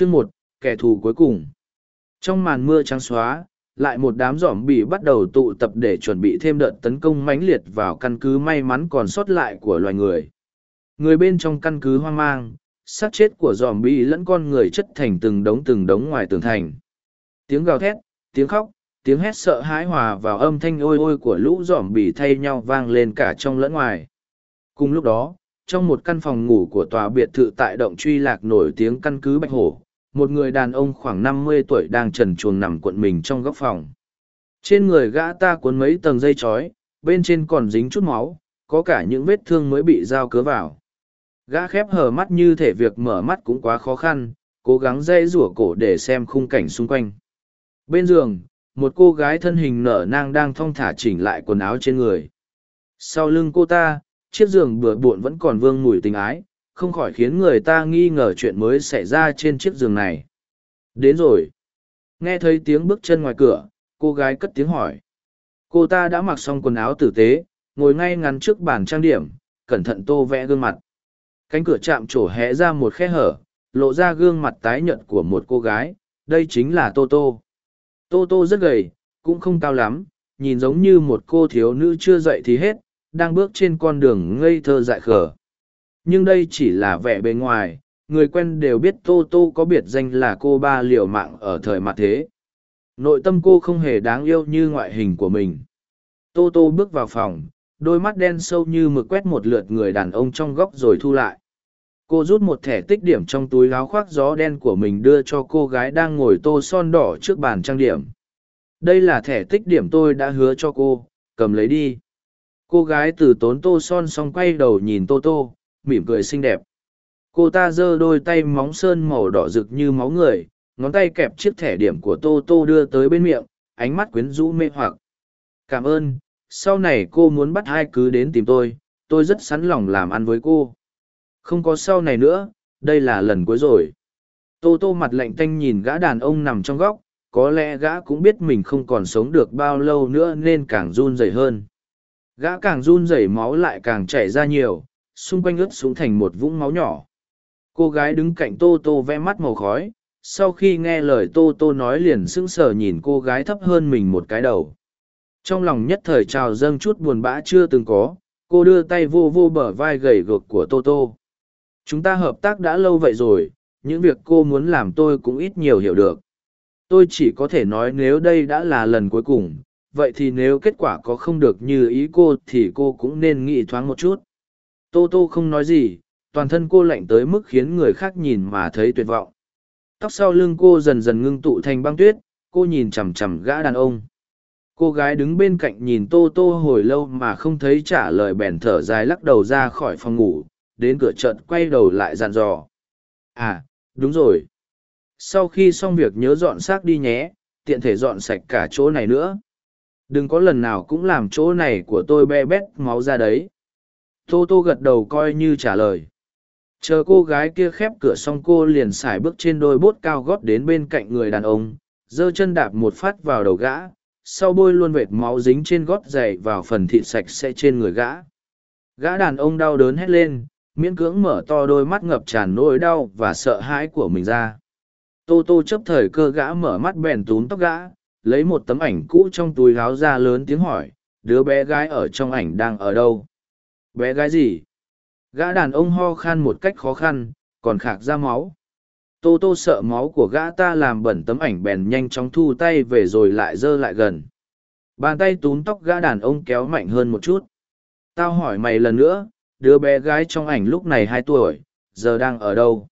Chương một, kẻ thù cuối cùng. Trong màn mưa trắng xóa, lại một đám giỏm bị bắt đầu tụ tập để chuẩn bị thêm đợt tấn công mãnh liệt vào căn cứ may mắn còn sót lại của loài người. Người bên trong căn cứ hoang mang, sát chết của giòm bị lẫn con người chất thành từng đống từng đống ngoài tường thành. Tiếng gào thét, tiếng khóc, tiếng hét sợ hãi hòa vào âm thanh ôi ôi của lũ giỏm bị thay nhau vang lên cả trong lẫn ngoài. Cùng lúc đó, trong một căn phòng ngủ của tòa biệt thự tại động truy lạc nổi tiếng căn cứ Bạch Hổ, một người đàn ông khoảng năm mươi tuổi đang trần chuồng nằm cuộn mình trong góc phòng. Trên người gã ta cuốn mấy tầng dây chói, bên trên còn dính chút máu, có cả những vết thương mới bị dao cớ vào. Gã khép hờ mắt như thể việc mở mắt cũng quá khó khăn, cố gắng dây rủa cổ để xem khung cảnh xung quanh. Bên giường, một cô gái thân hình nở nang đang thong thả chỉnh lại quần áo trên người. Sau lưng cô ta, chiếc giường bừa bộn vẫn còn vương mùi tình ái, không khỏi khiến người ta nghi ngờ chuyện mới xảy ra trên chiếc giường này. Đến rồi. Nghe thấy tiếng bước chân ngoài cửa, cô gái cất tiếng hỏi. Cô ta đã mặc xong quần áo tử tế, ngồi ngay ngắn trước bàn trang điểm, cẩn thận tô vẽ gương mặt. Cánh cửa chạm trổ hé ra một khe hở, lộ ra gương mặt tái nhợt của một cô gái, đây chính là Tô Tô. Tô Tô rất gầy, cũng không cao lắm, nhìn giống như một cô thiếu nữ chưa dậy thì hết, đang bước trên con đường ngây thơ dại khờ. Nhưng đây chỉ là vẻ bề ngoài, người quen đều biết Tô Tô có biệt danh là cô ba liều mạng ở thời mặt thế. Nội tâm cô không hề đáng yêu như ngoại hình của mình. Tô Tô bước vào phòng, đôi mắt đen sâu như mực quét một lượt người đàn ông trong góc rồi thu lại cô rút một thẻ tích điểm trong túi áo khoác gió đen của mình đưa cho cô gái đang ngồi tô son đỏ trước bàn trang điểm đây là thẻ tích điểm tôi đã hứa cho cô cầm lấy đi cô gái từ tốn tô son xong quay đầu nhìn tô tô mỉm cười xinh đẹp. Cô ta giơ đôi tay móng sơn màu đỏ rực như máu người, ngón tay kẹp chiếc thẻ điểm của tô tô đưa tới bên miệng, ánh mắt quyến rũ mê hoặc. Cảm ơn, sau này cô muốn bắt hai cứ đến tìm tôi tôi rất sẵn lòng làm ăn với cô. Không có sau này nữa, đây là lần cuối rồi. Tô tô mặt lạnh tanh nhìn gã đàn ông nằm trong góc, có lẽ gã cũng biết mình không còn sống được bao lâu nữa nên càng run rẩy hơn. Gã càng run rẩy máu lại càng chảy ra nhiều xung quanh ướt xuống thành một vũng máu nhỏ. Cô gái đứng cạnh tô tô vẽ mắt màu khói, sau khi nghe lời tô tô nói liền sững sờ nhìn cô gái thấp hơn mình một cái đầu. Trong lòng nhất thời trào dâng chút buồn bã chưa từng có, cô đưa tay vô vô bờ vai gầy gộc của tô tô. Chúng ta hợp tác đã lâu vậy rồi, những việc cô muốn làm tôi cũng ít nhiều hiểu được. Tôi chỉ có thể nói nếu đây đã là lần cuối cùng, vậy thì nếu kết quả có không được như ý cô thì cô cũng nên nghĩ thoáng một chút tô tô không nói gì toàn thân cô lạnh tới mức khiến người khác nhìn mà thấy tuyệt vọng tóc sau lưng cô dần dần ngưng tụ thành băng tuyết cô nhìn chằm chằm gã đàn ông cô gái đứng bên cạnh nhìn tô tô hồi lâu mà không thấy trả lời bèn thở dài lắc đầu ra khỏi phòng ngủ đến cửa trận quay đầu lại dặn dò. À, đúng rồi. Sau khi xong việc nhớ dọn xác đi nhé, tiện thể dọn sạch cả chỗ này nữa. Đừng có lần nào cũng làm chỗ này của tôi be bét máu ra đấy. Tô Tô gật đầu coi như trả lời. Chờ cô gái kia khép cửa xong cô liền xài bước trên đôi bốt cao gót đến bên cạnh người đàn ông, giơ chân đạp một phát vào đầu gã, sau bôi luôn vệt máu dính trên gót giày vào phần thịt sạch sẽ trên người gã. Gã đàn ông đau đớn hét lên, miễn cưỡng mở to đôi mắt ngập tràn nỗi đau và sợ hãi của mình ra tô tô chấp thời cơ gã mở mắt bèn túm tóc gã lấy một tấm ảnh cũ trong túi gáo ra lớn tiếng hỏi đứa bé gái ở trong ảnh đang ở đâu bé gái gì gã đàn ông ho khan một cách khó khăn còn khạc ra máu tô tô sợ máu của gã ta làm bẩn tấm ảnh bèn nhanh chóng thu tay về rồi lại dơ lại gần bàn tay túm tóc gã đàn ông kéo mạnh hơn một chút tao hỏi mày lần nữa đứa bé gái trong ảnh lúc này hai tuổi, giờ đang ở đâu?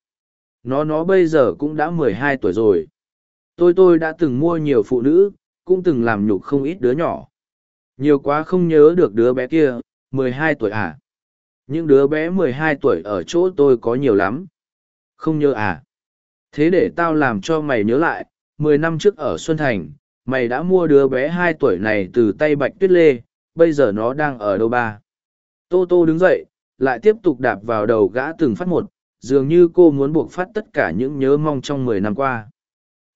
Nó nó bây giờ cũng đã mười hai tuổi rồi. Tôi tôi đã từng mua nhiều phụ nữ, cũng từng làm nhục không ít đứa nhỏ. Nhiều quá không nhớ được đứa bé kia, mười hai tuổi à? Những đứa bé mười hai tuổi ở chỗ tôi có nhiều lắm. Không nhớ à? Thế để tao làm cho mày nhớ lại, mười năm trước ở Xuân Thành, mày đã mua đứa bé hai tuổi này từ tay Bạch Tuyết Lê, bây giờ nó đang ở đâu ba? Tô Tô đứng dậy, lại tiếp tục đạp vào đầu gã từng phát một, dường như cô muốn buộc phát tất cả những nhớ mong trong mười năm qua.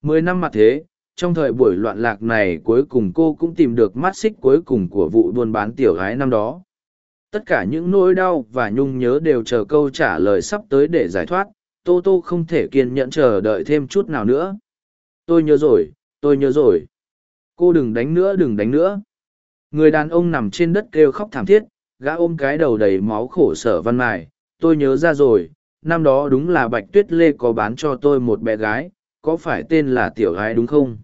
Mười năm mặt thế, trong thời buổi loạn lạc này cuối cùng cô cũng tìm được mắt xích cuối cùng của vụ buôn bán tiểu gái năm đó. Tất cả những nỗi đau và nhung nhớ đều chờ câu trả lời sắp tới để giải thoát, tô tô không thể kiên nhẫn chờ đợi thêm chút nào nữa. Tôi nhớ rồi tôi nhớ rồi. Cô đừng đánh nữa đừng đánh nữa. Người đàn ông nằm trên đất kêu khóc thảm thiết gã ôm cái đầu đầy máu khổ sở văn mài. Tôi nhớ ra rồi năm đó đúng là bạch tuyết lê có bán cho tôi một bé gái có phải tên là tiểu gái đúng không?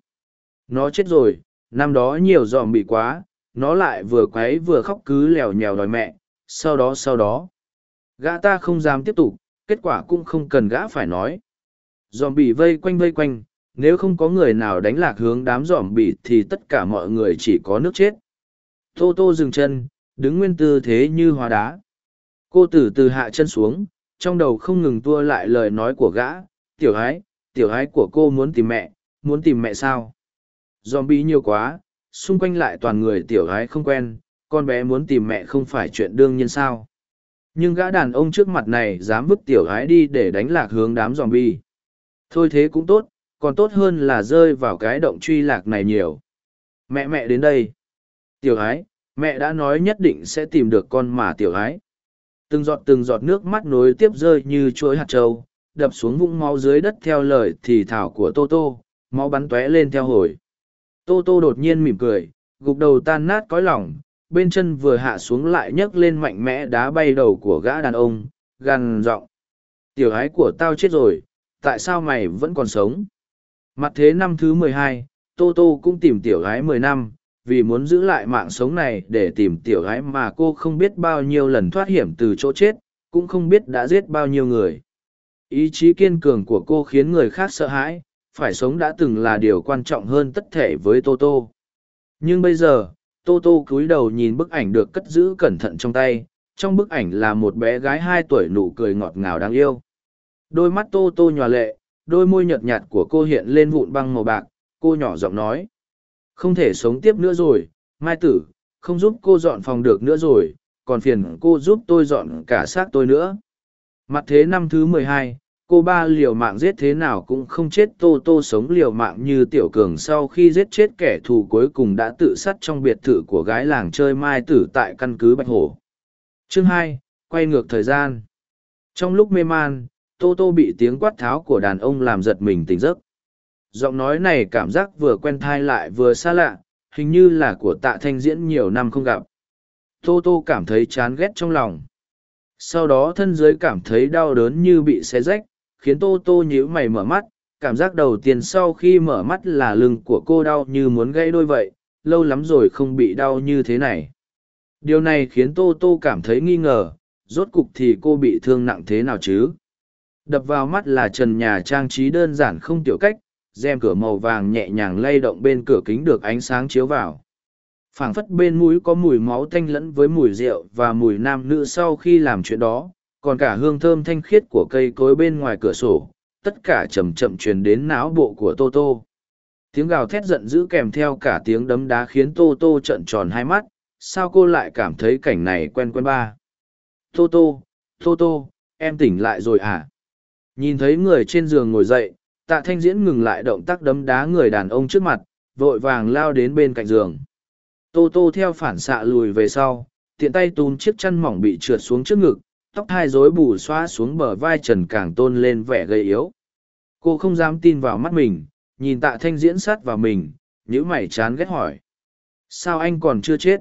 Nó chết rồi năm đó nhiều dòm bị quá nó lại vừa quấy vừa khóc cứ lèo nhèo đòi mẹ, sau đó sau đó. Gã ta không dám tiếp tục, kết quả cũng không cần gã phải nói. Dòm bị vây quanh vây quanh, nếu không có người nào đánh lạc hướng đám dòm bị thì tất cả mọi người chỉ có nước chết. Tô tô dừng chân, đứng nguyên tư thế như hóa đá. Cô từ từ hạ chân xuống, trong đầu không ngừng tua lại lời nói của gã. Tiểu ái tiểu ái của cô muốn tìm mẹ, muốn tìm mẹ sao? Dòm bị nhiều quá xung quanh lại toàn người tiểu gái không quen con bé muốn tìm mẹ không phải chuyện đương nhiên sao nhưng gã đàn ông trước mặt này dám vứt tiểu gái đi để đánh lạc hướng đám zombie. bi thôi thế cũng tốt còn tốt hơn là rơi vào cái động truy lạc này nhiều mẹ mẹ đến đây tiểu gái, mẹ đã nói nhất định sẽ tìm được con mà tiểu gái. từng giọt từng giọt nước mắt nối tiếp rơi như chuỗi hạt trâu đập xuống vũng máu dưới đất theo lời thì thảo của tô tô máu bắn tóe lên theo hồi tô tô đột nhiên mỉm cười, gục đầu tan nát cõi lòng. bên chân vừa hạ xuống lại nhấc lên mạnh mẽ đá bay đầu của gã đàn ông, gằn giọng tiểu ái của tao chết rồi, tại sao mày vẫn còn sống mặt thế năm thứ mười hai, tô tô cũng tìm tiểu gái mười năm, vì muốn giữ lại mạng sống này để tìm tiểu gái mà cô không biết bao nhiêu lần thoát hiểm từ chỗ chết, cũng không biết đã giết bao nhiêu người ý chí kiên cường của cô khiến người khác sợ hãi phải sống đã từng là điều quan trọng hơn tất thể với tô tô. Nhưng bây giờ, tô tô cúi đầu nhìn bức ảnh được cất giữ cẩn thận trong tay, trong bức ảnh là một bé gái hai tuổi nụ cười ngọt ngào đáng yêu. Đôi mắt tô tô nhòa lệ, đôi môi nhợt nhạt của cô hiện lên vụn băng màu bạc, cô nhỏ giọng nói. Không thể sống tiếp nữa rồi, mai tử, không giúp cô dọn phòng được nữa rồi, còn phiền cô giúp tôi dọn cả xác tôi nữa. Mặt thế năm thứ mười hai cô ba liều mạng giết thế nào cũng không chết, tô tô sống liều mạng như tiểu cường sau khi giết chết kẻ thù cuối cùng đã tự sát trong biệt thự của gái làng chơi mai tử tại căn cứ bạch hổ. Chương hai, quay ngược thời gian. Trong lúc mê man, tô tô bị tiếng quát tháo của đàn ông làm giật mình tỉnh giấc. Giọng nói này cảm giác vừa quen thai lại vừa xa lạ, hình như là của tạ thanh diễn nhiều năm không gặp. Tô tô cảm thấy chán ghét trong lòng. Sau đó thân dưới cảm thấy đau đớn như bị xé rách khiến tô tô nhíu mày mở mắt, cảm giác đầu tiên sau khi mở mắt là lưng của cô đau như muốn gãy đôi vậy, lâu lắm rồi không bị đau như thế này. Điều này khiến tô tô cảm thấy nghi ngờ, rốt cục thì cô bị thương nặng thế nào chứ? Đập vào mắt là trần nhà trang trí đơn giản không tiểu cách, rèm cửa màu vàng nhẹ nhàng lay động bên cửa kính được ánh sáng chiếu vào. Phảng phất bên mũi có mùi máu tanh lẫn với mùi rượu và mùi nam nữ sau khi làm chuyện đó còn cả hương thơm thanh khiết của cây cối bên ngoài cửa sổ, tất cả chầm chậm truyền đến não bộ của tô tô. Tiếng gào thét giận dữ kèm theo cả tiếng đấm đá khiến tô tô trợn tròn hai mắt, sao cô lại cảm thấy cảnh này quen quen ba? Tô tô tô tô, em tỉnh lại rồi à? Nhìn thấy người trên giường ngồi dậy, tạ thanh diễn ngừng lại động tác đấm đá người đàn ông trước mặt, vội vàng lao đến bên cạnh giường. Tô tô theo phản xạ lùi về sau, tiện tay túm chiếc chăn mỏng bị trượt xuống trước ngực tóc hai rối bù xoa xuống bờ vai trần càng tôn lên vẻ gầy yếu. Cô không dám tin vào mắt mình, nhìn tạ thanh diễn sát vào mình nhữ mày chán ghét hỏi. Sao anh còn chưa chết?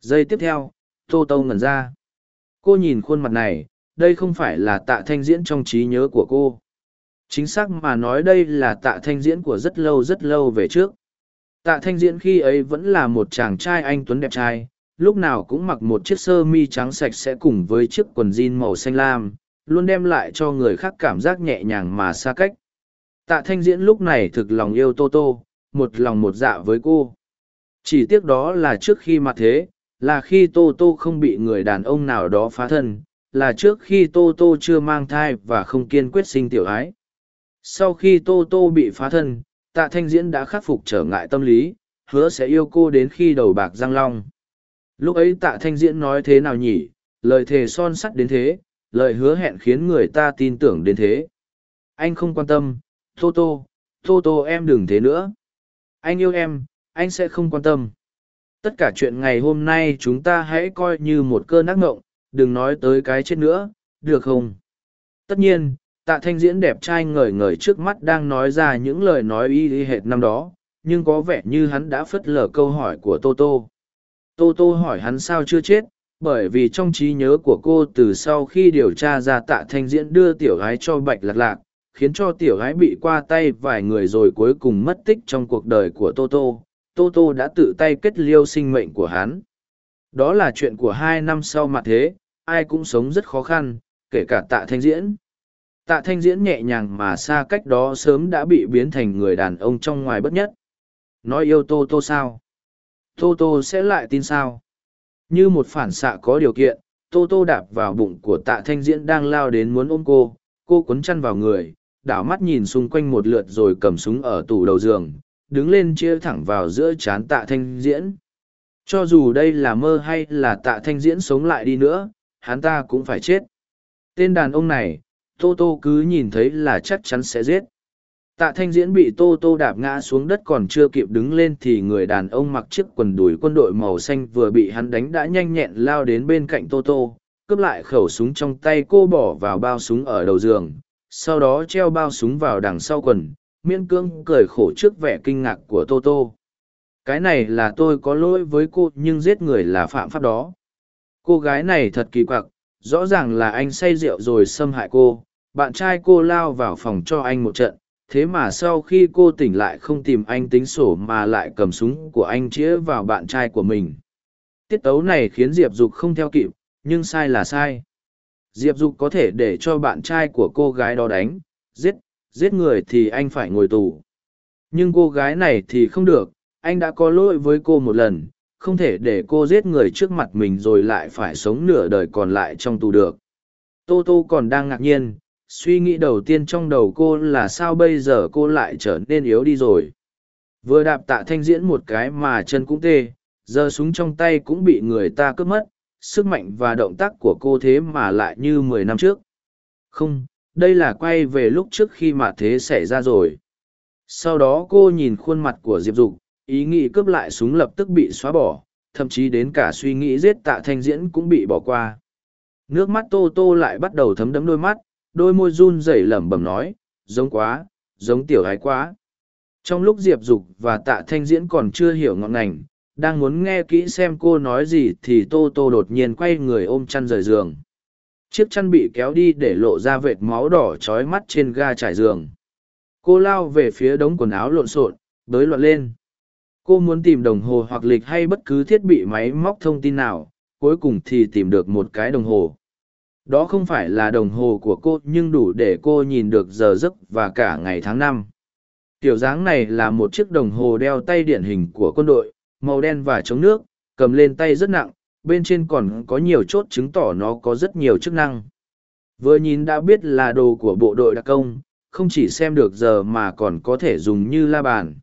Giây tiếp theo, tô tô ngẩn ra. Cô nhìn khuôn mặt này, đây không phải là tạ thanh diễn trong trí nhớ của cô. Chính xác mà nói đây là tạ thanh diễn của rất lâu rất lâu về trước. Tạ thanh diễn khi ấy vẫn là một chàng trai anh tuấn đẹp trai lúc nào cũng mặc một chiếc sơ mi trắng sạch sẽ cùng với chiếc quần jean màu xanh lam, luôn đem lại cho người khác cảm giác nhẹ nhàng mà xa cách. Tạ thanh diễn lúc này thực lòng yêu tô tô, một lòng một dạ với cô. Chỉ tiếc đó là trước khi mặt thế, là khi tô tô không bị người đàn ông nào đó phá thân, là trước khi tô tô chưa mang thai và không kiên quyết sinh tiểu ái. Sau khi tô tô bị phá thân, tạ thanh diễn đã khắc phục trở ngại tâm lý, hứa sẽ yêu cô đến khi đầu bạc răng long lúc ấy tạ thanh diễn nói thế nào nhỉ? Lời thề son sắt đến thế, lời hứa hẹn khiến người ta tin tưởng đến thế. Anh không quan tâm. Tô tô tô tô em đừng thế nữa. Anh yêu em, anh sẽ không quan tâm. Tất cả chuyện ngày hôm nay chúng ta hãy coi như một cơn ác ngộng đừng nói tới cái chết nữa, được không? Tất nhiên, tạ thanh diễn đẹp trai ngời ngời trước mắt đang nói ra những lời nói y y hệt năm đó, nhưng có vẻ như hắn đã phất lờ câu hỏi của tô tô tô tô hỏi hắn sao chưa chết, bởi vì trong trí nhớ của cô từ sau khi điều tra ra tạ thanh diễn đưa tiểu gái cho bạch lạc lạc, khiến cho tiểu gái bị qua tay vài người rồi cuối cùng mất tích trong cuộc đời của tô tô. Tô tô đã tự tay kết liêu sinh mệnh của hắn. Đó là chuyện của hai năm sau mà thế, ai cũng sống rất khó khăn, kể cả tạ thanh diễn. Tạ thanh diễn nhẹ nhàng mà xa cách đó sớm đã bị biến thành người đàn ông trong ngoài bất nhất. Nói yêu tô tô sao? Tô tô sẽ lại tin sao? Như một phản xạ có điều kiện, tô tô đạp vào bụng của tạ thanh diễn đang lao đến muốn ôm cô. Cô cuốn chăn vào người, đảo mắt nhìn xung quanh một lượt rồi cầm súng ở tủ đầu giường, đứng lên chia thẳng vào giữa chán tạ thanh diễn. Cho dù đây là mơ hay là tạ thanh diễn sống lại đi nữa, hắn ta cũng phải chết. Tên đàn ông này, tô tô cứ nhìn thấy là chắc chắn sẽ giết tạ thanh diễn bị tô tô đạp ngã xuống đất còn chưa kịp đứng lên thì người đàn ông mặc chiếc quần đùi quân đội màu xanh vừa bị hắn đánh đã nhanh nhẹn lao đến bên cạnh tô tô, cướp lại khẩu súng trong tay cô bỏ vào bao súng ở đầu giường, sau đó treo bao súng vào đằng sau quần, miễn cưỡng cười khổ trước vẻ kinh ngạc của tô tô. Cái này là tôi có lỗi với cô nhưng giết người là phạm pháp đó. Cô gái này thật kỳ quặc, rõ ràng là anh say rượu rồi xâm hại cô, bạn trai cô lao vào phòng cho anh một trận thế mà sau khi cô tỉnh lại không tìm anh tính sổ mà lại cầm súng của anh chĩa vào bạn trai của mình. Tiết tấu này khiến diệp dục không theo kịp, nhưng sai là sai. Diệp dục có thể để cho bạn trai của cô gái đó đánh, giết giết người thì anh phải ngồi tù. Nhưng cô gái này thì không được, anh đã có lỗi với cô một lần, không thể để cô giết người trước mặt mình rồi lại phải sống nửa đời còn lại trong tù được. Tô tô còn đang ngạc nhiên suy nghĩ đầu tiên trong đầu cô là sao bây giờ cô lại trở nên yếu đi rồi. Vừa đạp tạ thanh diễn một cái mà chân cũng tê giờ súng trong tay cũng bị người ta cướp mất, sức mạnh và động tác của cô thế mà lại như mười năm trước. Không, đây là quay về lúc trước khi mà thế xảy ra rồi. Sau đó cô nhìn khuôn mặt của diệp dục, ý nghĩ cướp lại súng lập tức bị xóa bỏ, thậm chí đến cả suy nghĩ giết tạ thanh diễn cũng bị bỏ qua. Nước mắt tô tô lại bắt đầu thấm đấm đôi mắt đôi môi run rẩy lẩm bẩm nói, giống quá, giống tiểu ái quá. Trong lúc diệp dục và tạ thanh diễn còn chưa hiểu ngọn ngành, đang muốn nghe kỹ xem cô nói gì thì tô tô đột nhiên quay người ôm chăn rời giường. Chiếc chăn bị kéo đi để lộ ra vệt máu đỏ trói mắt trên ga trải giường. Cô lao về phía đống quần áo lộn xộn bới loạn lên. Cô muốn tìm đồng hồ hoặc lịch hay bất cứ thiết bị máy móc thông tin nào, cuối cùng thì tìm được một cái đồng hồ đó không phải là đồng hồ của cô nhưng đủ để cô nhìn được giờ giấc và cả ngày tháng năm. Kiểu dáng này là một chiếc đồng hồ đeo tay điển hình của quân đội màu đen và chống nước cầm lên tay rất nặng bên trên còn có nhiều chốt chứng tỏ nó có rất nhiều chức năng. Vừa nhìn đã biết là đồ của bộ đội đặc công không chỉ xem được giờ mà còn có thể dùng như la bàn.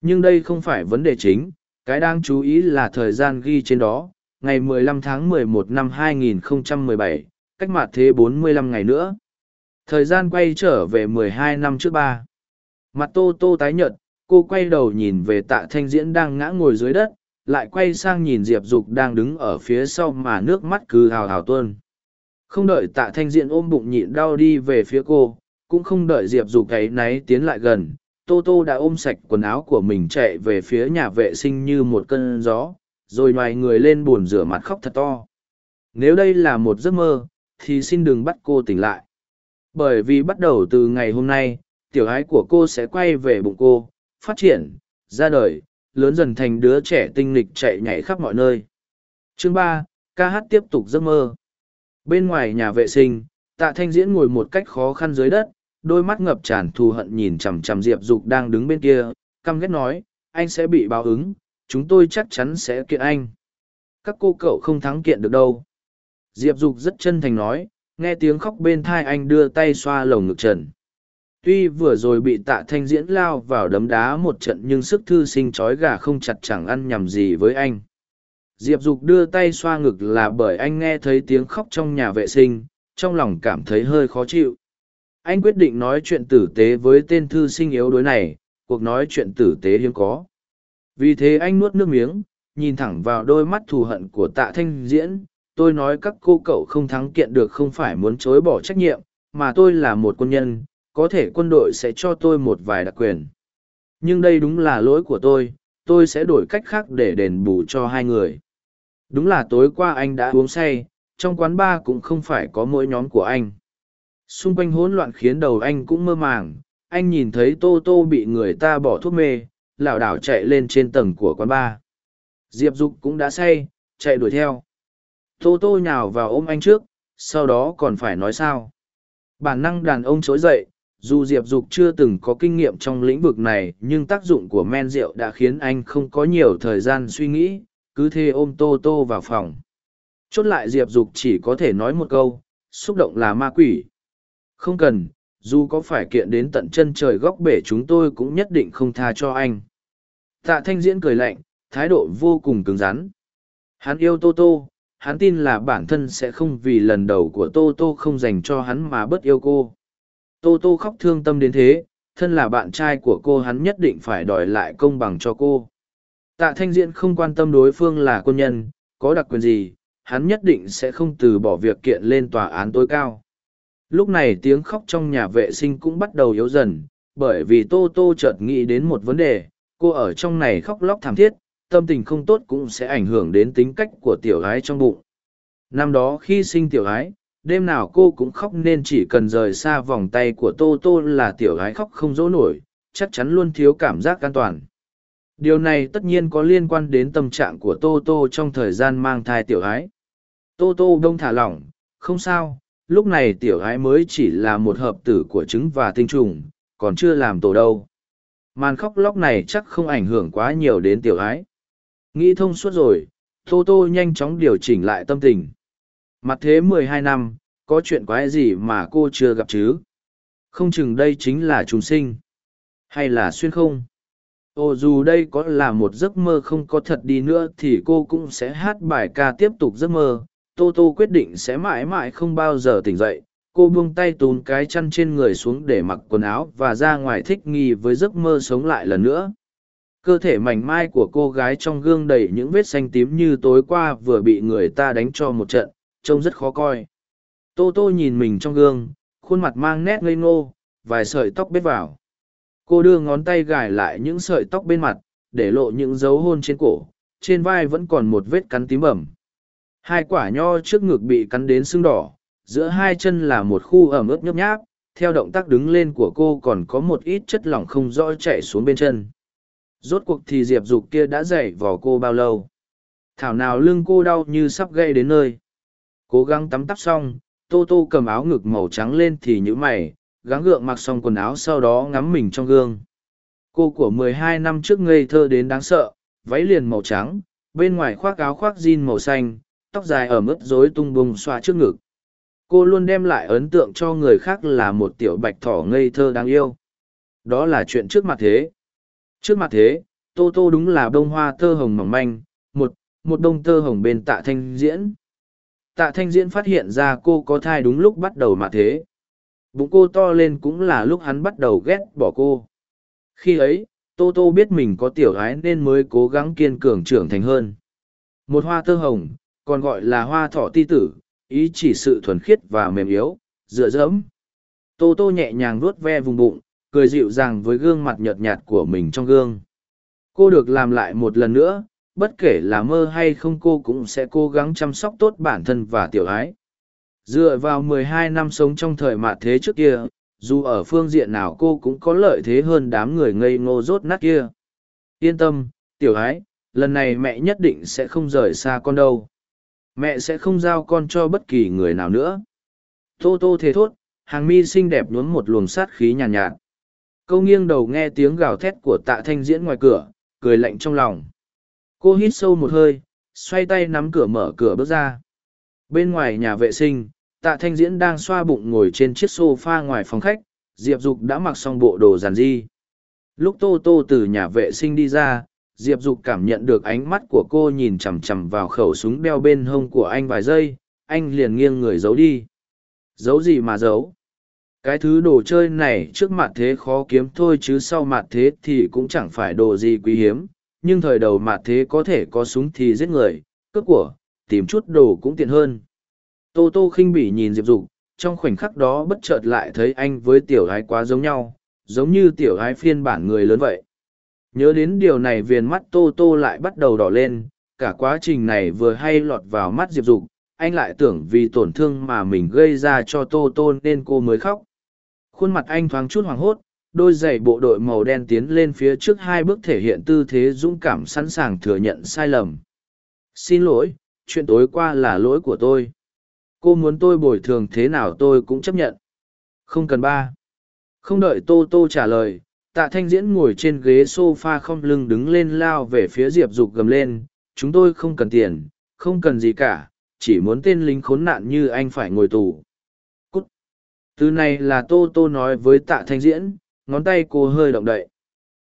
Nhưng đây không phải vấn đề chính cái đáng chú ý là thời gian ghi trên đó ngày 15 tháng 11 năm 2017, cách mặt thế 45 ngày nữa. Thời gian quay trở về 12 năm trước ba. Mặt tô tô tái nhợt, cô quay đầu nhìn về tạ thanh diễn đang ngã ngồi dưới đất, lại quay sang nhìn Diệp Dục đang đứng ở phía sau mà nước mắt cứ hào hào tuôn. Không đợi tạ thanh diễn ôm bụng nhịn đau đi về phía cô, cũng không đợi Diệp Dục ấy náy tiến lại gần. Tô Tô đã ôm sạch quần áo của mình chạy về phía nhà vệ sinh như một cơn gió, rồi ngoài người lên buồn rửa mặt khóc thật to. Nếu đây là một giấc mơ, thì xin đừng bắt cô tỉnh lại. Bởi vì bắt đầu từ ngày hôm nay, tiểu ái của cô sẽ quay về bụng cô, phát triển, ra đời, lớn dần thành đứa trẻ tinh lịch chạy nhảy khắp mọi nơi. Chương ba, ca hát tiếp tục giấc mơ. Bên ngoài nhà vệ sinh, tạ thanh diễn ngồi một cách khó khăn dưới đất, đôi mắt ngập tràn thù hận nhìn chằm chằm diệp dục đang đứng bên kia, căm ghét nói, anh sẽ bị báo ứng, chúng tôi chắc chắn sẽ kiện anh. Các cô cậu không thắng kiện được đâu diệp dục rất chân thành nói, nghe tiếng khóc bên thai anh đưa tay xoa lồng ngực trần. Tuy vừa rồi bị tạ thanh diễn lao vào đấm đá một trận nhưng sức thư sinh trói gà không chặt chẳng ăn nhầm gì với anh. Diệp dục đưa tay xoa ngực là bởi anh nghe thấy tiếng khóc trong nhà vệ sinh, trong lòng cảm thấy hơi khó chịu. Anh quyết định nói chuyện tử tế với tên thư sinh yếu đuối này, cuộc nói chuyện tử tế hiếm có. Vì thế anh nuốt nước miếng, nhìn thẳng vào đôi mắt thù hận của tạ thanh diễn tôi nói các cô cậu không thắng kiện được không phải muốn chối bỏ trách nhiệm mà tôi là một quân nhân, có thể quân đội sẽ cho tôi một vài đặc quyền. Nhưng đây đúng là lỗi của tôi, tôi sẽ đổi cách khác để đền bù cho hai người. Đúng là tối qua anh đã uống say, trong quán bar cũng không phải có mỗi nhóm của anh. Xung quanh hỗn loạn khiến đầu anh cũng mơ màng, anh nhìn thấy Tô Tô bị người ta bỏ thuốc mê, lảo đảo chạy lên trên tầng của quán bar. Diệp Dục cũng đã say, chạy đuổi theo. Tô Tô nhào vào ôm anh trước, sau đó còn phải nói sao. Bản năng đàn ông trỗi dậy, dù Diệp Dục chưa từng có kinh nghiệm trong lĩnh vực này nhưng tác dụng của men rượu đã khiến anh không có nhiều thời gian suy nghĩ, cứ thế ôm Tô Tô vào phòng. Chốt lại Diệp Dục chỉ có thể nói một câu, xúc động là ma quỷ. Không cần, dù có phải kiện đến tận chân trời góc bể chúng tôi cũng nhất định không tha cho anh. Tạ Thanh Diễn cười lạnh, thái độ vô cùng cứng rắn. Hắn yêu Tô Tô, hắn tin là bản thân sẽ không vì lần đầu của Tô Tô không dành cho hắn mà bất yêu cô. Tô Tô khóc thương tâm đến thế, thân là bạn trai của cô hắn nhất định phải đòi lại công bằng cho cô. Tạ Thanh Diễn không quan tâm đối phương là quân nhân, có đặc quyền gì, hắn nhất định sẽ không từ bỏ việc kiện lên tòa án tối cao. Lúc này tiếng khóc trong nhà vệ sinh cũng bắt đầu yếu dần, bởi vì Tô Tô chợt nghĩ đến một vấn đề, cô ở trong này khóc lóc thảm thiết, tâm tình không tốt cũng sẽ ảnh hưởng đến tính cách của tiểu gái trong bụng. Năm đó khi sinh tiểu gái, đêm nào cô cũng khóc nên chỉ cần rời xa vòng tay của Tô Tô là tiểu gái khóc không dỗ nổi, chắc chắn luôn thiếu cảm giác an toàn. Điều này tất nhiên có liên quan đến tâm trạng của Tô Tô trong thời gian mang thai tiểu gái. Tô Tô đông thả lỏng, không sao, lúc này tiểu gái mới chỉ là một hợp tử của trứng và tinh trùng, còn chưa làm tổ đâu. Màn khóc lóc này chắc không ảnh hưởng quá nhiều đến tiểu gái. Nghĩ thông suốt rồi, Tô Tô nhanh chóng điều chỉnh lại tâm tình. Mặt thế mười hai năm, có chuyện quái gì mà cô chưa gặp chứ? Không chừng đây chính là trùng sinh. Hay là xuyên không? Ồ dù đây có là một giấc mơ không có thật đi nữa thì cô cũng sẽ hát bài ca tiếp tục giấc mơ. Tô Tô quyết định sẽ mãi mãi không bao giờ tỉnh dậy. Cô buông tay tún cái chăn trên người xuống để mặc quần áo và ra ngoài thích nghi với giấc mơ sống lại lần nữa cơ thể mảnh mai của cô gái trong gương đầy những vết xanh tím như tối qua vừa bị người ta đánh cho một trận, trông rất khó coi. Tô tô nhìn mình trong gương, khuôn mặt mang nét ngây ngô, vài sợi tóc bết vào. Cô đưa ngón tay gài lại những sợi tóc bên mặt, để lộ những dấu hôn trên cổ, trên vai vẫn còn một vết cắn tím bẩm. Hai quả nho trước ngực bị cắn đến sưng đỏ, giữa hai chân là một khu ẩm ướt nhấp nháp, theo động tác đứng lên của cô còn có một ít chất lỏng không rõ chạy xuống bên chân rốt cuộc thì diệp dục kia đã dậy vò cô bao lâu? Thảo nào lưng cô đau như sắp gây đến nơi. Cố gắng tắm tắp xong, tô tô cầm áo ngực màu trắng lên thì nhữ mày, gắng gượng mặc xong quần áo sau đó ngắm mình trong gương. Cô của mười hai năm trước ngây thơ đến đáng sợ, váy liền màu trắng, bên ngoài khoác áo khoác jean màu xanh, tóc dài ở mức rối tung bùng xoa trước ngực. Cô luôn đem lại ấn tượng cho người khác là một tiểu bạch thỏ ngây thơ đáng yêu. Đó là chuyện trước mặt thế. Trước mặt thế, Tô Tô đúng là bông hoa tơ hồng mỏng manh, một, một đông tơ hồng bên tạ thanh diễn. Tạ thanh diễn phát hiện ra cô có thai đúng lúc bắt đầu mà thế. Bụng cô to lên cũng là lúc hắn bắt đầu ghét bỏ cô. Khi ấy, Tô Tô biết mình có tiểu gái nên mới cố gắng kiên cường trưởng thành hơn. Một hoa tơ hồng, còn gọi là hoa thọ ti tử, ý chỉ sự thuần khiết và mềm yếu, dựa dẫm. Tô Tô nhẹ nhàng vuốt ve vùng bụng, cười dịu dàng với gương mặt nhợt nhạt của mình trong gương. Cô được làm lại một lần nữa, bất kể là mơ hay không cô cũng sẽ cố gắng chăm sóc tốt bản thân và tiểu ái. Dựa vào 12 năm sống trong thời mạt thế trước kia, dù ở phương diện nào cô cũng có lợi thế hơn đám người ngây ngô rốt nát kia. Yên tâm, tiểu ái, lần này mẹ nhất định sẽ không rời xa con đâu. Mẹ sẽ không giao con cho bất kỳ người nào nữa. Tô tô thế thốt, hàng mi xinh đẹp nhuốm một luồng sát khí nhàn nhạt, nhạt câu nghiêng đầu nghe tiếng gào thét của tạ thanh diễn ngoài cửa, cười lạnh trong lòng. Cô hít sâu một hơi, xoay tay nắm cửa mở cửa bước ra. Bên ngoài nhà vệ sinh, tạ thanh diễn đang xoa bụng ngồi trên chiếc s o f a ngoài phòng khách, diệp dục đã mặc xong bộ đồ giàn di lúc tô tô từ nhà vệ sinh đi ra, diệp dục cảm nhận được ánh mắt của cô nhìn chằm chằm vào khẩu súng đeo bên hông của anh vài giây, anh liền nghiêng người giấu đi. Giấu gì mà giấu? Cái thứ đồ chơi này trước mặt thế khó kiếm thôi chứ sau mặt thế thì cũng chẳng phải đồ gì quý hiếm. Nhưng thời đầu mặt thế có thể có súng thì giết người, cướp của, tìm chút đồ cũng tiện hơn. Tô tô khinh bỉ nhìn diệp dục, trong khoảnh khắc đó bất chợt lại thấy anh với tiểu gái quá giống nhau, giống như tiểu gái phiên bản người lớn vậy. Nhớ đến điều này viền mắt tô tô lại bắt đầu đỏ lên, cả quá trình này vừa hay lọt vào mắt diệp dục, anh lại tưởng vì tổn thương mà mình gây ra cho tô tô nên cô mới khóc khuôn mặt anh thoáng chút hoảng hốt, đôi giày bộ đội màu đen tiến lên phía trước hai bước thể hiện tư thế dũng cảm sẵn sàng thừa nhận sai lầm. Xin lỗi, chuyện tối qua là lỗi của tôi. Cô muốn tôi bồi thường thế nào tôi cũng chấp nhận. Không cần ba. Không đợi tô tô trả lời, tạ thanh diễn ngồi trên ghế s o f a không lưng đứng lên lao về phía diệp dục gầm lên, chúng tôi không cần tiền, không cần gì cả, chỉ muốn tên lính khốn nạn như anh phải ngồi tù từ này là tô tô nói với tạ thanh diễn, ngón tay cô hơi động đậy.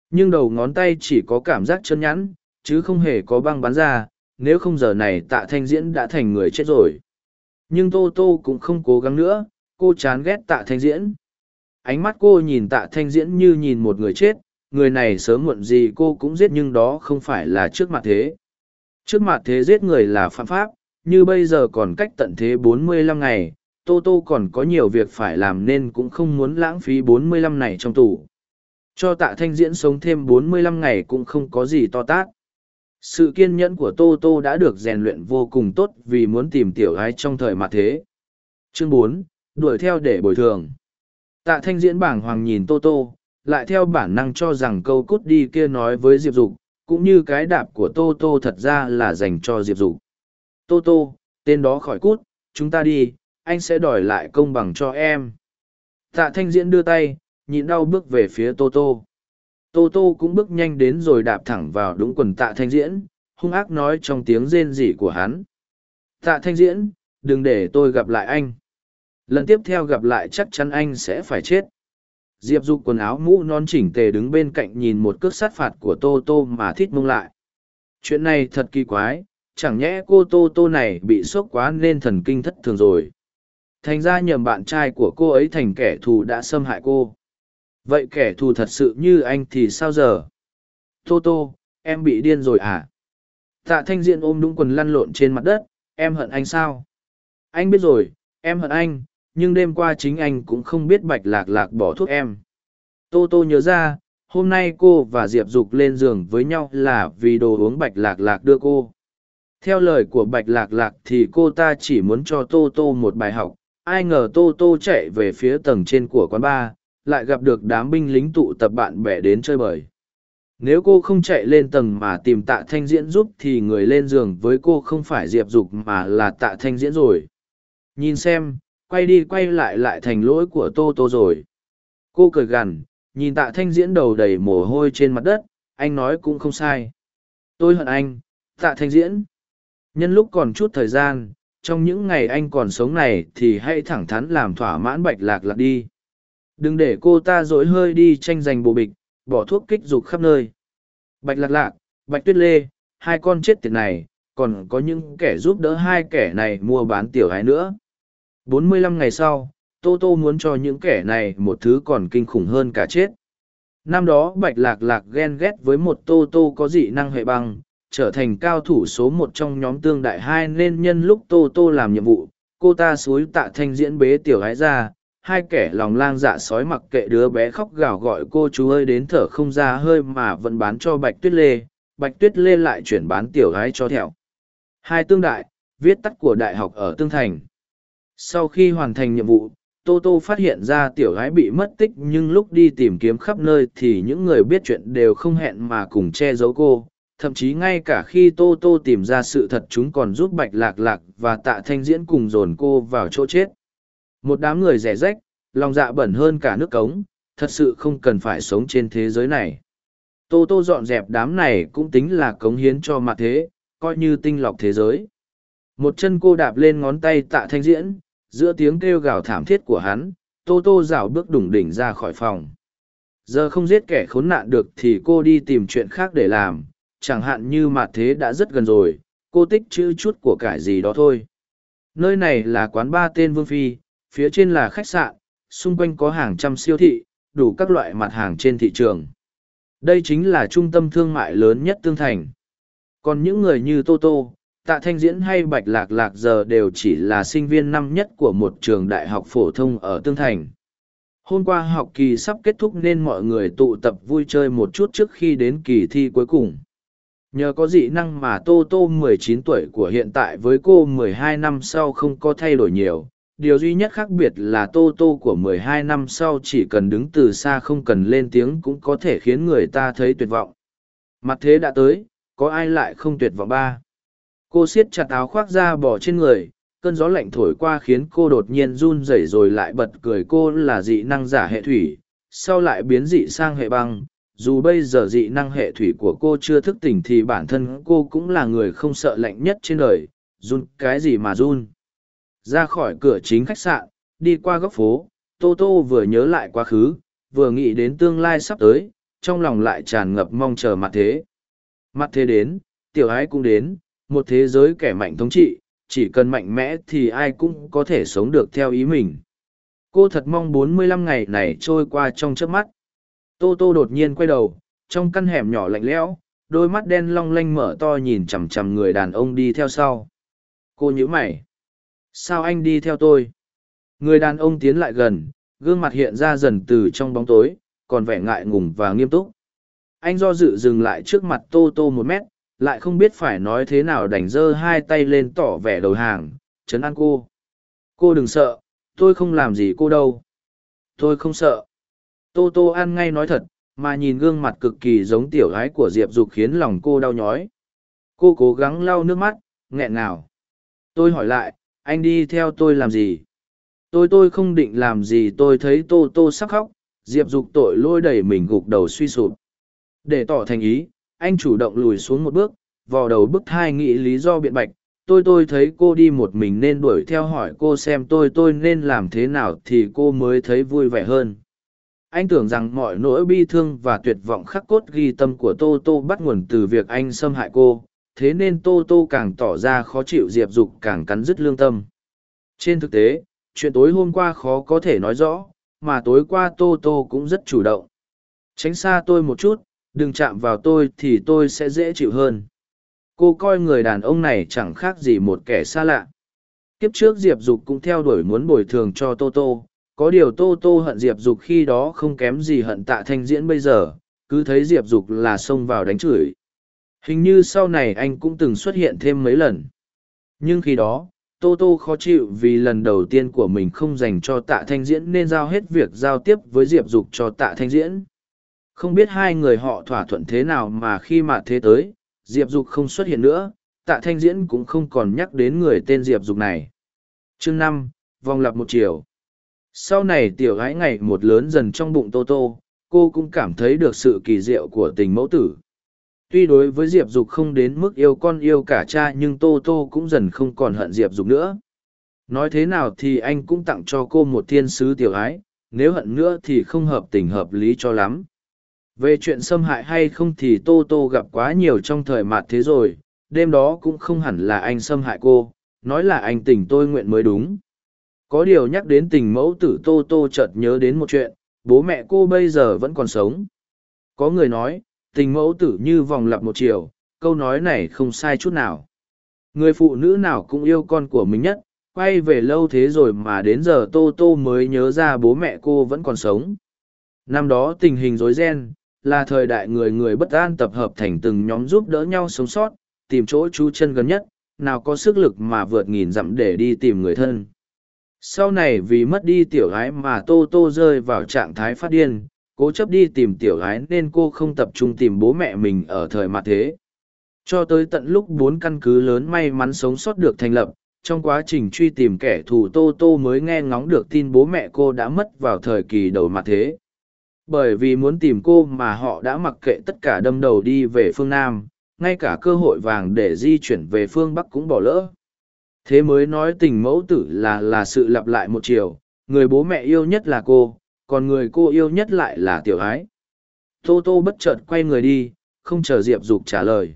Nhưng đầu ngón tay chỉ có cảm giác chân nhẵn, chứ không hề có băng bắn ra, nếu không giờ này tạ thanh diễn đã thành người chết rồi. Nhưng tô tô cũng không cố gắng nữa, cô chán ghét tạ thanh diễn. Ánh mắt cô nhìn tạ thanh diễn như nhìn một người chết, người này sớm muộn gì cô cũng giết nhưng đó không phải là trước mặt thế. Trước mặt thế giết người là phạm pháp, như bây giờ còn cách tận thế 45 ngày tô tô còn có nhiều việc phải làm nên cũng không muốn lãng phí 45 này trong tù. Cho tạ thanh diễn sống thêm 45 ngày cũng không có gì to tát. Sự kiên nhẫn của tô tô đã được rèn luyện vô cùng tốt vì muốn tìm tiểu gái trong thời mặt thế. Chương bốn, đuổi theo để bồi thường. Tạ thanh diễn bảng hoàng nhìn tô tô, lại theo bản năng cho rằng câu cút đi kia nói với diệp dục, cũng như cái đạp của tô tô thật ra là dành cho diệp dục. Tô tô, tên đó khỏi cút, chúng ta đi anh sẽ đòi lại công bằng cho em. Tạ thanh diễn đưa tay, nhịn đau bước về phía tô tô. Tô tô cũng bước nhanh đến rồi đạp thẳng vào đúng quần tạ thanh diễn, hung ác nói trong tiếng rên rỉ của hắn. Tạ thanh diễn, đừng để tôi gặp lại anh. Lần tiếp theo gặp lại chắc chắn anh sẽ phải chết. Diệp dục quần áo mũ non chỉnh tề đứng bên cạnh nhìn một cước sát phạt của tô tô mà thít mông lại. Chuyện này thật kỳ quái, chẳng nhẽ cô tô tô này bị sốc quá nên thần kinh thất thường rồi thành ra nhầm bạn trai của cô ấy thành kẻ thù đã xâm hại cô. Vậy kẻ thù thật sự như anh thì sao giờ? Tô tô, em bị điên rồi à? Tạ thanh diện ôm đúng quần lăn lộn trên mặt đất, em hận anh sao? Anh biết rồi, em hận anh, nhưng đêm qua chính anh cũng không biết bạch lạc lạc bỏ thuốc em. Tô tô nhớ ra, hôm nay cô và diệp dục lên giường với nhau là vì đồ uống bạch lạc lạc đưa cô. Theo lời của bạch lạc lạc thì cô ta chỉ muốn cho tô tô một bài học ai ngờ tô tô chạy về phía tầng trên của quán bar, lại gặp được đám binh lính tụ tập bạn bè đến chơi bời. Nếu cô không chạy lên tầng mà tìm tạ thanh diễn giúp thì người lên giường với cô không phải diệp dục mà là tạ thanh diễn rồi. Nhìn xem, quay đi quay lại lại thành lỗi của tô tô rồi. Cô cười gằn, nhìn tạ thanh diễn đầu đầy mồ hôi trên mặt đất, anh nói cũng không sai. Tôi hận anh, tạ thanh diễn. Nhân lúc còn chút thời gian trong những ngày anh còn sống này thì hãy thẳng thắn làm thỏa mãn bạch lạc lạc đi. Đừng để cô ta dỗi hơi đi tranh giành bộ bịch, bỏ thuốc kích dục khắp nơi. Bạch lạc lạc, bạch tuyết lê, hai con chết tiệt này, còn có những kẻ giúp đỡ hai kẻ này mua bán tiểu hái nữa. 45 ngày sau, tô tô muốn cho những kẻ này một thứ còn kinh khủng hơn cả chết. Năm đó bạch lạc lạc ghen ghét với một tô tô có dị năng hệ băng trở thành cao thủ số một trong nhóm tương đại hai nên nhân lúc tô tô làm nhiệm vụ, cô ta xúi tạ thanh diễn bế tiểu gái ra, hai kẻ lòng lang dạ sói mặc kệ đứa bé khóc gào gọi cô chú ơi đến thở không ra hơi mà vẫn bán cho bạch tuyết lê, bạch tuyết lê lại chuyển bán tiểu gái cho thẹo. Hai tương đại, viết tắt của đại học ở tương thành. Sau khi hoàn thành nhiệm vụ, tô tô phát hiện ra tiểu gái bị mất tích nhưng lúc đi tìm kiếm khắp nơi thì những người biết chuyện đều không hẹn mà cùng che giấu cô thậm chí ngay cả khi tô tô tìm ra sự thật chúng còn giúp bạch lạc lạc và tạ thanh diễn cùng dồn cô vào chỗ chết. Một đám người rẻ rách, lòng dạ bẩn hơn cả nước cống, thật sự không cần phải sống trên thế giới này. Tô tô dọn dẹp đám này cũng tính là cống hiến cho mặt thế, coi như tinh lọc thế giới. Một chân cô đạp lên ngón tay tạ thanh diễn, giữa tiếng kêu gào thảm thiết của hắn, tô tô rảo bước đủng đỉnh ra khỏi phòng. Giờ không giết kẻ khốn nạn được thì cô đi tìm chuyện khác để làm chẳng hạn như mặt thế đã rất gần rồi, cô tích chữ chút của cải gì đó thôi. Nơi này là quán ba tên vương phi, phía trên là khách sạn, xung quanh có hàng trăm siêu thị, đủ các loại mặt hàng trên thị trường. Đây chính là trung tâm thương mại lớn nhất tương thành. Còn những người như tô tô, tạ thanh diễn hay bạch lạc lạc giờ đều chỉ là sinh viên năm nhất của một trường đại học phổ thông ở tương thành. Hôm qua học kỳ sắp kết thúc nên mọi người tụ tập vui chơi một chút trước khi đến kỳ thi cuối cùng nhờ có dị năng mà tô tô 19 tuổi của hiện tại với cô 12 năm sau không có thay đổi nhiều. Điều duy nhất khác biệt là tô tô của 12 năm sau chỉ cần đứng từ xa không cần lên tiếng cũng có thể khiến người ta thấy tuyệt vọng. Mặt thế đã tới, có ai lại không tuyệt vọng ba? Cô siết chặt áo khoác ra bỏ trên người, cơn gió lạnh thổi qua khiến cô đột nhiên run rẩy rồi lại bật cười cô là dị năng giả hệ thủy, sau lại biến dị sang hệ băng dù bây giờ dị năng hệ thủy của cô chưa thức tỉnh thì bản thân cô cũng là người không sợ lạnh nhất trên đời, run cái gì mà run. Ra khỏi cửa chính khách sạn, đi qua góc phố, tô tô vừa nhớ lại quá khứ, vừa nghĩ đến tương lai sắp tới, trong lòng lại tràn ngập mong chờ mặt thế. Mặt thế đến, tiểu ái cũng đến, một thế giới kẻ mạnh thống trị, chỉ cần mạnh mẽ thì ai cũng có thể sống được theo ý mình. Cô thật mong 45 ngày này trôi qua trong trước mắt tô tô đột nhiên quay đầu, trong căn hẻm nhỏ lạnh lẽo, đôi mắt đen long lanh mở to nhìn chằm chằm người đàn ông đi theo sau. Cô nhíu mày. Sao anh đi theo tôi? Người đàn ông tiến lại gần, gương mặt hiện ra dần từ trong bóng tối, còn vẻ ngại ngùng và nghiêm túc. Anh do dự dừng lại trước mặt tô tô một mét, lại không biết phải nói thế nào đành giơ hai tay lên tỏ vẻ đầu hàng chấn an cô. Cô đừng sợ, tôi không làm gì cô đâu. Tôi không sợ tô tô ăn ngay nói thật, mà nhìn gương mặt cực kỳ giống tiểu gái của diệp dục khiến lòng cô đau nhói. Cô cố gắng lau nước mắt, nghẹn nào. tôi hỏi lại, anh đi theo tôi làm gì? Tôi tôi không định làm gì, tôi thấy tô tô sắc khóc. Diệp dục tội lôi đẩy mình gục đầu suy sụp. Để tỏ thành ý, anh chủ động lùi xuống một bước, vò đầu bức thai nghĩ lý do biện bạch. Tôi tôi thấy cô đi một mình nên đuổi theo hỏi cô xem tôi tôi nên làm thế nào thì cô mới thấy vui vẻ hơn anh tưởng rằng mọi nỗi bi thương và tuyệt vọng khắc cốt ghi tâm của tô tô bắt nguồn từ việc anh xâm hại cô, thế nên tô tô càng tỏ ra khó chịu diệp dục càng cắn dứt lương tâm. Trên thực tế, chuyện tối hôm qua khó có thể nói rõ, mà tối qua tô tô cũng rất chủ động. Tránh xa tôi một chút, đừng chạm vào tôi thì tôi sẽ dễ chịu hơn. Cô coi người đàn ông này chẳng khác gì một kẻ xa lạ. Kiếp trước diệp dục cũng theo đuổi muốn bồi thường cho tô tô có điều tô tô hận diệp dục khi đó không kém gì hận tạ thanh diễn bây giờ, cứ thấy diệp dục là xông vào đánh chửi. Hình như sau này anh cũng từng xuất hiện thêm mấy lần. Nhưng khi đó, tô tô khó chịu vì lần đầu tiên của mình không dành cho tạ thanh diễn nên giao hết việc giao tiếp với diệp dục cho tạ thanh diễn. Không biết hai người họ thỏa thuận thế nào mà khi mà thế tới, diệp dục không xuất hiện nữa, tạ thanh diễn cũng không còn nhắc đến người tên diệp dục này. Chương năm, vòng lặp một chiều sau này tiểu gái ngày một lớn dần trong bụng tô tô, cô cũng cảm thấy được sự kỳ diệu của tình mẫu tử. Tuy đối với diệp dục không đến mức yêu con yêu cả cha, nhưng tô tô cũng dần không còn hận diệp dục nữa. Nói thế nào thì anh cũng tặng cho cô một thiên sứ tiểu ái nếu hận nữa thì không hợp tình hợp lý cho lắm. Về chuyện xâm hại hay không thì tô tô gặp quá nhiều trong thời mạt thế rồi, đêm đó cũng không hẳn là anh xâm hại cô, nói là anh tình tôi nguyện mới đúng có điều nhắc đến tình mẫu tử tô tô chợt nhớ đến một chuyện, bố mẹ cô bây giờ vẫn còn sống. Có người nói, tình mẫu tử như vòng lặp một chiều, câu nói này không sai chút nào. Người phụ nữ nào cũng yêu con của mình nhất, quay về lâu thế rồi mà đến giờ tô tô mới nhớ ra bố mẹ cô vẫn còn sống. Năm đó tình hình rối ren, là thời đại người người bất an tập hợp thành từng nhóm giúp đỡ nhau sống sót, tìm chỗ trú chân gần nhất, nào có sức lực mà vượt nghìn dặm để đi tìm người thân sau này vì mất đi tiểu gái mà tô tô rơi vào trạng thái phát điên, cố chấp đi tìm tiểu gái nên cô không tập trung tìm bố mẹ mình ở thời mặt thế. Cho tới tận lúc bốn căn cứ lớn may mắn sống sót được thành lập, trong quá trình truy tìm kẻ thù tô tô mới nghe ngóng được tin bố mẹ cô đã mất vào thời kỳ đầu mặt thế. Bởi vì muốn tìm cô mà họ đã mặc kệ tất cả đâm đầu đi về phương nam, ngay cả cơ hội vàng để di chuyển về phương bắc cũng bỏ lỡ thế mới nói tình mẫu tử là là sự lặp lại một chiều, người bố mẹ yêu nhất là cô, còn người cô yêu nhất lại là tiểu ái. Tô tô bất chợt quay người đi, không chờ diệp dục trả lời.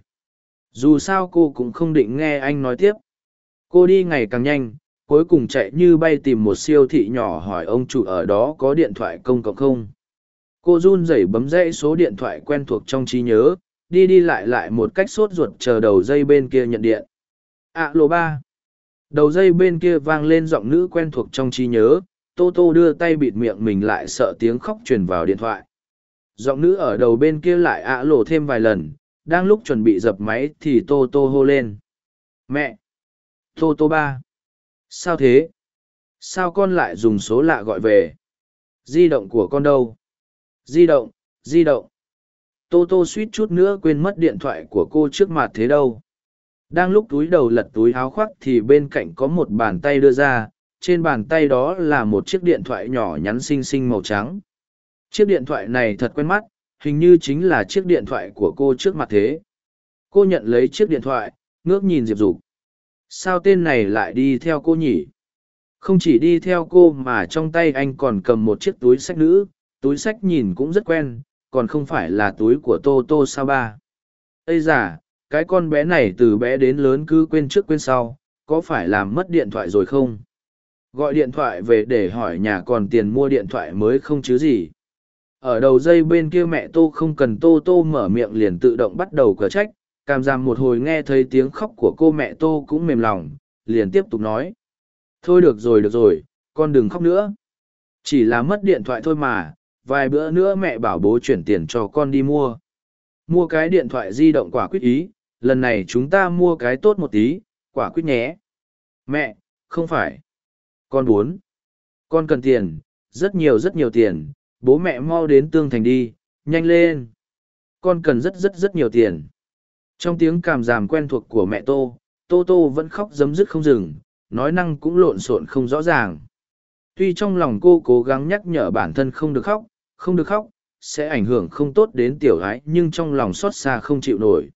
Dù sao cô cũng không định nghe anh nói tiếp. Cô đi ngày càng nhanh, cuối cùng chạy như bay tìm một siêu thị nhỏ hỏi ông chủ ở đó có điện thoại công cộng không. Cô run rẩy bấm dãy số điện thoại quen thuộc trong trí nhớ, đi đi lại lại một cách sốt ruột chờ đầu dây bên kia nhận điện. Ạ lô ba đầu dây bên kia vang lên giọng nữ quen thuộc trong trí nhớ, tô tô đưa tay bịt miệng mình lại sợ tiếng khóc truyền vào điện thoại. Giọng nữ ở đầu bên kia lại ạ lộ thêm vài lần, đang lúc chuẩn bị dập máy thì tô tô hô lên. Mẹ! Tô tô ba! Sao thế? Sao con lại dùng số lạ gọi về? Di động của con đâu? Di động di động! Tô tô suýt chút nữa quên mất điện thoại của cô trước mặt thế đâu đang lúc túi đầu lật túi áo khoác thì bên cạnh có một bàn tay đưa ra, trên bàn tay đó là một chiếc điện thoại nhỏ nhắn xinh xinh màu trắng. Chiếc điện thoại này thật quen mắt, hình như chính là chiếc điện thoại của cô trước mặt thế. Cô nhận lấy chiếc điện thoại, ngước nhìn diệp dục. Sao tên này lại đi theo cô nhỉ? Không chỉ đi theo cô mà trong tay anh còn cầm một chiếc túi sách nữ. Túi sách nhìn cũng rất quen, còn không phải là túi của tô tô sao ba. Ây giả cái con bé này từ bé đến lớn cứ quên trước quên sau, có phải làm mất điện thoại rồi không? Gọi điện thoại về để hỏi nhà còn tiền mua điện thoại mới không chứ gì. Ở đầu dây bên kia mẹ tô không cần tô tô mở miệng liền tự động bắt đầu cờ trách, cảm giảm một hồi nghe thấy tiếng khóc của cô mẹ tô cũng mềm lòng, liền tiếp tục nói. Thôi được rồi được rồi, con đừng khóc nữa. Chỉ là mất điện thoại thôi mà, vài bữa nữa mẹ bảo bố chuyển tiền cho con đi mua. Mua cái điện thoại di động quả quyết ý lần này chúng ta mua cái tốt một tí, quả quyết nhé. Mẹ, không phải. Con muốn con cần tiền, rất nhiều rất nhiều tiền, bố mẹ mau đến tương thành đi, nhanh lên. Con cần rất rất rất nhiều tiền. Trong tiếng cảm giảm quen thuộc của mẹ tô tô tô vẫn khóc dấm dứt không dừng, nói năng cũng lộn xộn không rõ ràng. Tuy trong lòng cô cố gắng nhắc nhở bản thân không được khóc, không được khóc, sẽ ảnh hưởng không tốt đến tiểu gái, nhưng trong lòng xót xa không chịu nổi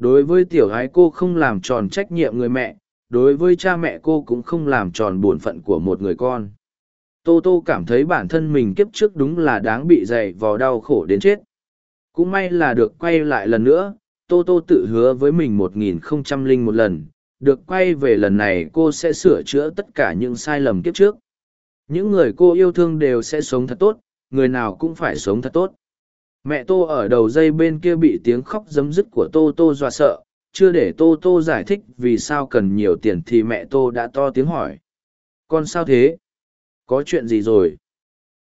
đối với tiểu gái cô không làm tròn trách nhiệm người mẹ, đối với cha mẹ cô cũng không làm tròn bổn phận của một người con. Tô tô cảm thấy bản thân mình kiếp trước đúng là đáng bị dày vò đau khổ đến chết. Cũng may là được quay lại lần nữa, tô tô tự hứa với mình một nghìn không trăm linh một lần, được quay về lần này cô sẽ sửa chữa tất cả những sai lầm kiếp trước. Những người cô yêu thương đều sẽ sống thật tốt, người nào cũng phải sống thật tốt mẹ tô ở đầu dây bên kia bị tiếng khóc giấm dứt của tô tô dọa sợ, chưa để tô tô giải thích vì sao cần nhiều tiền thì mẹ tô đã to tiếng hỏi. Con sao thế? Có chuyện gì rồi?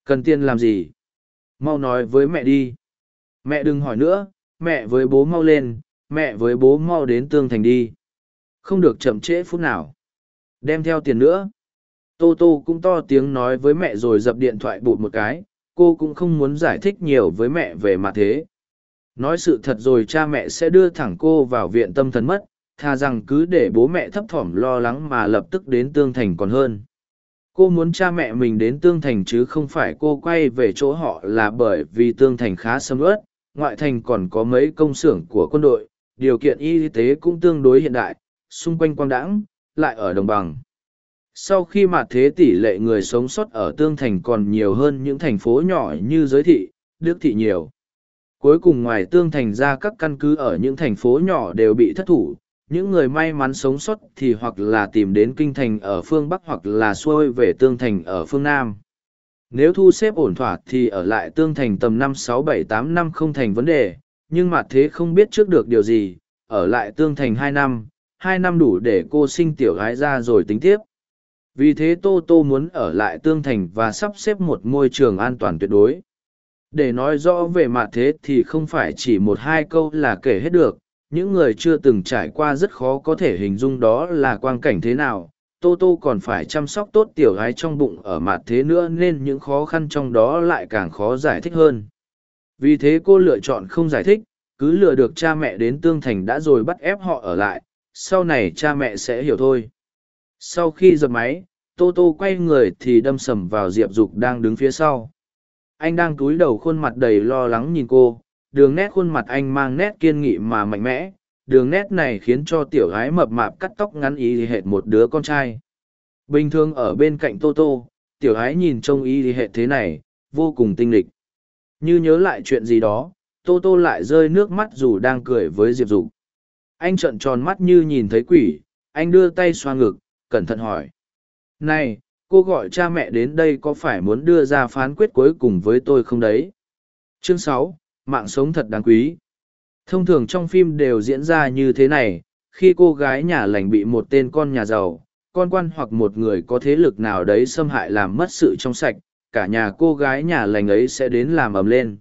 Cần tiền làm gì? Mau nói với mẹ đi. Mẹ đừng hỏi nữa, mẹ với bố mau lên, mẹ với bố mau đến tương thành đi. Không được chậm trễ phút nào. Đem theo tiền nữa. Tô tô cũng to tiếng nói với mẹ rồi dập điện thoại bụt một cái cô cũng không muốn giải thích nhiều với mẹ về mặt thế. Nói sự thật rồi cha mẹ sẽ đưa thẳng cô vào viện tâm thần mất, thà rằng cứ để bố mẹ thấp thỏm lo lắng mà lập tức đến tương thành còn hơn. Cô muốn cha mẹ mình đến tương thành chứ không phải cô quay về chỗ họ là bởi vì tương thành khá sầm ớt ngoại thành còn có mấy công xưởng của quân đội, điều kiện y tế cũng tương đối hiện đại, xung quanh quang đãng, lại ở đồng bằng sau khi mà thế tỷ lệ người sống sót ở tương thành còn nhiều hơn những thành phố nhỏ như giới thị, đức thị nhiều. Cuối cùng ngoài tương thành ra các căn cứ ở những thành phố nhỏ đều bị thất thủ, những người may mắn sống sót thì hoặc là tìm đến kinh thành ở phương bắc hoặc là xuôi về tương thành ở phương nam. Nếu thu xếp ổn thỏa thì ở lại tương thành tầm năm sáu bảy tám năm không thành vấn đề, nhưng mà thế không biết trước được điều gì, ở lại tương thành hai năm hai năm đủ để cô sinh tiểu gái ra rồi tính tiếp vì thế tô tô muốn ở lại tương thành và sắp xếp một môi trường an toàn tuyệt đối. Để nói rõ về mặt thế thì không phải chỉ một hai câu là kể hết được, những người chưa từng trải qua rất khó có thể hình dung đó là quang cảnh thế nào, tô tô còn phải chăm sóc tốt tiểu gái trong bụng ở mặt thế nữa nên những khó khăn trong đó lại càng khó giải thích hơn. Vì thế cô lựa chọn không giải thích, cứ lừa được cha mẹ đến tương thành đã rồi bắt ép họ ở lại, sau này cha mẹ sẽ hiểu thôi sau khi dập máy, tô tô quay người thì đâm sầm vào diệp dục đang đứng phía sau. Anh đang cúi đầu khuôn mặt đầy lo lắng nhìn cô. Đường nét khuôn mặt anh mang nét kiên nghị mà mạnh mẽ. Đường nét này khiến cho tiểu gái mập mạp cắt tóc ngắn ý hệt một đứa con trai. Bình thường ở bên cạnh tô tô, tiểu gái nhìn trông y hệt thế này, vô cùng tinh lịch như nhớ lại chuyện gì đó, tô tô lại rơi nước mắt dù đang cười với diệp dục. Anh trợn tròn mắt như nhìn thấy quỷ, anh đưa tay xoa ngực cẩn thận hỏi. Này, cô gọi cha mẹ đến đây có phải muốn đưa ra phán quyết cuối cùng với tôi không đấy? Chương sáu, mạng sống thật đáng quý. Thông thường trong phim đều diễn ra như thế này, khi cô gái nhà lành bị một tên con nhà giàu, con quan hoặc một người có thế lực nào đấy xâm hại làm mất sự trong sạch, cả nhà cô gái nhà lành ấy sẽ đến làm ầm lên.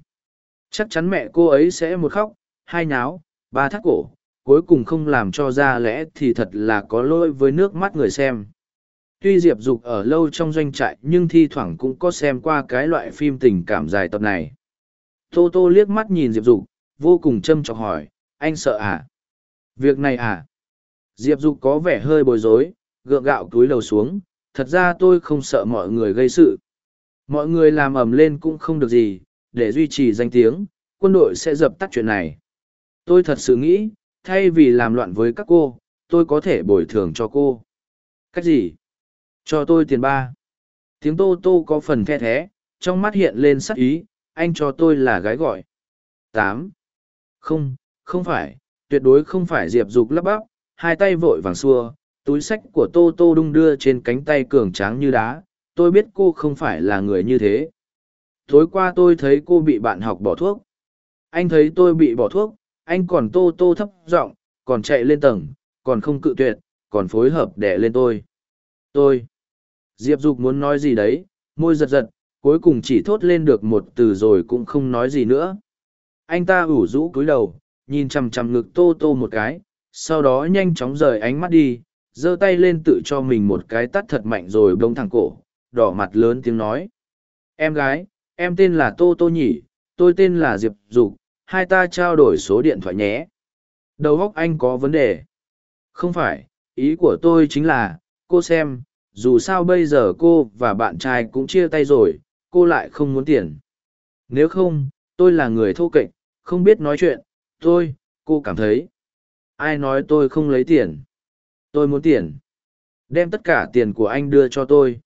Chắc chắn mẹ cô ấy sẽ một khóc, hai nháo, ba thắt cổ cuối cùng không làm cho ra lẽ thì thật là có lỗi với nước mắt người xem. Tuy diệp dục ở lâu trong doanh trại nhưng thi thoảng cũng có xem qua cái loại phim tình cảm dài tập này. Tô tô liếc mắt nhìn diệp dục, vô cùng châm trọc hỏi, anh sợ à? Việc này à? Diệp dục có vẻ hơi bối rối, gượng gạo túi lầu xuống, thật ra tôi không sợ mọi người gây sự. Mọi người làm ầm lên cũng không được gì, để duy trì danh tiếng, quân đội sẽ dập tắt chuyện này. Tôi thật sự nghĩ thay vì làm loạn với các cô, tôi có thể bồi thường cho cô. Cách gì? Cho tôi tiền ba. Tiếng tô tô có phần the thé, trong mắt hiện lên sắc ý, anh cho tôi là gái gọi. Tám. Không không phải, tuyệt đối không phải diệp dục lắp bắp, hai tay vội vàng xua, túi sách của tô tô đung đưa trên cánh tay cường tráng như đá, tôi biết cô không phải là người như thế. Tối qua tôi thấy cô bị bạn học bỏ thuốc. Anh thấy tôi bị bỏ thuốc anh còn tô tô thấp giọng, còn chạy lên tầng, còn không cự tuyệt, còn phối hợp đẻ lên tôi. Tôi. Diệp dục muốn nói gì đấy, môi giật giật, cuối cùng chỉ thốt lên được một từ rồi cũng không nói gì nữa. Anh ta ủ rũ cúi đầu, nhìn chằm chằm ngực tô tô một cái, sau đó nhanh chóng rời ánh mắt đi, giơ tay lên tự cho mình một cái tắt thật mạnh rồi bông thẳng cổ, đỏ mặt lớn tiếng nói. Em gái, em tên là tô tô nhỉ, tôi tên là diệp dục hai ta trao đổi số điện thoại nhé. Đầu óc anh có vấn đề. Không phải, ý của tôi chính là, cô xem, dù sao bây giờ cô và bạn trai cũng chia tay rồi, cô lại không muốn tiền. Nếu không, tôi là người thô kệch, không biết nói chuyện. Tôi, cô cảm thấy, ai nói tôi không lấy tiền? Tôi muốn tiền. Đem tất cả tiền của anh đưa cho tôi.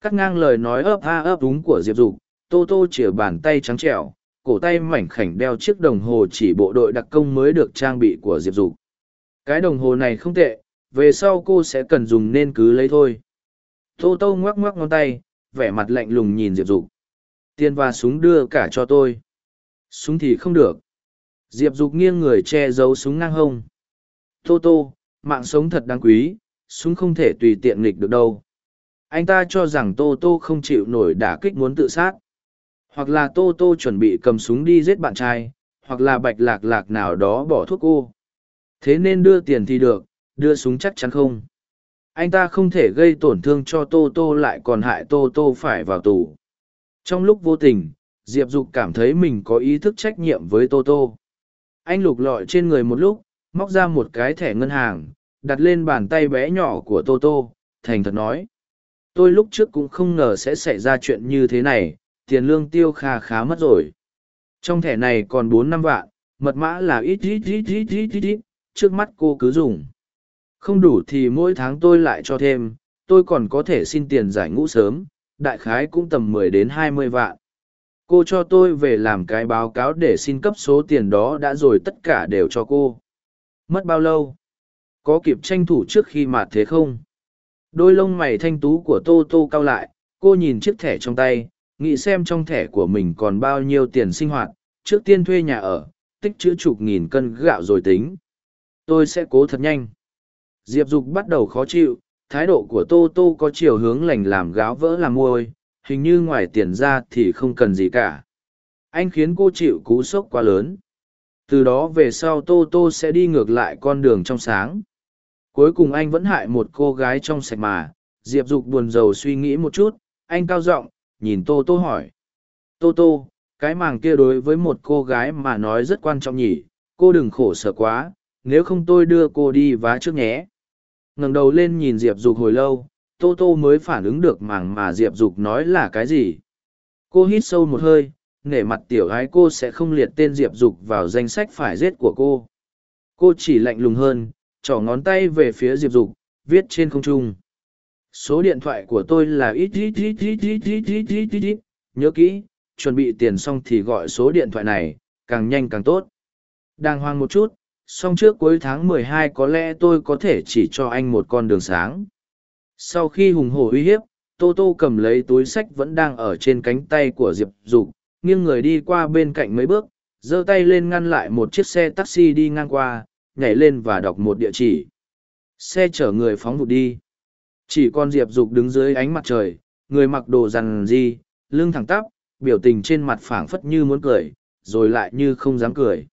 Cắt ngang lời nói ấp a ấp úng của diệp dục, tô tô chìa bàn tay trắng trẻo cổ tay mảnh khảnh đeo chiếc đồng hồ chỉ bộ đội đặc công mới được trang bị của diệp dục. Cái đồng hồ này không tệ, về sau cô sẽ cần dùng nên cứ lấy thôi. Tô tô ngoắc ngoắc ngón tay, vẻ mặt lạnh lùng nhìn diệp dục. Tiền và súng đưa cả cho tôi. Súng thì không được. Diệp dục nghiêng người che giấu súng ngang hông. Tô tô, mạng sống thật đáng quý, súng không thể tùy tiện nghịch được đâu. Anh ta cho rằng tô tô không chịu nổi đả kích muốn tự sát hoặc là tô tô chuẩn bị cầm súng đi giết bạn trai, hoặc là bạch lạc lạc nào đó bỏ thuốc cô. Thế nên đưa tiền thì được, đưa súng chắc chắn không? Anh ta không thể gây tổn thương cho tô tô lại còn hại tô tô phải vào tù. Trong lúc vô tình, diệp dục cảm thấy mình có ý thức trách nhiệm với tô tô. Anh lục lọi trên người một lúc, móc ra một cái thẻ ngân hàng, đặt lên bàn tay bé nhỏ của tô tô, thành thật nói. Tôi lúc trước cũng không ngờ sẽ xảy ra chuyện như thế này tiền lương tiêu kha khá mất rồi. Trong thẻ này còn bốn năm vạn, mật mã là ít ít ít ít ít ít ít, trước mắt cô cứ dùng. Không đủ thì mỗi tháng tôi lại cho thêm, tôi còn có thể xin tiền giải ngũ sớm, đại khái cũng tầm mười đến hai mươi vạn. Cô cho tôi về làm cái báo cáo để xin cấp số tiền đó đã rồi tất cả đều cho cô. Mất bao lâu? Có kịp tranh thủ trước khi mạt thế không? Đôi lông mày thanh tú của tô tô cao lại, cô nhìn chiếc thẻ trong tay nghĩ xem trong thẻ của mình còn bao nhiêu tiền sinh hoạt, trước tiên thuê nhà ở, tích chữ chục nghìn cân gạo rồi tính. Tôi sẽ cố thật nhanh. Diệp dục bắt đầu khó chịu, thái độ của tô tô có chiều hướng lành làm gáo vỡ làm môi, hình như ngoài tiền ra thì không cần gì cả. Anh khiến cô chịu cú sốc quá lớn. Từ đó về sau tô tô sẽ đi ngược lại con đường trong sáng. Cuối cùng anh vẫn hại một cô gái trong sạch mà. Diệp dục buồn rầu suy nghĩ một chút, anh cao giọng nhìn tô tô hỏi. Tô tô, cái màng kia đối với một cô gái mà nói rất quan trọng nhỉ, cô đừng khổ sở quá, nếu không tôi đưa cô đi vá trước nhé. Ngẩng đầu lên nhìn diệp dục hồi lâu, tô tô mới phản ứng được màng mà diệp dục nói là cái gì. Cô hít sâu một hơi, nể mặt tiểu gái cô sẽ không liệt tên diệp dục vào danh sách phải giết của cô. Cô chỉ lạnh lùng hơn, trỏ ngón tay về phía diệp dục, viết trên không trung số điện thoại của tôi là ít ít ít ít ít ít ít ít ít ít nhớ kỹ chuẩn bị tiền xong thì gọi số điện thoại này càng nhanh càng tốt đàng hoàng một chút xong trước cuối tháng mười hai có lẽ tôi có thể chỉ cho anh một con đường sáng sau khi hùng hổ uy hiếp tô tô cầm lấy túi sách vẫn đang ở trên cánh tay của diệp dục nghiêng người đi qua bên cạnh mấy bước giơ tay lên ngăn lại một chiếc xe taxi đi ngang qua nhảy lên và đọc một địa chỉ. Xe chở người phóng vụt đi. Chỉ còn Diệp Dục đứng dưới ánh mặt trời, người mặc đồ rằn di, lưng thẳng tắp, biểu tình trên mặt phảng phất như muốn cười, rồi lại như không dám cười.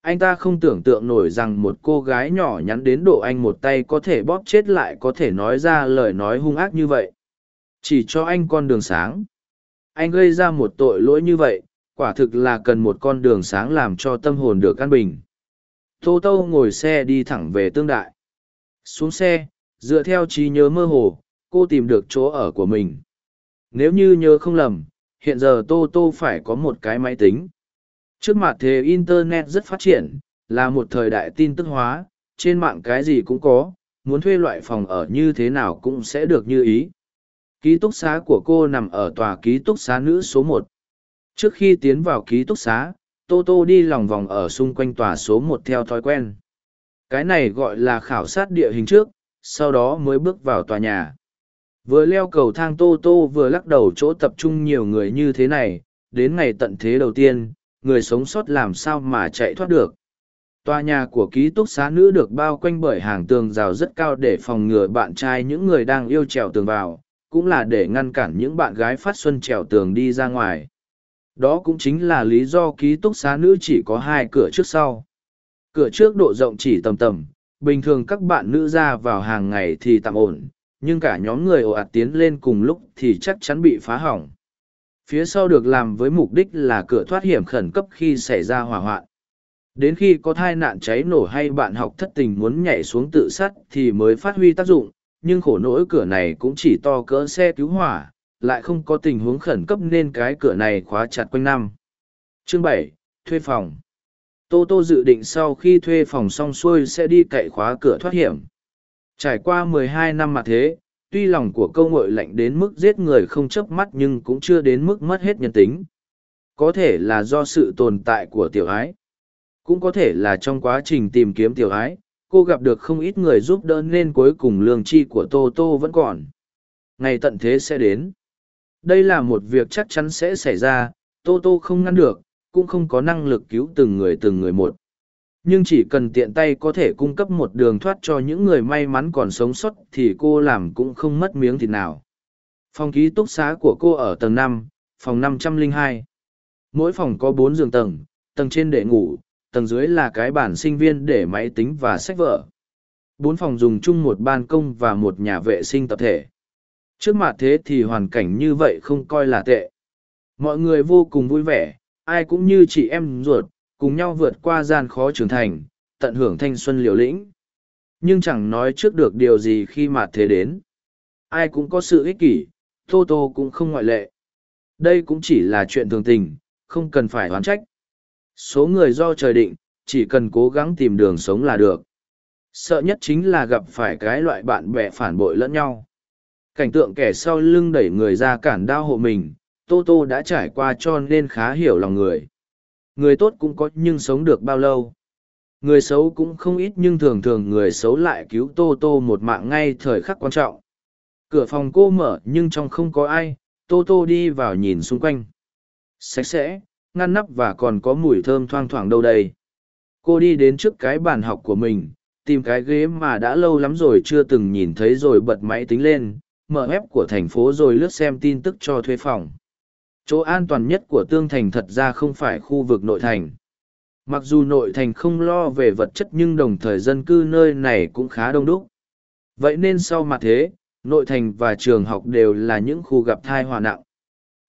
Anh ta không tưởng tượng nổi rằng một cô gái nhỏ nhắn đến độ anh một tay có thể bóp chết lại có thể nói ra lời nói hung ác như vậy. Chỉ cho anh con đường sáng. Anh gây ra một tội lỗi như vậy, quả thực là cần một con đường sáng làm cho tâm hồn được căn bình. Tô Tô ngồi xe đi thẳng về tương đại. Xuống xe, dựa theo trí nhớ mơ hồ, cô tìm được chỗ ở của mình. Nếu như nhớ không lầm, hiện giờ Tô Tô phải có một cái máy tính. Trước mặt thế Internet rất phát triển, là một thời đại tin tức hóa, trên mạng cái gì cũng có, muốn thuê loại phòng ở như thế nào cũng sẽ được như ý. Ký túc xá của cô nằm ở tòa ký túc xá nữ số một. Trước khi tiến vào ký túc xá, Tô Tô đi lòng vòng ở xung quanh tòa số một theo thói quen. Cái này gọi là khảo sát địa hình trước, sau đó mới bước vào tòa nhà. Vừa leo cầu thang Tô Tô vừa lắc đầu chỗ tập trung nhiều người như thế này, đến ngày tận thế đầu tiên, người sống sót làm sao mà chạy thoát được. Tòa nhà của ký túc xá nữ được bao quanh bởi hàng tường rào rất cao để phòng ngừa bạn trai những người đang yêu trèo tường vào, cũng là để ngăn cản những bạn gái phát xuân trèo tường đi ra ngoài. Đó cũng chính là lý do ký túc xá nữ chỉ có hai cửa trước sau. Cửa trước độ rộng chỉ tầm tầm, bình thường các bạn nữ ra vào hàng ngày thì tạm ổn, nhưng cả nhóm người ồ ạt tiến lên cùng lúc thì chắc chắn bị phá hỏng. Phía sau được làm với mục đích là cửa thoát hiểm khẩn cấp khi xảy ra hỏa hoạn. Đến khi có thai nạn cháy nổ hay bạn học thất tình muốn nhảy xuống tự sát thì mới phát huy tác dụng, nhưng khổ nỗi cửa này cũng chỉ to cỡ xe cứu hỏa, lại không có tình huống khẩn cấp nên cái cửa này khóa chặt quanh năm. Chương bảy Thuê phòng Tô Tô dự định sau khi thuê phòng xong xuôi sẽ đi cậy khóa cửa thoát hiểm. Trải qua mười hai năm mà thế, tuy lòng của câu ngội lạnh đến mức giết người không chớp mắt nhưng cũng chưa đến mức mất hết nhân tính. Có thể là do sự tồn tại của tiểu ái. Cũng có thể là trong quá trình tìm kiếm tiểu ái, cô gặp được không ít người giúp đỡ nên cuối cùng lương chi của Tô Tô vẫn còn. Ngày tận thế sẽ đến. Đây là một việc chắc chắn sẽ xảy ra, Tô Tô không ngăn được, cũng không có năng lực cứu từng người từng người một. Nhưng chỉ cần tiện tay có thể cung cấp một đường thoát cho những người may mắn còn sống sót thì cô làm cũng không mất miếng thịt nào. Phòng ký túc xá của cô ở tầng năm, phòng năm trăm linh hai. Mỗi phòng có bốn giường tầng, tầng trên để ngủ, tầng dưới là cái bàn sinh viên để máy tính và sách vở. Bốn phòng dùng chung một ban công và một nhà vệ sinh tập thể. Trước mặt thế thì hoàn cảnh như vậy không coi là tệ. Mọi người vô cùng vui vẻ, ai cũng như chị em ruột, cùng nhau vượt qua gian khó trưởng thành, tận hưởng thanh xuân liều lĩnh. Nhưng chẳng nói trước được điều gì khi mà thế đến. Ai cũng có sự ích kỷ, Tô Tô cũng không ngoại lệ. Đây cũng chỉ là chuyện thường tình, không cần phải oán trách. Số người do trời định, chỉ cần cố gắng tìm đường sống là được. Sợ nhất chính là gặp phải cái loại bạn bè phản bội lẫn nhau. Cảnh tượng kẻ sau lưng đẩy người ra cản đao hộ mình, Tô Tô đã trải qua cho nên khá hiểu lòng người. Người tốt cũng có nhưng sống được bao lâu. Người xấu cũng không ít nhưng thường thường người xấu lại cứu Tô Tô một mạng ngay thời khắc quan trọng. Cửa phòng cô mở nhưng trong không có ai, Tô Tô đi vào nhìn xung quanh. Sạch sẽ, ngăn nắp và còn có mùi thơm thoang thoảng đâu đây. Cô đi đến trước cái bàn học của mình, tìm cái ghế mà đã lâu lắm rồi chưa từng nhìn thấy rồi bật máy tính lên, mở ép của thành phố rồi lướt xem tin tức cho thuê phòng. Chỗ an toàn nhất của tương thành thật ra không phải khu vực nội thành. Mặc dù nội thành không lo về vật chất nhưng đồng thời dân cư nơi này cũng khá đông đúc. Vậy nên sau mặt thế, nội thành và trường học đều là những khu gặp thai hòa nặng.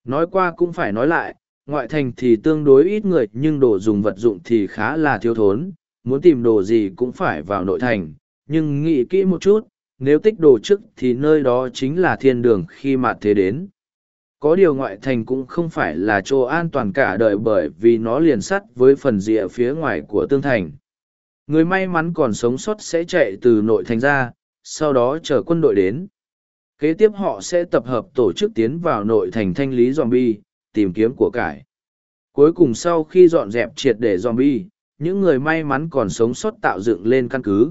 Nói qua cũng phải nói lại, ngoại thành thì tương đối ít người nhưng đồ dùng vật dụng thì khá là thiếu thốn, muốn tìm đồ gì cũng phải vào nội thành, nhưng nghĩ kỹ một chút, nếu tích đồ trước thì nơi đó chính là thiên đường khi mặt thế đến. Có điều ngoại thành cũng không phải là chỗ an toàn cả đời bởi vì nó liền sắt với phần rìa phía ngoài của tương thành. Người may mắn còn sống sót sẽ chạy từ nội thành ra, sau đó chờ quân đội đến. Kế tiếp họ sẽ tập hợp tổ chức tiến vào nội thành thanh lý zombie, tìm kiếm của cải. Cuối cùng sau khi dọn dẹp triệt để zombie, những người may mắn còn sống sót tạo dựng lên căn cứ.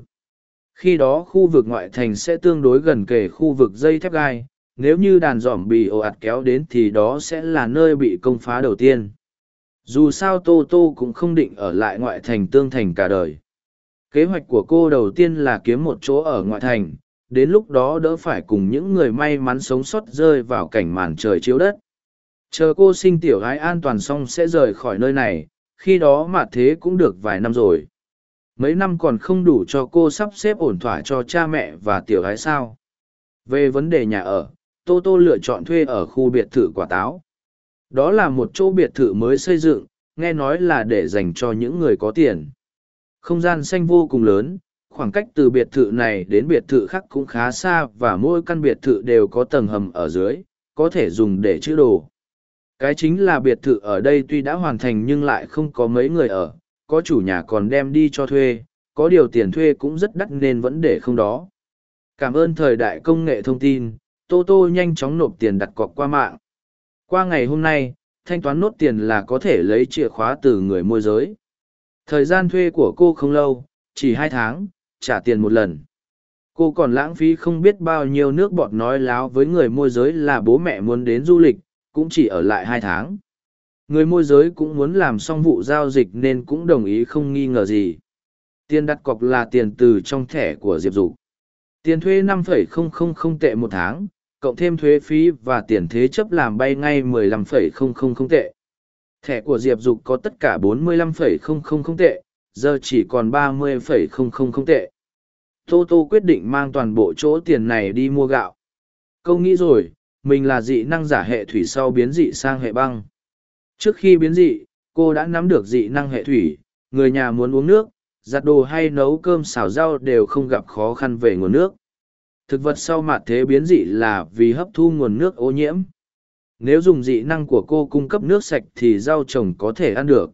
Khi đó khu vực ngoại thành sẽ tương đối gần kề khu vực dây thép gai, nếu như đàn dỏm bị ồ ạt kéo đến thì đó sẽ là nơi bị công phá đầu tiên. Dù sao tô tô cũng không định ở lại ngoại thành tương thành cả đời. Kế hoạch của cô đầu tiên là kiếm một chỗ ở ngoại thành, đến lúc đó đỡ phải cùng những người may mắn sống sót rơi vào cảnh màn trời chiếu đất. Chờ cô sinh tiểu gái an toàn xong sẽ rời khỏi nơi này, khi đó mà thế cũng được vài năm rồi. Mấy năm còn không đủ cho cô sắp xếp ổn thỏa cho cha mẹ và tiểu gái sao? Về vấn đề nhà ở tô tô lựa chọn thuê ở khu biệt thự quả táo. Đó là một chỗ biệt thự mới xây dựng, nghe nói là để dành cho những người có tiền. Không gian xanh vô cùng lớn, khoảng cách từ biệt thự này đến biệt thự khác cũng khá xa và mỗi căn biệt thự đều có tầng hầm ở dưới, có thể dùng để chữ đồ. Cái chính là biệt thự ở đây tuy đã hoàn thành nhưng lại không có mấy người ở, có chủ nhà còn đem đi cho thuê, có điều tiền thuê cũng rất đắt nên vẫn để không đó. Cảm ơn thời đại công nghệ thông tin tô tô nhanh chóng nộp tiền đặt cọc qua mạng. Qua ngày hôm nay, thanh toán nốt tiền là có thể lấy chìa khóa từ người môi giới. Thời gian thuê của cô không lâu, chỉ hai tháng, trả tiền một lần. Cô còn lãng phí không biết bao nhiêu nước bọt nói láo với người môi giới là bố mẹ muốn đến du lịch, cũng chỉ ở lại hai tháng. Người môi giới cũng muốn làm xong vụ giao dịch nên cũng đồng ý không nghi ngờ gì. Tiền đặt cọc là tiền từ trong thẻ của diệp dục. Tiền thuê năm phẩy không không không tệ một tháng cộng thêm thuế phí và tiền thế chấp làm bay ngay mười lăm phẩy không không không tệ. Thẻ của diệp dục có tất cả bốn mươi lăm phẩy không không không tệ, giờ chỉ còn ba mươi phẩy không không không tệ. Tô tô quyết định mang toàn bộ chỗ tiền này đi mua gạo. Câu nghĩ rồi, mình là dị năng giả hệ thủy sau biến dị sang hệ băng. Trước khi biến dị, cô đã nắm được dị năng hệ thủy, người nhà muốn uống nước, giặt đồ hay nấu cơm xào rau đều không gặp khó khăn về nguồn nước thực vật sau mặt thế biến dị là vì hấp thu nguồn nước ô nhiễm. Nếu dùng dị năng của cô cung cấp nước sạch thì rau trồng có thể ăn được.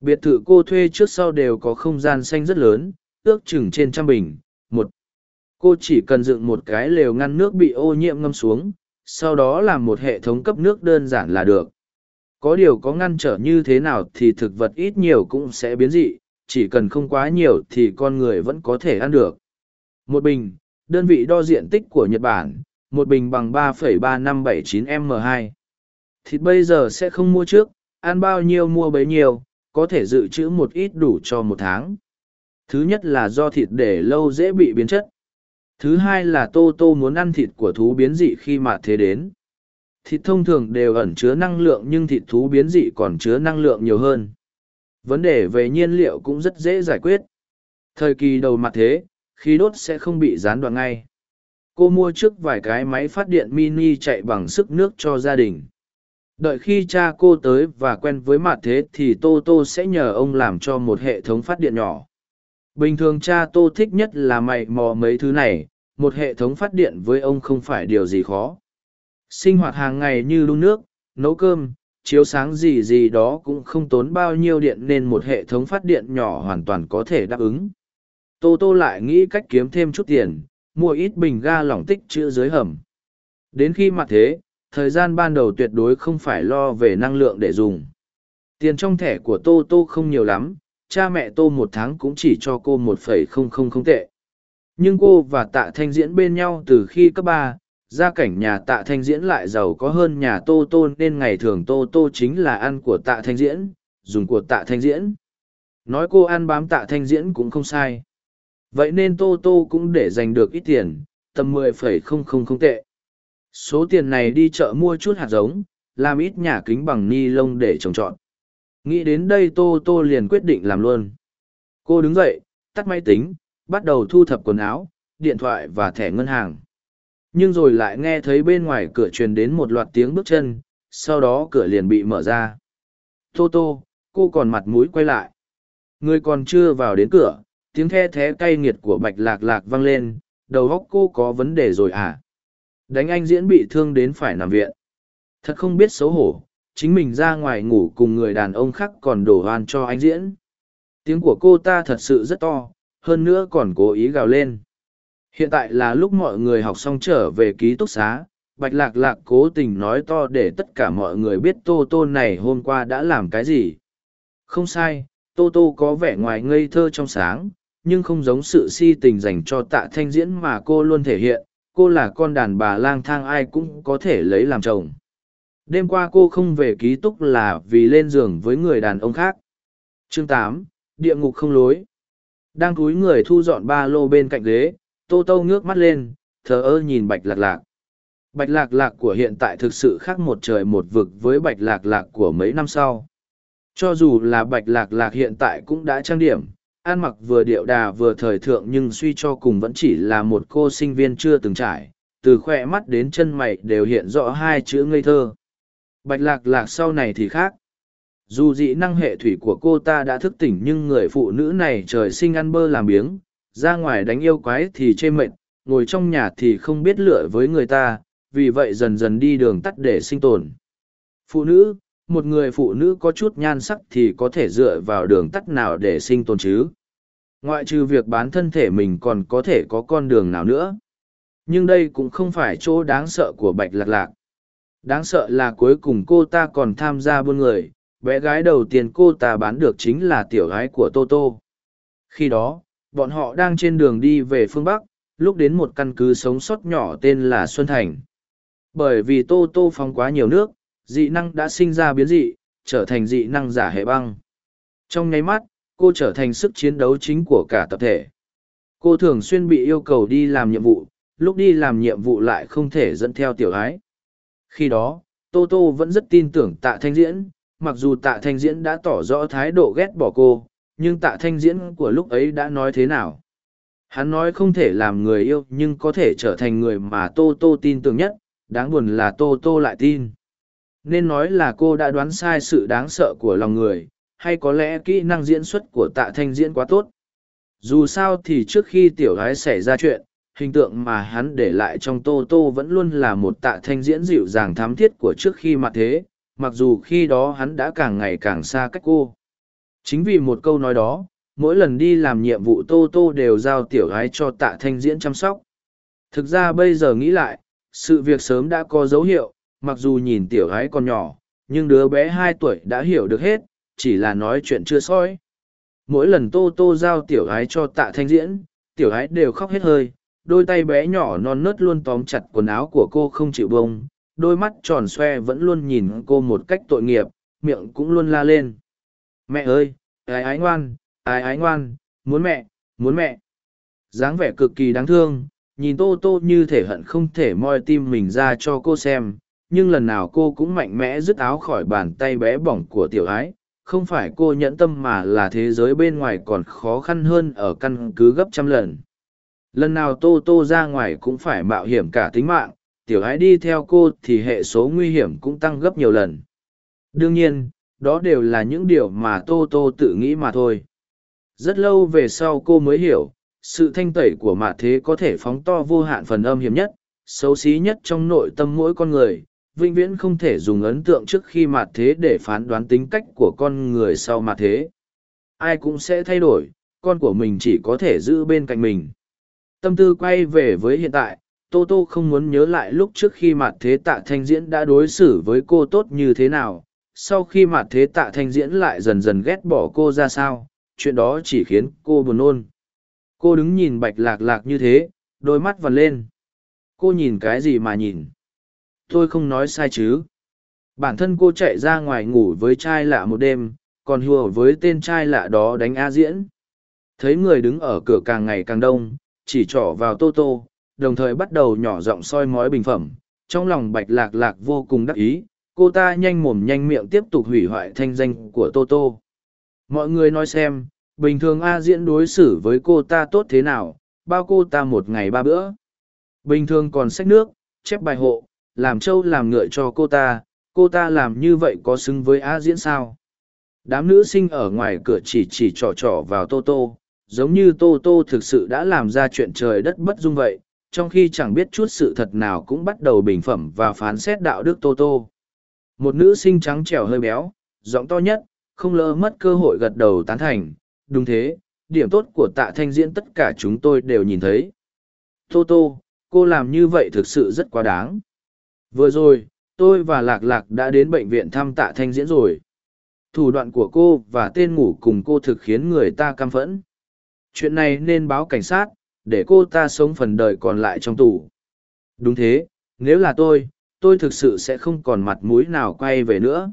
Biệt thự cô thuê trước sau đều có không gian xanh rất lớn, ước chừng trên trăm bình. Một, cô chỉ cần dựng một cái lều ngăn nước bị ô nhiễm ngâm xuống, sau đó làm một hệ thống cấp nước đơn giản là được. Có điều có ngăn trở như thế nào thì thực vật ít nhiều cũng sẽ biến dị, chỉ cần không quá nhiều thì con người vẫn có thể ăn được. Một bình đơn vị đo diện tích của nhật bản một bình bằng 3,3579 m 2 thịt bây giờ sẽ không mua trước ăn bao nhiêu mua bấy nhiêu có thể dự trữ một ít đủ cho một tháng. Thứ nhất là do thịt để lâu dễ bị biến chất. Thứ hai là tô tô muốn ăn thịt của thú biến dị khi mà thế đến. Thịt thông thường đều ẩn chứa năng lượng nhưng thịt thú biến dị còn chứa năng lượng nhiều hơn. Vấn đề về nhiên liệu cũng rất dễ giải quyết. Thời kỳ đầu mặt thế khí đốt sẽ không bị gián đoạn ngay. Cô mua trước vài cái máy phát điện mini chạy bằng sức nước cho gia đình. Đợi khi cha cô tới và quen với mặt thế thì tô tô sẽ nhờ ông làm cho một hệ thống phát điện nhỏ. Bình thường cha tô thích nhất là mày mò mấy thứ này, một hệ thống phát điện với ông không phải điều gì khó. Sinh hoạt hàng ngày như đun nước, nấu cơm, chiếu sáng gì gì đó cũng không tốn bao nhiêu điện nên một hệ thống phát điện nhỏ hoàn toàn có thể đáp ứng tô tô lại nghĩ cách kiếm thêm chút tiền, mua ít bình ga lỏng tích chữ dưới hầm. Đến khi mặt thế, thời gian ban đầu tuyệt đối không phải lo về năng lượng để dùng. Tiền trong thẻ của tô tô không nhiều lắm, cha mẹ tô một tháng cũng chỉ cho cô một phẩy không không không tệ. Nhưng cô và tạ thanh diễn bên nhau từ khi cấp ba, gia cảnh nhà tạ thanh diễn lại giàu có hơn nhà tô tô nên ngày thường tô tô chính là ăn của tạ thanh diễn, dùng của tạ thanh diễn. Nói cô ăn bám tạ thanh diễn cũng không sai vậy nên tô tô cũng để giành được ít tiền, tầm mười phẩy không không không tệ. Số tiền này đi chợ mua chút hạt giống, làm ít nhà kính bằng ni lông để trồng trọt. Nghĩ đến đây tô tô liền quyết định làm luôn. Cô đứng dậy, tắt máy tính, bắt đầu thu thập quần áo, điện thoại và thẻ ngân hàng. Nhưng rồi lại nghe thấy bên ngoài cửa truyền đến một loạt tiếng bước chân, sau đó cửa liền bị mở ra. Tô tô, cô còn mặt mũi quay lại. Người còn chưa vào đến cửa tiếng the thé cay nghiệt của bạch lạc lạc vang lên, đầu góc cô có vấn đề rồi à? Đánh anh diễn bị thương đến phải nằm viện. Thật không biết xấu hổ, chính mình ra ngoài ngủ cùng người đàn ông khác còn đổ oan cho anh diễn. Tiếng của cô ta thật sự rất to, hơn nữa còn cố ý gào lên. Hiện tại là lúc mọi người học xong trở về ký túc xá, bạch lạc lạc cố tình nói to để tất cả mọi người biết tô tô này hôm qua đã làm cái gì. Không sai, tô tô có vẻ ngoài ngây thơ trong sáng nhưng không giống sự si tình dành cho tạ thanh diễn mà cô luôn thể hiện cô là con đàn bà lang thang ai cũng có thể lấy làm chồng đêm qua cô không về ký túc là vì lên giường với người đàn ông khác chương tám địa ngục không lối Đang cúi người thu dọn ba lô bên cạnh ghế, Tô Tô ngước mắt lên, thờ ơ nhìn bạch lạc lạc. Bạch lạc lạc của hiện tại thực sự khác một trời một vực với bạch lạc lạc của mấy năm sau. Cho dù là bạch lạc lạc hiện tại cũng đã trang điểm, An mặc vừa điệu đà vừa thời thượng nhưng suy cho cùng vẫn chỉ là một cô sinh viên chưa từng trải, từ khoe mắt đến chân mày đều hiện rõ hai chữ ngây thơ. Bạch lạc lạc sau này thì khác. Dù dị năng hệ thủy của cô ta đã thức tỉnh nhưng người phụ nữ này trời sinh ăn bơ làm biếng, ra ngoài đánh yêu quái thì chê mệt, ngồi trong nhà thì không biết lựa với người ta, vì vậy dần dần đi đường tắt để sinh tồn. Phụ nữ, một người phụ nữ có chút nhan sắc thì có thể dựa vào đường tắt nào để sinh tồn chứ? Ngoại trừ việc bán thân thể mình còn có thể có con đường nào nữa? Nhưng đây cũng không phải chỗ đáng sợ của bạch lạc lạc. Đáng sợ là cuối cùng cô ta còn tham gia buôn người, bé gái đầu tiên cô ta bán được chính là tiểu gái của toto. Khi đó, bọn họ đang trên đường đi về phương bắc, lúc đến một căn cứ sống sót nhỏ tên là xuân thành. Bởi vì tô tô phóng quá nhiều nước dị năng đã sinh ra biến dị, trở thành dị năng giả hệ băng. Trong nháy mắt, cô trở thành sức chiến đấu chính của cả tập thể. Cô thường xuyên bị yêu cầu đi làm nhiệm vụ, lúc đi làm nhiệm vụ lại không thể dẫn theo tiểu ái. Khi đó, Tô Tô vẫn rất tin tưởng tạ thanh diễn, mặc dù tạ thanh diễn đã tỏ rõ thái độ ghét bỏ cô, nhưng tạ thanh diễn của lúc ấy đã nói thế nào? Hắn nói không thể làm người yêu nhưng có thể trở thành người mà Tô Tô tin tưởng nhất, đáng buồn là Tô Tô lại tin nên nói là cô đã đoán sai sự đáng sợ của lòng người, hay có lẽ kỹ năng diễn xuất của tạ thanh diễn quá tốt. Dù sao thì trước khi tiểu gái xảy ra chuyện, hình tượng mà hắn để lại trong tô tô vẫn luôn là một tạ thanh diễn dịu dàng thám thiết của trước khi mặt thế, mặc dù khi đó hắn đã càng ngày càng xa cách cô. Chính vì một câu nói đó, mỗi lần đi làm nhiệm vụ tô tô đều giao tiểu gái cho tạ thanh diễn chăm sóc. Thực ra bây giờ nghĩ lại, sự việc sớm đã có dấu hiệu mặc dù nhìn tiểu gái còn nhỏ, nhưng đứa bé hai tuổi đã hiểu được hết, chỉ là nói chuyện chưa soi. Mỗi lần tô tô giao tiểu gái cho tạ thanh diễn, tiểu gái đều khóc hết hơi, đôi tay bé nhỏ non nớt luôn tóm chặt quần áo của cô không chịu bông đôi mắt tròn xoe vẫn luôn nhìn cô một cách tội nghiệp, miệng cũng luôn la lên. Mẹ ơi, ái ái ngoan, ái ái ngoan, muốn mẹ muốn mẹ. Dáng vẻ cực kỳ đáng thương, nhìn tô tô như thể hận không thể moi tim mình ra cho cô xem nhưng lần nào cô cũng mạnh mẽ dứt áo khỏi bàn tay bé bỏng của tiểu ái. Không phải cô nhẫn tâm mà là thế giới bên ngoài còn khó khăn hơn ở căn cứ gấp trăm lần. Lần nào tô tô ra ngoài cũng phải mạo hiểm cả tính mạng. Tiểu ái đi theo cô thì hệ số nguy hiểm cũng tăng gấp nhiều lần. Đương nhiên, đó đều là những điều mà tô tô tự nghĩ mà thôi. Rất lâu về sau cô mới hiểu, sự thanh tẩy của mạ thế có thể phóng to vô hạn phần âm hiểm nhất, xấu xí nhất trong nội tâm mỗi con người vĩnh viễn không thể dùng ấn tượng trước khi mặt thế để phán đoán tính cách của con người sau mặt thế. Ai cũng sẽ thay đổi, con của mình chỉ có thể giữ bên cạnh mình. Tâm tư quay về với hiện tại, Tô Tô không muốn nhớ lại lúc trước khi mặt thế tạ thanh diễn đã đối xử với cô tốt như thế nào, sau khi mặt thế tạ thanh diễn lại dần dần ghét bỏ cô ra sao, chuyện đó chỉ khiến cô buồn nôn. Cô đứng nhìn bạch lạc lạc như thế, đôi mắt vằn lên. Cô nhìn cái gì mà nhìn? Tôi không nói sai chứ. Bản thân cô chạy ra ngoài ngủ với trai lạ một đêm, còn hùa với tên trai lạ đó đánh a diễn. Thấy người đứng ở cửa càng ngày càng đông, chỉ trỏ vào tô tô, đồng thời bắt đầu nhỏ giọng soi mói bình phẩm. Trong lòng bạch lạc lạc vô cùng đắc ý, cô ta nhanh mồm nhanh miệng tiếp tục hủy hoại thanh danh của tô tô. Mọi người nói xem, bình thường a diễn đối xử với cô ta tốt thế nào, bao cô ta một ngày ba bữa. Bình thường còn xách nước, chép bài hộ làm trâu làm ngựa cho cô ta, cô ta làm như vậy có xứng với A diễn sao? Đám nữ sinh ở ngoài cửa chỉ chỉ trò trò vào Tô Tô, giống như Tô Tô thực sự đã làm ra chuyện trời đất bất dung vậy, trong khi chẳng biết chút sự thật nào cũng bắt đầu bình phẩm và phán xét đạo đức Tô Tô. Một nữ sinh trắng trẻo hơi béo, giọng to nhất, không lỡ mất cơ hội gật đầu tán thành, đúng thế, điểm tốt của tạ thanh diễn tất cả chúng tôi đều nhìn thấy. Tô Tô, cô làm như vậy thực sự rất quá đáng. Vừa rồi, tôi và Lạc Lạc đã đến bệnh viện thăm tạ thanh diễn rồi. Thủ đoạn của cô và tên ngủ cùng cô thực khiến người ta căm phẫn. Chuyện này nên báo cảnh sát, để cô ta sống phần đời còn lại trong tù. Đúng thế, nếu là tôi, tôi thực sự sẽ không còn mặt mũi nào quay về nữa.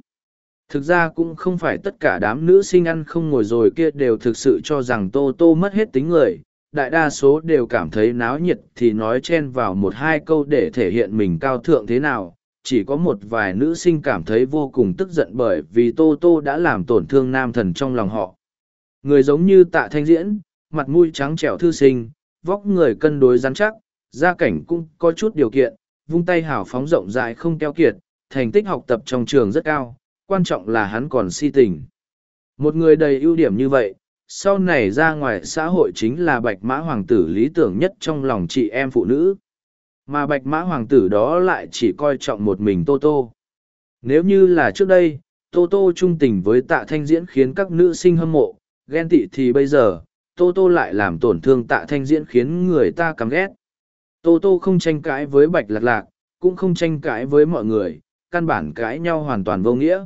thực ra cũng không phải tất cả đám nữ sinh ăn không ngồi rồi kia đều thực sự cho rằng tô tô mất hết tính người đại đa số đều cảm thấy náo nhiệt thì nói chen vào một hai câu để thể hiện mình cao thượng thế nào. Chỉ có một vài nữ sinh cảm thấy vô cùng tức giận bởi vì tô tô đã làm tổn thương nam thần trong lòng họ. Người giống như tạ thanh diễn, mặt mũi trắng trẻo thư sinh, vóc người cân đối rắn chắc, gia cảnh cũng có chút điều kiện, vung tay hào phóng rộng rãi không keo kiệt, thành tích học tập trong trường rất cao, quan trọng là hắn còn si tình. Một người đầy ưu điểm như vậy sau này ra ngoài xã hội chính là bạch mã hoàng tử lý tưởng nhất trong lòng chị em phụ nữ. Mà bạch mã hoàng tử đó lại chỉ coi trọng một mình tô tô. Nếu như là trước đây, tô tô trung tình với tạ thanh diễn khiến các nữ sinh hâm mộ, ghen tị thì bây giờ, tô tô lại làm tổn thương tạ thanh diễn khiến người ta căm ghét. Tô tô không tranh cãi với bạch lạc lạc, cũng không tranh cãi với mọi người, căn bản cãi nhau hoàn toàn vô nghĩa.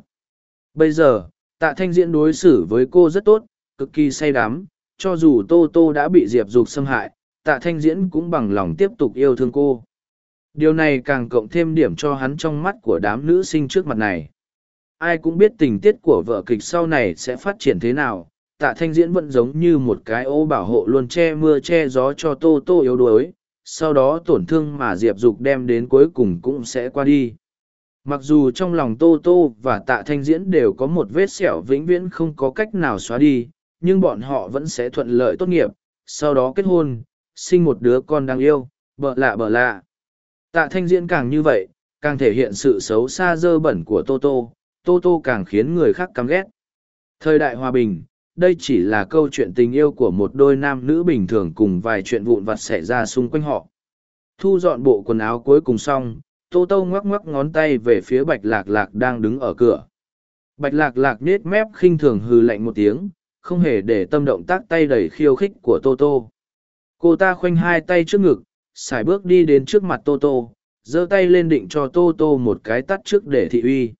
Bây giờ, tạ thanh diễn đối xử với cô rất tốt cực kỳ say đắm, cho dù tô tô đã bị diệp dục xâm hại, tạ thanh diễn cũng bằng lòng tiếp tục yêu thương cô. Điều này càng cộng thêm điểm cho hắn trong mắt của đám nữ sinh trước mặt này. Ai cũng biết tình tiết của vợ kịch sau này sẽ phát triển thế nào, tạ thanh diễn vẫn giống như một cái ô bảo hộ luôn che mưa che gió cho tô tô yếu đuối, sau đó tổn thương mà diệp dục đem đến cuối cùng cũng sẽ qua đi. Mặc dù trong lòng tô tô và tạ thanh diễn đều có một vết sẹo vĩnh viễn không có cách nào xóa đi nhưng bọn họ vẫn sẽ thuận lợi tốt nghiệp, sau đó kết hôn, sinh một đứa con đáng yêu, bợ lạ bợ lạ. Tạ thanh diễn càng như vậy, càng thể hiện sự xấu xa dơ bẩn của Toto. Toto càng khiến người khác căm ghét. Thời đại hòa bình, đây chỉ là câu chuyện tình yêu của một đôi nam nữ bình thường cùng vài chuyện vụn vặt xảy ra xung quanh họ. Thu dọn bộ quần áo cuối cùng xong, tô tô ngoắc ngoắc ngón tay về phía bạch lạc lạc đang đứng ở cửa. Bạch lạc lạc nết mép khinh thường hừ lạnh một tiếng không hề để tâm động tác tay đầy khiêu khích của tô tô. Cô ta khoanh hai tay trước ngực sải bước đi đến trước mặt tô tô, giơ tay lên định cho tô tô một cái tắt trước để thị uy.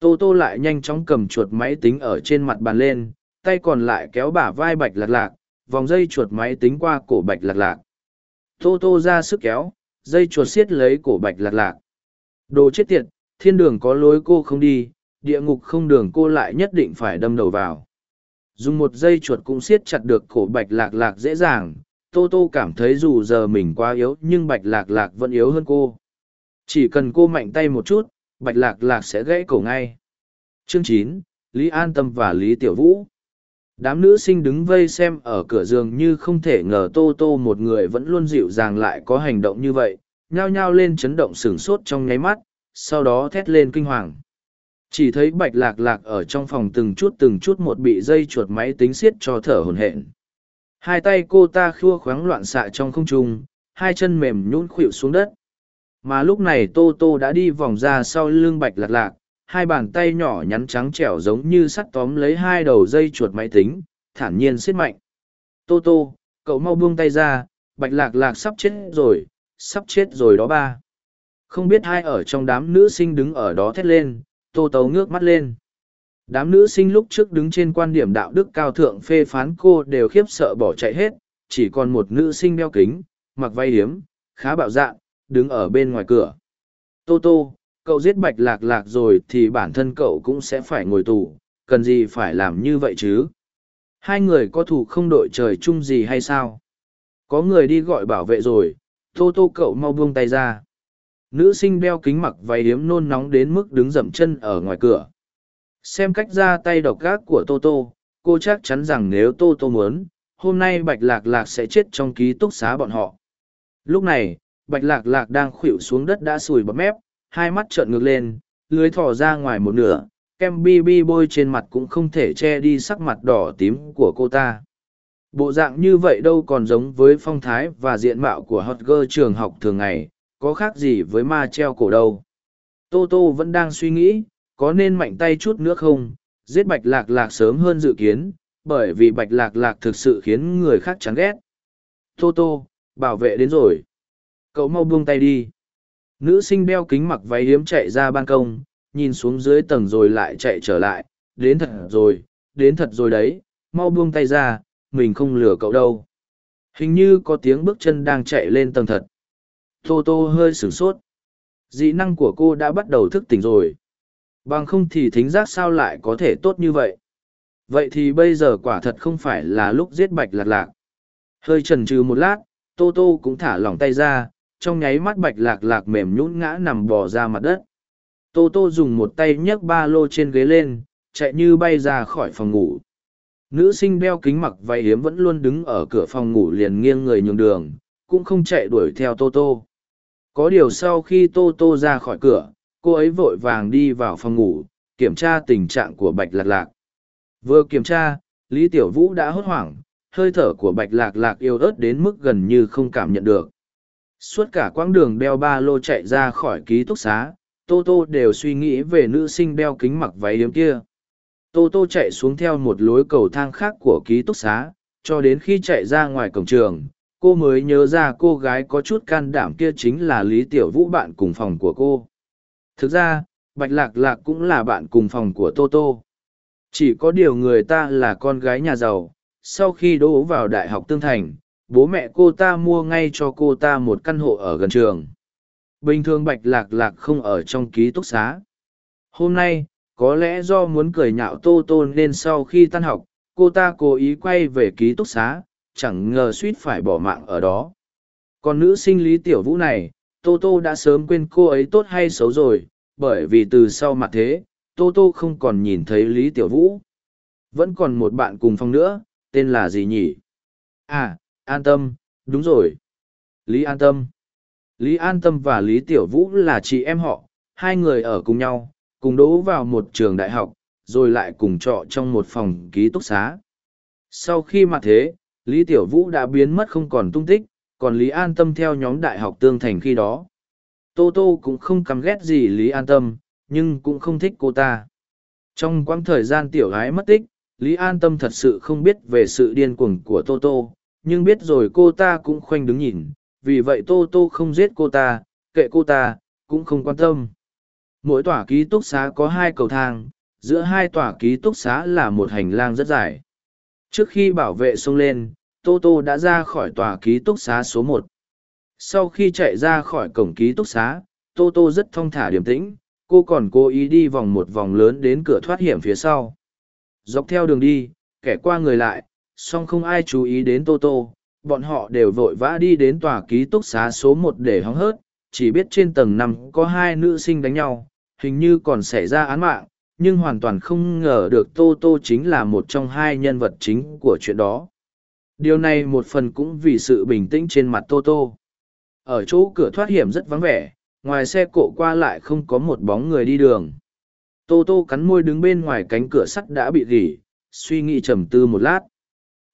Tô tô lại nhanh chóng cầm chuột máy tính ở trên mặt bàn lên, tay còn lại kéo bả vai bạch lạc lạc, vòng dây chuột máy tính qua cổ bạch lạc lạc. Tô tô ra sức kéo, dây chuột xiết lấy cổ bạch lạc lạc. Đồ chết tiệt, thiên đường có lối cô không đi, địa ngục không đường cô lại nhất định phải đâm đầu vào dùng một dây chuột cũng siết chặt được cổ bạch lạc lạc dễ dàng. Tô tô cảm thấy dù giờ mình quá yếu, nhưng bạch lạc lạc vẫn yếu hơn cô. Chỉ cần cô mạnh tay một chút, bạch lạc lạc sẽ gãy cổ ngay. Chương chín, lý an tâm và lý tiểu vũ. Đám nữ sinh đứng vây xem ở cửa giường như không thể ngờ tô tô một người vẫn luôn dịu dàng lại có hành động như vậy, nhao nhao lên chấn động sửng sốt trong nháy mắt, sau đó thét lên kinh hoàng chỉ thấy bạch lạc lạc ở trong phòng từng chút từng chút một bị dây chuột máy tính xiết cho thở hồn hển. Hai tay cô ta khua khoáng loạn xạ trong không trung, hai chân mềm nhún khuỵu xuống đất. Mà lúc này tô tô đã đi vòng ra sau lưng bạch lạc lạc, hai bàn tay nhỏ nhắn trắng trẻo giống như sắt tóm lấy hai đầu dây chuột máy tính, thản nhiên xiết mạnh. Tô tô, cậu mau buông tay ra, bạch lạc lạc sắp chết rồi, sắp chết rồi đó ba. Không biết ai ở trong đám nữ sinh đứng ở đó thét lên tô tấu ngước mắt lên. Đám nữ sinh lúc trước đứng trên quan điểm đạo đức cao thượng phê phán cô đều khiếp sợ bỏ chạy hết, chỉ còn một nữ sinh đeo kính, mặc vay hiếm khá bạo dạn đứng ở bên ngoài cửa. Tô tô, cậu giết bạch lạc lạc rồi thì bản thân cậu cũng sẽ phải ngồi tù, cần gì phải làm như vậy chứ? Hai người có thù không đội trời chung gì hay sao? Có người đi gọi bảo vệ rồi, tô tô cậu mau buông tay ra nữ sinh đeo kính mặc váy hiếm nôn nóng đến mức đứng dậm chân ở ngoài cửa. Xem cách ra tay độc gác của tô tô, cô chắc chắn rằng nếu tô tô muốn, hôm nay bạch lạc lạc sẽ chết trong ký túc xá bọn họ. Lúc này, bạch lạc lạc đang khuỵu xuống đất đã sùi bọt mép, hai mắt trợn ngược lên, lưới thỏ ra ngoài một nửa, kem bi bi bôi trên mặt cũng không thể che đi sắc mặt đỏ tím của cô ta. Bộ dạng như vậy đâu còn giống với phong thái và diện mạo của hot girl trường học thường ngày có khác gì với ma treo cổ đâu. Tô tô vẫn đang suy nghĩ, có nên mạnh tay chút nữa không? Giết bạch lạc lạc sớm hơn dự kiến, bởi vì bạch lạc lạc thực sự khiến người khác chán ghét. Tô tô, bảo vệ đến rồi. Cậu mau buông tay đi. Nữ sinh đeo kính mặc váy hiếm chạy ra ban công, nhìn xuống dưới tầng rồi lại chạy trở lại. Đến thật rồi, đến thật rồi đấy, mau buông tay ra, mình không lừa cậu đâu. Hình như có tiếng bước chân đang chạy lên tầng thật tô tô hơi sửng sốt dị năng của cô đã bắt đầu thức tỉnh rồi Bằng không thì thính giác sao lại có thể tốt như vậy. Vậy thì bây giờ quả thật không phải là lúc giết bạch lạc lạc. Hơi chần chừ một lát, Tô Tô cũng thả lỏng tay ra, trong nháy mắt bạch lạc lạc mềm nhũn ngã nằm bò ra mặt đất. Tô Tô dùng một tay nhấc ba lô trên ghế lên, chạy như bay ra khỏi phòng ngủ. Nữ sinh đeo kính mặc váy hiếm vẫn luôn đứng ở cửa phòng ngủ liền nghiêng người nhường đường, cũng không chạy đuổi theo Tô Tô. Có điều sau khi Tô Tô ra khỏi cửa, cô ấy vội vàng đi vào phòng ngủ, kiểm tra tình trạng của Bạch Lạc Lạc. Vừa kiểm tra, Lý Tiểu Vũ đã hốt hoảng, hơi thở của Bạch Lạc Lạc yêu ớt đến mức gần như không cảm nhận được. Suốt cả quãng đường đeo ba lô chạy ra khỏi ký túc xá, Tô Tô đều suy nghĩ về nữ sinh đeo kính mặc váy yếm kia. Tô Tô chạy xuống theo một lối cầu thang khác của ký túc xá, cho đến khi chạy ra ngoài cổng trường, cô mới nhớ ra cô gái có chút can đảm kia chính là Lý Tiểu Vũ bạn cùng phòng của cô. Thực ra, Bạch Lạc Lạc cũng là bạn cùng phòng của Tô Tô. Chỉ có điều người ta là con gái nhà giàu, sau khi đỗ vào Đại học Tương Thành, bố mẹ cô ta mua ngay cho cô ta một căn hộ ở gần trường. Bình thường Bạch Lạc Lạc không ở trong ký túc xá. Hôm nay, có lẽ do muốn cười nhạo Tô Tô nên sau khi tan học, cô ta cố ý quay về ký túc xá, chẳng ngờ suýt phải bỏ mạng ở đó. Còn nữ sinh Lý Tiểu Vũ này, Tô Tô đã sớm quên cô ấy tốt hay xấu rồi, bởi vì từ sau mặt thế, Tô Tô không còn nhìn thấy Lý Tiểu Vũ. Vẫn còn một bạn cùng phòng nữa, tên là gì nhỉ? À, An Tâm, đúng rồi. Lý An Tâm. Lý An Tâm và Lý Tiểu Vũ là chị em họ, hai người ở cùng nhau, cùng đỗ vào một trường đại học, rồi lại cùng trọ trong một phòng ký túc xá. Sau khi mặt thế, Lý Tiểu Vũ đã biến mất không còn tung tích, còn Lý An Tâm theo nhóm đại học tương thành khi đó. Tô Tô cũng không căm ghét gì Lý An Tâm, nhưng cũng không thích cô ta. Trong quãng thời gian tiểu gái mất tích, Lý An Tâm thật sự không biết về sự điên cuồng của Tô Tô, nhưng biết rồi cô ta cũng khoanh đứng nhìn, vì vậy Tô Tô không giết cô ta, kệ cô ta, cũng không quan tâm. Mỗi tòa ký túc xá có hai cầu thang, giữa hai tòa ký túc xá là một hành lang rất dài. Trước khi bảo vệ xông lên, Tô Tô đã ra khỏi tòa ký túc xá số một. Sau khi chạy ra khỏi cổng ký túc xá, Tô Tô rất thong thả điềm tĩnh, cô còn cố ý đi vòng một vòng lớn đến cửa thoát hiểm phía sau. Dọc theo đường đi, kẻ qua người lại, song không ai chú ý đến Tô Tô, bọn họ đều vội vã đi đến tòa ký túc xá số một để hóng hớt, chỉ biết trên tầng năm có hai nữ sinh đánh nhau, hình như còn xảy ra án mạng, nhưng hoàn toàn không ngờ được Tô Tô chính là một trong hai nhân vật chính của chuyện đó. Điều này một phần cũng vì sự bình tĩnh trên mặt Tô Tô. Ở chỗ cửa thoát hiểm rất vắng vẻ, ngoài xe cộ qua lại không có một bóng người đi đường. Tô Tô cắn môi đứng bên ngoài cánh cửa sắt đã bị gỉ, suy nghĩ trầm tư một lát.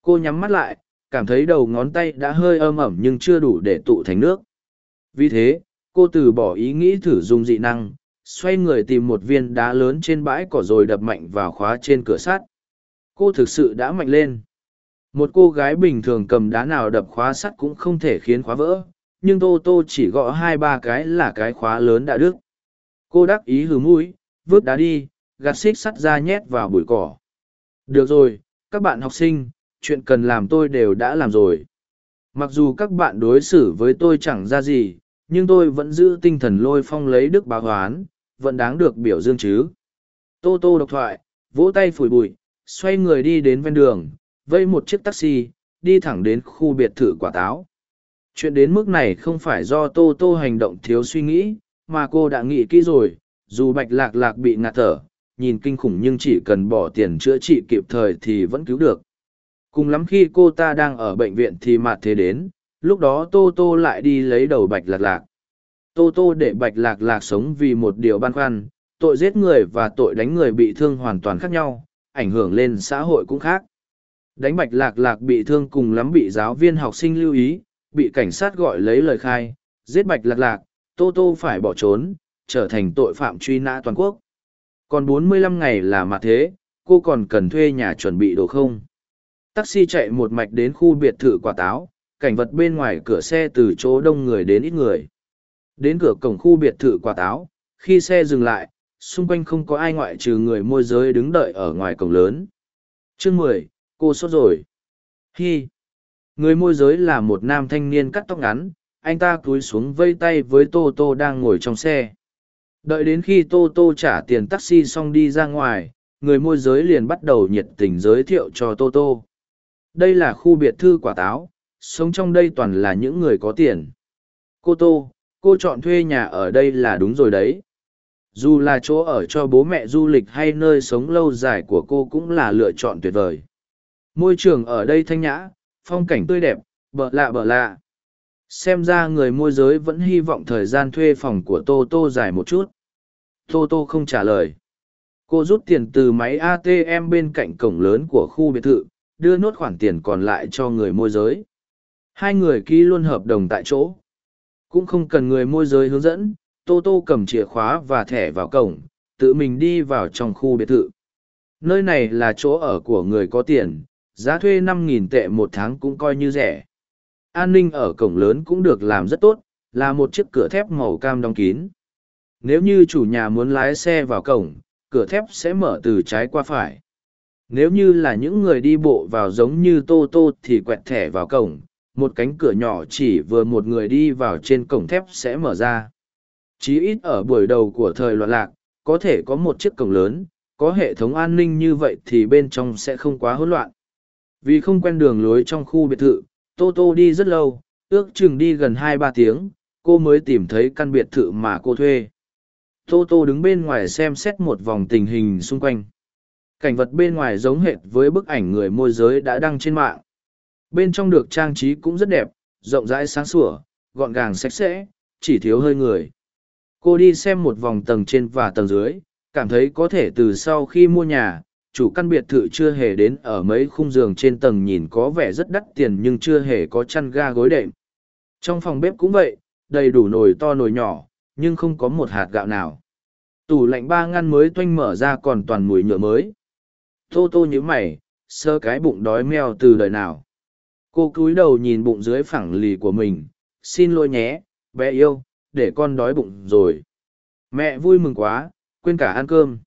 Cô nhắm mắt lại, cảm thấy đầu ngón tay đã hơi âm ẩm nhưng chưa đủ để tụ thành nước. Vì thế, cô từ bỏ ý nghĩ thử dùng dị năng, xoay người tìm một viên đá lớn trên bãi cỏ rồi đập mạnh vào khóa trên cửa sắt. Cô thực sự đã mạnh lên. Một cô gái bình thường cầm đá nào đập khóa sắt cũng không thể khiến khóa vỡ, nhưng Tô Tô chỉ gõ hai ba cái là cái khóa lớn đã đứt. Cô đắc ý hừ mũi, vứt đá đi, gạt xích sắt ra nhét vào bụi cỏ. Được rồi, các bạn học sinh, chuyện cần làm tôi đều đã làm rồi. Mặc dù các bạn đối xử với tôi chẳng ra gì, nhưng tôi vẫn giữ tinh thần lôi phong lấy đức báo hoán, vẫn đáng được biểu dương chứ. Tô tô độc thoại, vỗ tay phủi bụi, xoay người đi đến ven đường, vây một chiếc taxi, đi thẳng đến khu biệt thự quả táo. Chuyện đến mức này không phải do tô tô hành động thiếu suy nghĩ, mà cô đã nghĩ kỹ rồi, dù bạch lạc lạc bị ngạt thở, nhìn kinh khủng nhưng chỉ cần bỏ tiền chữa trị kịp thời thì vẫn cứu được. Cùng lắm khi cô ta đang ở bệnh viện thì mặt thế đến, lúc đó Tô Tô lại đi lấy đầu bạch lạc lạc. Tô Tô để bạch lạc lạc sống vì một điều băn khoăn, tội giết người và tội đánh người bị thương hoàn toàn khác nhau, ảnh hưởng lên xã hội cũng khác. Đánh bạch lạc lạc bị thương cùng lắm bị giáo viên học sinh lưu ý, bị cảnh sát gọi lấy lời khai, giết bạch lạc lạc, Tô Tô phải bỏ trốn, trở thành tội phạm truy nã toàn quốc. Còn 45 ngày là mặt thế, cô còn cần thuê nhà chuẩn bị đồ không? Taxi chạy một mạch đến khu biệt thự quả táo, cảnh vật bên ngoài cửa xe từ chỗ đông người đến ít người. Đến cửa cổng khu biệt thự quả táo, khi xe dừng lại, xung quanh không có ai ngoại trừ người môi giới đứng đợi ở ngoài cổng lớn. Chương mười, cô sốt rồi. Hi. Người môi giới là một nam thanh niên cắt tóc ngắn, anh ta cúi xuống vây tay với Tô Tô đang ngồi trong xe. Đợi đến khi Tô Tô trả tiền taxi xong đi ra ngoài, người môi giới liền bắt đầu nhiệt tình giới thiệu cho Tô Tô. Đây là khu biệt thư quả táo, sống trong đây toàn là những người có tiền. Cô Tô, cô chọn thuê nhà ở đây là đúng rồi đấy. Dù là chỗ ở cho bố mẹ du lịch hay nơi sống lâu dài của cô cũng là lựa chọn tuyệt vời. Môi trường ở đây thanh nhã, phong cảnh tươi đẹp, bợ lạ bợ lạ. Xem ra người môi giới vẫn hy vọng thời gian thuê phòng của Tô Tô dài một chút. Tô Tô không trả lời. Cô rút tiền từ máy ATM bên cạnh cổng lớn của khu biệt thự, đưa nốt khoản tiền còn lại cho người môi giới. Hai người ký luôn hợp đồng tại chỗ. Cũng không cần người môi giới hướng dẫn, Tô Tô cầm chìa khóa và thẻ vào cổng, tự mình đi vào trong khu biệt thự. Nơi này là chỗ ở của người có tiền, giá thuê năm nghìn tệ một tháng cũng coi như rẻ. An ninh ở cổng lớn cũng được làm rất tốt, là một chiếc cửa thép màu cam đóng kín. Nếu như chủ nhà muốn lái xe vào cổng, cửa thép sẽ mở từ trái qua phải. Nếu như là những người đi bộ vào giống như Tô Tô thì quẹt thẻ vào cổng, một cánh cửa nhỏ chỉ vừa một người đi vào trên cổng thép sẽ mở ra. Chí ít ở buổi đầu của thời loạn lạc, có thể có một chiếc cổng lớn, có hệ thống an ninh như vậy thì bên trong sẽ không quá hỗn loạn. Vì không quen đường lối trong khu biệt thự, Tô Tô đi rất lâu, ước chừng đi gần hai ba tiếng, cô mới tìm thấy căn biệt thự mà cô thuê. Tô Tô đứng bên ngoài xem xét một vòng tình hình xung quanh. Cảnh vật bên ngoài giống hệt với bức ảnh người môi giới đã đăng trên mạng. Bên trong được trang trí cũng rất đẹp, rộng rãi sáng sủa, gọn gàng sạch sẽ, chỉ thiếu hơi người. Cô đi xem một vòng tầng trên và tầng dưới, cảm thấy có thể từ sau khi mua nhà, chủ căn biệt thự chưa hề đến ở mấy khung giường trên tầng nhìn có vẻ rất đắt tiền nhưng chưa hề có chăn ga gối đệm. Trong phòng bếp cũng vậy, đầy đủ nồi to nồi nhỏ, nhưng không có một hạt gạo nào. Tủ lạnh ba ngăn mới toanh mở ra còn toàn mùi nhựa mới. Tô tô như mày, sơ cái bụng đói meo từ đời nào. Cô cúi đầu nhìn bụng dưới phẳng lì của mình, xin lỗi nhé, bé yêu, để con đói bụng rồi. Mẹ vui mừng quá, quên cả ăn cơm.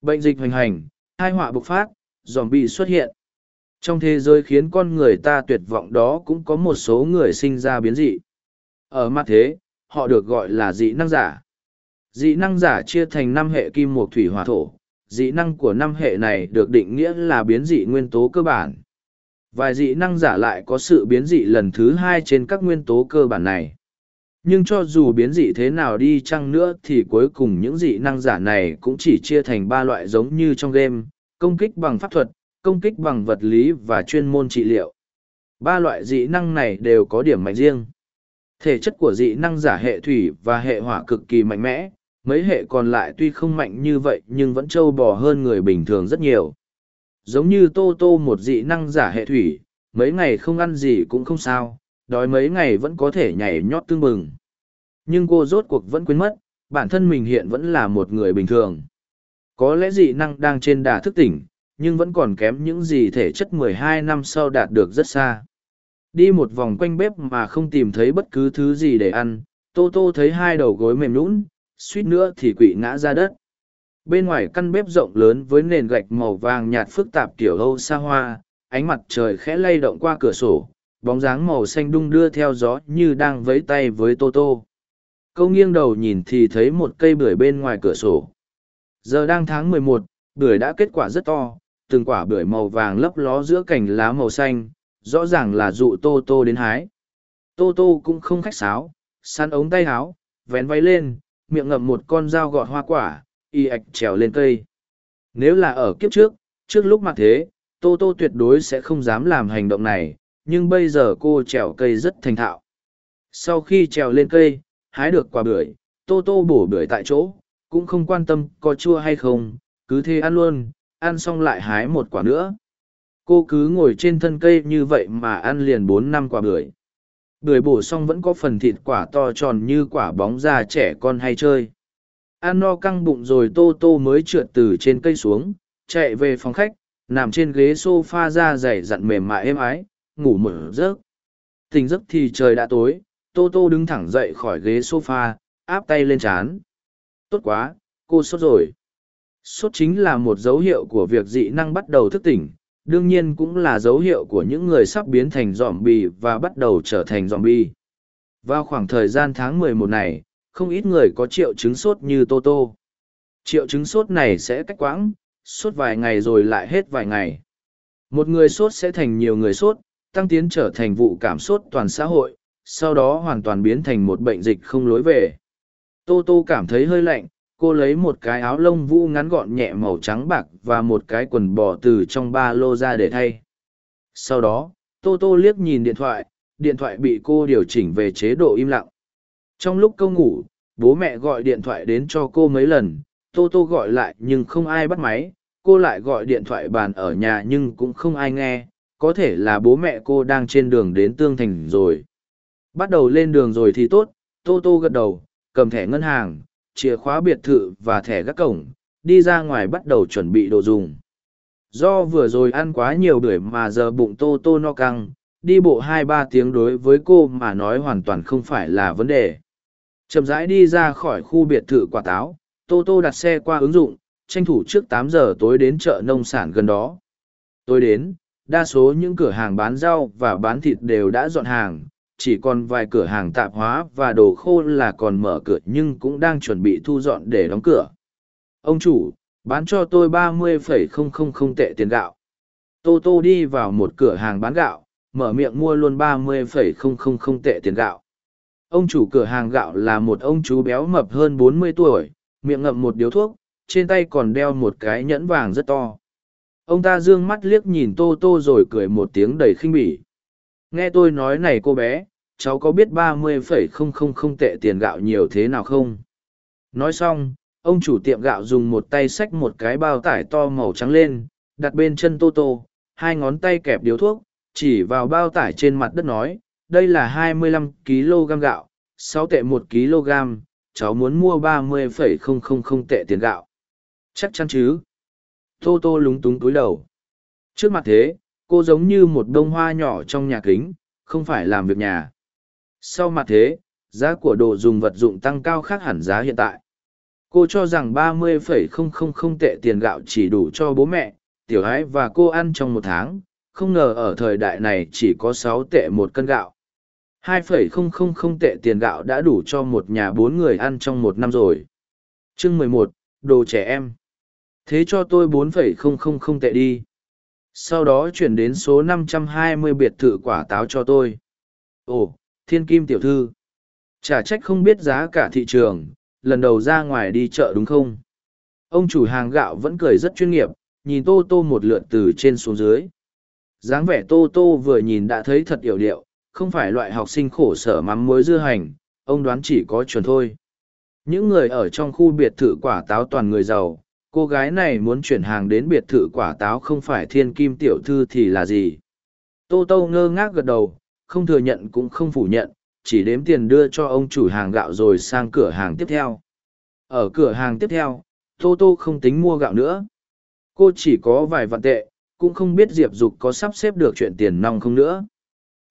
Bệnh dịch hoành hành, hai họa bộc phát, dòm bị xuất hiện. Trong thế giới khiến con người ta tuyệt vọng đó cũng có một số người sinh ra biến dị. Ở mặt thế, họ được gọi là dị năng giả. Dị năng giả chia thành năm hệ kim mộc thủy hỏa thổ. Dị năng của năm hệ này được định nghĩa là biến dị nguyên tố cơ bản. Vài dị năng giả lại có sự biến dị lần thứ hai trên các nguyên tố cơ bản này. Nhưng cho dù biến dị thế nào đi chăng nữa thì cuối cùng những dị năng giả này cũng chỉ chia thành ba loại giống như trong game, công kích bằng pháp thuật, công kích bằng vật lý và chuyên môn trị liệu. Ba loại dị năng này đều có điểm mạnh riêng. Thể chất của dị năng giả hệ thủy và hệ hỏa cực kỳ mạnh mẽ, mấy hệ còn lại tuy không mạnh như vậy nhưng vẫn trâu bò hơn người bình thường rất nhiều. Giống như Tô Tô một dị năng giả hệ thủy, mấy ngày không ăn gì cũng không sao, đói mấy ngày vẫn có thể nhảy nhót tương bừng. Nhưng cô rốt cuộc vẫn quên mất, bản thân mình hiện vẫn là một người bình thường. Có lẽ dị năng đang trên đà thức tỉnh, nhưng vẫn còn kém những gì thể chất 12 năm sau đạt được rất xa. Đi một vòng quanh bếp mà không tìm thấy bất cứ thứ gì để ăn, Tô Tô thấy hai đầu gối mềm nũng, suýt nữa thì quỵ ngã ra đất. Bên ngoài căn bếp rộng lớn với nền gạch màu vàng nhạt phức tạp kiểu Âu xa hoa, ánh mặt trời khẽ lay động qua cửa sổ, bóng dáng màu xanh đung đưa theo gió như đang vẫy tay với Tô Tô. Câu nghiêng đầu nhìn thì thấy một cây bưởi bên ngoài cửa sổ. Giờ đang tháng mười một, bưởi đã kết quả rất to, từng quả bưởi màu vàng lấp ló giữa cành lá màu xanh, rõ ràng là dụ Tô Tô đến hái. Tô Tô cũng không khách sáo, săn ống tay áo, vén váy lên, miệng ngậm một con dao gọt hoa quả, y ạch trèo lên cây. Nếu là ở kiếp trước, trước lúc mặt thế, Tô Tô tuyệt đối sẽ không dám làm hành động này, nhưng bây giờ cô trèo cây rất thành thạo. Sau khi trèo lên cây, hái được quả bưởi, Tô Tô bổ bưởi tại chỗ, cũng không quan tâm có chua hay không, cứ thế ăn luôn, ăn xong lại hái một quả nữa. Cô cứ ngồi trên thân cây như vậy mà ăn liền bốn năm quả bưởi. Bưởi bổ xong vẫn có phần thịt quả to tròn như quả bóng da trẻ con hay chơi. Ăn no căng bụng rồi Tô Tô mới trượt từ trên cây xuống, chạy về phòng khách, nằm trên ghế sofa da dày dặn mềm mại êm ái, ngủ mở giấc. Tỉnh giấc thì trời đã tối, Tô Tô đứng thẳng dậy khỏi ghế sofa, áp tay lên chán. Tốt quá, cô sốt rồi. Sốt chính là một dấu hiệu của việc dị năng bắt đầu thức tỉnh, đương nhiên cũng là dấu hiệu của những người sắp biến thành dòm bì và bắt đầu trở thành dòm. Vào khoảng thời gian tháng 11 này, không ít người có triệu chứng sốt như tô tô. Triệu chứng sốt này sẽ cách quãng, sốt vài ngày rồi lại hết vài ngày. Một người sốt sẽ thành nhiều người sốt, tăng tiến trở thành vụ cảm sốt toàn xã hội, sau đó hoàn toàn biến thành một bệnh dịch không lối về. Tô tô cảm thấy hơi lạnh, cô lấy một cái áo lông vũ ngắn gọn nhẹ màu trắng bạc và một cái quần bò từ trong ba lô ra để thay. Sau đó, tô tô liếc nhìn điện thoại điện thoại bị cô điều chỉnh về chế độ im lặng trong lúc câu ngủ, bố mẹ gọi điện thoại đến cho cô mấy lần, tô tô gọi lại nhưng không ai bắt máy, cô lại gọi điện thoại bàn ở nhà nhưng cũng không ai nghe, có thể là bố mẹ cô đang trên đường đến tương thành rồi. Bắt đầu lên đường rồi thì tốt, tô tô gật đầu, cầm thẻ ngân hàng, chìa khóa biệt thự và thẻ gác cổng, đi ra ngoài bắt đầu chuẩn bị đồ dùng. Do vừa rồi ăn quá nhiều bưởi mà giờ bụng tô tô no căng, đi bộ hai ba tiếng đối với cô mà nói hoàn toàn không phải là vấn đề chậm rãi đi ra khỏi khu biệt thự quả táo, tô tô đặt xe qua ứng dụng, tranh thủ trước tám giờ tối đến chợ nông sản gần đó. Tôi đến, đa số những cửa hàng bán rau và bán thịt đều đã dọn hàng, chỉ còn vài cửa hàng tạp hóa và đồ khô là còn mở cửa nhưng cũng đang chuẩn bị thu dọn để đóng cửa. Ông chủ, bán cho tôi ba mươi phẩy không không không tệ tiền gạo. Tô tô đi vào một cửa hàng bán gạo, mở miệng mua luôn ba mươi phẩy không không không tệ tiền gạo ông chủ cửa hàng gạo là một ông chú béo mập hơn bốn mươi tuổi, miệng ngậm một điếu thuốc, trên tay còn đeo một cái nhẫn vàng rất to. Ông ta dương mắt liếc nhìn tô tô rồi cười một tiếng đầy khinh bỉ. Nghe tôi nói này cô bé, cháu có biết ba mươi phẩy không không không tệ tiền gạo nhiều thế nào không? Nói xong, ông chủ tiệm gạo dùng một tay xách một cái bao tải to màu trắng lên, đặt bên chân tô tô, hai ngón tay kẹp điếu thuốc, chỉ vào bao tải trên mặt đất nói đây là hai mươi lăm kg gạo 6 tệ 1 kg, cháu muốn mua ba mươi phẩy không không không tệ tiền gạo. Chắc chắn chứ? Tô tô lúng túng túi đầu. Trước mặt thế, cô giống như một bông hoa nhỏ trong nhà kính, không phải làm việc nhà. Sau mặt thế, giá của đồ dùng vật dụng tăng cao khác hẳn giá hiện tại. Cô cho rằng ba mươi phẩy không không không tệ tiền gạo chỉ đủ cho bố mẹ, tiểu ái và cô ăn trong một tháng, không ngờ ở thời đại này chỉ có 6 tệ một cân gạo hai phẩy không không không tệ tiền gạo đã đủ cho một nhà bốn người ăn trong một năm rồi. Chương mười một, đồ trẻ em. Thế cho tôi bốn phẩy không không không tệ đi. Sau đó chuyển đến số năm trăm hai mươi biệt thự quả táo cho tôi. Ồ, thiên kim tiểu thư. Chả trách không biết giá cả thị trường, lần đầu ra ngoài đi chợ đúng không? Ông chủ hàng gạo vẫn cười rất chuyên nghiệp, nhìn tô tô một lượt từ trên xuống dưới. Dáng vẻ tô tô vừa nhìn đã thấy thật yểu điệu không phải loại học sinh khổ sở mắm muối dưa hành, ông đoán chỉ có chuẩn thôi. Những người ở trong khu biệt thự quả táo toàn người giàu, cô gái này muốn chuyển hàng đến biệt thự quả táo không phải thiên kim tiểu thư thì là gì? Tô tô ngơ ngác gật đầu, không thừa nhận cũng không phủ nhận, chỉ đếm tiền đưa cho ông chủ hàng gạo rồi sang cửa hàng tiếp theo. Ở cửa hàng tiếp theo, tô tô không tính mua gạo nữa. Cô chỉ có vài vạn tệ, cũng không biết diệp dục có sắp xếp được chuyện tiền nong không nữa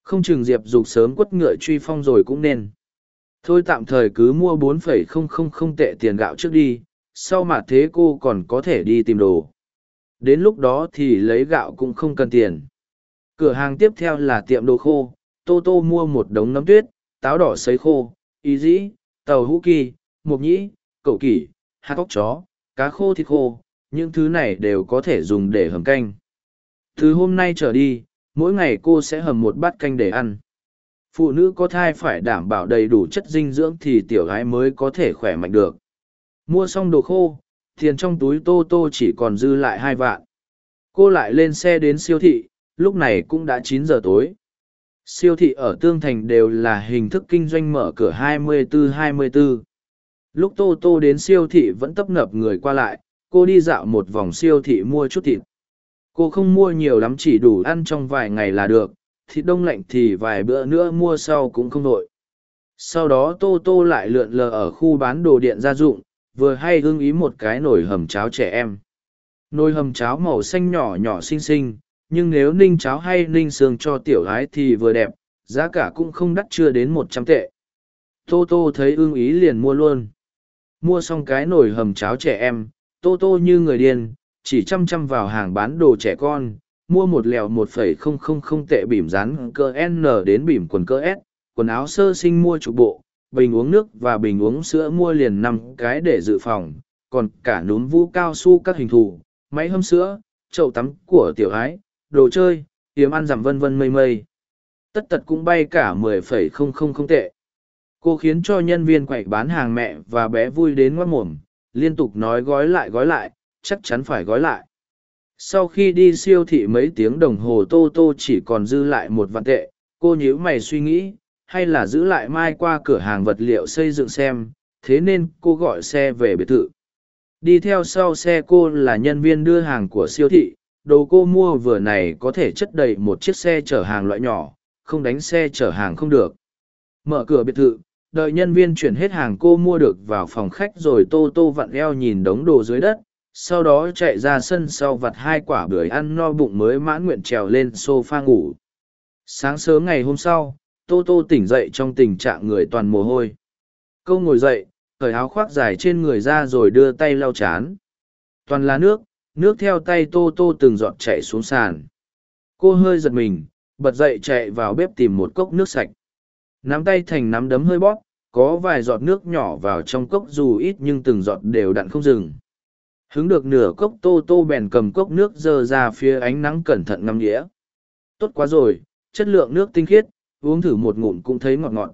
không chừng diệp dục sớm quất ngựa truy phong rồi cũng nên. Thôi tạm thời cứ mua bốn phẩy không không không tệ tiền gạo trước đi, sau mà thế cô còn có thể đi tìm đồ. Đến lúc đó thì lấy gạo cũng không cần tiền. Cửa hàng tiếp theo là tiệm đồ khô, tô tô mua một đống nấm tuyết, táo đỏ sấy khô ý dĩ, tàu hũ kỳ, mộc nhĩ cậu kỷ, hạt cóc chó, cá khô thịt khô, những thứ này đều có thể dùng để hầm canh. Từ hôm nay trở đi mỗi ngày cô sẽ hầm một bát canh để ăn phụ nữ có thai phải đảm bảo đầy đủ chất dinh dưỡng thì tiểu gái mới có thể khỏe mạnh được Mua xong đồ khô, tiền trong túi tô tô chỉ còn dư lại hai vạn. Cô lại lên xe đến siêu thị, lúc này cũng đã chín giờ tối. Siêu thị ở Tương Thành đều là hình thức kinh doanh mở cửa 24-24. Lúc Tô Tô đến siêu thị vẫn tấp nập người qua lại, cô đi dạo một vòng siêu thị mua chút thịt. Cô không mua nhiều lắm chỉ đủ ăn trong vài ngày là được, thịt đông lạnh thì vài bữa nữa mua sau cũng không đội. Sau đó Tô Tô lại lượn lờ ở khu bán đồ điện gia dụng, vừa hay hưng ý một cái nồi hầm cháo trẻ em. Nồi hầm cháo màu xanh nhỏ nhỏ xinh xinh, nhưng nếu ninh cháo hay ninh xương cho tiểu gái thì vừa đẹp, giá cả cũng không đắt chưa đến một trăm tệ. Tô Tô thấy ưng ý liền mua luôn. Mua xong cái nồi hầm cháo trẻ em, Tô Tô như người điên, chỉ chăm chăm vào hàng bán đồ trẻ con, mua một lèo một phẩy không không không tệ bìm rán cơ N đến bìm quần cơ S, quần áo sơ sinh mua chục bộ, bình uống nước và bình uống sữa mua liền năm cái để dự phòng, còn cả núm vũ cao su các hình thù, máy hâm sữa, chậu tắm của tiểu ái, đồ chơi, yếm ăn giảm vân vân mây mây. Tất tật cũng bay cả mười phẩy không không không tệ. Cô khiến cho nhân viên quậy bán hàng mẹ và bé vui đến ngoát mồm, liên tục nói gói lại gói lại, chắc chắn phải gói lại. Sau khi đi siêu thị mấy tiếng đồng hồ Tô Tô chỉ còn dư lại một vạn tệ, cô nhíu mày suy nghĩ, hay là giữ lại mai qua cửa hàng vật liệu xây dựng xem, thế nên cô gọi xe về biệt thự. Đi theo sau xe cô là nhân viên đưa hàng của siêu thị, đồ cô mua vừa này có thể chất đầy một chiếc xe chở hàng loại nhỏ, không đánh xe chở hàng không được. Mở cửa biệt thự, đợi nhân viên chuyển hết hàng cô mua được vào phòng khách rồi tô tô vặn eo nhìn đống đồ dưới đất, sau đó chạy ra sân sau vặt hai quả bưởi ăn no bụng mới mãn nguyện trèo lên s o f a ngủ. Sáng sớm ngày hôm sau, tô tô tỉnh dậy trong tình trạng người toàn mồ hôi. Câu ngồi dậy, cởi áo khoác dài trên người ra rồi đưa tay lau chán. Toàn là nước nước theo tay tô tô từng giọt chạy xuống sàn. Cô hơi giật mình, bật dậy chạy vào bếp tìm một cốc nước sạch. Nắm tay thành nắm đấm hơi bóp, có vài giọt nước nhỏ vào trong cốc dù ít nhưng từng giọt đều đặn không dừng hứng được nửa cốc tô tô bèn cầm cốc nước dơ ra phía ánh nắng cẩn thận ngắm đĩa tốt quá rồi, chất lượng nước tinh khiết, uống thử một ngụm cũng thấy ngọt ngọt.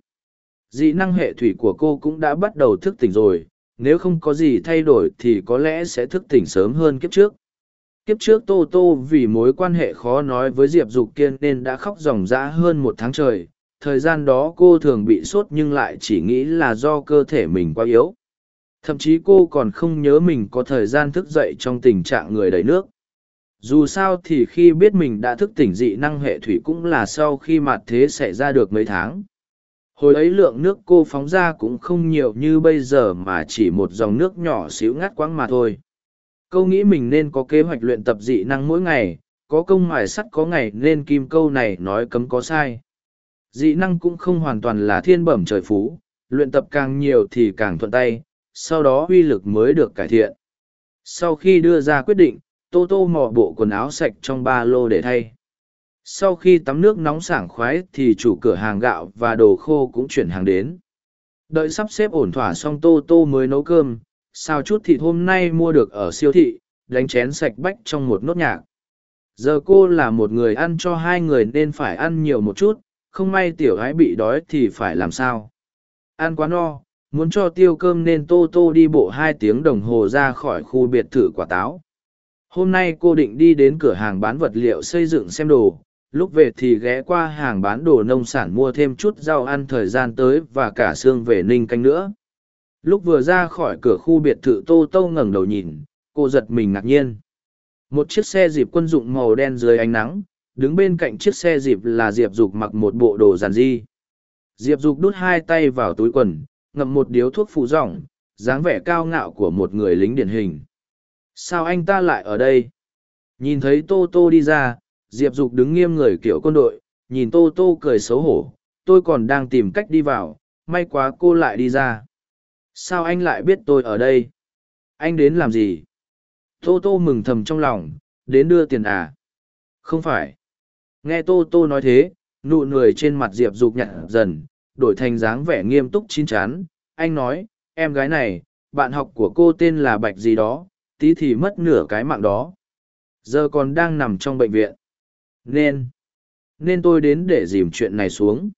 Dị năng hệ thủy của cô cũng đã bắt đầu thức tỉnh rồi, nếu không có gì thay đổi thì có lẽ sẽ thức tỉnh sớm hơn kiếp trước. Kiếp trước tô tô vì mối quan hệ khó nói với diệp dục kiên nên đã khóc ròng rã hơn một tháng trời. Thời gian đó cô thường bị sốt nhưng lại chỉ nghĩ là do cơ thể mình quá yếu thậm chí cô còn không nhớ mình có thời gian thức dậy trong tình trạng người đầy nước. Dù sao thì khi biết mình đã thức tỉnh dị năng hệ thủy cũng là sau khi mặt thế xảy ra được mấy tháng. Hồi ấy lượng nước cô phóng ra cũng không nhiều như bây giờ mà chỉ một dòng nước nhỏ xíu ngắt quãng mà thôi. Câu nghĩ mình nên có kế hoạch luyện tập dị năng mỗi ngày, có công mài sắt có ngày nên kim câu này nói cấm có sai. Dị năng cũng không hoàn toàn là thiên bẩm trời phú, luyện tập càng nhiều thì càng thuận tay sau đó uy lực mới được cải thiện. Sau khi đưa ra quyết định, Tô Tô mò bộ quần áo sạch trong ba lô để thay. Sau khi tắm nước nóng sảng khoái thì chủ cửa hàng gạo và đồ khô cũng chuyển hàng đến. Đợi sắp xếp ổn thỏa xong Tô Tô mới nấu cơm, xào chút thịt hôm nay mua được ở siêu thị, đánh chén sạch bách trong một nốt nhạc. Giờ cô là một người ăn cho hai người nên phải ăn nhiều một chút, không may tiểu gái bị đói thì phải làm sao. Ăn quá no, muốn cho tiêu cơm nên tô tô đi bộ hai tiếng đồng hồ ra khỏi khu biệt thự quả táo. Hôm nay cô định đi đến cửa hàng bán vật liệu xây dựng xem đồ. Lúc về thì ghé qua hàng bán đồ nông sản mua thêm chút rau ăn thời gian tới và cả xương về ninh canh nữa. Lúc vừa ra khỏi cửa khu biệt thự tô tô ngẩng đầu nhìn, cô giật mình ngạc nhiên. Một chiếc xe dịp quân dụng màu đen dưới ánh nắng, đứng bên cạnh chiếc xe dịp là diệp dục mặc một bộ đồ giàn di diệp dục đút hai tay vào túi quần ngậm một điếu thuốc phụ rỏng, dáng vẻ cao ngạo của một người lính điển hình. Sao anh ta lại ở đây? Nhìn thấy Tô Tô đi ra, Diệp Dục đứng nghiêm người kiểu quân đội, nhìn Tô Tô cười xấu hổ, tôi còn đang tìm cách đi vào, may quá cô lại đi ra. Sao anh lại biết tôi ở đây? Anh đến làm gì? Tô Tô mừng thầm trong lòng, đến đưa tiền à? Không phải. Nghe Tô Tô nói thế, nụ cười trên mặt Diệp Dục nhặt dần, đổi thành dáng vẻ nghiêm túc chín chắn. Anh nói, em gái này, bạn học của cô tên là Bạch gì đó, tí thì mất nửa cái mạng đó. Giờ còn đang nằm trong bệnh viện. Nên, nên tôi đến để dìm chuyện này xuống.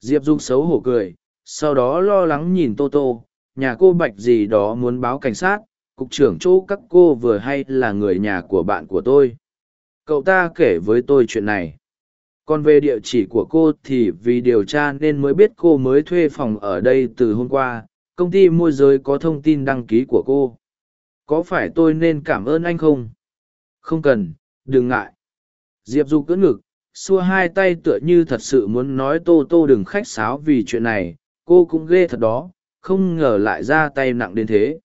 Diệp Dục xấu hổ cười, sau đó lo lắng nhìn Tô Tô, nhà cô Bạch gì đó muốn báo cảnh sát, cục trưởng chỗ các cô vừa hay là người nhà của bạn của tôi. Cậu ta kể với tôi chuyện này còn về địa chỉ của cô thì vì điều tra nên mới biết cô mới thuê phòng ở đây từ hôm qua. Công ty môi giới có thông tin đăng ký của cô. Có phải tôi nên cảm ơn anh không? Không cần, đừng ngại. Diệp du cưỡng ngực, xua hai tay tựa như thật sự muốn nói tô tô đừng khách sáo vì chuyện này. Cô cũng ghê thật đó, không ngờ lại ra tay nặng đến thế.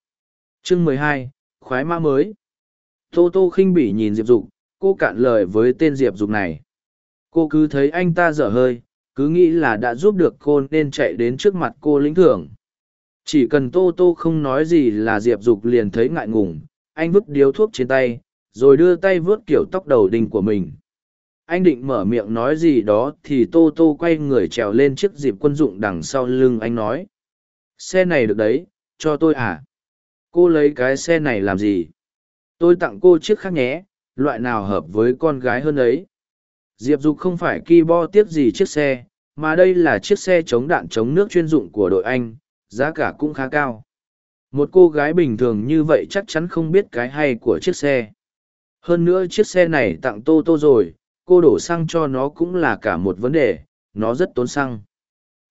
Chương mười hai, khoái mã mới. Tô tô khinh bỉ nhìn diệp dục, cô cạn lời với tên diệp dục này cô cứ thấy anh ta dở hơi cứ nghĩ là đã giúp được cô nên chạy đến trước mặt cô lĩnh thưởng chỉ cần tô tô không nói gì là diệp dục liền thấy ngại ngùng anh vứt điếu thuốc trên tay rồi đưa tay vớt kiểu tóc đầu đình của mình anh định mở miệng nói gì đó thì tô tô quay người trèo lên chiếc dịp quân dụng đằng sau lưng anh nói Xe này được đấy, cho tôi à? Cô lấy cái xe này làm gì? Tôi tặng cô chiếc khác nhé, loại nào hợp với con gái hơn ấy. Diệp Dục không phải ki bo tiếp gì chiếc xe, mà đây là chiếc xe chống đạn chống nước chuyên dụng của đội Anh, giá cả cũng khá cao. Một cô gái bình thường như vậy chắc chắn không biết cái hay của chiếc xe. Hơn nữa chiếc xe này tặng Tô Tô rồi, cô đổ xăng cho nó cũng là cả một vấn đề, nó rất tốn xăng.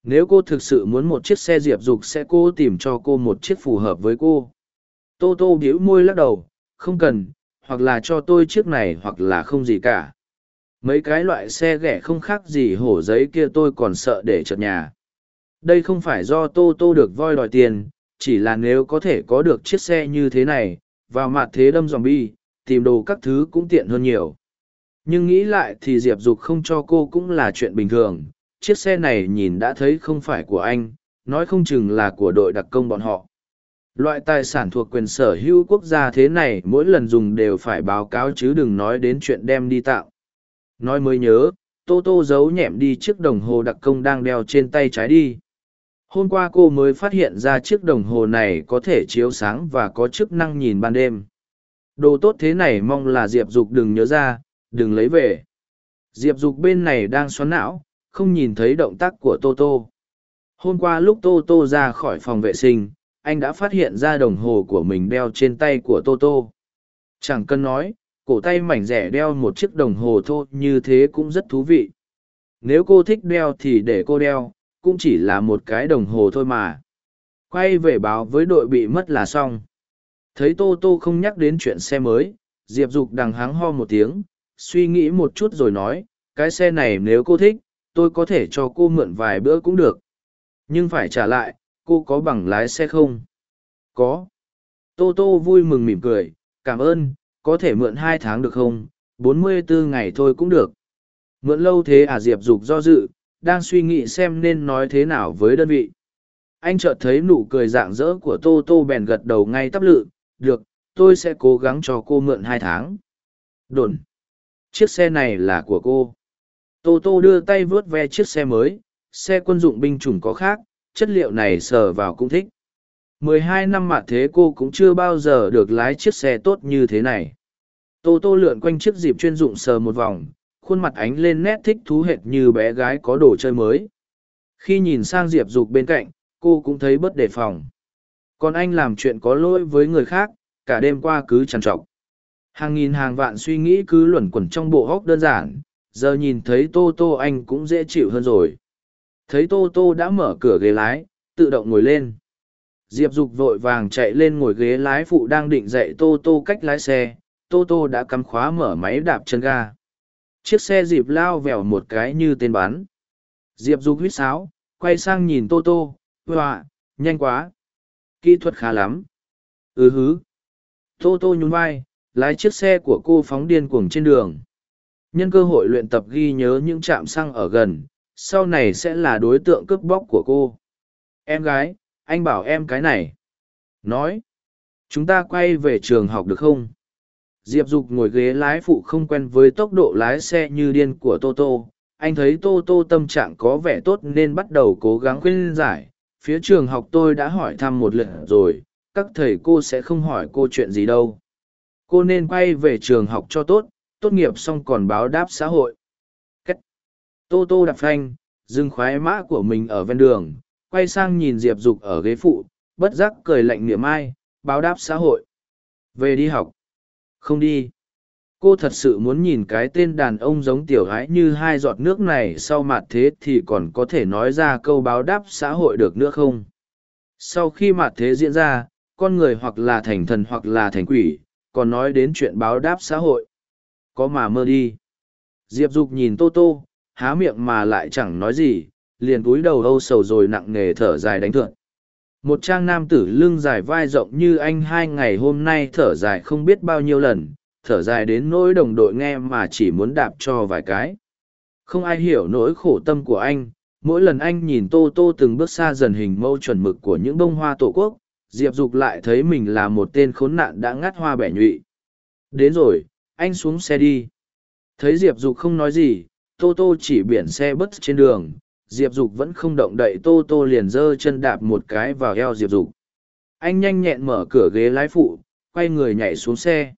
Nếu cô thực sự muốn một chiếc xe Diệp Dục sẽ cô tìm cho cô một chiếc phù hợp với cô. Tô Tô bĩu môi lắc đầu, không cần, hoặc là cho tôi chiếc này hoặc là không gì cả. Mấy cái loại xe ghẻ không khác gì hổ giấy kia tôi còn sợ để chợt nhà. Đây không phải do Tô Tô được voi đòi tiền, chỉ là nếu có thể có được chiếc xe như thế này, vào mặt thế đâm zombie, tìm đồ các thứ cũng tiện hơn nhiều. Nhưng nghĩ lại thì Diệp Dục không cho cô cũng là chuyện bình thường, chiếc xe này nhìn đã thấy không phải của anh, nói không chừng là của đội đặc công bọn họ. Loại tài sản thuộc quyền sở hữu quốc gia thế này mỗi lần dùng đều phải báo cáo chứ đừng nói đến chuyện đem đi tạo. Nói mới nhớ, Tô Tô giấu nhẹm đi chiếc đồng hồ đặc công đang đeo trên tay trái đi. Hôm qua cô mới phát hiện ra chiếc đồng hồ này có thể chiếu sáng và có chức năng nhìn ban đêm. Đồ tốt thế này mong là Diệp Dục đừng nhớ ra, đừng lấy về. Diệp Dục bên này đang xoắn não, không nhìn thấy động tác của Tô Tô. Hôm qua lúc Tô Tô ra khỏi phòng vệ sinh, anh đã phát hiện ra đồng hồ của mình đeo trên tay của Tô Tô. Chẳng cần nói, cổ tay mảnh rẻ đeo một chiếc đồng hồ thô như thế cũng rất thú vị. Nếu cô thích đeo thì để cô đeo, cũng chỉ là một cái đồng hồ thôi mà. Quay về báo với đội bị mất là xong. Thấy Tô Tô không nhắc đến chuyện xe mới, Diệp Dục đằng hắng ho một tiếng, suy nghĩ một chút rồi nói, cái xe này nếu cô thích, tôi có thể cho cô mượn vài bữa cũng được. Nhưng phải trả lại, cô có bằng lái xe không? Có. Tô Tô vui mừng mỉm cười, cảm ơn, có thể mượn hai tháng được không? Bốn mươi bốn ngày thôi cũng được. Mượn lâu thế à Diệp Dục do dự, đang suy nghĩ xem nên nói thế nào với đơn vị. Anh chợt thấy nụ cười rạng rỡ của Tô Tô bèn gật đầu ngay tắp lự, được, tôi sẽ cố gắng cho cô mượn hai tháng. Đồn. Chiếc xe này là của cô. Tô Tô đưa tay vuốt ve chiếc xe mới, xe quân dụng binh chủng có khác, chất liệu này sờ vào cũng thích. Mười hai năm mà thế cô cũng chưa bao giờ được lái chiếc xe tốt như thế này. Tô Tô lượn quanh chiếc dịp chuyên dụng sờ một vòng, khuôn mặt ánh lên nét thích thú hệt như bé gái có đồ chơi mới. Khi nhìn sang Diệp Dục bên cạnh, cô cũng thấy bất đề phòng. Còn anh làm chuyện có lỗi với người khác, cả đêm qua cứ trằn trọc. Hàng nghìn hàng vạn suy nghĩ cứ luẩn quẩn trong bộ hốc đơn giản, giờ nhìn thấy Tô Tô anh cũng dễ chịu hơn rồi. Thấy Tô Tô đã mở cửa ghế lái, tự động ngồi lên. Diệp Dục vội vàng chạy lên ngồi ghế lái phụ đang định dạy Tô Tô cách lái xe, Tô Tô đã cắm khóa mở máy đạp chân ga. Chiếc xe dịp lao vèo một cái như tên bắn. Diệp Dục huýt sáo, quay sang nhìn Tô Tô, hoa, nhanh quá. Kỹ thuật khá lắm. Ừ hứ. Tô Tô nhún vai, lái chiếc xe của cô phóng điên cuồng trên đường. Nhân cơ hội luyện tập ghi nhớ những trạm xăng ở gần, sau này sẽ là đối tượng cướp bóc của cô. Em gái, anh bảo em cái này. Nói, chúng ta quay về trường học được không? Diệp Dục ngồi ghế lái phụ không quen với tốc độ lái xe như điên của Toto. Anh thấy Toto tâm trạng có vẻ tốt nên bắt đầu cố gắng khuyên giải. Phía trường học tôi đã hỏi thăm một lượt rồi, các thầy cô sẽ không hỏi cô chuyện gì đâu. Cô nên quay về trường học cho tốt, tốt nghiệp xong còn báo đáp xã hội. Cách. Tô tô đạp phanh, dừng khoái mã của mình ở ven đường, quay sang nhìn Diệp Dục ở ghế phụ, bất giác cười lạnh niệm ai, báo đáp xã hội. Về đi học. Không đi. Cô thật sự muốn nhìn cái tên đàn ông giống tiểu gái như hai giọt nước này sau mặt thế thì còn có thể nói ra câu báo đáp xã hội được nữa không? Sau khi mặt thế diễn ra, con người hoặc là thành thần hoặc là thành quỷ, còn nói đến chuyện báo đáp xã hội. Có mà mơ đi. Diệp Dục nhìn Tô Tô, há miệng mà lại chẳng nói gì, liền cúi đầu âu sầu rồi nặng nề thở dài đánh thượng. Một trang nam tử lưng dài vai rộng như anh hai ngày hôm nay thở dài không biết bao nhiêu lần, thở dài đến nỗi đồng đội nghe mà chỉ muốn đạp cho vài cái. Không ai hiểu nỗi khổ tâm của anh, mỗi lần anh nhìn Tô Tô từng bước xa dần hình mâu chuẩn mực của những bông hoa tổ quốc, Diệp Dục lại thấy mình là một tên khốn nạn đã ngắt hoa bẻ nhụy. Đến rồi, anh xuống xe đi. Thấy Diệp Dục không nói gì, Tô Tô chỉ biển xe bất trên đường, diệp dục vẫn không động đậy, tô tô liền giơ chân đạp một cái vào eo diệp dục. Anh nhanh nhẹn mở cửa ghế lái phụ, quay người nhảy xuống xe.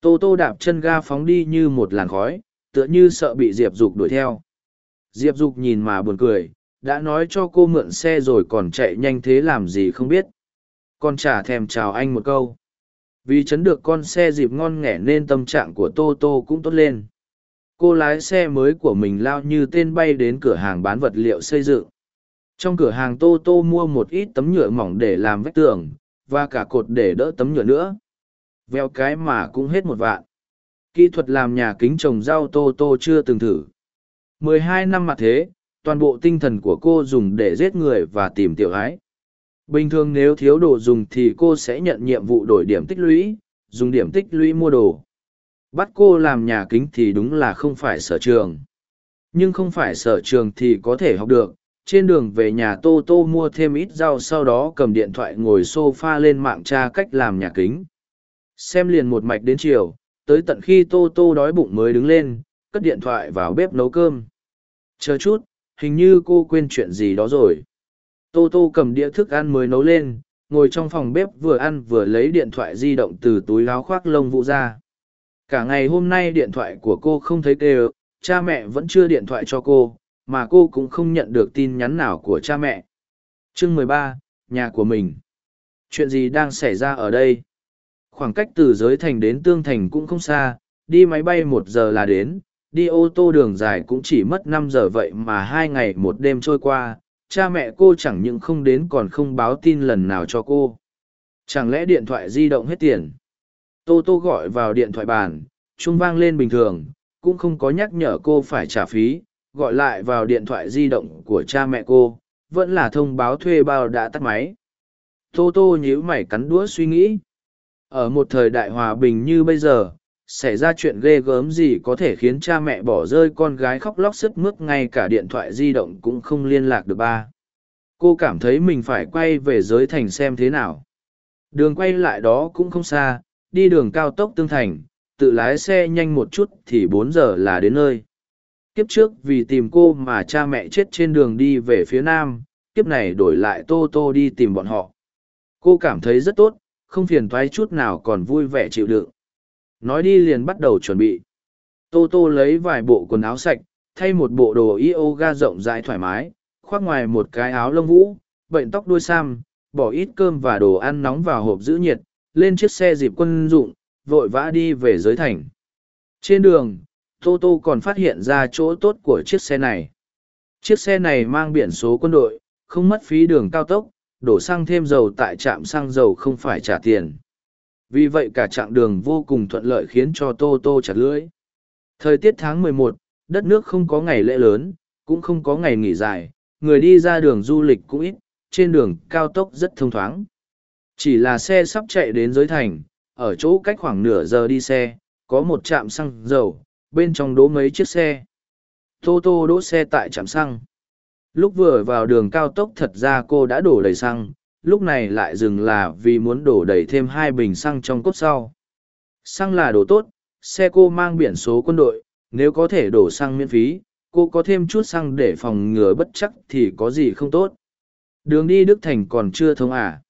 Tô tô đạp chân ga phóng đi như một làn khói, tựa như sợ bị diệp dục đuổi theo. Diệp dục nhìn mà buồn cười, đã nói cho cô mượn xe rồi còn chạy nhanh thế làm gì không biết. Con chả thèm chào anh một câu. Vì chấn được con xe dịp ngon nghẻ nên tâm trạng của tô tô cũng tốt lên cô lái xe mới của mình lao như tên bay đến cửa hàng bán vật liệu xây dựng. Trong cửa hàng tô tô mua một ít tấm nhựa mỏng để làm vách tường, và cả cột để đỡ tấm nhựa nữa. Veo cái mà cũng hết một vạn. Kỹ thuật làm nhà kính trồng rau tô tô chưa từng thử. Mười hai năm mặt thế, toàn bộ tinh thần của cô dùng để giết người và tìm tiểu ái. Bình thường nếu thiếu đồ dùng thì cô sẽ nhận nhiệm vụ đổi điểm tích lũy, dùng điểm tích lũy mua đồ bắt cô làm nhà kính thì đúng là không phải sở trường. Nhưng không phải sở trường thì có thể học được. Trên đường về nhà tô tô mua thêm ít rau sau đó cầm điện thoại ngồi s o f a lên mạng tra cách làm nhà kính. Xem liền một mạch đến chiều, tới tận khi tô tô đói bụng mới đứng lên, cất điện thoại vào bếp nấu cơm. Chờ chút, hình như cô quên chuyện gì đó rồi. Tô tô cầm đĩa thức ăn mới nấu lên, ngồi trong phòng bếp vừa ăn vừa lấy điện thoại di động từ túi láo khoác lông vũ ra cả ngày hôm nay điện thoại của cô không thấy kêu, cha mẹ vẫn chưa điện thoại cho cô, mà cô cũng không nhận được tin nhắn nào của cha mẹ. Chương mười ba, nhà của mình. Chuyện gì đang xảy ra ở đây? Khoảng cách từ giới thành đến tương thành cũng không xa, đi máy bay một giờ là đến, đi ô tô đường dài cũng chỉ mất năm giờ vậy mà hai ngày một đêm trôi qua, cha mẹ cô chẳng những không đến còn không báo tin lần nào cho cô. Chẳng lẽ điện thoại di động hết tiền? Tô tô gọi vào điện thoại bàn, chuông vang lên bình thường, cũng không có nhắc nhở cô phải trả phí, gọi lại vào điện thoại di động của cha mẹ cô, vẫn là thông báo thuê bao đã tắt máy. Tô tô nhíu mày cắn đũa suy nghĩ. Ở một thời đại hòa bình như bây giờ, xảy ra chuyện ghê gớm gì có thể khiến cha mẹ bỏ rơi con gái khóc lóc sức mướt ngay cả điện thoại di động cũng không liên lạc được ba. Cô cảm thấy mình phải quay về giới thành xem thế nào. Đường quay lại đó cũng không xa đi đường cao tốc tương thành, tự lái xe nhanh một chút thì bốn giờ là đến nơi. Kiếp trước vì tìm cô mà cha mẹ chết trên đường đi về phía nam, kiếp này đổi lại tô tô đi tìm bọn họ. Cô cảm thấy rất tốt, không phiền thoái chút nào còn vui vẻ chịu đựng. Nói đi liền bắt đầu chuẩn bị. Tô tô lấy vài bộ quần áo sạch, thay một bộ đồ yoga rộng rãi thoải mái, khoác ngoài một cái áo lông vũ, bệnh tóc đuôi sam, bỏ ít cơm và đồ ăn nóng vào hộp giữ nhiệt lên chiếc xe dịp quân dụng vội vã đi về giới thành. Trên đường tô tô còn phát hiện ra chỗ tốt của chiếc xe này. Chiếc xe này mang biển số quân đội không mất phí đường cao tốc đổ xăng thêm dầu tại trạm xăng dầu không phải trả tiền. Vì vậy cả chặng đường vô cùng thuận lợi khiến cho tô tô chặt lưỡi. Thời tiết tháng 11, đất nước không có ngày lễ lớn cũng không có ngày nghỉ dài người đi ra đường du lịch cũng ít trên đường cao tốc rất thông thoáng chỉ là xe sắp chạy đến giới thành ở chỗ cách khoảng nửa giờ đi xe có một trạm xăng dầu bên trong đỗ mấy chiếc xe tô tô đỗ xe tại trạm xăng lúc vừa vào đường cao tốc thật ra cô đã đổ đầy xăng lúc này lại dừng là vì muốn đổ đầy thêm hai bình xăng trong cốt sau. Xăng là đồ tốt, xe cô mang biển số quân đội, nếu có thể đổ xăng miễn phí, cô có thêm chút xăng để phòng ngừa bất chắc thì có gì không tốt. Đường đi Đức Thành còn chưa thông à.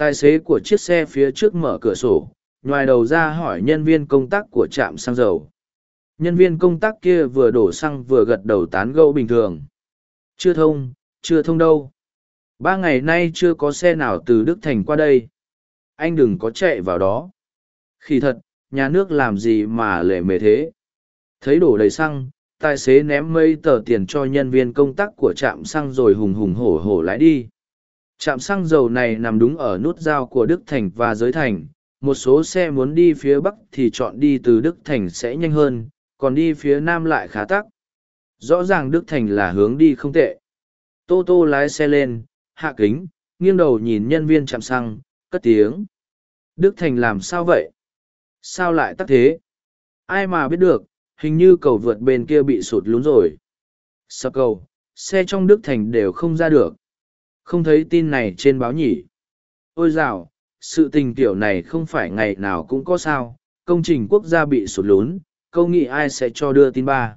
Tài xế của chiếc xe phía trước mở cửa sổ, ngoài đầu ra hỏi nhân viên công tác của trạm xăng dầu. Nhân viên công tác kia vừa đổ xăng vừa gật đầu tán gẫu bình thường. Chưa thông, chưa thông đâu. Ba ngày nay chưa có xe nào từ Đức Thành qua đây. Anh đừng có chạy vào đó. Khi thật, nhà nước làm gì mà lệ mề thế. Thấy đổ đầy xăng, tài xế ném mây tờ tiền cho nhân viên công tác của trạm xăng rồi hùng hùng hổ hổ lái đi. Trạm xăng dầu này nằm đúng ở nút giao của Đức Thành và Giới Thành. Một số xe muốn đi phía Bắc thì chọn đi từ Đức Thành sẽ nhanh hơn, còn đi phía Nam lại khá tắc. Rõ ràng Đức Thành là hướng đi không tệ. Tô Tô lái xe lên, hạ kính, nghiêng đầu nhìn nhân viên chạm xăng, cất tiếng. Đức Thành làm sao vậy? Sao lại tắc thế? Ai mà biết được, hình như cầu vượt bên kia bị sụt lún rồi. Sợ cầu, xe trong Đức Thành đều không ra được. Không thấy tin này trên báo nhỉ. Ôi dào, sự tình kiểu này không phải ngày nào cũng có sao, công trình quốc gia bị sụt lún, câu nghĩ ai sẽ cho đưa tin ba.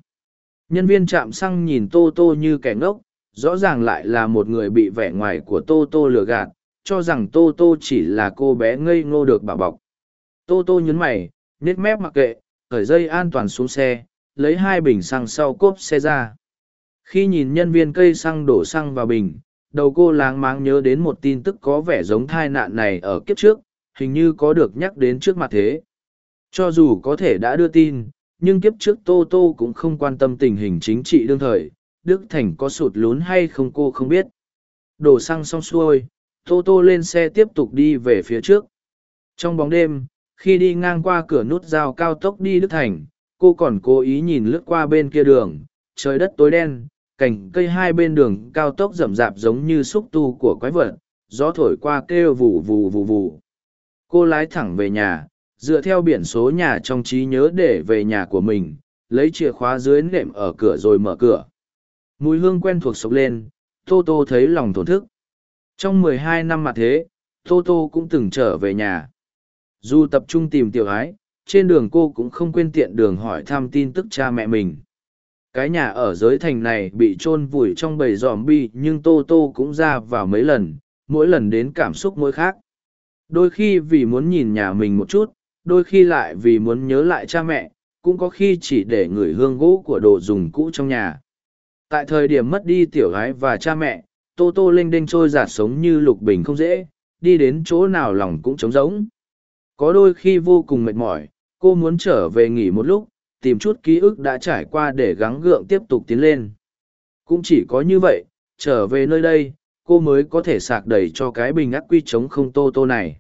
Nhân viên trạm xăng nhìn tô tô như kẻ ngốc, rõ ràng lại là một người bị vẻ ngoài của tô tô lừa gạt cho rằng tô tô chỉ là cô bé ngây ngô được bảo bọc tô tô nhấn mày nết mép mặc kệ khởi dây an toàn xuống xe lấy hai bình xăng sau cốp xe ra khi nhìn nhân viên cây xăng đổ xăng vào bình đầu cô láng máng nhớ đến một tin tức có vẻ giống thai nạn này ở kiếp trước, hình như có được nhắc đến trước mặt thế. Cho dù có thể đã đưa tin, nhưng kiếp trước tô tô cũng không quan tâm tình hình chính trị đương thời, đức thành có sụt lún hay không cô không biết. Đổ xăng xong xuôi, tô tô lên xe tiếp tục đi về phía trước. Trong bóng đêm, khi đi ngang qua cửa nút giao cao tốc đi đức thành, cô còn cố ý nhìn lướt qua bên kia đường, trời đất tối đen cành cây hai bên đường cao tốc rậm rạp giống như xúc tu của quái vật, gió thổi qua kêu vù vù vù vù. Cô lái thẳng về nhà, dựa theo biển số nhà trong trí nhớ để về nhà của mình, lấy chìa khóa dưới nệm ở cửa rồi mở cửa. Mùi hương quen thuộc sộc lên, tô tô thấy lòng thổn thức. Trong mười hai năm mà thế, tô tô cũng từng trở về nhà. Dù tập trung tìm tiểu ái, trên đường cô cũng không quên tiện đường hỏi thăm tin tức cha mẹ mình cái nhà ở giới thành này bị chôn vùi trong bầy dòm bi nhưng tô tô cũng ra vào mấy lần, mỗi lần đến cảm xúc mỗi khác. Đôi khi vì muốn nhìn nhà mình một chút, đôi khi lại vì muốn nhớ lại cha mẹ, cũng có khi chỉ để ngửi hương gỗ của đồ dùng cũ trong nhà. Tại thời điểm mất đi tiểu gái và cha mẹ, tô tô lênh đênh trôi giạt sống như lục bình không dễ, đi đến chỗ nào lòng cũng trống rỗng. Có đôi khi vô cùng mệt mỏi, cô muốn trở về nghỉ một lúc tìm chút ký ức đã trải qua để gắng gượng tiếp tục tiến lên. Cũng chỉ có như vậy, trở về nơi đây, cô mới có thể sạc đầy cho cái bình ác quy chống không tô tô này.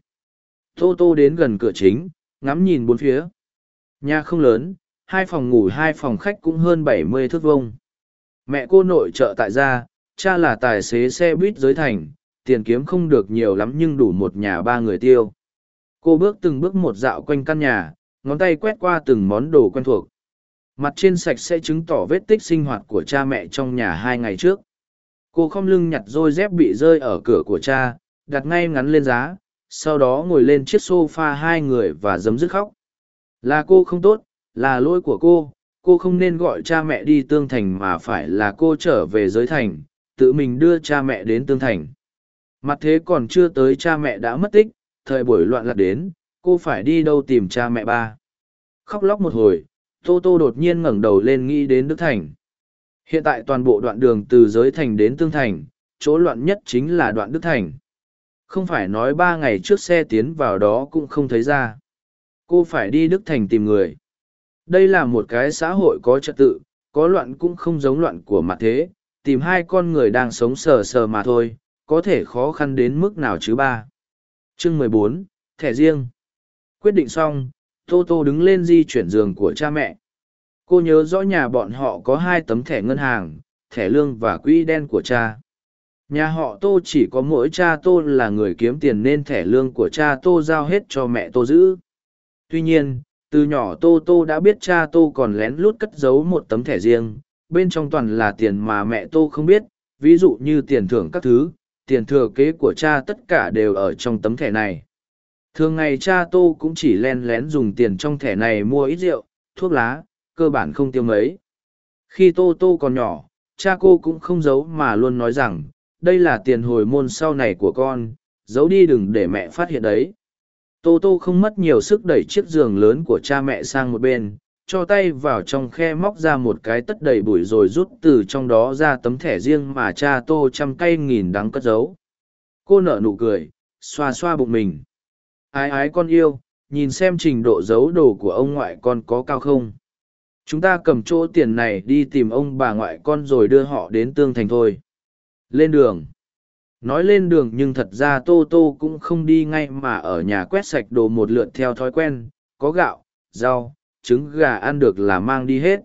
Tô tô đến gần cửa chính, ngắm nhìn bốn phía. Nhà không lớn, hai phòng ngủ hai phòng khách cũng hơn bảy mươi thước vông mẹ cô nội trợ tại gia, cha là tài xế xe buýt giới thành, tiền kiếm không được nhiều lắm nhưng đủ một nhà ba người tiêu. Cô bước từng bước một dạo quanh căn nhà, ngón tay quét qua từng món đồ quen thuộc mặt trên sạch sẽ chứng tỏ vết tích sinh hoạt của cha mẹ trong nhà hai ngày trước. Cô không lưng nhặt đôi dép bị rơi ở cửa của cha, đặt ngay ngắn lên giá, sau đó ngồi lên chiếc s o f a hai người và giấm dứt khóc. Là cô không tốt, là lỗi của cô cô không nên gọi cha mẹ đi tương thành mà phải là cô trở về giới thành, tự mình đưa cha mẹ đến tương thành. Mặt thế còn chưa tới cha mẹ đã mất tích, thời buổi loạn lạc đến, cô phải đi đâu tìm cha mẹ ba? Khóc lóc một hồi tô tô đột nhiên ngẩng đầu lên nghĩ đến đức thành. Hiện tại toàn bộ đoạn đường từ giới thành đến tương thành, chỗ loạn nhất chính là đoạn đức thành. Không phải nói ba ngày trước xe tiến vào đó cũng không thấy ra. Cô phải đi đức thành tìm người. Đây là một cái xã hội có trật tự, có loạn cũng không giống loạn của mặt thế, tìm hai con người đang sống sờ sờ mà thôi, có thể khó khăn đến mức nào chứ ba. Chương mười bốn, thẻ riêng. Quyết định xong tô tô đứng lên di chuyển giường của cha mẹ. Cô nhớ rõ nhà bọn họ có hai tấm thẻ ngân hàng, thẻ lương và quỹ đen của cha. Nhà họ tô chỉ có mỗi cha tô là người kiếm tiền nên thẻ lương của cha tô giao hết cho mẹ tô giữ. Tuy nhiên, từ nhỏ tô tô đã biết cha tô còn lén lút cất giấu một tấm thẻ riêng, bên trong toàn là tiền mà mẹ tô không biết, ví dụ như tiền thưởng các thứ, tiền thừa kế của cha tất cả đều ở trong tấm thẻ này thường ngày cha tô cũng chỉ len lén dùng tiền trong thẻ này mua ít rượu, thuốc lá, cơ bản không tiêu mấy. Khi tô tô còn nhỏ, cha cô cũng không giấu mà luôn nói rằng, đây là tiền hồi môn sau này của con, giấu đi đừng để mẹ phát hiện đấy. Tô tô không mất nhiều sức đẩy chiếc giường lớn của cha mẹ sang một bên, cho tay vào trong khe móc ra một cái tất đầy bụi rồi rút từ trong đó ra tấm thẻ riêng mà cha tô trăm cây nghìn đắng cất giấu. Cô nở nụ cười, xoa xoa bụng mình ái ái con yêu, nhìn xem trình độ giấu đồ của ông ngoại con có cao không? Chúng ta cầm chỗ tiền này đi tìm ông bà ngoại con rồi đưa họ đến tương thành thôi. Lên đường. Nói lên đường nhưng thật ra tô tô cũng không đi ngay mà ở nhà quét sạch đồ một lượt theo thói quen, có gạo, rau, trứng, gà ăn được là mang đi hết.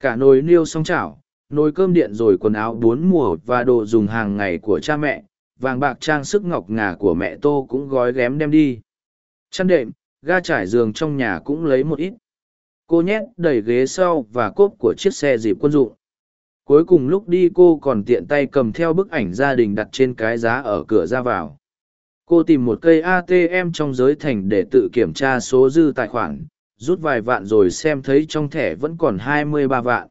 Cả nồi niêu xong chảo, nồi cơm điện rồi quần áo bốn mùa và đồ dùng hàng ngày của cha mẹ, vàng bạc trang sức ngọc ngà của mẹ tô cũng gói ghém đem đi chăn đệm, ga trải giường trong nhà cũng lấy một ít. Cô nhét đẩy ghế sau và cốp của chiếc xe dịp quân dụng. Cuối cùng lúc đi cô còn tiện tay cầm theo bức ảnh gia đình đặt trên cái giá ở cửa ra vào. Cô tìm một cây atm trong giới thành để tự kiểm tra số dư tài khoản, rút vài vạn rồi xem thấy trong thẻ vẫn còn hai mươi ba vạn.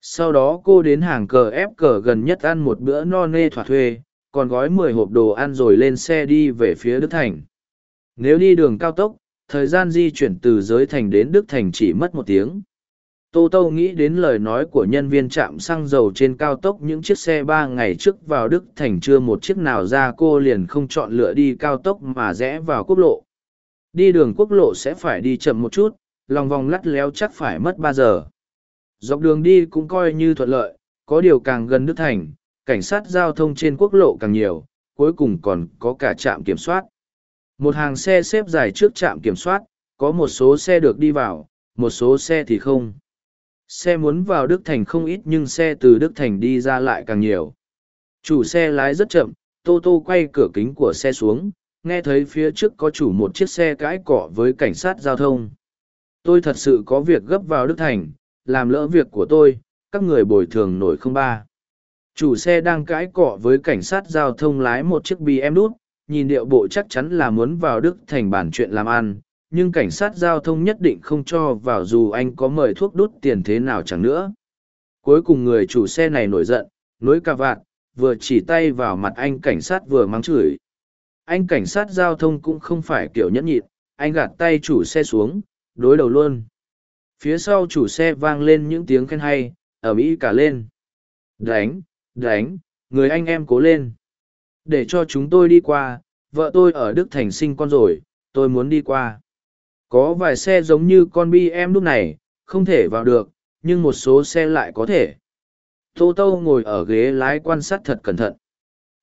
Sau đó cô đến hàng cờ ép cờ gần nhất ăn một bữa no nê thỏa thuê, còn gói mười hộp đồ ăn rồi lên xe đi về phía đức thành nếu đi đường cao tốc, thời gian di chuyển từ giới thành đến đức thành chỉ mất một tiếng. Tô tô nghĩ đến lời nói của nhân viên trạm xăng dầu trên cao tốc, những chiếc xe ba ngày trước vào đức thành chưa một chiếc nào ra, cô liền không chọn lựa đi cao tốc mà rẽ vào quốc lộ. Đi đường quốc lộ sẽ phải đi chậm một chút, lòng vòng lắt léo chắc phải mất ba giờ. Dọc đường đi cũng coi như thuận lợi, có điều càng gần đức thành, cảnh sát giao thông trên quốc lộ càng nhiều, cuối cùng còn có cả trạm kiểm soát một hàng xe xếp dài trước trạm kiểm soát, có một số xe được đi vào, một số xe thì không. Xe muốn vào đức thành không ít nhưng xe từ đức thành đi ra lại càng nhiều. Chủ xe lái rất chậm, tô tô quay cửa kính của xe xuống, nghe thấy phía trước có chủ một chiếc xe cãi cọ với cảnh sát giao thông. Tôi thật sự có việc gấp vào đức thành, làm lỡ việc của tôi, các người bồi thường nổi không ba. Chủ xe đang cãi cọ với cảnh sát giao thông lái một chiếc bm đút nhìn điệu bộ chắc chắn là muốn vào đức thành bản chuyện làm ăn, nhưng cảnh sát giao thông nhất định không cho vào dù anh có mời thuốc đốt tiền thế nào chẳng nữa. Cuối cùng người chủ xe này nổi giận, nối cà vạt, vừa chỉ tay vào mặt anh cảnh sát vừa mắng chửi. Anh cảnh sát giao thông cũng không phải kiểu nhẫn nhịn, anh gạt tay chủ xe xuống, đối đầu luôn. Phía sau chủ xe vang lên những tiếng khen hay ở mỹ cả lên. Đánh đánh, người anh em cố lên để cho chúng tôi đi qua, vợ tôi ở đức thành sinh con rồi, tôi muốn đi qua. Có vài xe giống như con bi em lúc này, không thể vào được, nhưng một số xe lại có thể. Tô tô ngồi ở ghế lái quan sát thật cẩn thận.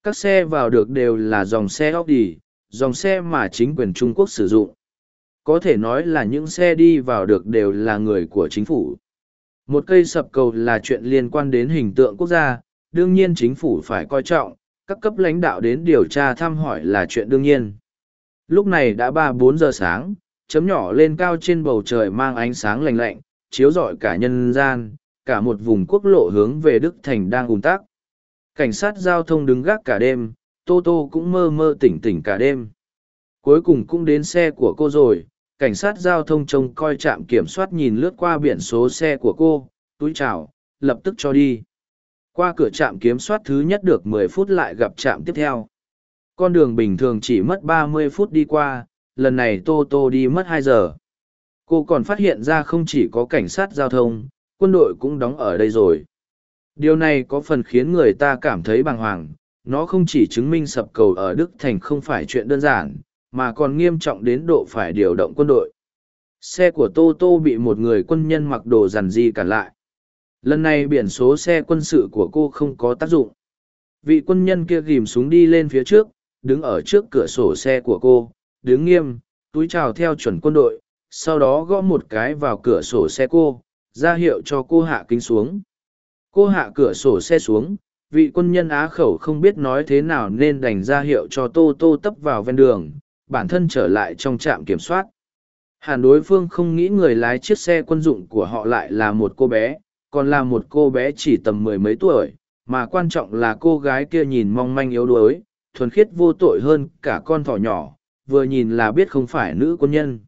Các xe vào được đều là dòng xe audi, dòng xe mà chính quyền trung quốc sử dụng. Có thể nói là những xe đi vào được đều là người của chính phủ. Một cây sập cầu là chuyện liên quan đến hình tượng quốc gia, đương nhiên chính phủ phải coi trọng các cấp lãnh đạo đến điều tra thăm hỏi là chuyện đương nhiên. Lúc này đã ba bốn giờ sáng, chấm nhỏ lên cao trên bầu trời mang ánh sáng lạnh lạnh, chiếu rọi cả nhân gian, cả một vùng quốc lộ hướng về đức thành đang ùn tắc. Cảnh sát giao thông đứng gác cả đêm, tô tô cũng mơ mơ tỉnh tỉnh cả đêm. Cuối cùng cũng đến xe của cô rồi, cảnh sát giao thông trông coi trạm kiểm soát nhìn lướt qua biển số xe của cô, túi chào, lập tức cho đi qua cửa trạm kiểm soát thứ nhất được mười phút lại gặp trạm tiếp theo. Con đường bình thường chỉ mất ba mươi phút đi qua, lần này tô tô đi mất 2 giờ. Cô còn phát hiện ra không chỉ có cảnh sát giao thông, quân đội cũng đóng ở đây rồi. Điều này có phần khiến người ta cảm thấy bàng hoàng, nó không chỉ chứng minh sập cầu ở đức thành không phải chuyện đơn giản, mà còn nghiêm trọng đến độ phải điều động quân đội. Xe của tô tô bị một người quân nhân mặc đồ rằn di cản lại lần này biển số xe quân sự của cô không có tác dụng. Vị quân nhân kia ghìm súng đi lên phía trước, đứng ở trước cửa sổ xe của cô, đứng nghiêm, túi chào theo chuẩn quân đội, sau đó gõ một cái vào cửa sổ xe cô, ra hiệu cho cô hạ kính xuống. Cô hạ cửa sổ xe xuống, vị quân nhân á khẩu không biết nói thế nào nên đành ra hiệu cho tô tô tấp vào ven đường, bản thân trở lại trong trạm kiểm soát. Hàn đối phương không nghĩ người lái chiếc xe quân dụng của họ lại là một cô bé còn là một cô bé chỉ tầm mười mấy tuổi, mà quan trọng là cô gái kia nhìn mong manh yếu đuối, thuần khiết vô tội hơn cả con thỏ nhỏ, vừa nhìn là biết không phải nữ quân nhân.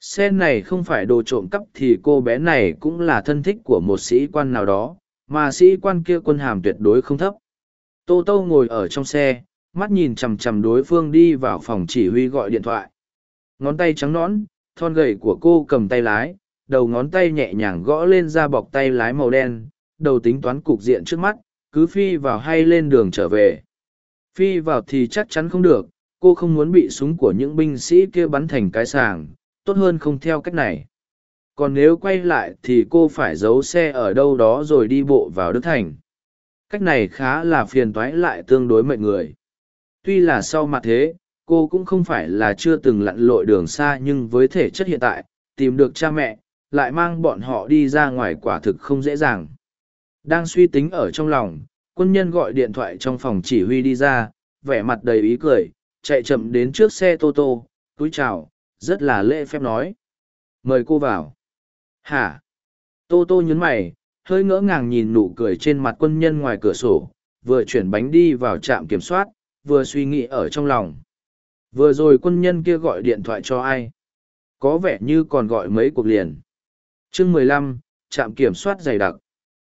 Xe này không phải đồ trộm cắp thì cô bé này cũng là thân thích của một sĩ quan nào đó, mà sĩ quan kia quân hàm tuyệt đối không thấp. Tô tô ngồi ở trong xe, mắt nhìn chằm chằm đối phương đi vào phòng chỉ huy gọi điện thoại. Ngón tay trắng nõn, thon gầy của cô cầm tay lái đầu ngón tay nhẹ nhàng gõ lên da bọc tay lái màu đen, đầu tính toán cục diện trước mắt, cứ phi vào hay lên đường trở về. Phi vào thì chắc chắn không được, cô không muốn bị súng của những binh sĩ kia bắn thành cái sàng, tốt hơn không theo cách này. Còn nếu quay lại thì cô phải giấu xe ở đâu đó rồi đi bộ vào đức thành. Cách này khá là phiền toái lại tương đối mệnh người. Tuy là sau mặt thế, cô cũng không phải là chưa từng lặn lội đường xa nhưng với thể chất hiện tại, tìm được cha mẹ lại mang bọn họ đi ra ngoài quả thực không dễ dàng. Đang suy tính ở trong lòng, quân nhân gọi điện thoại trong phòng chỉ huy đi ra, vẻ mặt đầy ý cười, chạy chậm đến trước xe tô tô, túi chào, rất là lễ phép nói. Mời cô vào. Hả? Tô tô nhấn mày, hơi ngỡ ngàng nhìn nụ cười trên mặt quân nhân ngoài cửa sổ, vừa chuyển bánh đi vào trạm kiểm soát, vừa suy nghĩ ở trong lòng. Vừa rồi quân nhân kia gọi điện thoại cho ai? Có vẻ như còn gọi mấy cuộc liền chương mười lăm, trạm kiểm soát dày đặc.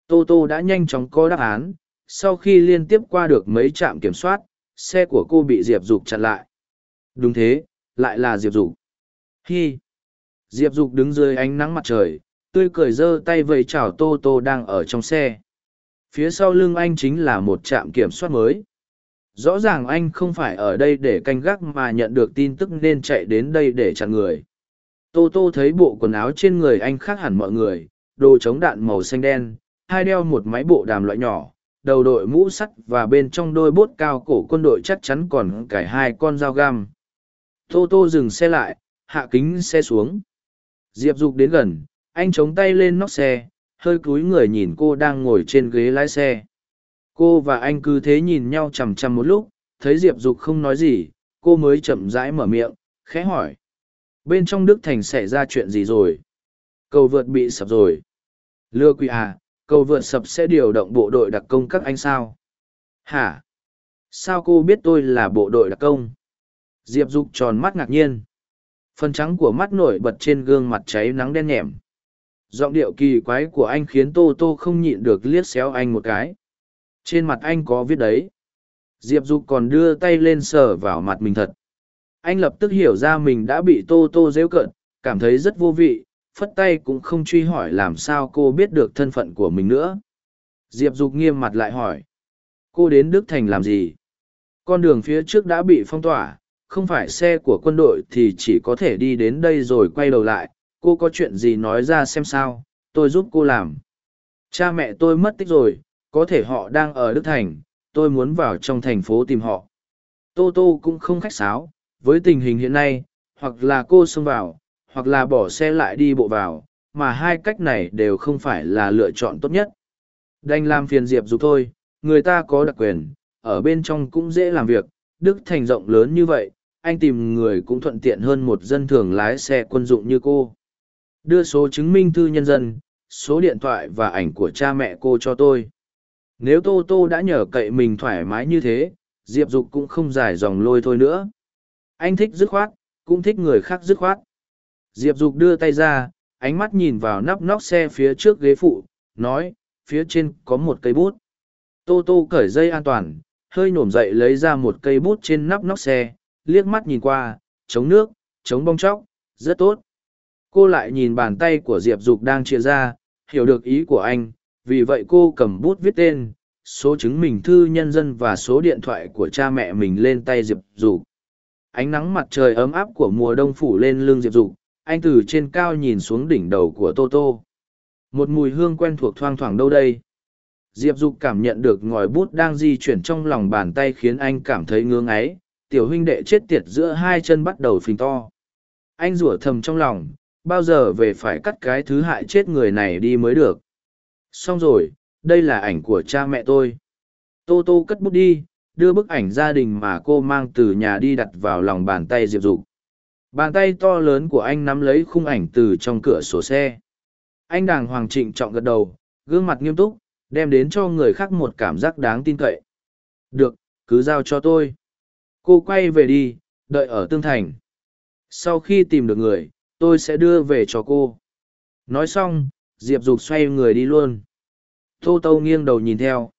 Tô tô đã nhanh chóng có đáp án, sau khi liên tiếp qua được mấy trạm kiểm soát, xe của cô bị diệp dục chặn lại. Đúng thế, lại là diệp dục. Hi. Diệp dục đứng dưới ánh nắng mặt trời, tươi cười giơ tay vầy chào tô tô đang ở trong xe. Phía sau lưng anh chính là một trạm kiểm soát mới. Rõ ràng anh không phải ở đây để canh gác mà nhận được tin tức nên chạy đến đây để chặn người tô tô thấy bộ quần áo trên người anh khác hẳn mọi người, đồ chống đạn màu xanh đen, hai đeo một máy bộ đàm loại nhỏ, đầu đội mũ sắt và bên trong đôi bốt cao cổ quân đội chắc chắn còn cải hai con dao găm. Tô tô dừng xe lại, hạ kính xe xuống. Diệp dục đến gần, anh chống tay lên nóc xe, hơi cúi người nhìn cô đang ngồi trên ghế lái xe. Cô và anh cứ thế nhìn nhau chằm chằm một lúc, thấy diệp dục không nói gì, cô mới chậm rãi mở miệng, khẽ hỏi bên trong đức thành xảy ra chuyện gì rồi? Cầu vượt bị sập rồi. Lừa quỷ à cầu vượt sập sẽ điều động bộ đội đặc công các anh sao? Hả? Sao cô biết tôi là bộ đội đặc công? Diệp dục tròn mắt ngạc nhiên. Phần trắng của mắt nổi bật trên gương mặt cháy nắng đen nhẻm. Giọng điệu kỳ quái của anh khiến tô tô không nhịn được liếc xéo anh một cái. Trên mặt anh có viết đấy. Diệp dục còn đưa tay lên sờ vào mặt mình thật anh lập tức hiểu ra mình đã bị tô tô dễu cợt, cảm thấy rất vô vị, phất tay cũng không truy hỏi làm sao cô biết được thân phận của mình nữa. Diệp dục nghiêm mặt lại hỏi, cô đến đức thành làm gì? Con đường phía trước đã bị phong tỏa, không phải xe của quân đội thì chỉ có thể đi đến đây rồi quay đầu lại. Cô có chuyện gì nói ra xem sao, tôi giúp cô làm. Cha mẹ tôi mất tích rồi, có thể họ đang ở đức thành, tôi muốn vào trong thành phố tìm họ. Tô tô cũng không khách sáo với tình hình hiện nay, hoặc là cô xông vào, hoặc là bỏ xe lại đi bộ vào, mà hai cách này đều không phải là lựa chọn tốt nhất. Đành làm phiền diệp dục thôi, người ta có đặc quyền, ở bên trong cũng dễ làm việc, đức thành rộng lớn như vậy, anh tìm người cũng thuận tiện hơn một dân thường lái xe quân dụng như cô. Đưa số chứng minh thư nhân dân, số điện thoại và ảnh của cha mẹ cô cho tôi. Nếu tô tô đã nhờ cậy mình thoải mái như thế, diệp dục cũng không dài dòng lôi thôi nữa anh thích dứt khoát, cũng thích người khác dứt khoát. Diệp dục đưa tay ra, ánh mắt nhìn vào nắp nóc xe phía trước ghế phụ, nói, phía trên có một cây bút. Tô tô cởi dây an toàn, hơi nổm dậy lấy ra một cây bút trên nắp nóc xe, liếc mắt nhìn qua, chống nước, chống bong chóc, rất tốt. Cô lại nhìn bàn tay của diệp dục đang chia ra, hiểu được ý của anh, vì vậy cô cầm bút viết tên, số chứng minh thư nhân dân và số điện thoại của cha mẹ mình lên tay diệp dục ánh nắng mặt trời ấm áp của mùa đông phủ lên lưng diệp dục, anh từ trên cao nhìn xuống đỉnh đầu của tô tô. Một mùi hương quen thuộc thoang thoảng đâu đây? Diệp dục cảm nhận được ngòi bút đang di chuyển trong lòng bàn tay khiến anh cảm thấy ngưỡng ấy tiểu huynh đệ chết tiệt giữa hai chân bắt đầu phình to. Anh rủa thầm trong lòng, bao giờ về phải cắt cái thứ hại chết người này đi mới được? Xong rồi, đây là ảnh của cha mẹ tôi. Tô tô cất bút đi đưa bức ảnh gia đình mà cô mang từ nhà đi đặt vào lòng bàn tay diệp dục. Bàn tay to lớn của anh nắm lấy khung ảnh từ trong cửa sổ xe. Anh đàng hoàng trịnh trọng gật đầu, gương mặt nghiêm túc, đem đến cho người khác một cảm giác đáng tin cậy. Được, cứ giao cho tôi. Cô quay về đi, đợi ở tương thành. Sau khi tìm được người, tôi sẽ đưa về cho cô. Nói xong, diệp dục xoay người đi luôn. Tô tâu nghiêng đầu nhìn theo.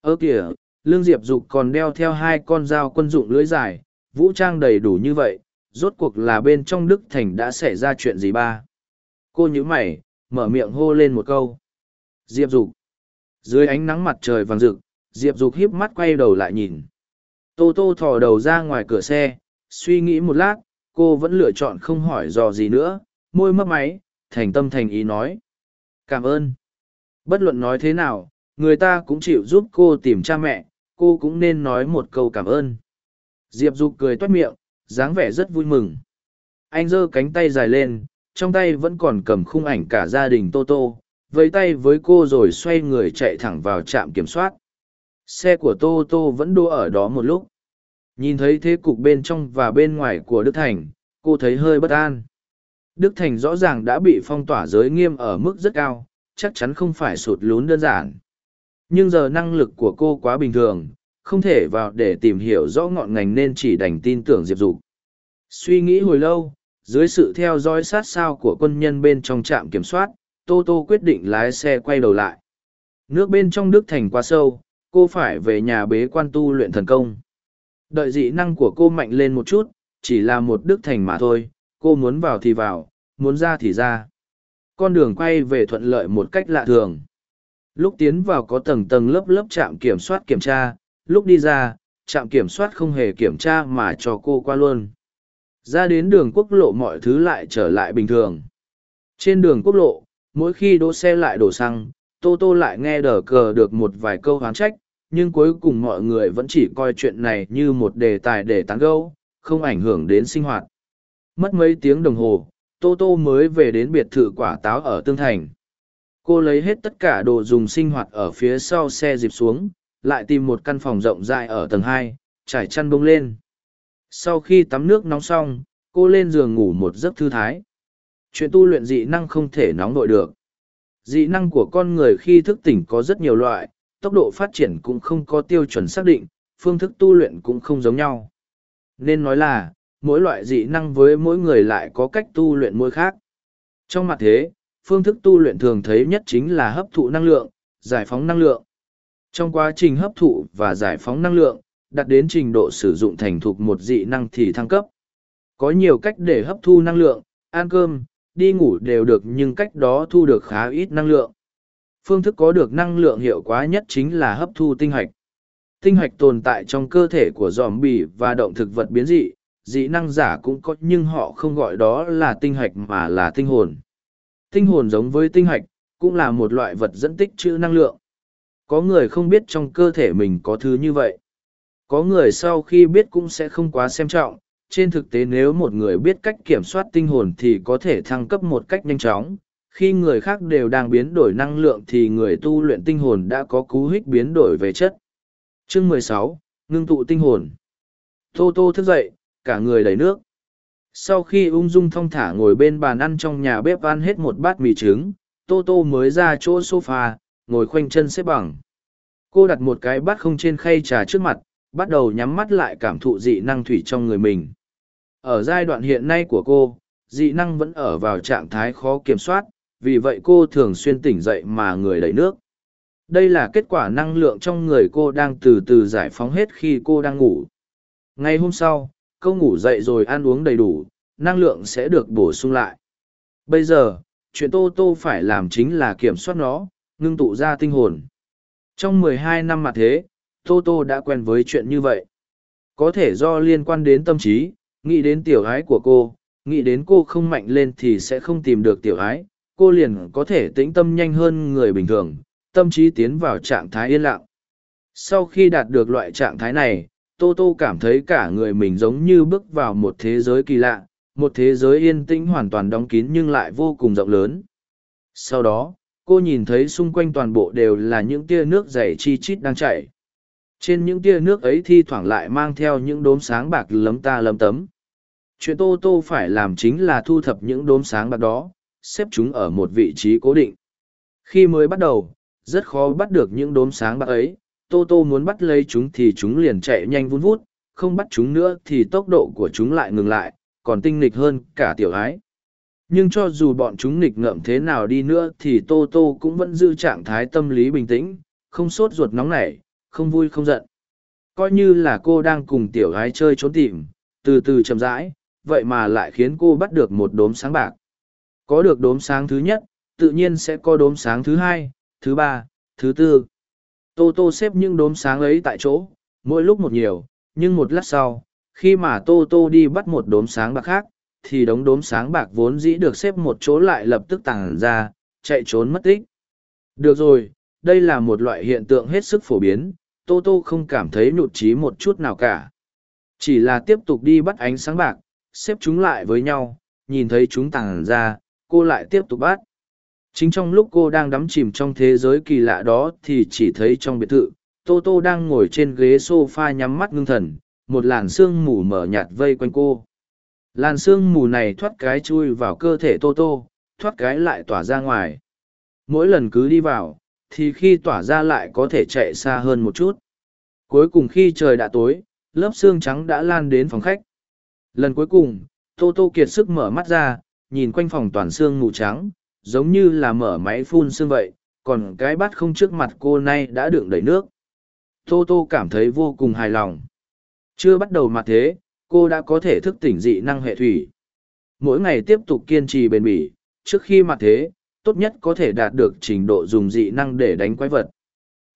Ơ kìa lương diệp dục còn đeo theo hai con dao quân dụng lưỡi dài, vũ trang đầy đủ như vậy, rốt cuộc là bên trong đức thành đã xảy ra chuyện gì ba? Cô nhíu mày, mở miệng hô lên một câu. Diệp dục. Dưới ánh nắng mặt trời vàng rực, diệp dục híp mắt quay đầu lại nhìn. Tô tô thò đầu ra ngoài cửa xe, suy nghĩ một lát, cô vẫn lựa chọn không hỏi dò gì nữa, môi mấp máy, thành tâm thành ý nói. Cảm ơn. Bất luận nói thế nào, người ta cũng chịu giúp cô tìm cha mẹ cô cũng nên nói một câu cảm ơn. Diệp dục cười toát miệng, dáng vẻ rất vui mừng. Anh giơ cánh tay dài lên, trong tay vẫn còn cầm khung ảnh cả gia đình tô tô vẫy tay với cô rồi xoay người chạy thẳng vào trạm kiểm soát. Xe của tô tô vẫn đỗ ở đó một lúc. Nhìn thấy thế cục bên trong và bên ngoài của đức thành, cô thấy hơi bất an. Đức thành rõ ràng đã bị phong tỏa giới nghiêm ở mức rất cao, chắc chắn không phải sụt lún đơn giản nhưng giờ năng lực của cô quá bình thường, không thể vào để tìm hiểu rõ ngọn ngành nên chỉ đành tin tưởng diệp dục. Suy nghĩ hồi lâu, dưới sự theo dõi sát sao của quân nhân bên trong trạm kiểm soát, tô tô quyết định lái xe quay đầu lại. Nước bên trong đức thành quá sâu, cô phải về nhà bế quan tu luyện thần công. Đợi dị năng của cô mạnh lên một chút, chỉ là một đức thành mà thôi, cô muốn vào thì vào, muốn ra thì ra. Con đường quay về thuận lợi một cách lạ thường lúc tiến vào có tầng tầng lớp lớp trạm kiểm soát kiểm tra, lúc đi ra, trạm kiểm soát không hề kiểm tra mà cho cô qua luôn. Ra đến đường quốc lộ mọi thứ lại trở lại bình thường. Trên đường quốc lộ, mỗi khi đỗ xe lại đổ xăng, tô tô lại nghe đờ cờ được một vài câu hoán trách, nhưng cuối cùng mọi người vẫn chỉ coi chuyện này như một đề tài để tán gẫu, không ảnh hưởng đến sinh hoạt. Mất mấy tiếng đồng hồ, tô tô mới về đến biệt thự quả táo ở tương thành cô lấy hết tất cả đồ dùng sinh hoạt ở phía sau xe dịp xuống, lại tìm một căn phòng rộng rãi ở tầng hai, trải chăn bông lên. Sau khi tắm nước nóng xong, cô lên giường ngủ một giấc thư thái. Chuyện tu luyện dị năng không thể nóng đội được. Dị năng của con người khi thức tỉnh có rất nhiều loại, tốc độ phát triển cũng không có tiêu chuẩn xác định, phương thức tu luyện cũng không giống nhau. Nên nói là, mỗi loại dị năng với mỗi người lại có cách tu luyện mỗi khác. Trong mặt thế phương thức tu luyện thường thấy nhất chính là hấp thụ năng lượng, giải phóng năng lượng. Trong quá trình hấp thụ và giải phóng năng lượng, đạt đến trình độ sử dụng thành thục một dị năng thì thăng cấp. Có nhiều cách để hấp thu năng lượng, ăn cơm, đi ngủ đều được nhưng cách đó thu được khá ít năng lượng. Phương thức có được năng lượng hiệu quả nhất chính là hấp thu tinh hạch tinh hạch tồn tại trong cơ thể của giòm bì và động thực vật biến dị dị năng giả cũng có nhưng họ không gọi đó là tinh hạch mà là tinh hồn tinh hồn giống với tinh hạch, cũng là một loại vật dẫn tích trữ năng lượng. Có người không biết trong cơ thể mình có thứ như vậy. Có người sau khi biết cũng sẽ không quá xem trọng. Trên thực tế nếu một người biết cách kiểm soát tinh hồn thì có thể thăng cấp một cách nhanh chóng. Khi người khác đều đang biến đổi năng lượng thì người tu luyện tinh hồn đã có cú hích biến đổi về chất. Chương mười sáu, ngưng tụ tinh hồn. Tô tô thức dậy, cả người đầy nước sau khi ung dung thong thả ngồi bên bàn ăn trong nhà bếp ăn hết một bát mì trứng, tô tô mới ra chỗ sofa, ngồi khoanh chân xếp bằng. Cô đặt một cái bát không trên khay trà trước mặt, bắt đầu nhắm mắt lại cảm thụ dị năng thủy trong người mình. Ở giai đoạn hiện nay của cô, dị năng vẫn ở vào trạng thái khó kiểm soát, vì vậy cô thường xuyên tỉnh dậy mà người đầy nước. Đây là kết quả năng lượng trong người cô đang từ từ giải phóng hết khi cô đang ngủ. Ngày hôm sau câu ngủ dậy rồi ăn uống đầy đủ, năng lượng sẽ được bổ sung lại. Bây giờ, chuyện tô tô phải làm chính là kiểm soát nó, ngưng tụ ra tinh hồn. Trong mười hai năm mà thế, tô tô đã quen với chuyện như vậy. Có thể do liên quan đến tâm trí, nghĩ đến tiểu ái của cô, nghĩ đến cô không mạnh lên thì sẽ không tìm được tiểu ái, cô liền có thể tĩnh tâm nhanh hơn người bình thường, tâm trí tiến vào trạng thái yên lặng. Sau khi đạt được loại trạng thái này tô tô cảm thấy cả người mình giống như bước vào một thế giới kỳ lạ, một thế giới yên tĩnh hoàn toàn đóng kín nhưng lại vô cùng rộng lớn. Sau đó, cô nhìn thấy xung quanh toàn bộ đều là những tia nước dày chi chít đang chảy. Trên những tia nước ấy thi thoảng lại mang theo những đốm sáng bạc lấm ta lấm tấm. Chuyện tô tô phải làm chính là thu thập những đốm sáng bạc đó, xếp chúng ở một vị trí cố định. Khi mới bắt đầu, rất khó bắt được những đốm sáng bạc ấy tô tô muốn bắt lấy chúng thì chúng liền chạy nhanh vun vút, không bắt chúng nữa thì tốc độ của chúng lại ngừng lại, còn tinh nghịch hơn cả tiểu ái. Nhưng cho dù bọn chúng nghịch ngợm thế nào đi nữa thì tô tô cũng vẫn giữ trạng thái tâm lý bình tĩnh, không sốt ruột nóng nảy, không vui không giận. Coi như là cô đang cùng tiểu gái chơi trốn tìm, từ từ chậm rãi, vậy mà lại khiến cô bắt được một đốm sáng bạc. Có được đốm sáng thứ nhất, tự nhiên sẽ có đốm sáng thứ hai, thứ ba, thứ tư tô tô xếp những đốm sáng ấy tại chỗ, mỗi lúc một nhiều, nhưng một lát sau, khi mà tô tô đi bắt một đốm sáng bạc khác, thì đống đốm sáng bạc vốn dĩ được xếp một chỗ lại lập tức tàng ra, chạy trốn mất tích. Được rồi, đây là một loại hiện tượng hết sức phổ biến, tô tô không cảm thấy nhụt chí một chút nào cả. Chỉ là tiếp tục đi bắt ánh sáng bạc, xếp chúng lại với nhau, nhìn thấy chúng tàng ra, cô lại tiếp tục bắt chính trong lúc cô đang đắm chìm trong thế giới kỳ lạ đó thì chỉ thấy trong biệt thự, tô tô đang ngồi trên ghế s o f a nhắm mắt ngưng thần, một làn sương mù mờ nhạt vây quanh cô. Làn sương mù này thoát cái chui vào cơ thể tô tô, thoát cái lại tỏa ra ngoài. Mỗi lần cứ đi vào, thì khi tỏa ra lại có thể chạy xa hơn một chút. Cuối cùng khi trời đã tối, lớp xương trắng đã lan đến phòng khách. Lần cuối cùng, tô tô kiệt sức mở mắt ra, nhìn quanh phòng toàn xương mù trắng giống như là mở máy phun xương vậy, còn cái bát không trước mặt cô nay đã đựng đầy nước. Tô tô cảm thấy vô cùng hài lòng. Chưa bắt đầu mặt thế, cô đã có thể thức tỉnh dị năng hệ thủy. Mỗi ngày tiếp tục kiên trì bền bỉ, trước khi mặt thế, tốt nhất có thể đạt được trình độ dùng dị năng để đánh quái vật.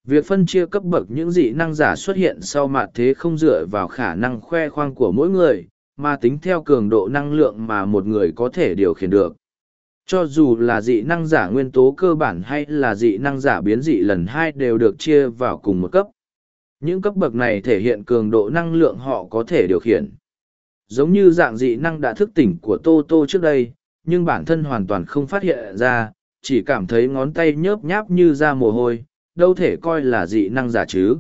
Việc phân chia cấp bậc những dị năng giả xuất hiện sau mặt thế không dựa vào khả năng khoe khoang của mỗi người, mà tính theo cường độ năng lượng mà một người có thể điều khiển được cho dù là dị năng giả nguyên tố cơ bản hay là dị năng giả biến dị lần hai đều được chia vào cùng một cấp. Những cấp bậc này thể hiện cường độ năng lượng họ có thể điều khiển. Giống như dạng dị năng đã thức tỉnh của tô tô trước đây, nhưng bản thân hoàn toàn không phát hiện ra, chỉ cảm thấy ngón tay nhớp nháp như ra mồ hôi, đâu thể coi là dị năng giả chứ.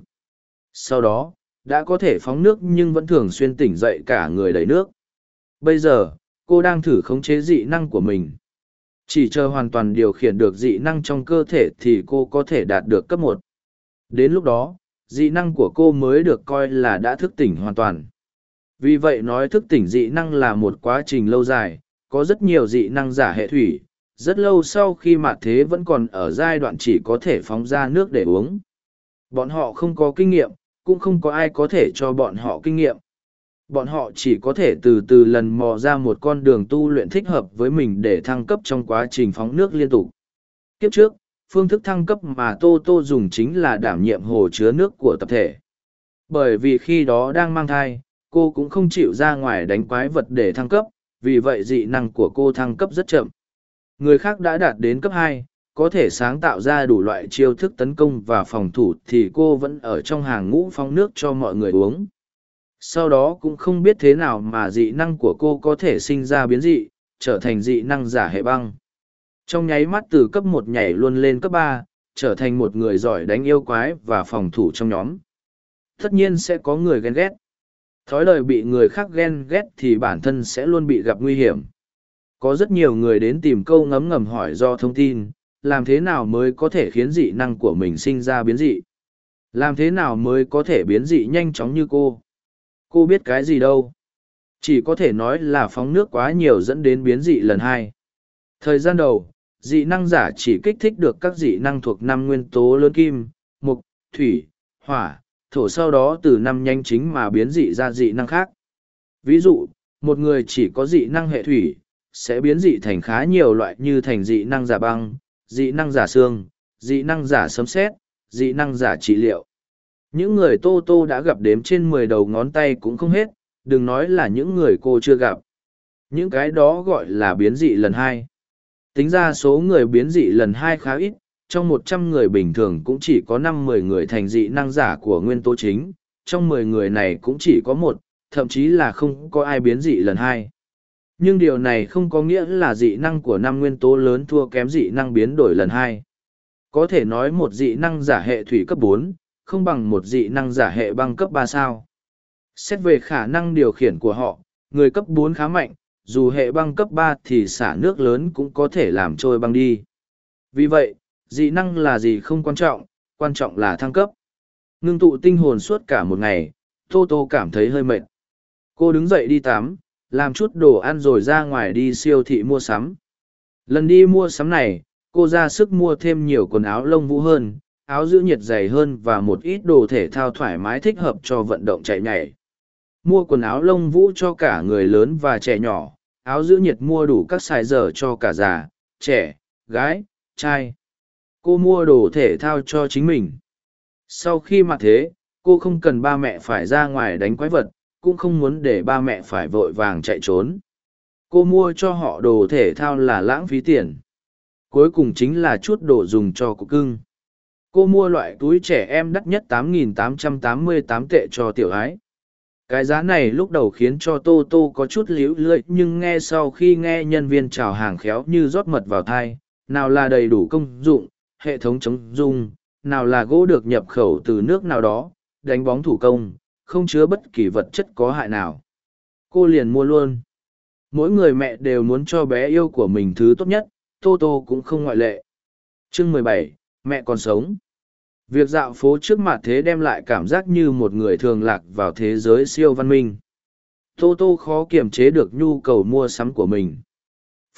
Sau đó, đã có thể phóng nước nhưng vẫn thường xuyên tỉnh dậy cả người đầy nước. Bây giờ, cô đang thử khống chế dị năng của mình chỉ chờ hoàn toàn điều khiển được dị năng trong cơ thể thì cô có thể đạt được cấp một. Đến lúc đó, dị năng của cô mới được coi là đã thức tỉnh hoàn toàn. Vì vậy nói thức tỉnh dị năng là một quá trình lâu dài, có rất nhiều dị năng giả hệ thủy, rất lâu sau khi mạt thế vẫn còn ở giai đoạn chỉ có thể phóng ra nước để uống. Bọn họ không có kinh nghiệm, cũng không có ai có thể cho bọn họ kinh nghiệm bọn họ chỉ có thể từ từ lần mò ra một con đường tu luyện thích hợp với mình để thăng cấp trong quá trình phóng nước liên tục. Kiếp trước, phương thức thăng cấp mà tô tô dùng chính là đảm nhiệm hồ chứa nước của tập thể. Bởi vì khi đó đang mang thai, cô cũng không chịu ra ngoài đánh quái vật để thăng cấp, vì vậy dị năng của cô thăng cấp rất chậm. Người khác đã đạt đến cấp hai, có thể sáng tạo ra đủ loại chiêu thức tấn công và phòng thủ thì cô vẫn ở trong hàng ngũ phong nước cho mọi người uống sau đó cũng không biết thế nào mà dị năng của cô có thể sinh ra biến dị, trở thành dị năng giả hệ băng. Trong nháy mắt từ cấp một nhảy luôn lên cấp ba, trở thành một người giỏi đánh yêu quái và phòng thủ trong nhóm. Tất nhiên sẽ có người ghen ghét. Thói lời bị người khác ghen ghét thì bản thân sẽ luôn bị gặp nguy hiểm. Có rất nhiều người đến tìm câu ngấm ngầm hỏi do thông tin, làm thế nào mới có thể khiến dị năng của mình sinh ra biến dị? Làm thế nào mới có thể biến dị nhanh chóng như cô? Cô biết cái gì đâu? Chỉ có thể nói là phóng nước quá nhiều dẫn đến biến dị lần hai. Thời gian đầu, dị năng giả chỉ kích thích được các dị năng thuộc năm nguyên tố lớn kim, mục, thủy, hỏa, thổ sau đó từ năm nhanh chính mà biến dị ra dị năng khác. Ví dụ, một người chỉ có dị năng hệ thủy, sẽ biến dị thành khá nhiều loại như thành dị năng giả băng, dị năng giả xương, dị năng giả sấm xét dị năng giả trị liệu những người tô tô đã gặp đếm trên mười đầu ngón tay cũng không hết, đừng nói là những người cô chưa gặp. Những cái đó gọi là biến dị lần hai. Tính ra số người biến dị lần hai khá ít, trong một trăm người bình thường cũng chỉ có năm mười người thành dị năng giả của nguyên tố chính. Trong mười người này cũng chỉ có một, thậm chí là không có ai biến dị lần hai. Nhưng điều này không có nghĩa là dị năng của năm nguyên tố lớn thua kém dị năng biến đổi lần hai. Có thể nói một dị năng giả hệ thủy cấp bốn không bằng một dị năng giả hệ băng cấp ba sao. Xét về khả năng điều khiển của họ, người cấp bốn khá mạnh, dù hệ băng cấp ba thì xả nước lớn cũng có thể làm trôi băng đi. Vì vậy, dị năng là gì không quan trọng quan trọng là thăng cấp. Ngưng tụ tinh hồn suốt cả một ngày, tô tô cảm thấy hơi mệt. Cô đứng dậy đi tắm, làm chút đồ ăn rồi ra ngoài đi siêu thị mua sắm. Lần đi mua sắm này, cô ra sức mua thêm nhiều quần áo lông vũ hơn áo giữ nhiệt dày hơn và một ít đồ thể thao thoải mái thích hợp cho vận động chạy nhảy. Mua quần áo lông vũ cho cả người lớn và trẻ nhỏ, áo giữ nhiệt mua đủ các size giờ cho cả già, trẻ, gái, trai. Cô mua đồ thể thao cho chính mình. Sau khi mặc thế, cô không cần ba mẹ phải ra ngoài đánh quái vật, cũng không muốn để ba mẹ phải vội vàng chạy trốn. Cô mua cho họ đồ thể thao là lãng phí tiền. Cuối cùng chính là chút đồ dùng cho cụ cưng cô mua loại túi trẻ em đắt nhất 8.888 tệ cho tiểu ái. Cái giá này lúc đầu khiến cho tô tô có chút liễu lưỡi, nhưng nghe sau khi nghe nhân viên chào hàng khéo như rót mật vào thai, nào là đầy đủ công dụng, hệ thống chống dung nào là gỗ được nhập khẩu từ nước nào đó, đánh bóng thủ công, không chứa bất kỳ vật chất có hại nào. Cô liền mua luôn. Mỗi người mẹ đều muốn cho bé yêu của mình thứ tốt nhất, tô tô cũng không ngoại lệ. Chương mười bảy mẹ còn sống việc dạo phố trước mặt thế đem lại cảm giác như một người thường lạc vào thế giới siêu văn minh tô tô khó kiềm chế được nhu cầu mua sắm của mình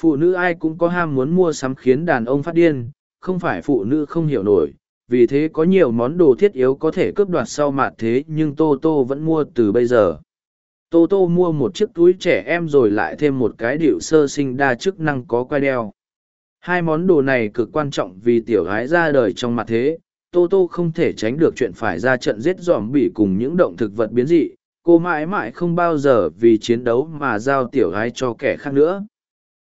phụ nữ ai cũng có ham muốn mua sắm khiến đàn ông phát điên không phải phụ nữ không hiểu nổi, vì thế có nhiều món đồ thiết yếu có thể cướp đoạt sau mặt thế nhưng Tô Tô vẫn mua từ bây giờ. Tô Tô mua một chiếc túi trẻ em rồi lại thêm một cái điệu sơ sinh đa chức năng có quai đeo. Hai món đồ này cực quan trọng vì tiểu gái ra đời trong mặt thế, Tô Tô không thể tránh được chuyện phải ra trận giết giòm bỉ cùng những động thực vật biến dị, cô mãi mãi không bao giờ vì chiến đấu mà giao tiểu gái cho kẻ khác nữa.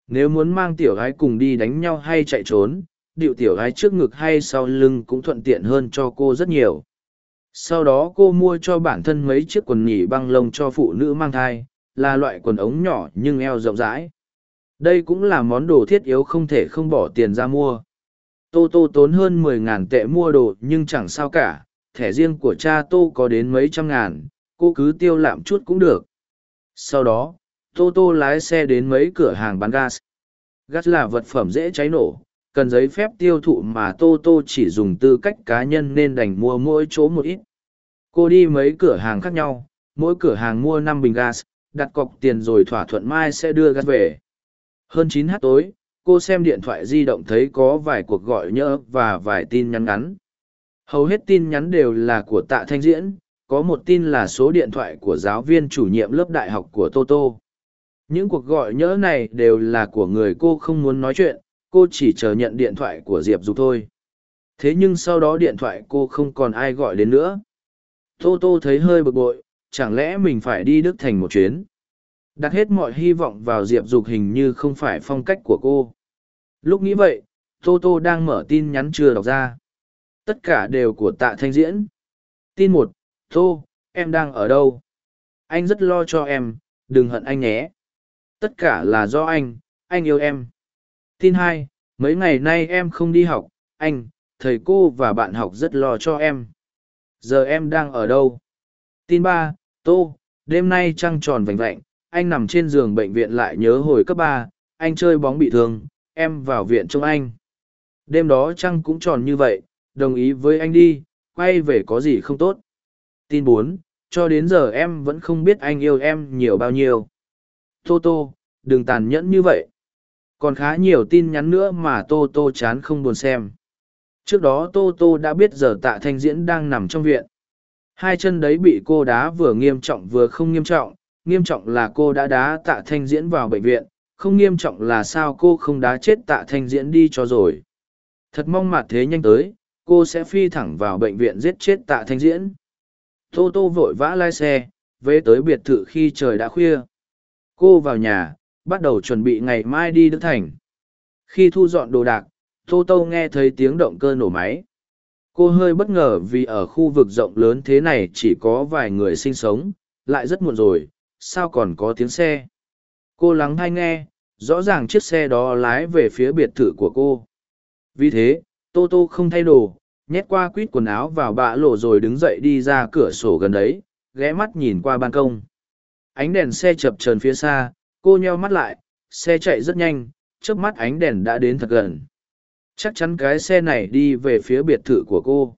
Nếu muốn mang tiểu gái cùng đi đánh nhau hay chạy trốn, điệu tiểu gái trước ngực hay sau lưng cũng thuận tiện hơn cho cô rất nhiều sau đó cô mua cho bản thân mấy chiếc quần nhỉ băng lông cho phụ nữ mang thai là loại quần ống nhỏ nhưng eo rộng rãi đây cũng là món đồ thiết yếu không thể không bỏ tiền ra mua. Tô tô tốn hơn mười ngàn tệ mua đồ, nhưng chẳng sao cả. Thẻ riêng của cha tô có đến mấy trăm ngàn. Cô cứ tiêu lạm chút cũng được. Sau đó, tô tô lái xe đến mấy cửa hàng bán gas. Gas là vật phẩm dễ cháy nổ. Cần giấy phép tiêu thụ mà tô tô chỉ dùng tư cách cá nhân nên đành mua mỗi chỗ một ít. Cô đi mấy cửa hàng khác nhau. Mỗi cửa hàng mua năm bình gas. Đặt cọc tiền rồi thỏa thuận mai sẽ đưa gas về hơn chín h tối, cô xem điện thoại di động thấy có vài cuộc gọi nhỡ và vài tin nhắn ngắn. Hầu hết tin nhắn đều là của tạ thanh diễn, có một tin là số điện thoại của giáo viên chủ nhiệm lớp đại học của toto những cuộc gọi nhỡ này đều là của người cô không muốn nói chuyện, cô chỉ chờ nhận điện thoại của diệp dục thôi. Thế nhưng sau đó điện thoại cô không còn ai gọi đến nữa. Tô tô thấy hơi bực bội, chẳng lẽ mình phải đi đức thành một chuyến? Đặt hết mọi hy vọng vào diệp dục hình như không phải phong cách của cô. Lúc nghĩ vậy tô tô đang mở tin nhắn chưa đọc ra. Tất cả đều của tạ thanh diễn. Tin một tô em đang ở đâu? Anh rất lo cho em đừng hận anh nhé. Tất cả là do anh anh yêu em. Tin hai, mấy ngày nay em không đi học, anh, thầy cô và bạn học rất lo cho em. Giờ em đang ở đâu? Tin ba, Tô, đêm nay trăng tròn vành vạnh, anh nằm trên giường bệnh viện lại nhớ hồi cấp ba, anh chơi bóng bị thương, em vào viện trông anh. Đêm đó trăng cũng tròn như vậy, đồng ý với anh đi, quay về có gì không tốt. Tin bốn, cho đến giờ em vẫn không biết anh yêu em nhiều bao nhiêu. Tô Tô, đừng tàn nhẫn như vậy còn khá nhiều tin nhắn nữa mà tô tô chán không buồn xem trước đó tô tô đã biết giờ tạ thanh diễn đang nằm trong viện hai chân đấy bị cô đá vừa nghiêm trọng vừa không nghiêm trọng nghiêm trọng là cô đã đá tạ thanh diễn vào bệnh viện không nghiêm trọng là sao cô không đá chết tạ thanh diễn đi cho rồi thật mong mặt thế nhanh tới cô sẽ phi thẳng vào bệnh viện giết chết tạ thanh diễn tô tô vội vã lai xe về tới biệt thự khi trời đã khuya cô vào nhà bắt đầu chuẩn bị ngày mai đi Đức Thành. Khi thu dọn đồ đạc, Tô Tô nghe thấy tiếng động cơ nổ máy. Cô hơi bất ngờ vì ở khu vực rộng lớn thế này chỉ có vài người sinh sống, lại rất muộn rồi, sao còn có tiếng xe. Cô lắng hay nghe, rõ ràng chiếc xe đó lái về phía biệt thự của cô. Vì thế, Tô Tô không thay đồ, nhét qua quýt quần áo vào bạ lộ rồi đứng dậy đi ra cửa sổ gần đấy, ghé mắt nhìn qua ban công. Ánh đèn xe chập trờn phía xa, cô nheo mắt lại xe chạy rất nhanh trước mắt ánh đèn đã đến thật gần chắc chắn cái xe này đi về phía biệt thự của cô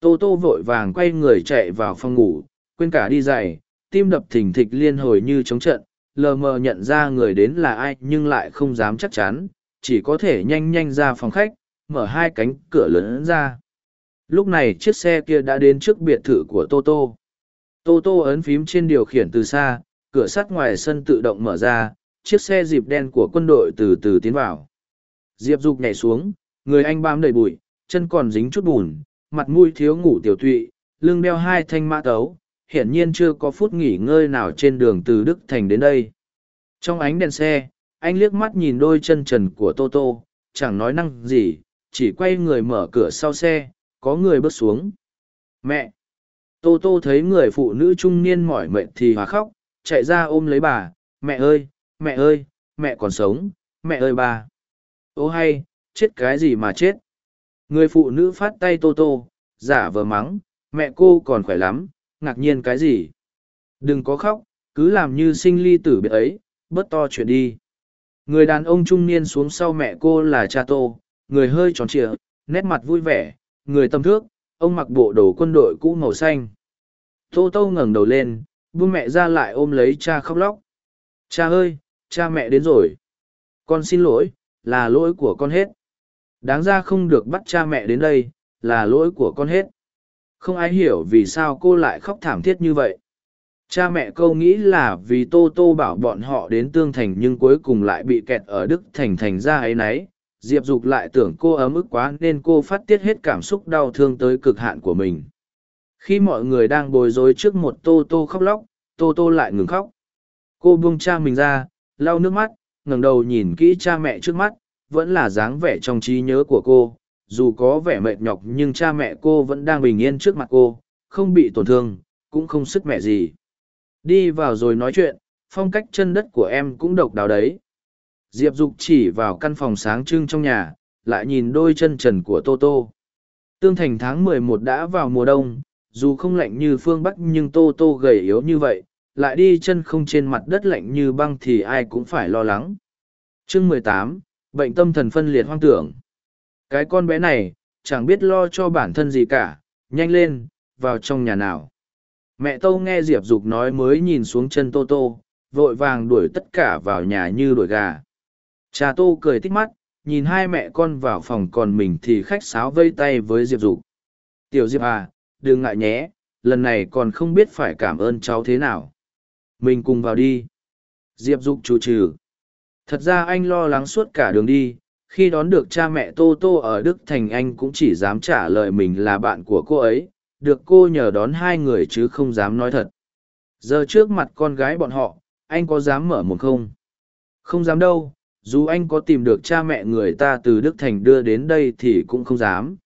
tô tô vội vàng quay người chạy vào phòng ngủ quên cả đi giày tim đập thình thịch liên hồi như chống trận lờ mờ nhận ra người đến là ai nhưng lại không dám chắc chắn chỉ có thể nhanh nhanh ra phòng khách mở hai cánh cửa lớn ra lúc này chiếc xe kia đã đến trước biệt thự của tô tô tô tô ấn phím trên điều khiển từ xa cửa sắt ngoài sân tự động mở ra, chiếc xe dịp đen của quân đội từ từ tiến vào. Diệp Dục nhảy xuống, người anh bám đầy bụi, chân còn dính chút bùn, mặt mũi thiếu ngủ tiểu tụy, lưng đeo hai thanh mã tấu, hiển nhiên chưa có phút nghỉ ngơi nào trên đường từ Đức Thành đến đây. Trong ánh đèn xe, anh liếc mắt nhìn đôi chân trần của Tô Tô, chẳng nói năng gì, chỉ quay người mở cửa sau xe, có người bước xuống. Mẹ! Tô Tô thấy người phụ nữ trung niên mỏi mệt thì hòa khóc, chạy ra ôm lấy bà, mẹ ơi, mẹ ơi, mẹ còn sống, mẹ ơi bà. Ô hay, chết cái gì mà chết. Người phụ nữ phát tay tô tô, giả vờ mắng, mẹ cô còn khỏe lắm, ngạc nhiên cái gì. Đừng có khóc, cứ làm như sinh ly tử biệt ấy, bớt to chuyện đi. Người đàn ông trung niên xuống sau mẹ cô là cha tô, người hơi tròn trịa, nét mặt vui vẻ, người tâm thước, ông mặc bộ đồ quân đội cũ màu xanh. Tô tô ngẩng đầu lên, buông mẹ ra lại ôm lấy cha khóc lóc cha ơi cha mẹ đến rồi con xin lỗi là lỗi của con hết Đáng ra không được bắt cha mẹ đến đây, là lỗi của con hết. Không ai hiểu vì sao cô lại khóc thảm thiết như vậy. Cha mẹ câu nghĩ là vì Tô Tô bảo bọn họ đến Tương Thành nhưng cuối cùng lại bị kẹt ở Đức Thành thành ra ấy nấy. Diệp Dục lại tưởng cô ấm ức quá nên cô phát tiết hết cảm xúc đau thương tới cực hạn của mình. Khi mọi người đang bối rối trước một Tô Tô khóc lóc, Tô Tô lại ngừng khóc. Cô buông cha mình ra, lau nước mắt, ngẩng đầu nhìn kỹ cha mẹ trước mắt, vẫn là dáng vẻ trong trí nhớ của cô. Dù có vẻ mệt nhọc nhưng cha mẹ cô vẫn đang bình yên trước mặt cô, không bị tổn thương, cũng không sức mẹ gì. Đi vào rồi nói chuyện, phong cách chân đất của em cũng độc đáo đấy. Diệp Dục chỉ vào căn phòng sáng trưng trong nhà, lại nhìn đôi chân trần của Tô Tô. Tương thành tháng mười một đã vào mùa đông, dù không lạnh như phương Bắc nhưng Tô Tô gầy yếu như vậy, lại đi chân không trên mặt đất lạnh như băng thì ai cũng phải lo lắng. Chương mười tám, Bệnh tâm thần phân liệt hoang tưởng. Cái con bé này, chẳng biết lo cho bản thân gì cả, nhanh lên, vào trong nhà nào. Mẹ tâu nghe Diệp Dục nói mới nhìn xuống chân Tô Tô, vội vàng đuổi tất cả vào nhà như đuổi gà. Cha Tô cười tích mắt, nhìn hai mẹ con vào phòng còn mình thì khách sáo vây tay với Diệp Dục. Tiểu Diệp à, đừng ngại nhé, lần này còn không biết phải cảm ơn cháu thế nào. Mình cùng vào đi. Diệp Dục chủ trừ. Thật ra anh lo lắng suốt cả đường đi, khi đón được cha mẹ Tô Tô ở Đức Thành anh cũng chỉ dám trả lời mình là bạn của cô ấy, được cô nhờ đón hai người chứ không dám nói thật. Giờ trước mặt con gái bọn họ, anh có dám mở một không? Không dám đâu, dù anh có tìm được cha mẹ người ta từ Đức Thành đưa đến đây thì cũng không dám.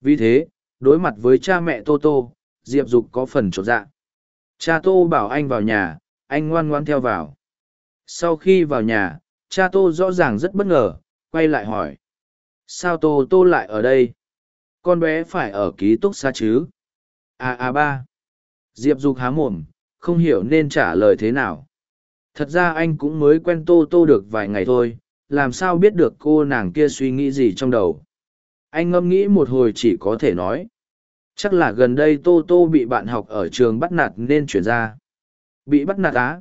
Vì thế, đối mặt với cha mẹ Tô Tô, Diệp Dục có phần trột dạ. Cha Tô bảo anh vào nhà, anh ngoan ngoan theo vào. Sau khi vào nhà, cha Tô rõ ràng rất bất ngờ, quay lại hỏi. Sao Tô Tô lại ở đây? Con bé phải ở ký túc xa chứ? a a ba. Diệp Dục há mồm, không hiểu nên trả lời thế nào. Thật ra anh cũng mới quen Tô Tô được vài ngày thôi, làm sao biết được cô nàng kia suy nghĩ gì trong đầu. Anh ngâm nghĩ một hồi chỉ có thể nói. Chắc là gần đây Tô Tô bị bạn học ở trường bắt nạt nên chuyển ra. Bị bắt nạt á?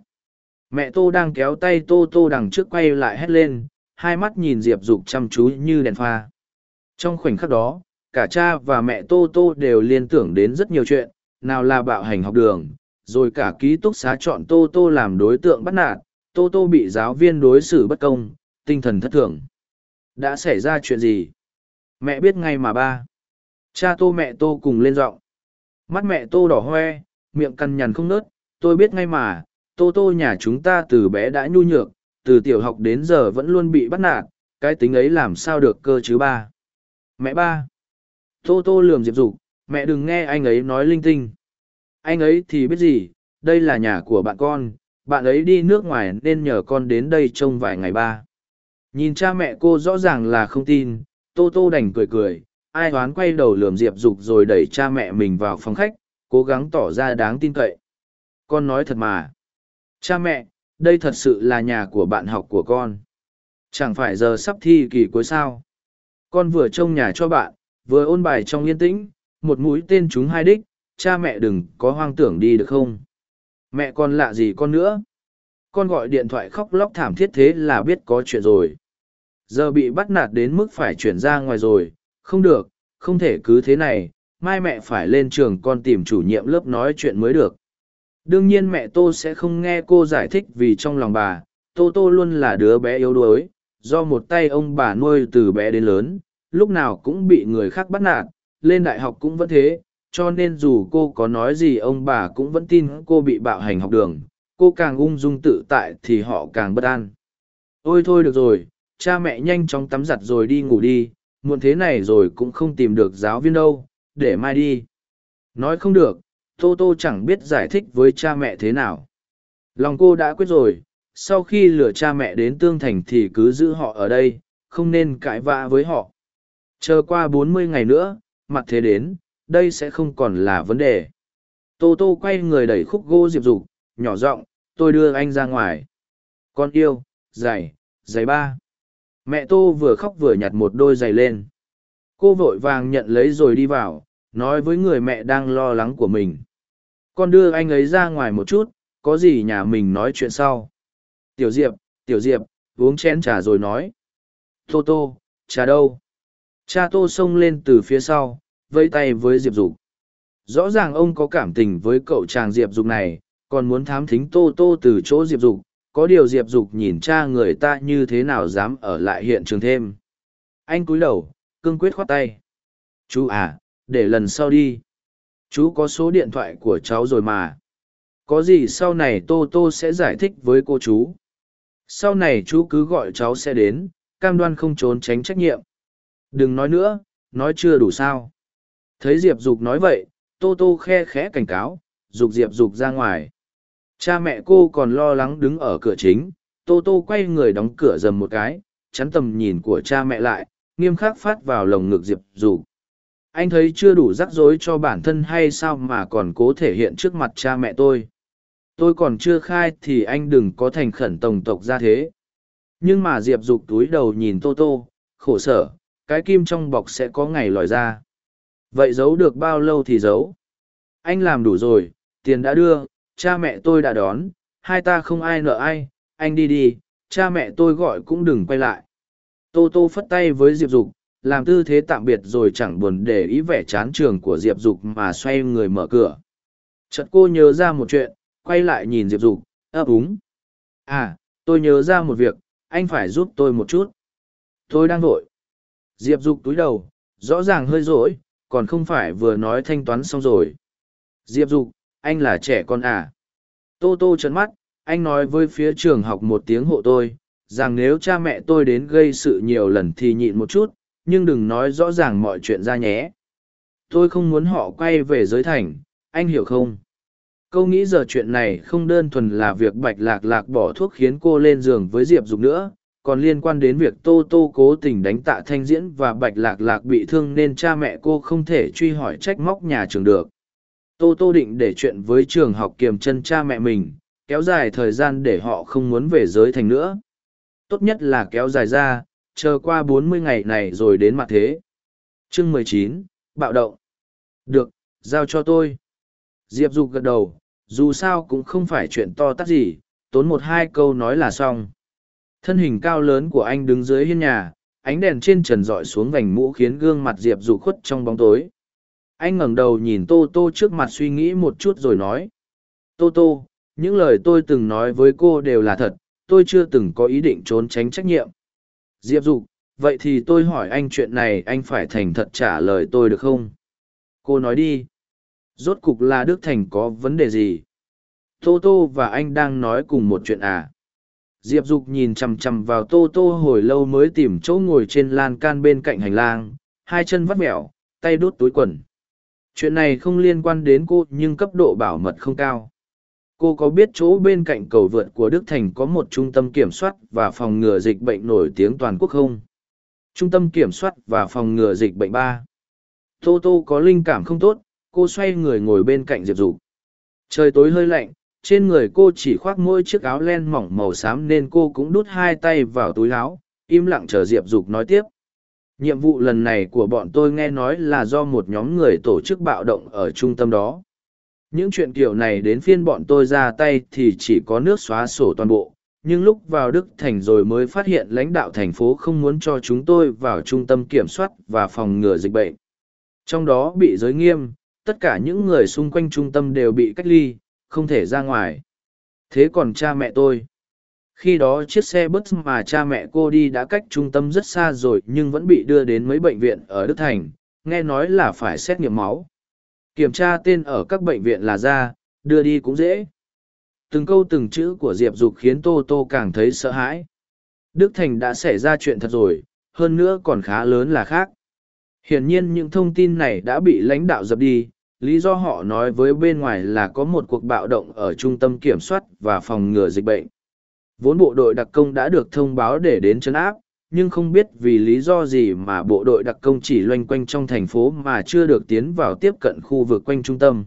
Mẹ Tô đang kéo tay Tô Tô đằng trước quay lại hét lên, hai mắt nhìn Diệp Dục chăm chú như đèn pha. Trong khoảnh khắc đó, cả cha và mẹ Tô Tô đều liên tưởng đến rất nhiều chuyện, nào là bạo hành học đường, rồi cả ký túc xá chọn Tô Tô làm đối tượng bắt nạt, Tô Tô bị giáo viên đối xử bất công, tinh thần thất thường. Đã xảy ra chuyện gì? Mẹ biết ngay mà ba. Cha Tô mẹ Tô cùng lên giọng. Mắt mẹ Tô đỏ hoe, miệng cằn nhằn không nớt, tôi biết ngay mà, Tô Tô nhà chúng ta từ bé đã nhu nhược, từ tiểu học đến giờ vẫn luôn bị bắt nạt, cái tính ấy làm sao được cơ chứ ba. Mẹ ba. Tô Tô lườm Diệp Dục, mẹ đừng nghe anh ấy nói linh tinh. Anh ấy thì biết gì, đây là nhà của bạn con, bạn ấy đi nước ngoài nên nhờ con đến đây trông vài ngày ba. Nhìn cha mẹ cô rõ ràng là không tin, Tô Tô đành cười cười, ai hoán quay đầu lườm Diệp Dục rồi đẩy cha mẹ mình vào phòng khách, cố gắng tỏ ra đáng tin cậy. Con nói thật mà. Cha mẹ, đây thật sự là nhà của bạn học của con. Chẳng phải giờ sắp thi kỳ cuối sao. Con vừa trông nhà cho bạn, vừa ôn bài trong yên tĩnh, một mũi tên chúng hai đích, cha mẹ đừng có hoang tưởng đi được không? Mẹ con lạ gì con nữa? Con gọi điện thoại khóc lóc thảm thiết thế là biết có chuyện rồi. Giờ bị bắt nạt đến mức phải chuyển ra ngoài rồi, không được, không thể cứ thế này, mai mẹ phải lên trường con tìm chủ nhiệm lớp nói chuyện mới được. Đương nhiên mẹ Tô sẽ không nghe cô giải thích vì trong lòng bà, Tô Tô luôn là đứa bé yếu đuối, do một tay ông bà nuôi từ bé đến lớn, lúc nào cũng bị người khác bắt nạt, lên đại học cũng vẫn thế, cho nên dù cô có nói gì ông bà cũng vẫn tin cô bị bạo hành học đường, cô càng ung dung tự tại thì họ càng bất an. Ôi thôi được rồi, cha mẹ nhanh chóng tắm giặt rồi đi ngủ đi, muộn thế này rồi cũng không tìm được giáo viên đâu, để mai đi. Nói không được, Tô Tô chẳng biết giải thích với cha mẹ thế nào. Lòng cô đã quyết rồi, sau khi lừa cha mẹ đến Tương Thành thì cứ giữ họ ở đây, không nên cãi vã với họ. Chờ qua bốn mươi ngày nữa, mặt thế đến, đây sẽ không còn là vấn đề. Tô Tô quay người đẩy khúc gỗ Diệp Dục, nhỏ giọng, tôi đưa anh ra ngoài. Con yêu, giày, giày ba. Mẹ Tô vừa khóc vừa nhặt một đôi giày lên. Cô vội vàng nhận lấy rồi đi vào, nói với người mẹ đang lo lắng của mình. Con đưa anh ấy ra ngoài một chút, có gì nhà mình nói chuyện sau. Tiểu Diệp, Tiểu Diệp, uống chén trà rồi nói. Tô Tô, trà đâu? Cha Tô xông lên từ phía sau, vẫy tay với Diệp Dục. Rõ ràng ông có cảm tình với cậu chàng Diệp Dục này, còn muốn thám thính Tô Tô từ chỗ Diệp Dục, có điều Diệp Dục nhìn cha người ta như thế nào dám ở lại hiện trường thêm. Anh cúi đầu, cương quyết khoát tay. Chú à, để lần sau đi. Chú có số điện thoại của cháu rồi mà. Có gì sau này Tô Tô sẽ giải thích với cô chú. Sau này chú cứ gọi cháu sẽ đến, cam đoan không trốn tránh trách nhiệm. Đừng nói nữa, nói chưa đủ sao. Thấy Diệp Dục nói vậy, Tô Tô khe khẽ cảnh cáo, Dục Diệp Dục ra ngoài. Cha mẹ cô còn lo lắng đứng ở cửa chính, Tô Tô quay người đóng cửa dầm một cái, chắn tầm nhìn của cha mẹ lại, nghiêm khắc phát vào lồng ngực Diệp Dục. Anh thấy chưa đủ rắc rối cho bản thân hay sao mà còn cố thể hiện trước mặt cha mẹ tôi. Tôi còn chưa khai thì anh đừng có thành khẩn tổng tộc ra thế. Nhưng mà Diệp Dục túi đầu nhìn Tô Tô, khổ sở, cái kim trong bọc sẽ có ngày lòi ra. Vậy giấu được bao lâu thì giấu? Anh làm đủ rồi, tiền đã đưa, cha mẹ tôi đã đón, hai ta không ai nợ ai, anh đi đi, cha mẹ tôi gọi cũng đừng quay lại. Tô Tô phất tay với Diệp Dục, làm tư thế tạm biệt rồi chẳng buồn để ý vẻ chán trường của Diệp Dục mà xoay người mở cửa. Chợt cô nhớ ra một chuyện, quay lại nhìn Diệp Dục, ấp úng. À, tôi nhớ ra một việc, anh phải giúp tôi một chút. Tôi đang vội. Diệp Dục túi đầu, rõ ràng hơi rỗi, còn không phải vừa nói thanh toán xong rồi. Diệp Dục, anh là trẻ con à? Tô Tô trấn mắt, anh nói với phía trường học một tiếng hộ tôi, rằng nếu cha mẹ tôi đến gây sự nhiều lần thì nhịn một chút, nhưng đừng nói rõ ràng mọi chuyện ra nhé. Tôi không muốn họ quay về giới thành, anh hiểu không? Câu nghĩ giờ chuyện này không đơn thuần là việc bạch lạc lạc bỏ thuốc khiến cô lên giường với Diệp Dục nữa, còn liên quan đến việc Tô Tô cố tình đánh tạ thanh diễn và bạch lạc lạc bị thương nên cha mẹ cô không thể truy hỏi trách móc nhà trường được. Tô Tô định để chuyện với trường học kiềm chân cha mẹ mình, kéo dài thời gian để họ không muốn về giới thành nữa. Tốt nhất là kéo dài ra, chờ qua bốn mươi ngày này rồi đến mặt thế. Chương mười chín Bạo động. Được, giao cho tôi. Diệp Dục gật đầu, dù sao cũng không phải chuyện to tát gì, tốn một hai câu nói là xong. Thân hình cao lớn của anh đứng dưới hiên nhà, ánh đèn trên trần dọi xuống vành mũ khiến gương mặt Diệp Dục khuất trong bóng tối. Anh ngẩng đầu nhìn Tô Tô trước mặt suy nghĩ một chút rồi nói. Tô Tô, những lời tôi từng nói với cô đều là thật, tôi chưa từng có ý định trốn tránh trách nhiệm. Diệp Dục, vậy thì tôi hỏi anh chuyện này anh phải thành thật trả lời tôi được không? Cô nói đi. Rốt cục là Đức Thành có vấn đề gì? Tô Tô và anh đang nói cùng một chuyện à? Diệp Dục nhìn chằm chằm vào Tô Tô hồi lâu mới tìm chỗ ngồi trên lan can bên cạnh hành lang, hai chân vắt mẹo, tay đút túi quần. Chuyện này không liên quan đến cô nhưng cấp độ bảo mật không cao. Cô có biết chỗ bên cạnh cầu vượt của Đức Thành có một trung tâm kiểm soát và phòng ngừa dịch bệnh nổi tiếng toàn quốc không? Trung tâm kiểm soát và phòng ngừa dịch bệnh ba. Tô Tô có linh cảm không tốt, cô xoay người ngồi bên cạnh Diệp Dục. Trời tối hơi lạnh, trên người cô chỉ khoác mỗi chiếc áo len mỏng màu xám nên cô cũng đút hai tay vào túi áo, im lặng chờ Diệp Dục nói tiếp. Nhiệm vụ lần này của bọn tôi nghe nói là do một nhóm người tổ chức bạo động ở trung tâm đó. Những chuyện kiểu này đến phiên bọn tôi ra tay thì chỉ có nước xóa sổ toàn bộ, nhưng lúc vào Đức Thành rồi mới phát hiện lãnh đạo thành phố không muốn cho chúng tôi vào trung tâm kiểm soát và phòng ngừa dịch bệnh. Trong đó bị giới nghiêm, tất cả những người xung quanh trung tâm đều bị cách ly, không thể ra ngoài. Thế còn cha mẹ tôi? Khi đó chiếc xe bus mà cha mẹ cô đi đã cách trung tâm rất xa rồi nhưng vẫn bị đưa đến mấy bệnh viện ở Đức Thành, nghe nói là phải xét nghiệm máu. Kiểm tra tên ở các bệnh viện là ra, đưa đi cũng dễ. Từng câu từng chữ của Diệp Dục khiến Tô Tô càng thấy sợ hãi. Đức Thành đã xảy ra chuyện thật rồi, hơn nữa còn khá lớn là khác. Hiển nhiên những thông tin này đã bị lãnh đạo dập đi, lý do họ nói với bên ngoài là có một cuộc bạo động ở trung tâm kiểm soát và phòng ngừa dịch bệnh. Vốn bộ đội đặc công đã được thông báo để đến chấn áp, nhưng không biết vì lý do gì mà bộ đội đặc công chỉ loanh quanh trong thành phố mà chưa được tiến vào tiếp cận khu vực quanh trung tâm.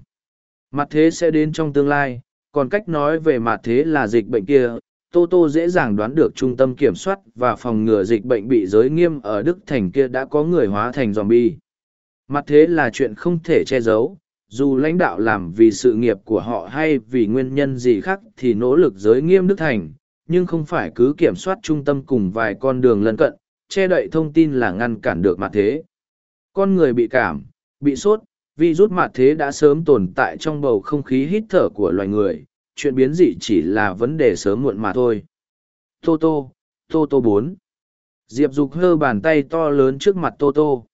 Mặt thế sẽ đến trong tương lai, còn cách nói về mặt thế là dịch bệnh kia, Tô Tô dễ dàng đoán được trung tâm kiểm soát và phòng ngừa dịch bệnh bị giới nghiêm ở Đức Thành kia đã có người hóa thành zombie. Mặt thế là chuyện không thể che giấu, dù lãnh đạo làm vì sự nghiệp của họ hay vì nguyên nhân gì khác thì nỗ lực giới nghiêm Đức Thành, nhưng không phải cứ kiểm soát trung tâm cùng vài con đường lân cận, che đậy thông tin là ngăn cản được mặt thế. Con người bị cảm, bị sốt, virus mặt thế đã sớm tồn tại trong bầu không khí hít thở của loài người, chuyện biến dị chỉ là vấn đề sớm muộn mà thôi. Tô Tô, Tô Tô bốn. Diệp Dục hơ bàn tay to lớn trước mặt Tô Tô.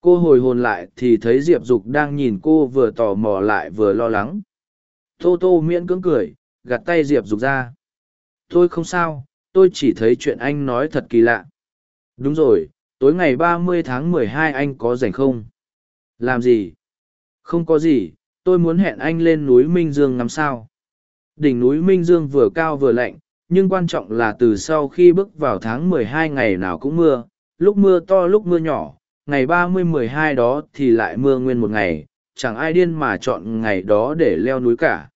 Cô hồi hồn lại thì thấy Diệp Dục đang nhìn cô vừa tò mò lại vừa lo lắng. Tô Tô miễn cưỡng cười, gạt tay Diệp Dục ra. Tôi không sao, tôi chỉ thấy chuyện anh nói thật kỳ lạ. Đúng rồi, tối ngày ba mươi tháng mười hai anh có rảnh không? Làm gì? Không có gì, tôi muốn hẹn anh lên núi Minh Dương ngắm sao. Đỉnh núi Minh Dương vừa cao vừa lạnh, nhưng quan trọng là từ sau khi bước vào tháng mười hai ngày nào cũng mưa, lúc mưa to lúc mưa nhỏ, ngày ba mươi mười hai đó thì lại mưa nguyên một ngày, chẳng ai điên mà chọn ngày đó để leo núi cả.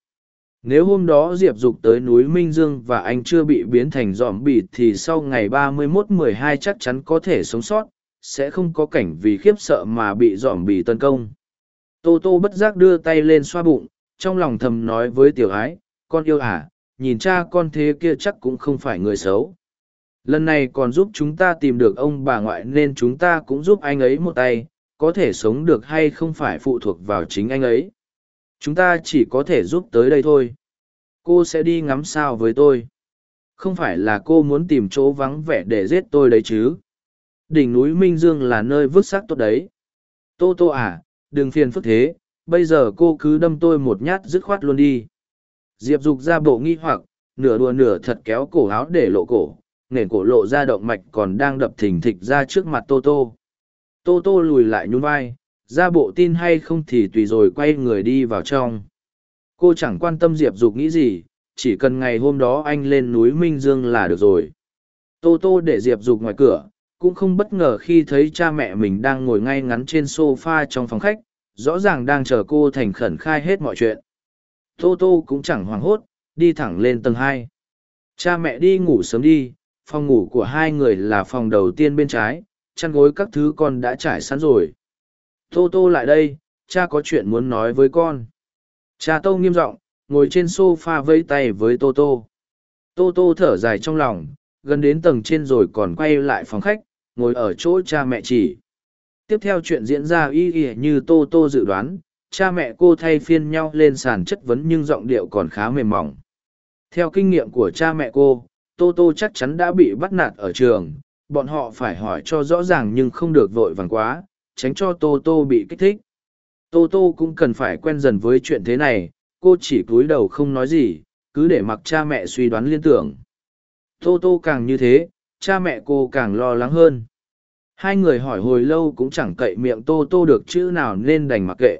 Nếu hôm đó Diệp Dục tới núi Minh Dương và anh chưa bị biến thành dòm bịt thì sau ngày ba mươi 31-12 chắc chắn có thể sống sót, sẽ không có cảnh vì khiếp sợ mà bị dòm bì tấn công. Tô Tô bất giác đưa tay lên xoa bụng, trong lòng thầm nói với tiểu ái, con yêu à, nhìn cha con thế kia chắc cũng không phải người xấu. Lần này còn giúp chúng ta tìm được ông bà ngoại nên chúng ta cũng giúp anh ấy một tay, có thể sống được hay không phải phụ thuộc vào chính anh ấy. Chúng ta chỉ có thể giúp tới đây thôi. Cô sẽ đi ngắm sao với tôi. Không phải là cô muốn tìm chỗ vắng vẻ để giết tôi đấy chứ. Đỉnh núi Minh Dương là nơi vứt xác tốt đấy. Tô tô à, đừng phiền phức thế, bây giờ cô cứ đâm tôi một nhát dứt khoát luôn đi. Diệp Dục ra bộ nghi hoặc, nửa đùa nửa thật kéo cổ áo để lộ cổ, nền cổ lộ ra động mạch còn đang đập thình thịch ra trước mặt Tô Tô. Tô Tô lùi lại nhún vai, ra bộ tin hay không thì tùy rồi quay người đi vào trong. Cô chẳng quan tâm Diệp Dục nghĩ gì, chỉ cần ngày hôm đó anh lên núi Minh Dương là được rồi. Tô Tô để Diệp Dục ngoài cửa, cũng không bất ngờ khi thấy cha mẹ mình đang ngồi ngay ngắn trên sofa trong phòng khách, rõ ràng đang chờ cô thành khẩn khai hết mọi chuyện. Tô Tô cũng chẳng hoảng hốt, đi thẳng lên tầng hai. Cha mẹ đi ngủ sớm đi, phòng ngủ của hai người là phòng đầu tiên bên trái, chăn gối các thứ con đã trải sẵn rồi. Tô Tô lại đây, cha có chuyện muốn nói với con. Cha Tô nghiêm giọng ngồi trên sofa vây tay với Tô Tô. Tô Tô thở dài trong lòng, gần đến tầng trên rồi còn quay lại phòng khách, ngồi ở chỗ cha mẹ chỉ. Tiếp theo chuyện diễn ra y y như Tô Tô dự đoán, cha mẹ cô thay phiên nhau lên sàn chất vấn nhưng giọng điệu còn khá mềm mỏng. Theo kinh nghiệm của cha mẹ cô, Tô Tô chắc chắn đã bị bắt nạt ở trường, bọn họ phải hỏi cho rõ ràng nhưng không được vội vàng quá, tránh cho Tô Tô bị kích thích. Tô Tô cũng cần phải quen dần với chuyện thế này, cô chỉ cúi đầu không nói gì, cứ để mặc cha mẹ suy đoán liên tưởng. Tô Tô càng như thế, cha mẹ cô càng lo lắng hơn. Hai người hỏi hồi lâu cũng chẳng cậy miệng Tô Tô được chữ nào nên đành mặc kệ.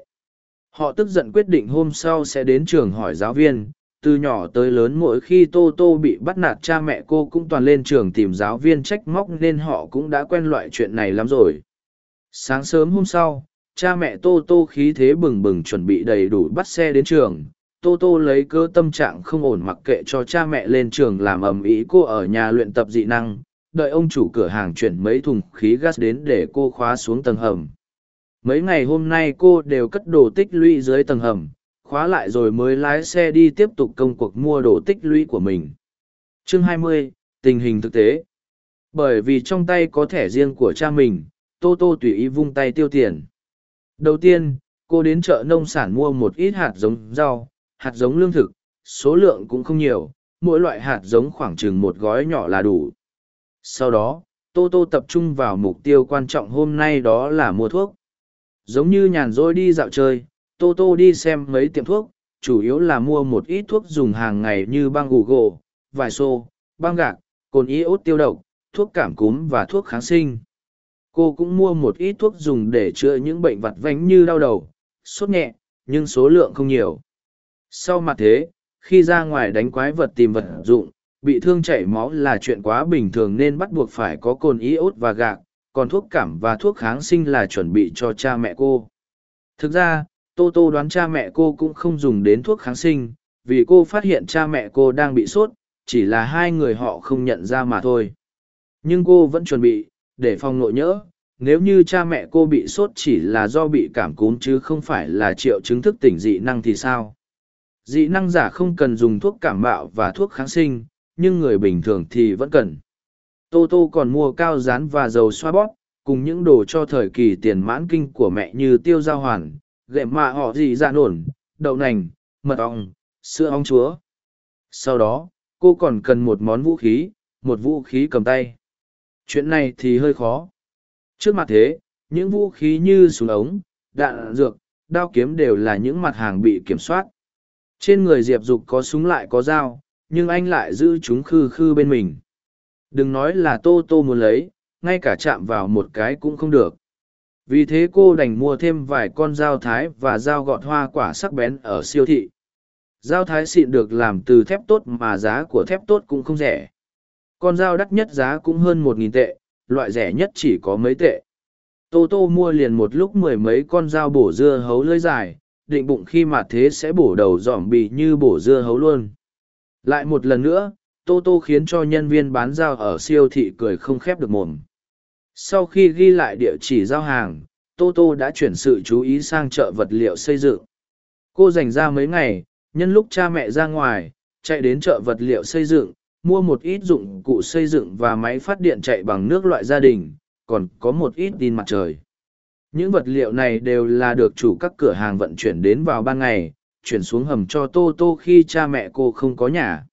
Họ tức giận quyết định hôm sau sẽ đến trường hỏi giáo viên. Từ nhỏ tới lớn mỗi khi Tô Tô bị bắt nạt cha mẹ cô cũng toàn lên trường tìm giáo viên trách móc nên họ cũng đã quen loại chuyện này lắm rồi. Sáng sớm hôm sau, cha mẹ Tô Tô khí thế bừng bừng chuẩn bị đầy đủ bắt xe đến trường. Tô Tô lấy cơ tâm trạng không ổn mặc kệ cho cha mẹ lên trường làm ầm ĩ cô ở nhà luyện tập dị năng, đợi ông chủ cửa hàng chuyển mấy thùng khí gas đến để cô khóa xuống tầng hầm. Mấy ngày hôm nay cô đều cất đồ tích lũy dưới tầng hầm, khóa lại rồi mới lái xe đi tiếp tục công cuộc mua đồ tích lũy của mình. Chương 20, tình hình thực tế. Bởi vì trong tay có thẻ riêng của cha mình, Tô Tô tùy ý vung tay tiêu tiền. Đầu tiên, cô đến chợ nông sản mua một ít hạt giống rau, hạt giống lương thực, số lượng cũng không nhiều, mỗi loại hạt giống khoảng chừng một gói nhỏ là đủ. Sau đó, Tô Tô tập trung vào mục tiêu quan trọng hôm nay đó là mua thuốc. Giống như nhàn rỗi đi dạo chơi, Tô Tô đi xem mấy tiệm thuốc, chủ yếu là mua một ít thuốc dùng hàng ngày như băng gù gỗ, vài xô, băng gạc, cồn iốt tiêu độc, thuốc cảm cúm và thuốc kháng sinh. Cô cũng mua một ít thuốc dùng để chữa những bệnh vặt vánh như đau đầu, sốt nhẹ, nhưng số lượng không nhiều. Sau mặt thế, khi ra ngoài đánh quái vật tìm vật dụng, bị thương chảy máu là chuyện quá bình thường nên bắt buộc phải có cồn iốt và gạc, còn thuốc cảm và thuốc kháng sinh là chuẩn bị cho cha mẹ cô. Thực ra, Tô Tô đoán cha mẹ cô cũng không dùng đến thuốc kháng sinh, vì cô phát hiện cha mẹ cô đang bị sốt, chỉ là hai người họ không nhận ra mà thôi. Nhưng cô vẫn chuẩn bị, để phòng nội nhỡ, nếu như cha mẹ cô bị sốt chỉ là do bị cảm cúm chứ không phải là triệu chứng thức tỉnh dị năng thì sao? Dị năng giả không cần dùng thuốc cảm bạo và thuốc kháng sinh, nhưng người bình thường thì vẫn cần. tô tô còn mua cao rán và dầu xoa bóp cùng những đồ cho thời kỳ tiền mãn kinh của mẹ như tiêu giao hoàn gậy mạ họ dị dạ nổn đậu nành mật ong sữa ong chúa sau đó cô còn cần một món vũ khí một vũ khí cầm tay chuyện này thì hơi khó. Trước mặt thế, những vũ khí như súng ống, đạn, dược, đao kiếm đều là những mặt hàng bị kiểm soát. Trên người diệp dục có súng lại có dao, nhưng anh lại giữ chúng khư khư bên mình. Đừng nói là tô tô muốn lấy, ngay cả chạm vào một cái cũng không được. Vì thế cô đành mua thêm vài con dao thái và dao gọt hoa quả sắc bén ở siêu thị. Dao thái xịn được làm từ thép tốt mà giá của thép tốt cũng không rẻ con dao đắt nhất giá cũng hơn một nghìn tệ, loại rẻ nhất chỉ có mấy tệ. Tô tô mua liền một lúc mười mấy con dao bổ dưa hấu lưỡi dài, định bụng khi mà thế sẽ bổ đầu dỏm bị như bổ dưa hấu luôn. Lại một lần nữa, tô tô khiến cho nhân viên bán dao ở siêu thị cười không khép được mồm. Sau khi ghi lại địa chỉ giao hàng, tô tô đã chuyển sự chú ý sang chợ vật liệu xây dựng. Cô dành ra mấy ngày, nhân lúc cha mẹ ra ngoài, chạy đến chợ vật liệu xây dựng mua một ít dụng cụ xây dựng và máy phát điện chạy bằng nước loại gia đình, còn có một ít tin mặt trời. Những vật liệu này đều là được chủ các cửa hàng vận chuyển đến vào ban ngày, chuyển xuống hầm cho tô tô khi cha mẹ cô không có nhà.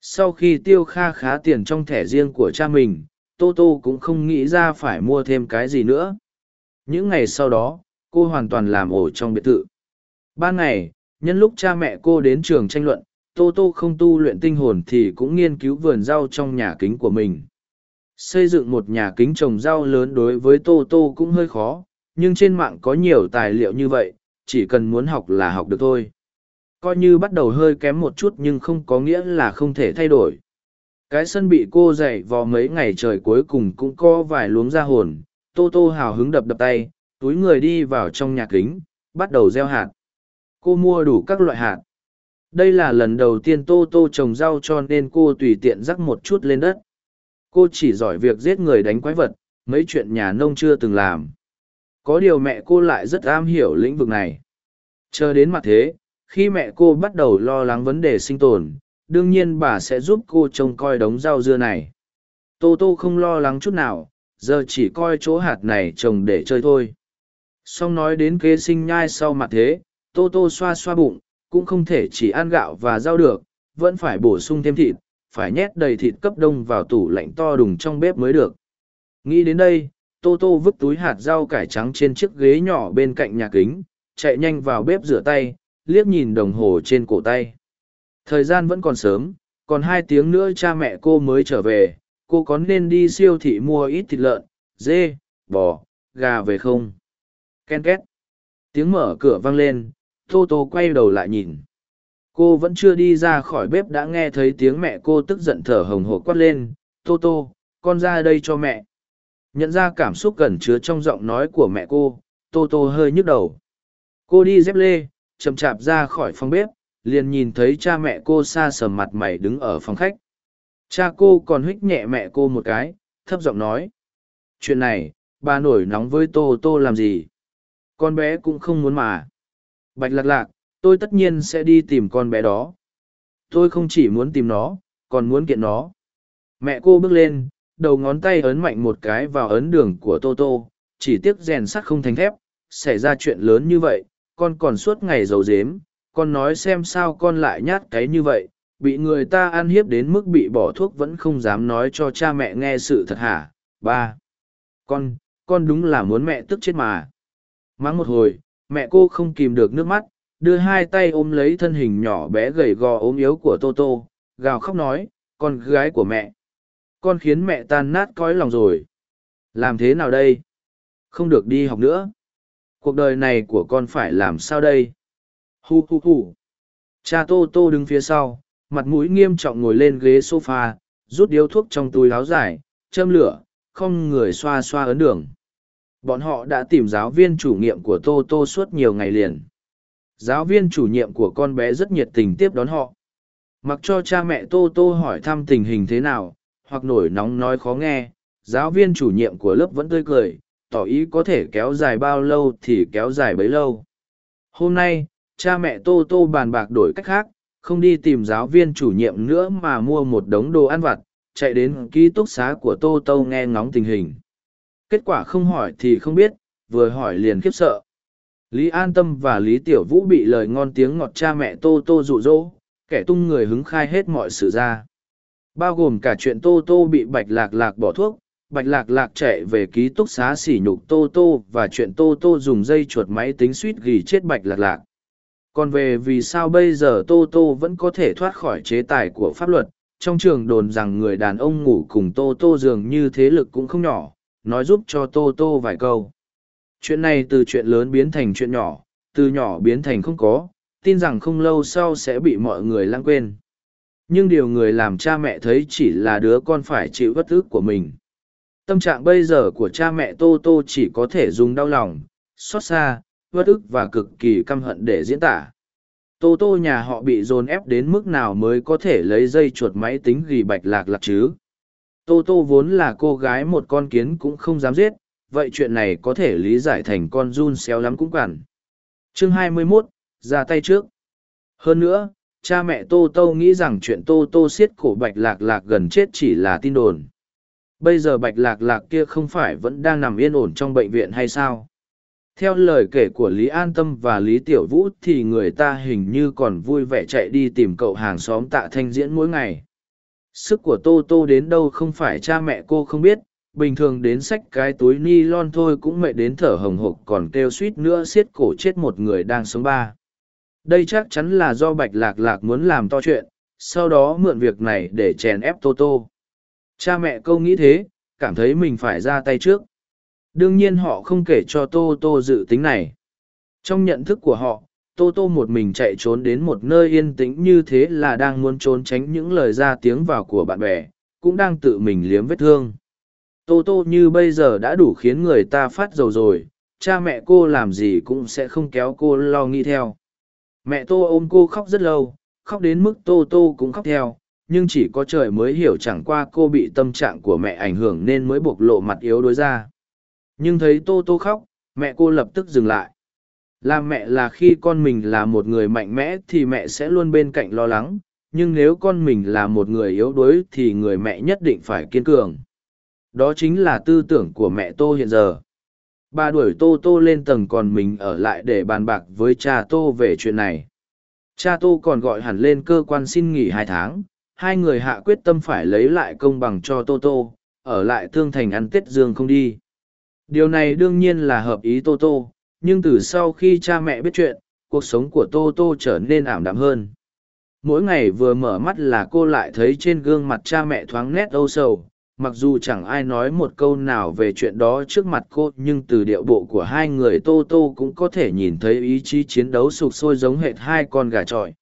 Sau khi tiêu kha khá tiền trong thẻ riêng của cha mình, tô tô cũng không nghĩ ra phải mua thêm cái gì nữa. Những ngày sau đó, cô hoàn toàn làm ổ trong biệt thự. Ban ngày, nhân lúc cha mẹ cô đến trường tranh luận tô tô không tu luyện tinh hồn thì cũng nghiên cứu vườn rau trong nhà kính của mình. Xây dựng một nhà kính trồng rau lớn đối với tô tô cũng hơi khó, nhưng trên mạng có nhiều tài liệu như vậy, chỉ cần muốn học là học được thôi. Coi như bắt đầu hơi kém một chút nhưng không có nghĩa là không thể thay đổi. Cái sân bị cô dậy vò mấy ngày trời cuối cùng cũng có vài luống ra hồn, tô tô hào hứng đập đập tay, túi người đi vào trong nhà kính, bắt đầu gieo hạt. Cô mua đủ các loại hạt đây là lần đầu tiên tô tô trồng rau cho nên cô tùy tiện rắc một chút lên đất. Cô chỉ giỏi việc giết người đánh quái vật, mấy chuyện nhà nông chưa từng làm. Có điều mẹ cô lại rất am hiểu lĩnh vực này. Chờ đến mặt thế, khi mẹ cô bắt đầu lo lắng vấn đề sinh tồn, đương nhiên bà sẽ giúp cô trông coi đống rau dưa này. Tô tô không lo lắng chút nào, giờ chỉ coi chỗ hạt này trồng để chơi thôi. Song nói đến kế sinh nhai sau mặt thế, tô tô xoa xoa bụng cũng không thể chỉ ăn gạo và rau được, vẫn phải bổ sung thêm thịt, phải nhét đầy thịt cấp đông vào tủ lạnh to đùng trong bếp mới được. Nghĩ đến đây, tô tô vứt túi hạt rau cải trắng trên chiếc ghế nhỏ bên cạnh nhà kính, chạy nhanh vào bếp rửa tay, liếc nhìn đồng hồ trên cổ tay. Thời gian vẫn còn sớm, còn hai tiếng nữa cha mẹ cô mới trở về, cô có nên đi siêu thị mua ít thịt lợn, dê, bò, gà về không? Ken két. Tiếng mở cửa vang lên tô tô quay đầu lại nhìn. Cô vẫn chưa đi ra khỏi bếp đã nghe thấy tiếng mẹ cô tức giận thở hồng hộc quát lên. Tô tô, con ra đây cho mẹ. Nhận ra cảm xúc gần chứa trong giọng nói của mẹ cô, tô tô hơi nhức đầu. Cô đi dép lê, chậm chạp ra khỏi phòng bếp, liền nhìn thấy cha mẹ cô xa sầm mặt mày đứng ở phòng khách. Cha cô còn huých nhẹ mẹ cô một cái, thấp giọng nói. Chuyện này, bà nổi nóng với tô tô làm gì? Con bé cũng không muốn mà bạch lạc lạc, tôi tất nhiên sẽ đi tìm con bé đó. Tôi không chỉ muốn tìm nó, còn muốn kiện nó. Mẹ cô bước lên, đầu ngón tay ấn mạnh một cái vào ấn đường của tô tô. Chỉ tiếc rèn sắt không thành thép, xảy ra chuyện lớn như vậy, con còn suốt ngày giấu dếm con nói xem sao con lại nhát cái như vậy, bị người ta ăn hiếp đến mức bị bỏ thuốc vẫn không dám nói cho cha mẹ nghe sự thật hả? Ba. Con con đúng là muốn mẹ tức chết mà. Mắng một hồi mẹ cô không kìm được nước mắt, đưa hai tay ôm lấy thân hình nhỏ bé gầy gò ốm yếu của tô tô, gào khóc nói, con gái của mẹ, con khiến mẹ tan nát cõi lòng rồi. Làm thế nào đây? Không được đi học nữa. Cuộc đời này của con phải làm sao đây? Hu hu hu. Cha tô tô đứng phía sau, mặt mũi nghiêm trọng ngồi lên ghế s o f a rút điếu thuốc trong túi láo dài, châm lửa, không người xoa xoa ấn đường bọn họ đã tìm giáo viên chủ nhiệm của tô tô suốt nhiều ngày liền. Giáo viên chủ nhiệm của con bé rất nhiệt tình tiếp đón họ. Mặc cho cha mẹ tô tô hỏi thăm tình hình thế nào, hoặc nổi nóng nói khó nghe, giáo viên chủ nhiệm của lớp vẫn tươi cười, tỏ ý có thể kéo dài bao lâu thì kéo dài bấy lâu. Hôm nay, cha mẹ tô tô bàn bạc đổi cách khác, không đi tìm giáo viên chủ nhiệm nữa mà mua một đống đồ ăn vặt, chạy đến ký túc xá của tô tô nghe ngóng tình hình kết quả không hỏi thì không biết, vừa hỏi liền khiếp sợ. Lý an tâm và lý tiểu vũ bị lời ngon tiếng ngọt cha mẹ tô tô rụ rỗ kẻ tung người hứng khai hết mọi sự ra. Bao gồm cả chuyện tô tô bị bạch lạc lạc bỏ thuốc, bạch lạc lạc chạy về ký túc xá sỉ nhục tô tô và chuyện tô tô dùng dây chuột máy tính suýt gỉ chết bạch lạc lạc. Còn về vì sao bây giờ tô tô vẫn có thể thoát khỏi chế tài của pháp luật, trong trường đồn rằng người đàn ông ngủ cùng tô tô dường như thế lực cũng không nhỏ nói giúp cho tô tô vài câu. Chuyện này từ chuyện lớn biến thành chuyện nhỏ, từ nhỏ biến thành không có, tin rằng không lâu sau sẽ bị mọi người lãng quên. Nhưng điều người làm cha mẹ thấy chỉ là đứa con phải chịu bất ức của mình. Tâm trạng bây giờ của cha mẹ tô tô chỉ có thể dùng đau lòng, xót xa bất ức và cực kỳ căm hận để diễn tả. Tô tô nhà họ bị dồn ép đến mức nào mới có thể lấy dây chuột máy tính ghi bạch lạc lạc chứ? Tô tô vốn là cô gái một con kiến cũng không dám giết vậy chuyện này có thể lý giải thành con run xéo lắm cũng cản chương 21, ra tay trước. Hơn nữa cha mẹ tô tô nghĩ rằng chuyện tô tô siết cổ bạch lạc lạc gần chết chỉ là tin đồn. Bây giờ bạch lạc lạc kia không phải vẫn đang nằm yên ổn trong bệnh viện hay sao? Theo lời kể của lý an tâm và lý tiểu vũ thì người ta hình như còn vui vẻ chạy đi tìm cậu hàng xóm tạ thanh diễn mỗi ngày sức của tô tô đến đâu không phải cha mẹ cô không biết, bình thường đến xách cái túi ni lon thôi cũng mệt đến thở hồng hộc còn kêu suýt nữa xiết cổ chết một người đang sống ba. Đây chắc chắn là do bạch lạc lạc muốn làm to chuyện, sau đó mượn việc này để chèn ép tô tô. Cha mẹ câu nghĩ thế, cảm thấy mình phải ra tay trước. Đương nhiên họ không kể cho tô tô dự tính này. Trong nhận thức của họ tô tô một mình chạy trốn đến một nơi yên tĩnh như thế là đang muốn trốn tránh những lời ra tiếng vào của bạn bè, cũng đang tự mình liếm vết thương. Tô tô như bây giờ đã đủ khiến người ta phát dầu rồi, cha mẹ cô làm gì cũng sẽ không kéo cô lo nghĩ theo. Mẹ tô ôm cô khóc rất lâu, khóc đến mức tô tô cũng khóc theo, nhưng chỉ có trời mới hiểu chẳng qua cô bị tâm trạng của mẹ ảnh hưởng nên mới bộc lộ mặt yếu đuối ra. Nhưng thấy tô tô khóc, mẹ cô lập tức dừng lại làm mẹ là khi con mình là một người mạnh mẽ thì mẹ sẽ luôn bên cạnh lo lắng, nhưng nếu con mình là một người yếu đuối thì người mẹ nhất định phải kiên cường. Đó chính là tư tưởng của mẹ tô hiện giờ. Bà đuổi tô tô lên tầng còn mình ở lại để bàn bạc với cha tô về chuyện này. Cha tô còn gọi hẳn lên cơ quan xin nghỉ hai tháng. Hai người hạ quyết tâm phải lấy lại công bằng cho tô tô, ở lại thương thành ăn tết dương không đi. Điều này đương nhiên là hợp ý tô tô nhưng từ sau khi cha mẹ biết chuyện, cuộc sống của tô tô trở nên ảm đạm hơn. Mỗi ngày vừa mở mắt là cô lại thấy trên gương mặt cha mẹ thoáng nét âu sầu, mặc dù chẳng ai nói một câu nào về chuyện đó trước mặt cô, nhưng từ điệu bộ của hai người tô tô cũng có thể nhìn thấy ý chí chiến đấu sục sôi giống hệt hai con gà trọi.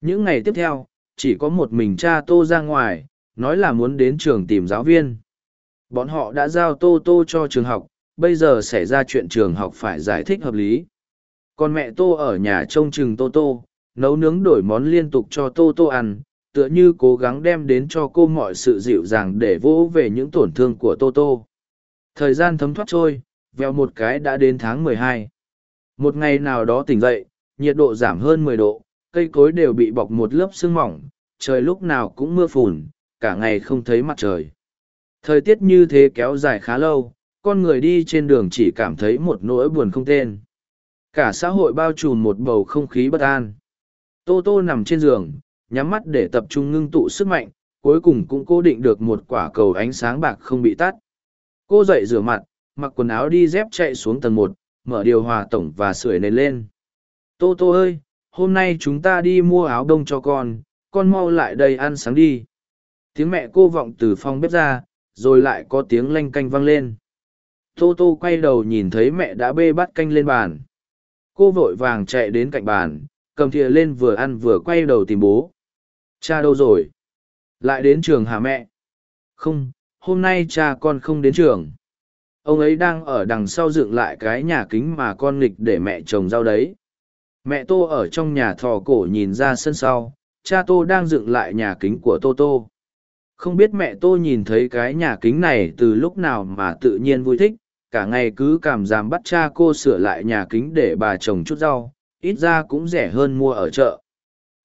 Những ngày tiếp theo, chỉ có một mình cha tô ra ngoài, nói là muốn đến trường tìm giáo viên. Bọn họ đã giao tô tô cho trường học bây giờ xảy ra chuyện trường học phải giải thích hợp lý. Còn mẹ tô ở nhà trông chừng tô tô, nấu nướng đổi món liên tục cho tô tô ăn, tựa như cố gắng đem đến cho cô mọi sự dịu dàng để vỗ về những tổn thương của tô tô. Thời gian thấm thoát trôi, vèo một cái đã đến tháng mười hai. Một ngày nào đó tỉnh dậy, nhiệt độ giảm hơn mười độ, cây cối đều bị bọc một lớp sương mỏng, trời lúc nào cũng mưa phùn, cả ngày không thấy mặt trời. Thời tiết như thế kéo dài khá lâu con người đi trên đường chỉ cảm thấy một nỗi buồn không tên. Cả xã hội bao trùm một bầu không khí bất an. Tô tô nằm trên giường, nhắm mắt để tập trung ngưng tụ sức mạnh, cuối cùng cũng cố định được một quả cầu ánh sáng bạc không bị tắt. Cô dậy rửa mặt, mặc quần áo đi dép chạy xuống tầng một, mở điều hòa tổng và sưởi nền lên. Tô tô ơi, hôm nay chúng ta đi mua áo đông cho con con mau lại đây ăn sáng đi. Tiếng mẹ cô vọng từ phòng bếp ra, rồi lại có tiếng lanh canh vang lên tô tô quay đầu nhìn thấy mẹ đã bê bát canh lên bàn. Cô vội vàng chạy đến cạnh bàn, cầm thìa lên vừa ăn vừa quay đầu tìm bố. Cha đâu rồi? Lại đến trường hả mẹ? Không, hôm nay cha con không đến trường. Ông ấy đang ở đằng sau dựng lại cái nhà kính mà con nghịch để mẹ trồng rau đấy. Mẹ tô ở trong nhà thò cổ nhìn ra sân sau, cha tô đang dựng lại nhà kính của tô tô. Không biết mẹ tô nhìn thấy cái nhà kính này từ lúc nào mà tự nhiên vui thích cả ngày cứ cảm giảm bắt cha cô sửa lại nhà kính để bà trồng chút rau ít ra cũng rẻ hơn mua ở chợ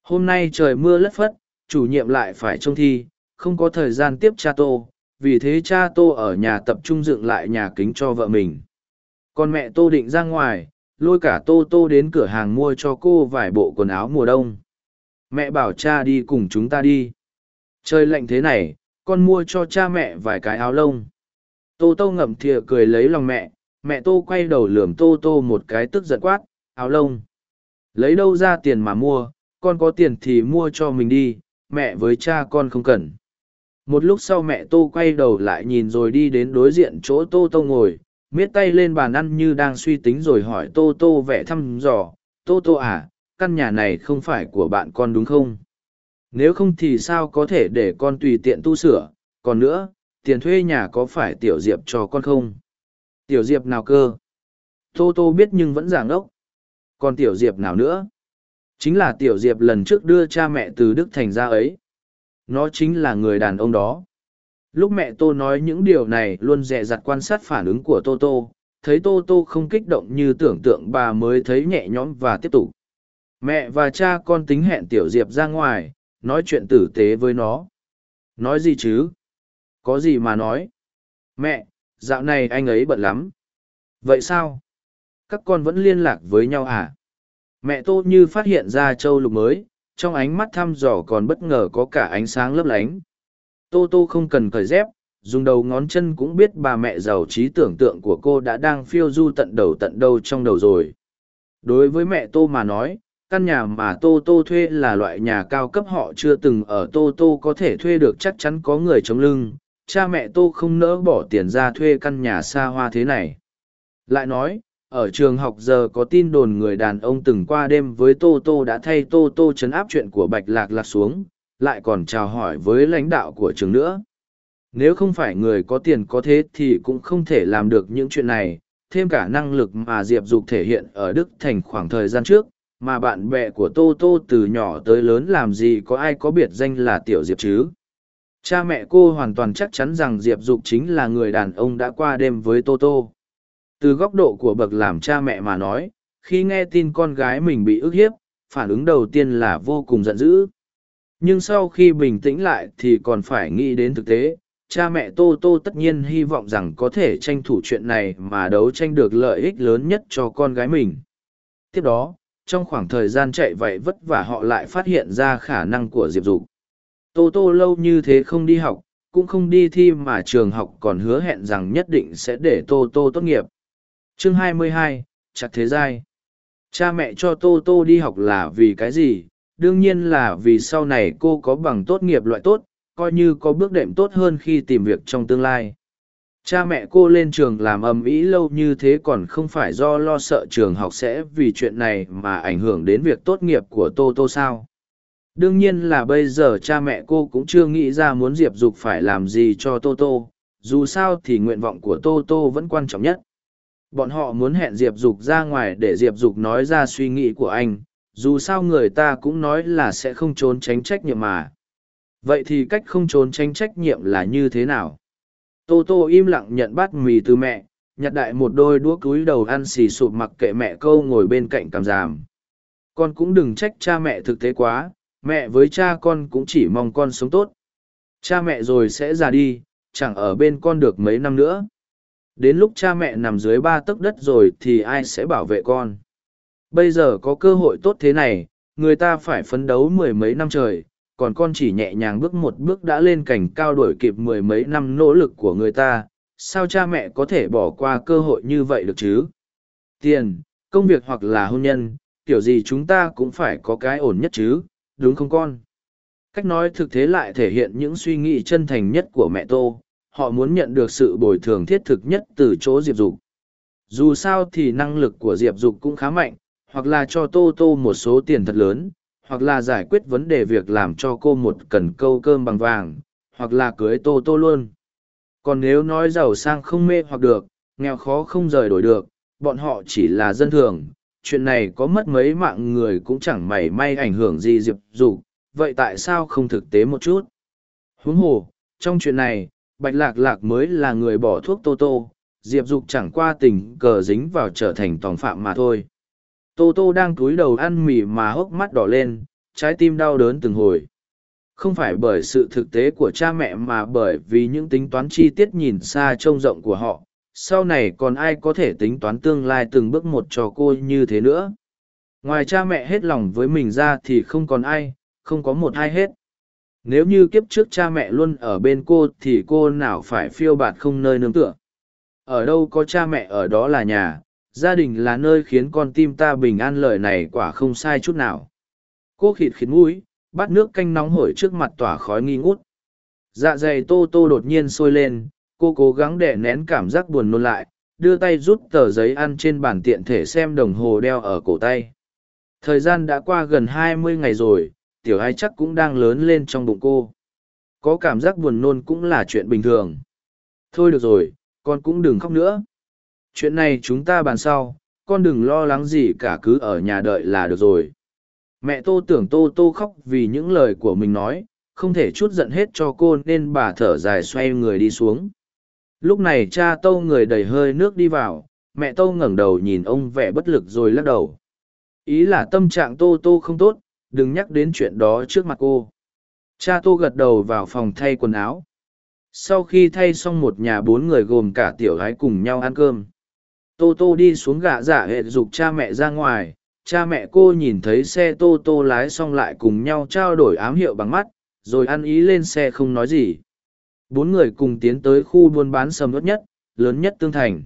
hôm nay trời mưa lất phất chủ nhiệm lại phải trông thi không có thời gian tiếp cha tô, vì thế cha tô ở nhà tập trung dựng lại nhà kính cho vợ mình. Còn mẹ tô định ra ngoài, lôi cả tô tô đến cửa hàng mua cho cô vài bộ quần áo mùa đông. Mẹ bảo cha đi cùng chúng ta đi. Trời lạnh thế này, con mua cho cha mẹ vài cái áo lông. Tô tô ngậm thìa cười lấy lòng mẹ, mẹ tô quay đầu lườm tô tô một cái tức giận quát, áo lông. Lấy đâu ra tiền mà mua, con có tiền thì mua cho mình đi, mẹ với cha con không cần. Một lúc sau mẹ tô quay đầu lại nhìn rồi đi đến đối diện chỗ tô tô ngồi, miết tay lên bàn ăn như đang suy tính rồi hỏi tô tô vẻ thăm dò, tô tô à, căn nhà này không phải của bạn con đúng không? Nếu không thì sao có thể để con tùy tiện tu sửa, còn nữa, tiền thuê nhà có phải tiểu diệp cho con không? Tiểu diệp nào cơ? Tô tô biết nhưng vẫn giảng ốc. Còn tiểu diệp nào nữa? Chính là tiểu diệp lần trước đưa cha mẹ từ Đức Thành ra ấy. Nó chính là người đàn ông đó. Lúc mẹ Tô nói những điều này luôn dè dặt quan sát phản ứng của Tô Tô, thấy Tô Tô không kích động như tưởng tượng bà mới thấy nhẹ nhõm và tiếp tục. Mẹ và cha con tính hẹn Tiểu Diệp ra ngoài, nói chuyện tử tế với nó. Nói gì chứ? Có gì mà nói? Mẹ, dạo này anh ấy bận lắm. Vậy sao? Các con vẫn liên lạc với nhau à? Mẹ Tô như phát hiện ra châu lục mới, trong ánh mắt thăm dò còn bất ngờ có cả ánh sáng lấp lánh. Tô Tô không cần cởi dép, dùng đầu ngón chân cũng biết bà mẹ giàu trí tưởng tượng của cô đã đang phiêu du tận đầu tận đầu trong đầu rồi. Đối với mẹ Tô mà nói, căn nhà mà Tô Tô thuê là loại nhà cao cấp họ chưa từng ở Tô Tô có thể thuê được chắc chắn có người chống lưng. Cha mẹ Tô không nỡ bỏ tiền ra thuê căn nhà xa hoa thế này. Lại nói, ở trường học giờ có tin đồn người đàn ông từng qua đêm với tô tô đã thay tô tô chấn áp chuyện của bạch lạc lạc xuống lại còn chào hỏi với lãnh đạo của trường nữa nếu không phải người có tiền có thế thì cũng không thể làm được những chuyện này thêm cả năng lực mà diệp dục thể hiện ở đức thành khoảng thời gian trước mà bạn bè của tô tô từ nhỏ tới lớn làm gì có ai có biệt danh là tiểu diệp chứ cha mẹ cô hoàn toàn chắc chắn rằng diệp dục chính là người đàn ông đã qua đêm với tô tô. Từ góc độ của bậc làm cha mẹ mà nói, khi nghe tin con gái mình bị ức hiếp, phản ứng đầu tiên là vô cùng giận dữ. Nhưng sau khi bình tĩnh lại thì còn phải nghĩ đến thực tế, cha mẹ tô tô tất nhiên hy vọng rằng có thể tranh thủ chuyện này mà đấu tranh được lợi ích lớn nhất cho con gái mình. Tiếp đó, trong khoảng thời gian chạy vậy vất vả họ lại phát hiện ra khả năng của diệp dục tô tô lâu như thế không đi học cũng không đi thi mà trường học còn hứa hẹn rằng nhất định sẽ để tô tô tốt nghiệp. Chương 22, chặt thế giai. Cha mẹ cho tô tô đi học là vì cái gì? Đương nhiên là vì sau này cô có bằng tốt nghiệp loại tốt coi như có bước đệm tốt hơn khi tìm việc trong tương lai. Cha mẹ cô lên trường làm ầm ĩ lâu như thế còn không phải do lo sợ trường học sẽ vì chuyện này mà ảnh hưởng đến việc tốt nghiệp của tô tô sao? Đương nhiên là bây giờ cha mẹ cô cũng chưa nghĩ ra muốn diệp dục phải làm gì cho tô tô, dù sao thì nguyện vọng của tô tô vẫn quan trọng nhất. Bọn họ muốn hẹn diệp dục ra ngoài để diệp dục nói ra suy nghĩ của anh, dù sao người ta cũng nói là sẽ không trốn tránh trách nhiệm mà. Vậy thì cách không trốn tránh trách nhiệm là như thế nào? Tô tô im lặng nhận bát mì từ mẹ, nhặt đại một đôi đũa cúi đầu ăn xì sụp mặc kệ mẹ câu ngồi bên cạnh cằm giảm con cũng đừng trách cha mẹ thực tế quá mẹ với cha con cũng chỉ mong con sống tốt cha mẹ rồi sẽ già đi chẳng ở bên con được mấy năm nữa Đến lúc cha mẹ nằm dưới ba tấc đất rồi thì ai sẽ bảo vệ con? Bây giờ có cơ hội tốt thế này, người ta phải phấn đấu mười mấy năm trời, còn con chỉ nhẹ nhàng bước một bước đã lên cảnh cao đuổi kịp mười mấy năm nỗ lực của người ta. Sao cha mẹ có thể bỏ qua cơ hội như vậy được chứ? Tiền, công việc hoặc là hôn nhân, kiểu gì chúng ta cũng phải có cái ổn nhất chứ, đúng không con? Cách nói thực thế lại thể hiện những suy nghĩ chân thành nhất của mẹ Tô, họ muốn nhận được sự bồi thường thiết thực nhất từ chỗ diệp dục. Dù sao thì năng lực của diệp dục cũng khá mạnh hoặc là cho tô tô một số tiền thật lớn hoặc là giải quyết vấn đề việc làm cho cô một cần câu cơm bằng vàng hoặc là cưới tô tô luôn. Còn nếu nói giàu sang không mê hoặc được nghèo khó không rời đổi được bọn họ chỉ là dân thường chuyện này có mất mấy mạng người cũng chẳng mảy may ảnh hưởng gì diệp dục, vậy tại sao không thực tế một chút? Huống hồ, trong chuyện này, bạch lạc lạc mới là người bỏ thuốc tô tô, diệp dục chẳng qua tình cờ dính vào trở thành tòng phạm mà thôi. Tô tô đang cúi đầu ăn mì mà hốc mắt đỏ lên, trái tim đau đớn từng hồi. Không phải bởi sự thực tế của cha mẹ mà bởi vì những tính toán chi tiết nhìn xa trông rộng của họ sau này còn ai có thể tính toán tương lai từng bước một cho cô như thế nữa? Ngoài cha mẹ hết lòng với mình ra thì không còn ai, không có một ai hết. Nếu như kiếp trước cha mẹ luôn ở bên cô thì cô nào phải phiêu bạt không nơi nương tựa? Ở đâu có cha mẹ ở đó là nhà, gia đình là nơi khiến con tim ta bình an lời này quả không sai chút nào. Cô khịt khịt mũi bát nước canh nóng hổi trước mặt tỏa khói nghi ngút. Dạ dày tô tô đột nhiên sôi lên cô cố gắng đè nén cảm giác buồn nôn lại, đưa tay rút tờ giấy ăn trên bàn tiện thể xem đồng hồ đeo ở cổ tay. Thời gian đã qua gần hai mươi ngày rồi, tiểu ai chắc cũng đang lớn lên trong bụng cô. Có cảm giác buồn nôn cũng là chuyện bình thường. Thôi được rồi, con cũng đừng khóc nữa. Chuyện này chúng ta bàn sau, con đừng lo lắng gì cả, cứ ở nhà đợi là được rồi. Mẹ tô tưởng tô tô khóc vì những lời của mình nói, không thể chút giận hết cho cô nên bà thở dài xoay người đi xuống lúc này cha tâu người đầy hơi nước đi vào, mẹ tâu ngẩng đầu nhìn ông vẻ bất lực rồi lắc đầu. Ý là tâm trạng tô tô không tốt, đừng nhắc đến chuyện đó trước mặt cô. Cha tô gật đầu vào phòng thay quần áo. Sau khi thay xong một nhà bốn người gồm cả tiểu gái cùng nhau ăn cơm. Tô tô đi xuống gạ dạ hệ g ụ c cha mẹ ra ngoài, cha mẹ cô nhìn thấy xe tô tô lái xong lại cùng nhau trao đổi ám hiệu bằng mắt, rồi ăn ý lên xe không nói gì bốn người cùng tiến tới khu buôn bán sầm ớt nhất, lớn nhất tương thành.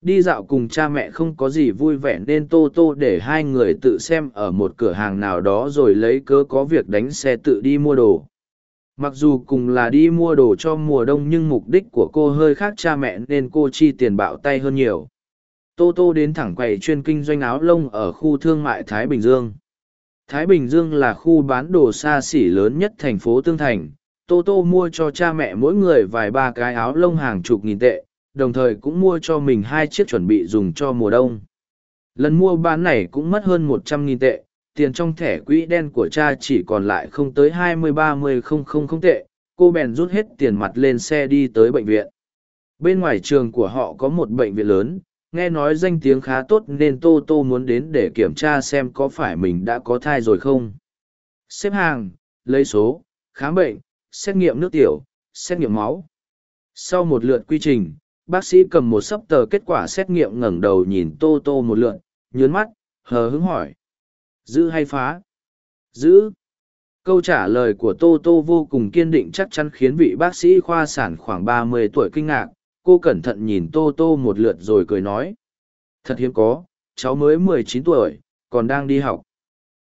Đi dạo cùng cha mẹ không có gì vui vẻ nên tô tô để hai người tự xem ở một cửa hàng nào đó rồi lấy cớ có việc đánh xe tự đi mua đồ. Mặc dù cùng là đi mua đồ cho mùa đông nhưng mục đích của cô hơi khác cha mẹ nên cô chi tiền bạo tay hơn nhiều. Tô tô đến thẳng quầy chuyên kinh doanh áo lông ở khu thương mại thái bình dương. Thái bình dương là khu bán đồ xa xỉ lớn nhất thành phố tương thành tô tô mua cho cha mẹ mỗi người vài ba cái áo lông hàng chục nghìn tệ, đồng thời cũng mua cho mình hai chiếc chuẩn bị dùng cho mùa đông. Lần mua bán này cũng mất hơn một trăm nghìn tệ, tiền trong thẻ quỹ đen của cha chỉ còn lại không tới hai mươi ba mươi không không không tệ, cô bèn rút hết tiền mặt lên xe đi tới bệnh viện. Bên ngoài trường của họ có một bệnh viện lớn, nghe nói danh tiếng khá tốt nên tô tô muốn đến để kiểm tra xem có phải mình đã có thai rồi không. Xếp hàng, lấy số, khám bệnh xét nghiệm nước tiểu xét nghiệm máu. Sau một lượt quy trình bác sĩ cầm một sấp tờ kết quả xét nghiệm ngẩng đầu nhìn tô tô một lượt, nhớn mắt hờ hứng hỏi. Giữ hay phá? Giữ. Câu trả lời của tô tô vô cùng kiên định chắc chắn khiến vị bác sĩ khoa sản khoảng ba mươi tuổi kinh ngạc. Cô cẩn thận nhìn tô tô một lượt rồi cười nói. Thật hiếm có cháu mới mười chín tuổi còn đang đi học.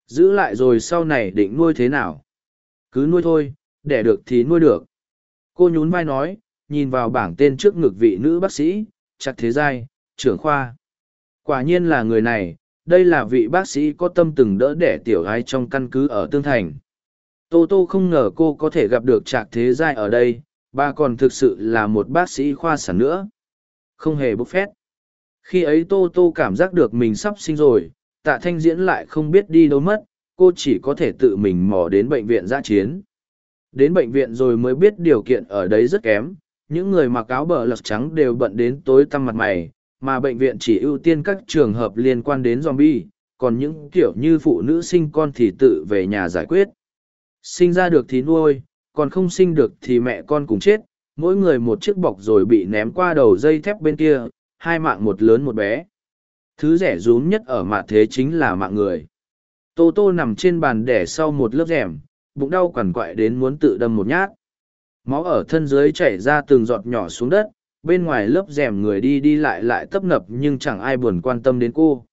Giữ lại rồi sau này định nuôi thế nào? Cứ nuôi thôi đẻ được thì nuôi được. Cô nhún vai nói, nhìn vào bảng tên trước ngực vị nữ bác sĩ chắc thế giai trưởng khoa. Quả nhiên là người này, đây là vị bác sĩ có tâm từng đỡ đẻ tiểu gái trong căn cứ ở tương thành. Tô tô không ngờ cô có thể gặp được trạc thế giai ở đây, bà còn thực sự là một bác sĩ khoa sản nữa. Không hề bốc phét. Khi ấy tô tô cảm giác được mình sắp sinh rồi, tạ thanh diễn lại không biết đi đâu mất, cô chỉ có thể tự mình mò đến bệnh viện giã chiến đến bệnh viện rồi mới biết điều kiện ở đấy rất kém. Những người mặc áo bờ lật trắng đều bận đến tối tăm mặt mày, mà bệnh viện chỉ ưu tiên các trường hợp liên quan đến zombie, còn những kiểu như phụ nữ sinh con thì tự về nhà giải quyết. Sinh ra được thì nuôi, còn không sinh được thì mẹ con cùng chết. Mỗi người một chiếc bọc rồi bị ném qua đầu dây thép bên kia, hai mạng một lớn một bé. Thứ rẻ rúm nhất ở mạ thế chính là mạng người. Tô tô nằm trên bàn đẻ sau một lớp rèm bụng đau quằn quại đến muốn tự đâm một nhát. Máu ở thân dưới chảy ra từng giọt nhỏ xuống đất, bên ngoài lớp rèm người đi đi lại lại tấp nập nhưng chẳng ai buồn quan tâm đến cô.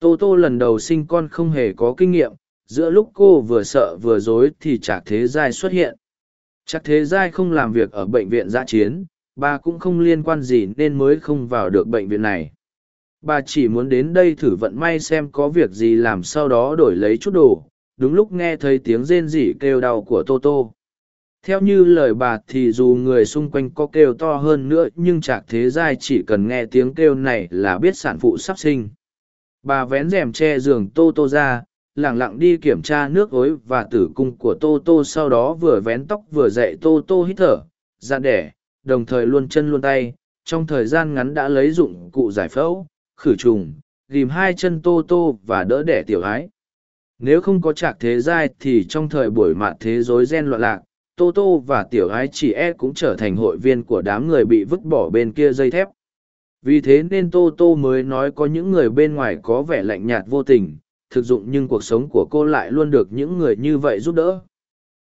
Tô tô lần đầu sinh con không hề có kinh nghiệm, giữa lúc cô vừa sợ vừa dối thì trạc thế giai xuất hiện. Chắc thế giai không làm việc ở bệnh viện giã chiến, bà cũng không liên quan gì nên mới không vào được bệnh viện này. Bà chỉ muốn đến đây thử vận may xem có việc gì làm sau đó đổi lấy chút đồ đúng lúc nghe thấy tiếng rên rỉ kêu đau của tô tô. Theo như lời bà thì dù người xung quanh có kêu to hơn nữa, nhưng trạc thế giai chỉ cần nghe tiếng kêu này là biết sản phụ sắp sinh. Bà vén rèm che giường tô tô ra lẳng lặng đi kiểm tra nước ối và tử cung của tô tô, sau đó vừa vén tóc vừa dậy tô tô hít thở, dạn đẻ, đồng thời luôn chân luôn tay. Trong thời gian ngắn đã lấy dụng cụ giải phẫu, khử trùng ghìm hai chân tô tô và đỡ đẻ tiểu ái nếu không có trạc thế giai thì trong thời buổi mạn thế giới gen loạn lạc, Tô Tô và Tiểu Ái chỉ e cũng trở thành hội viên của đám người bị vứt bỏ bên kia dây thép. Vì thế nên Tô Tô mới nói có những người bên ngoài có vẻ lạnh nhạt vô tình, thực dụng nhưng cuộc sống của cô lại luôn được những người như vậy giúp đỡ.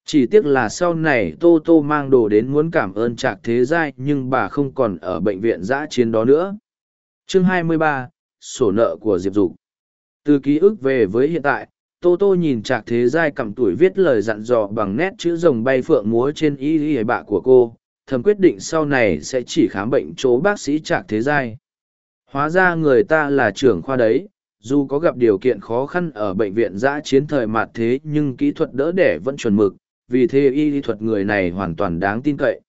Chỉ tiếc là sau này Tô Tô mang đồ đến muốn cảm ơn Trạc Thế Giai nhưng bà không còn ở bệnh viện giã chiến đó nữa. Chương 23, Sổ nợ của Diệp Dục Từ ký ức về với hiện tại, Tô Tô nhìn Trạc Thế Giai cầm tuổi viết lời dặn dò bằng nét chữ rồng bay phượng múa trên y y bạ của cô, thầm quyết định sau này sẽ chỉ khám bệnh chỗ bác sĩ Trạc Thế Giai. Hóa ra người ta là trưởng khoa đấy, dù có gặp điều kiện khó khăn ở bệnh viện giã chiến thời mạt thế nhưng kỹ thuật đỡ đẻ vẫn chuẩn mực, vì thế y lý thuật người này hoàn toàn đáng tin cậy.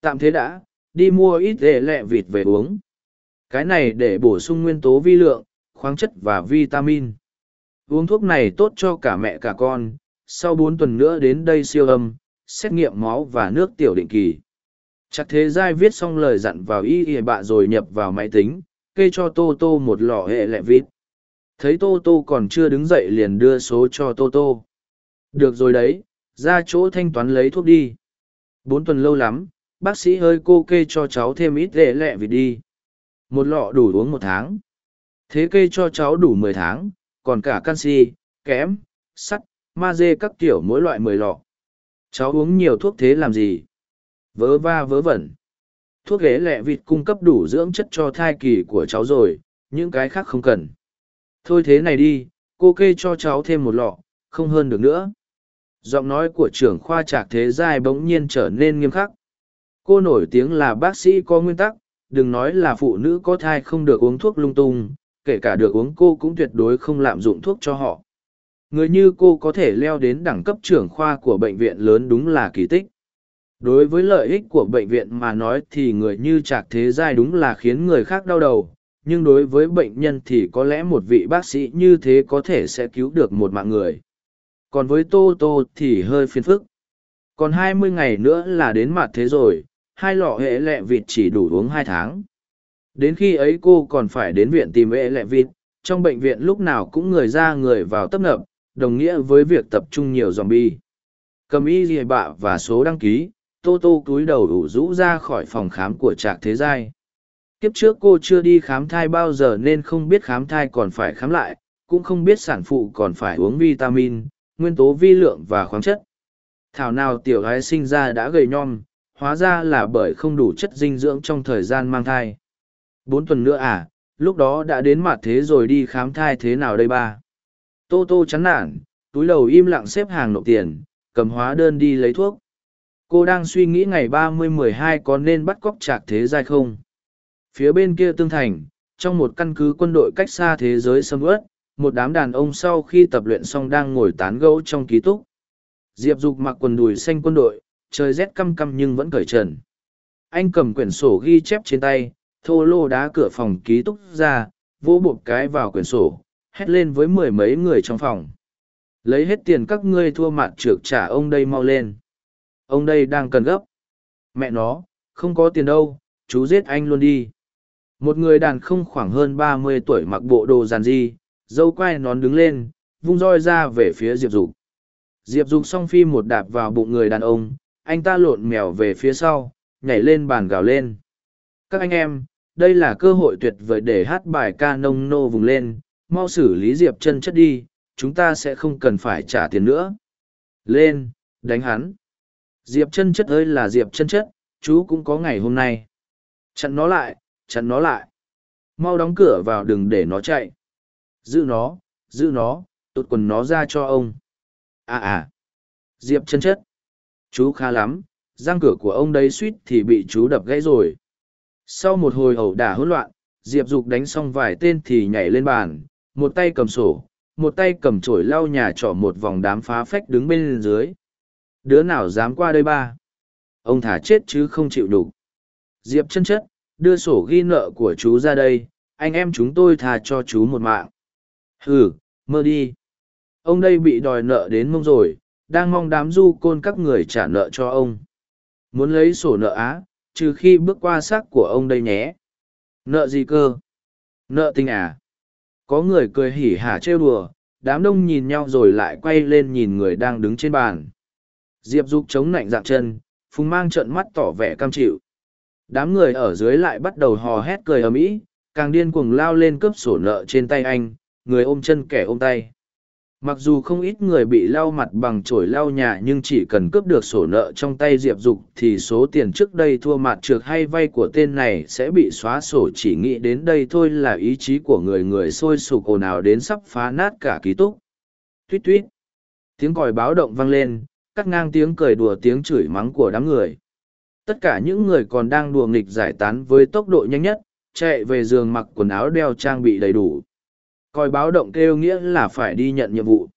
Tạm thế đã, đi mua ít lệ lẹ vịt về uống. Cái này để bổ sung nguyên tố vi lượng, khoáng chất và vitamin. Uống thuốc này tốt cho cả mẹ cả con, sau bốn tuần nữa đến đây siêu âm, xét nghiệm máu và nước tiểu định kỳ. Chắc thế giai viết xong lời dặn vào y y bạ rồi nhập vào máy tính, kê cho Tô Tô một lọ hệ lẹ vịt. Thấy Tô Tô còn chưa đứng dậy liền đưa số cho Tô Tô. Được rồi đấy, ra chỗ thanh toán lấy thuốc đi. Bốn tuần lâu lắm, bác sĩ hơi cô kê cho cháu thêm ít lệ lẹ vịt đi. Một lọ đủ uống một tháng. Thế kê cho cháu đủ mười tháng, còn cả canxi, kẽm, sắt, magie các kiểu mỗi loại mười lọ. Cháu uống nhiều thuốc thế làm gì? Vớ va vớ vẩn. Thuốc ghế lẹ vịt cung cấp đủ dưỡng chất cho thai kỳ của cháu rồi, những cái khác không cần. Thôi thế này đi, cô kê cho cháu thêm một lọ, không hơn được nữa giọng nói của trưởng khoa trạc thế giai bỗng nhiên trở nên nghiêm khắc cô nổi tiếng là bác sĩ có nguyên tắc đừng nói là phụ nữ có thai không được uống thuốc lung tung kể cả được uống cô cũng tuyệt đối không lạm dụng thuốc cho họ. Người như cô có thể leo đến đẳng cấp trưởng khoa của bệnh viện lớn đúng là kỳ tích. Đối với lợi ích của bệnh viện mà nói thì người như trạc thế giai đúng là khiến người khác đau đầu, nhưng đối với bệnh nhân thì có lẽ một vị bác sĩ như thế có thể sẽ cứu được một mạng người. Còn với tô tô thì hơi phiền phức. Còn hai mươi ngày nữa là đến mặt thế rồi, hai lọ hệ lẹ vịt chỉ đủ uống hai tháng đến khi ấy cô còn phải đến viện tìm hệ lẹ vịt trong bệnh viện lúc nào cũng người ra người vào tấp nập đồng nghĩa với việc tập trung nhiều dòm bi cầm y dìa bạ và số đăng ký tô tô cúi đầu ủ rũ ra khỏi phòng khám của trạc thế giai kiếp trước cô chưa đi khám thai bao giờ nên không biết khám thai còn phải khám lại cũng không biết sản phụ còn phải uống vitamin nguyên tố vi lượng và khoáng chất. Thảo nào tiểu gái sinh ra đã gầy nhom, hóa ra là bởi không đủ chất dinh dưỡng trong thời gian mang thai. Bốn tuần nữa à, lúc đó đã đến mặt thế rồi đi khám thai thế nào đây ba? Tô tô chán nản, túi đầu im lặng xếp hàng nộp tiền, cầm hóa đơn đi lấy thuốc. Cô đang suy nghĩ ngày ba mươi mười hai có nên bắt cóc trạc thế giai không? Phía bên kia tương thành, trong một căn cứ quân đội cách xa thế giới sâm ướt, một đám đàn ông sau khi tập luyện xong đang ngồi tán gẫu trong ký túc diệp dục mặc quần đùi xanh quân đội trời rét căm căm nhưng vẫn cởi trần anh cầm quyển sổ ghi chép trên tay thô lô đá cửa phòng ký túc ra vỗ bột cái vào quyển sổ hét lên với mười mấy người trong phòng lấy hết tiền các ngươi thua mạn trượt trả ông đây mau lên ông đây đang cần gấp mẹ nó không có tiền đâu chú giết anh luôn đi một người đàn không khoảng hơn ba mươi tuổi mặc bộ đồ giàn di dâu quai nón đứng lên, vung roi ra về phía Diệp Dục. Diệp Dục song phi một đạp vào bụng người đàn ông, anh ta lộn mèo về phía sau, nhảy lên bàn gào lên. Các anh em, đây là cơ hội tuyệt vời để hát bài ca nông nô vùng lên, mau xử lý Diệp chân chất đi, chúng ta sẽ không cần phải trả tiền nữa. Lên, đánh hắn. Diệp chân chất ơi là Diệp chân chất, chú cũng có ngày hôm nay. Chặn nó lại, chặn nó lại. Mau đóng cửa vào đừng để nó chạy giữ nó giữ nó tụt quần nó ra cho ông à à diệp chân chất chú khá lắm răng cửa của ông đấy suýt thì bị chú đập gãy rồi sau một hồi ẩu đả hỗn loạn diệp dục đánh xong vài tên thì nhảy lên bàn một tay cầm sổ một tay cầm chổi lau nhà trỏ một vòng đám phá phách đứng bên dưới đứa nào dám qua đây ba ông thả chết chứ không chịu đủ diệp chân chất đưa sổ ghi nợ của chú ra đây anh em chúng tôi thà cho chú một mạng Hừ, mơ đi. Ông đây bị đòi nợ đến mông rồi, đang mong đám du côn các người trả nợ cho ông. Muốn lấy sổ nợ á, trừ khi bước qua xác của ông đây nhé. Nợ gì cơ? Nợ tình à? Có người cười hỉ hả trêu đùa, đám đông nhìn nhau rồi lại quay lên nhìn người đang đứng trên bàn. Diệp Dục chống nạnh dạng chân, Phùng mang trợn mắt tỏ vẻ cam chịu. Đám người ở dưới lại bắt đầu hò hét cười ầm ĩ, càng điên cuồng lao lên cướp sổ nợ trên tay anh, người ôm chân kẻ ôm tay. Mặc dù không ít người bị lau mặt bằng chổi lau nhà nhưng chỉ cần cướp được sổ nợ trong tay Diệp Dục thì số tiền trước đây thua mặt trượt hay vay của tên này sẽ bị xóa sổ chỉ nghĩ đến đây thôi là ý chí của người người sôi sục ồn ào đến sắp phá nát cả ký túc. tuýt tuýt Tiếng còi báo động vang lên, cắt ngang tiếng cười đùa tiếng chửi mắng của đám người. Tất cả những người còn đang đùa nghịch giải tán với tốc độ nhanh nhất, chạy về giường mặc quần áo đeo trang bị đầy đủ coi báo động kêu nghĩa là phải đi nhận nhiệm vụ.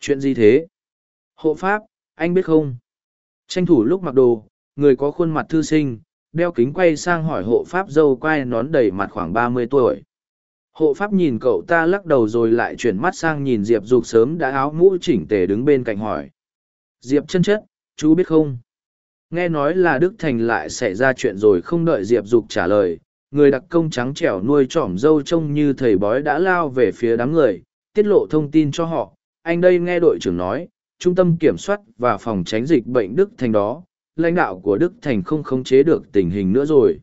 Chuyện gì thế? Hộ pháp, anh biết không? Tranh thủ lúc mặc đồ, người có khuôn mặt thư sinh, đeo kính quay sang hỏi hộ pháp dâu quai nón đầy mặt khoảng ba mươi tuổi. Hộ pháp nhìn cậu ta lắc đầu rồi lại chuyển mắt sang nhìn diệp dục sớm đã áo mũ chỉnh tề đứng bên cạnh hỏi. Diệp chân chất, chú biết không? Nghe nói là đức thành lại xảy ra chuyện rồi không đợi diệp dục trả lời người đặc công trắng trẻo nuôi trỏm dâu trông như thầy bói đã lao về phía đám người, tiết lộ thông tin cho họ. Anh đây nghe đội trưởng nói, Trung tâm Kiểm soát và Phòng tránh dịch bệnh Đức Thành đó, lãnh đạo của Đức Thành không khống chế được tình hình nữa rồi.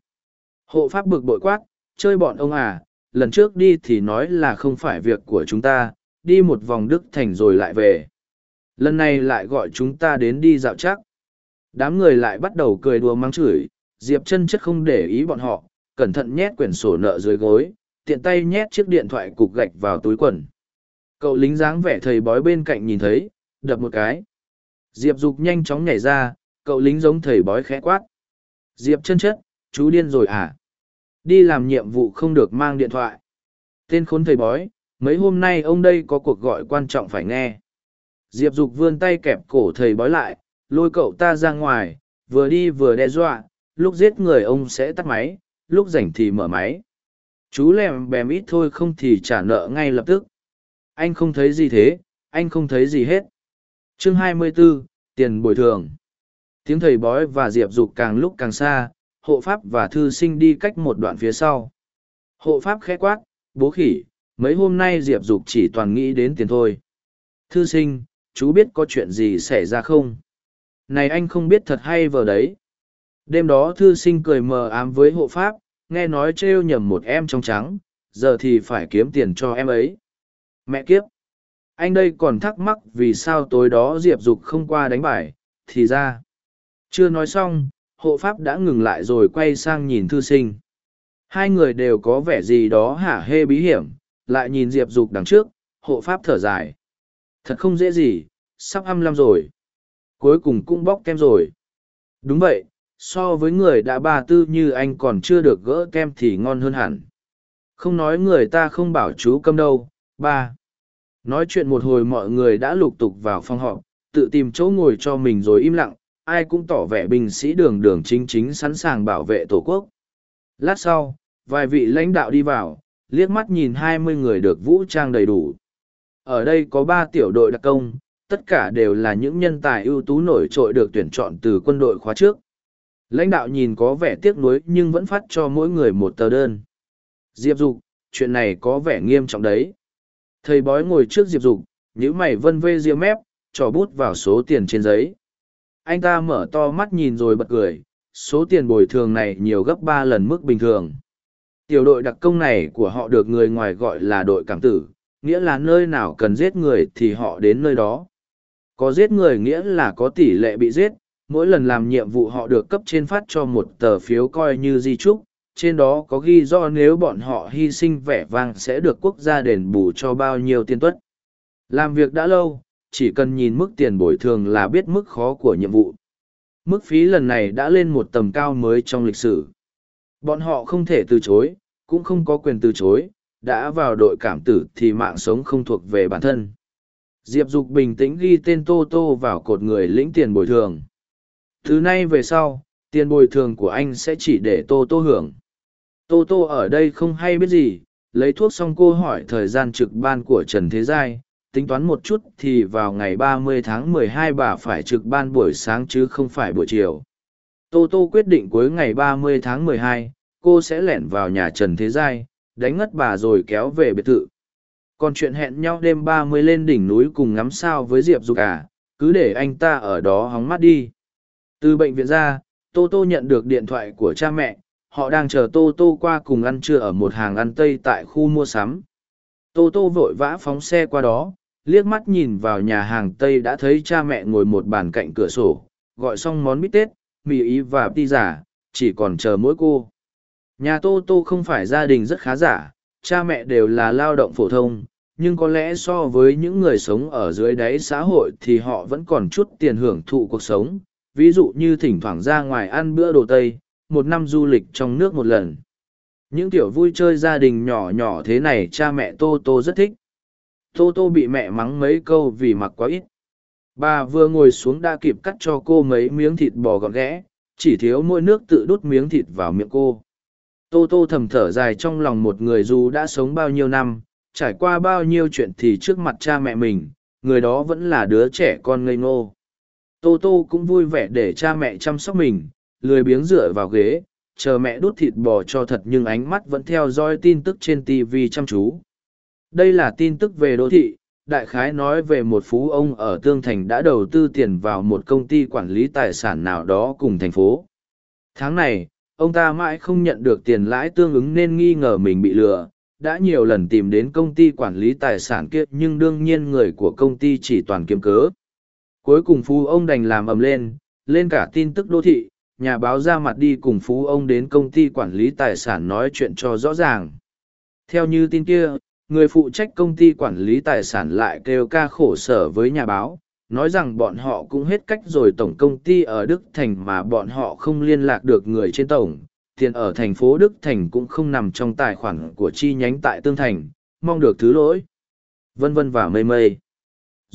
Hộ pháp bực bội quát, chơi bọn ông à, lần trước đi thì nói là không phải việc của chúng ta, đi một vòng Đức Thành rồi lại về. Lần này lại gọi chúng ta đến đi dạo chắc. Đám người lại bắt đầu cười đùa mắng chửi, Diệp chân chất không để ý bọn họ, cẩn thận nhét quyển sổ nợ dưới gối, tiện tay nhét chiếc điện thoại cục gạch vào túi quần. Cậu lính dáng vẻ thầy bói bên cạnh nhìn thấy, đập một cái. Diệp Dục nhanh chóng nhảy ra, cậu lính giống thầy bói khẽ quát. Diệp chân chất, chú điên rồi à? Đi làm nhiệm vụ không được mang điện thoại. Tên khốn thầy bói, mấy hôm nay ông đây có cuộc gọi quan trọng phải nghe. Diệp Dục vươn tay kẹp cổ thầy bói lại, lôi cậu ta ra ngoài, vừa đi vừa đe dọa, lúc giết người ông sẽ tắt máy, lúc rảnh thì mở máy. Chú lèm bèm ít thôi không thì trả nợ ngay lập tức. Anh không thấy gì thế, anh không thấy gì hết. Chương 24, tiền bồi thường. Tiếng thầy bói và Diệp Dục càng lúc càng xa, hộ pháp và thư sinh đi cách một đoạn phía sau. Hộ pháp khẽ quát, bố khỉ, mấy hôm nay Diệp Dục chỉ toàn nghĩ đến tiền thôi. Thư sinh, chú biết có chuyện gì xảy ra không? Này anh không biết thật hay vờ đấy. Đêm đó thư sinh cười mờ ám với hộ pháp, nghe nói trêu nhầm một em trong trắng, giờ thì phải kiếm tiền cho em ấy. Mẹ kiếp! Anh đây còn thắc mắc vì sao tối đó Diệp Dục không qua đánh bài, thì ra. Chưa nói xong, hộ pháp đã ngừng lại rồi quay sang nhìn thư sinh. Hai người đều có vẻ gì đó hả hê bí hiểm, lại nhìn Diệp Dục đằng trước, hộ pháp thở dài. Thật không dễ gì, sắp hăm lăm rồi. Cuối cùng cũng bóc kem rồi. Đúng vậy, so với người đã ba tư như anh còn chưa được gỡ kem thì ngon hơn hẳn. Không nói người ta không bảo chú câm đâu, ba. Nói chuyện một hồi mọi người đã lục tục vào phòng họp, tự tìm chỗ ngồi cho mình rồi im lặng, ai cũng tỏ vẻ binh sĩ đường đường chính chính sẵn sàng bảo vệ tổ quốc. Lát sau, vài vị lãnh đạo đi vào, liếc mắt nhìn hai mươi người được vũ trang đầy đủ. Ở đây có ba tiểu đội đặc công, tất cả đều là những nhân tài ưu tú nổi trội được tuyển chọn từ quân đội khóa trước. Lãnh đạo nhìn có vẻ tiếc nuối nhưng vẫn phát cho mỗi người một tờ đơn. Diệp Dục, chuyện này có vẻ nghiêm trọng đấy. Thầy bói ngồi trước Diệp Dục, nhíu mày vân vê ria mép, trò bút vào số tiền trên giấy. Anh ta mở to mắt nhìn rồi bật cười, số tiền bồi thường này nhiều gấp ba lần mức bình thường. Tiểu đội đặc công này của họ được người ngoài gọi là đội cảm tử, nghĩa là nơi nào cần giết người thì họ đến nơi đó. Có giết người nghĩa là có tỷ lệ bị giết, mỗi lần làm nhiệm vụ họ được cấp trên phát cho một tờ phiếu coi như di trúc, trên đó có ghi do nếu bọn họ hy sinh vẻ vang sẽ được quốc gia đền bù cho bao nhiêu tiền tuất. Làm việc đã lâu, chỉ cần nhìn mức tiền bồi thường là biết mức khó của nhiệm vụ. Mức phí lần này đã lên một tầm cao mới trong lịch sử. Bọn họ không thể từ chối, cũng không có quyền từ chối, đã vào đội cảm tử thì mạng sống không thuộc về bản thân. Diệp dục bình tĩnh ghi tên tô tô vào cột người lĩnh tiền bồi thường. Thứ nay về sau, tiền bồi thường của anh sẽ chỉ để Tô Tô hưởng. Tô Tô ở đây không hay biết gì, lấy thuốc xong cô hỏi thời gian trực ban của Trần Thế Giai, tính toán một chút thì vào ngày ba mươi tháng mười hai bà phải trực ban buổi sáng chứ không phải buổi chiều. Tô Tô quyết định cuối ngày ba mươi tháng mười hai, cô sẽ lẻn vào nhà Trần Thế Giai, đánh ngất bà rồi kéo về biệt thự. còn chuyện hẹn nhau đêm ba mươi lên đỉnh núi cùng ngắm sao với diệp dục à cứ để anh ta ở đó hóng mắt đi từ bệnh viện ra, tô tô nhận được điện thoại của cha mẹ, họ đang chờ tô tô qua cùng ăn trưa ở một hàng ăn tây tại khu mua sắm. Tô tô vội vã phóng xe qua đó, liếc mắt nhìn vào nhà hàng tây đã thấy cha mẹ ngồi một bàn cạnh cửa sổ, gọi xong món bít tết, mì ý và pizza giả chỉ còn chờ mỗi cô. Nhà tô tô không phải gia đình rất khá giả, cha mẹ đều là lao động phổ thông, nhưng có lẽ so với những người sống ở dưới đáy xã hội thì họ vẫn còn chút tiền hưởng thụ cuộc sống ví dụ như thỉnh thoảng ra ngoài ăn bữa đồ tây, một năm du lịch trong nước một lần. Những tiểu vui chơi gia đình nhỏ nhỏ thế này cha mẹ tô tô rất thích. Tô tô bị mẹ mắng mấy câu vì mặc quá ít. Bà vừa ngồi xuống đã kịp cắt cho cô mấy miếng thịt bò gọn ghẽ, chỉ thiếu mỗi nước tự đút miếng thịt vào miệng cô. Tô tô thầm thở dài trong lòng một người dù đã sống bao nhiêu năm, trải qua bao nhiêu chuyện thì trước mặt cha mẹ mình, người đó vẫn là đứa trẻ con ngây ngô tô tô cũng vui vẻ để cha mẹ chăm sóc mình, lười biếng dựa vào ghế, chờ mẹ đút thịt bò cho thật nhưng ánh mắt vẫn theo dõi tin tức trên tv chăm chú. Đây là tin tức về đô thị, đại khái nói về một phú ông ở tương thành đã đầu tư tiền vào một công ty quản lý tài sản nào đó cùng thành phố. Tháng này, ông ta mãi không nhận được tiền lãi tương ứng nên nghi ngờ mình bị lừa, đã nhiều lần tìm đến công ty quản lý tài sản kia nhưng đương nhiên người của công ty chỉ toàn kiếm cớ cuối cùng phú ông đành làm ầm lên lên cả tin tức đô thị, nhà báo ra mặt đi cùng phú ông đến công ty quản lý tài sản nói chuyện cho rõ ràng. Theo như tin kia, người phụ trách công ty quản lý tài sản lại kêu ca khổ sở với nhà báo, nói rằng bọn họ cũng hết cách rồi tổng công ty ở đức thành mà bọn họ không liên lạc được người trên tổng, tiền ở thành phố đức thành cũng không nằm trong tài khoản của chi nhánh tại tương thành, mong được thứ lỗi. Vân vân và mây mây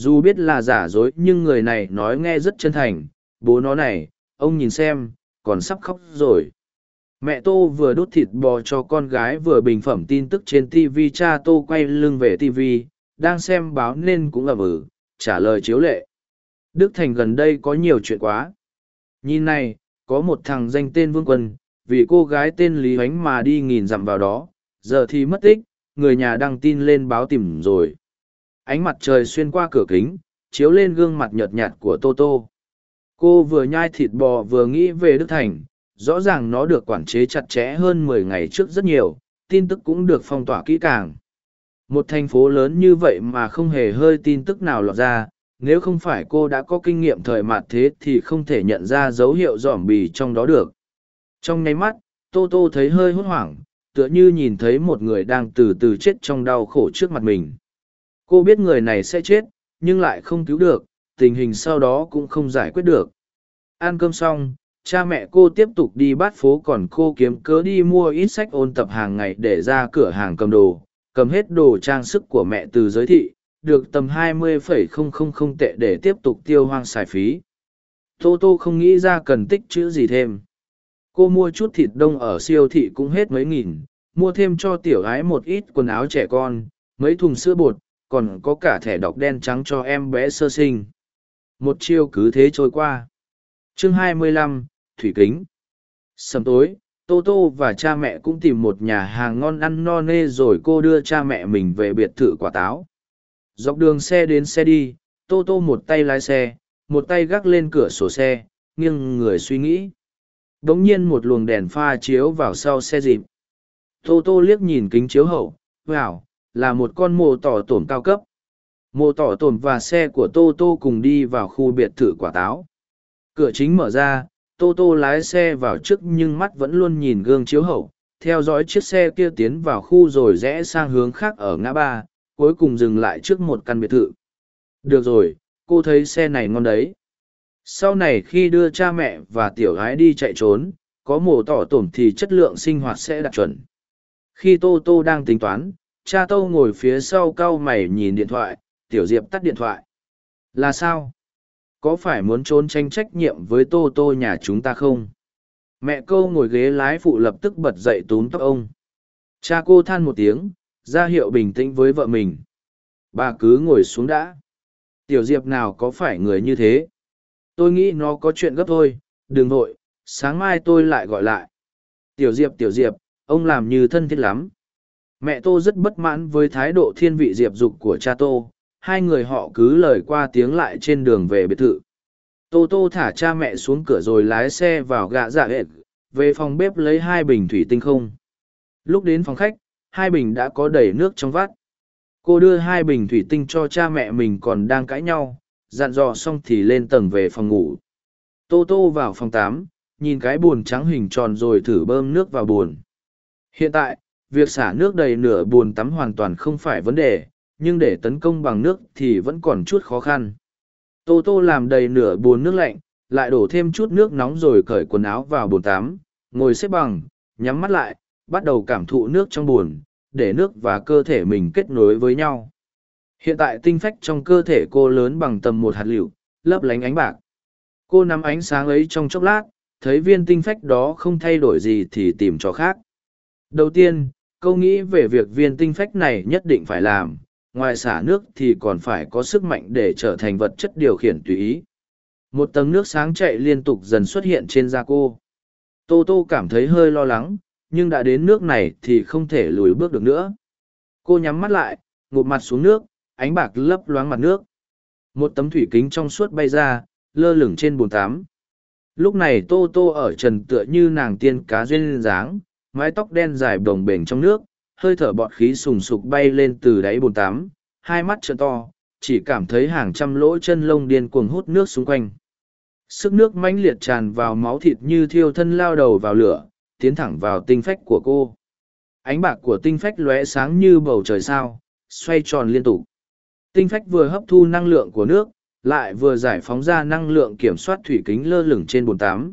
dù biết là giả dối nhưng người này nói nghe rất chân thành. Bố nó này, ông nhìn xem, còn sắp khóc rồi. Mẹ tô vừa đốt thịt bò cho con gái vừa bình phẩm tin tức trên tv cha tô quay lưng về tv đang xem báo nên cũng ầm ừ trả lời chiếu lệ. Đức thành gần đây có nhiều chuyện quá. Nhìn này, có một thằng danh tên vương quân, vì cô gái tên lý ánh mà đi nghìn dặm vào đó. Giờ thì mất tích, người nhà đăng tin lên báo tìm rồi ánh mặt trời xuyên qua cửa kính, chiếu lên gương mặt nhợt nhạt của tô tô. Cô vừa nhai thịt bò vừa nghĩ về đức thành, rõ ràng nó được quản chế chặt chẽ hơn mười ngày trước rất nhiều, tin tức cũng được phong tỏa kỹ càng. Một thành phố lớn như vậy mà không hề hơi tin tức nào lọt ra, nếu không phải cô đã có kinh nghiệm thời mạt thế thì không thể nhận ra dấu hiệu dỏm bì trong đó được. Trong nháy mắt, tô tô thấy hơi hốt hoảng, tựa như nhìn thấy một người đang từ từ chết trong đau khổ trước mặt mình cô biết người này sẽ chết, nhưng lại không cứu được, tình hình sau đó cũng không giải quyết được. Ăn cơm xong, cha mẹ cô tiếp tục đi bát phố còn cô kiếm cớ đi mua ít sách ôn tập hàng ngày để ra cửa hàng cầm đồ, cầm hết đồ trang sức của mẹ từ giới thị, được tầm hai mươi phẩy không không không tệ để tiếp tục tiêu hoang xài phí. Tô tô không nghĩ ra cần tích chữ gì thêm. Cô mua chút thịt đông ở siêu thị cũng hết mấy nghìn, mua thêm cho tiểu gái một ít quần áo trẻ con, mấy thùng sữa bột còn có cả thẻ đọc đen trắng cho em bé sơ sinh. Một chiêu cứ thế trôi qua. Chương 25, thủy kính. Sầm tối tô tô và cha mẹ cũng tìm một nhà hàng ngon ăn no nê rồi cô đưa cha mẹ mình về biệt thự quả táo. Dọc đường xe đến xe đi tô tô một tay lái xe một tay gác lên cửa sổ xe nghiêng người suy nghĩ. Đống nhiên một luồng đèn pha chiếu vào sau xe dịp. Tô tô liếc nhìn kính chiếu hậu wow là một con mô tỏ tổn cao cấp. Mô tỏ tổn và xe của tô tô cùng đi vào khu biệt thự quả táo. Cửa chính mở ra, tô tô lái xe vào trước nhưng mắt vẫn luôn nhìn gương chiếu hậu, theo dõi chiếc xe kia tiến vào khu rồi rẽ sang hướng khác ở ngã ba, cuối cùng dừng lại trước một căn biệt thự. Được rồi, cô thấy xe này ngon đấy. Sau này khi đưa cha mẹ và tiểu gái đi chạy trốn, có mổ tỏ tổn thì chất lượng sinh hoạt sẽ đạt chuẩn. Khi tô tô đang tính toán cha tâu ngồi phía sau cau mày nhìn điện thoại, tiểu diệp tắt điện thoại. Là sao? Có phải muốn trốn tranh trách nhiệm với tô tô nhà chúng ta không? Mẹ cô ngồi ghế lái phụ lập tức bật dậy túm tóc ông. Cha cô than một tiếng, ra hiệu bình tĩnh với vợ mình. Bà cứ ngồi xuống đã. Tiểu diệp nào có phải người như thế? Tôi nghĩ nó có chuyện gấp thôi, đừng vội, sáng mai tôi lại gọi lại. Tiểu diệp tiểu diệp, ông làm như thân thiết lắm. Mẹ Tô rất bất mãn với thái độ thiên vị diệp dục của cha Tô, hai người họ cứ lời qua tiếng lại trên đường về biệt thự. Tô Tô thả cha mẹ xuống cửa rồi lái xe vào gạ dạ hệt, về phòng bếp lấy hai bình thủy tinh không. Lúc đến phòng khách, hai bình đã có đầy nước trong vắt. Cô đưa hai bình thủy tinh cho cha mẹ mình còn đang cãi nhau, dặn dò xong thì lên tầng về phòng ngủ. Tô Tô vào phòng tám, nhìn cái bồn trắng hình tròn rồi thử bơm nước vào bồn. Hiện tại, việc xả nước đầy nửa bồn tắm hoàn toàn không phải vấn đề, nhưng để tấn công bằng nước thì vẫn còn chút khó khăn. Tô Tô làm đầy nửa bồn nước lạnh, lại đổ thêm chút nước nóng rồi cởi quần áo vào bồn tắm, ngồi xếp bằng, nhắm mắt lại, bắt đầu cảm thụ nước trong bồn, để nước và cơ thể mình kết nối với nhau. Hiện tại tinh phách trong cơ thể cô lớn bằng tầm một hạt lựu lấp lánh ánh bạc. Cô nắm ánh sáng ấy trong chốc lát, thấy viên tinh phách đó không thay đổi gì thì tìm cho khác. Đầu tiên, câu nghĩ về việc viên tinh phách này nhất định phải làm, ngoài xả nước thì còn phải có sức mạnh để trở thành vật chất điều khiển tùy ý. Một tầng nước sáng chạy liên tục dần xuất hiện trên da cô. Tô Tô cảm thấy hơi lo lắng, nhưng đã đến nước này thì không thể lùi bước được nữa. Cô nhắm mắt lại, ngụp mặt xuống nước, ánh bạc lấp loáng mặt nước. Một tấm thủy kính trong suốt bay ra, lơ lửng trên bồn tắm. Lúc này Tô Tô ở trần tựa như nàng tiên cá duyên dáng, mái tóc đen dài bồng bềnh trong nước, hơi thở bọt khí sùng sục bay lên từ đáy bồn tắm, hai mắt trợn to, chỉ cảm thấy hàng trăm lỗ chân lông điên cuồng hút nước xung quanh. Sức nước mãnh liệt tràn vào máu thịt như thiêu thân lao đầu vào lửa, tiến thẳng vào tinh phách của cô. Ánh bạc của tinh phách lóe sáng như bầu trời sao, xoay tròn liên tục. Tinh phách vừa hấp thu năng lượng của nước, lại vừa giải phóng ra năng lượng kiểm soát thủy kính lơ lửng trên bồn tắm.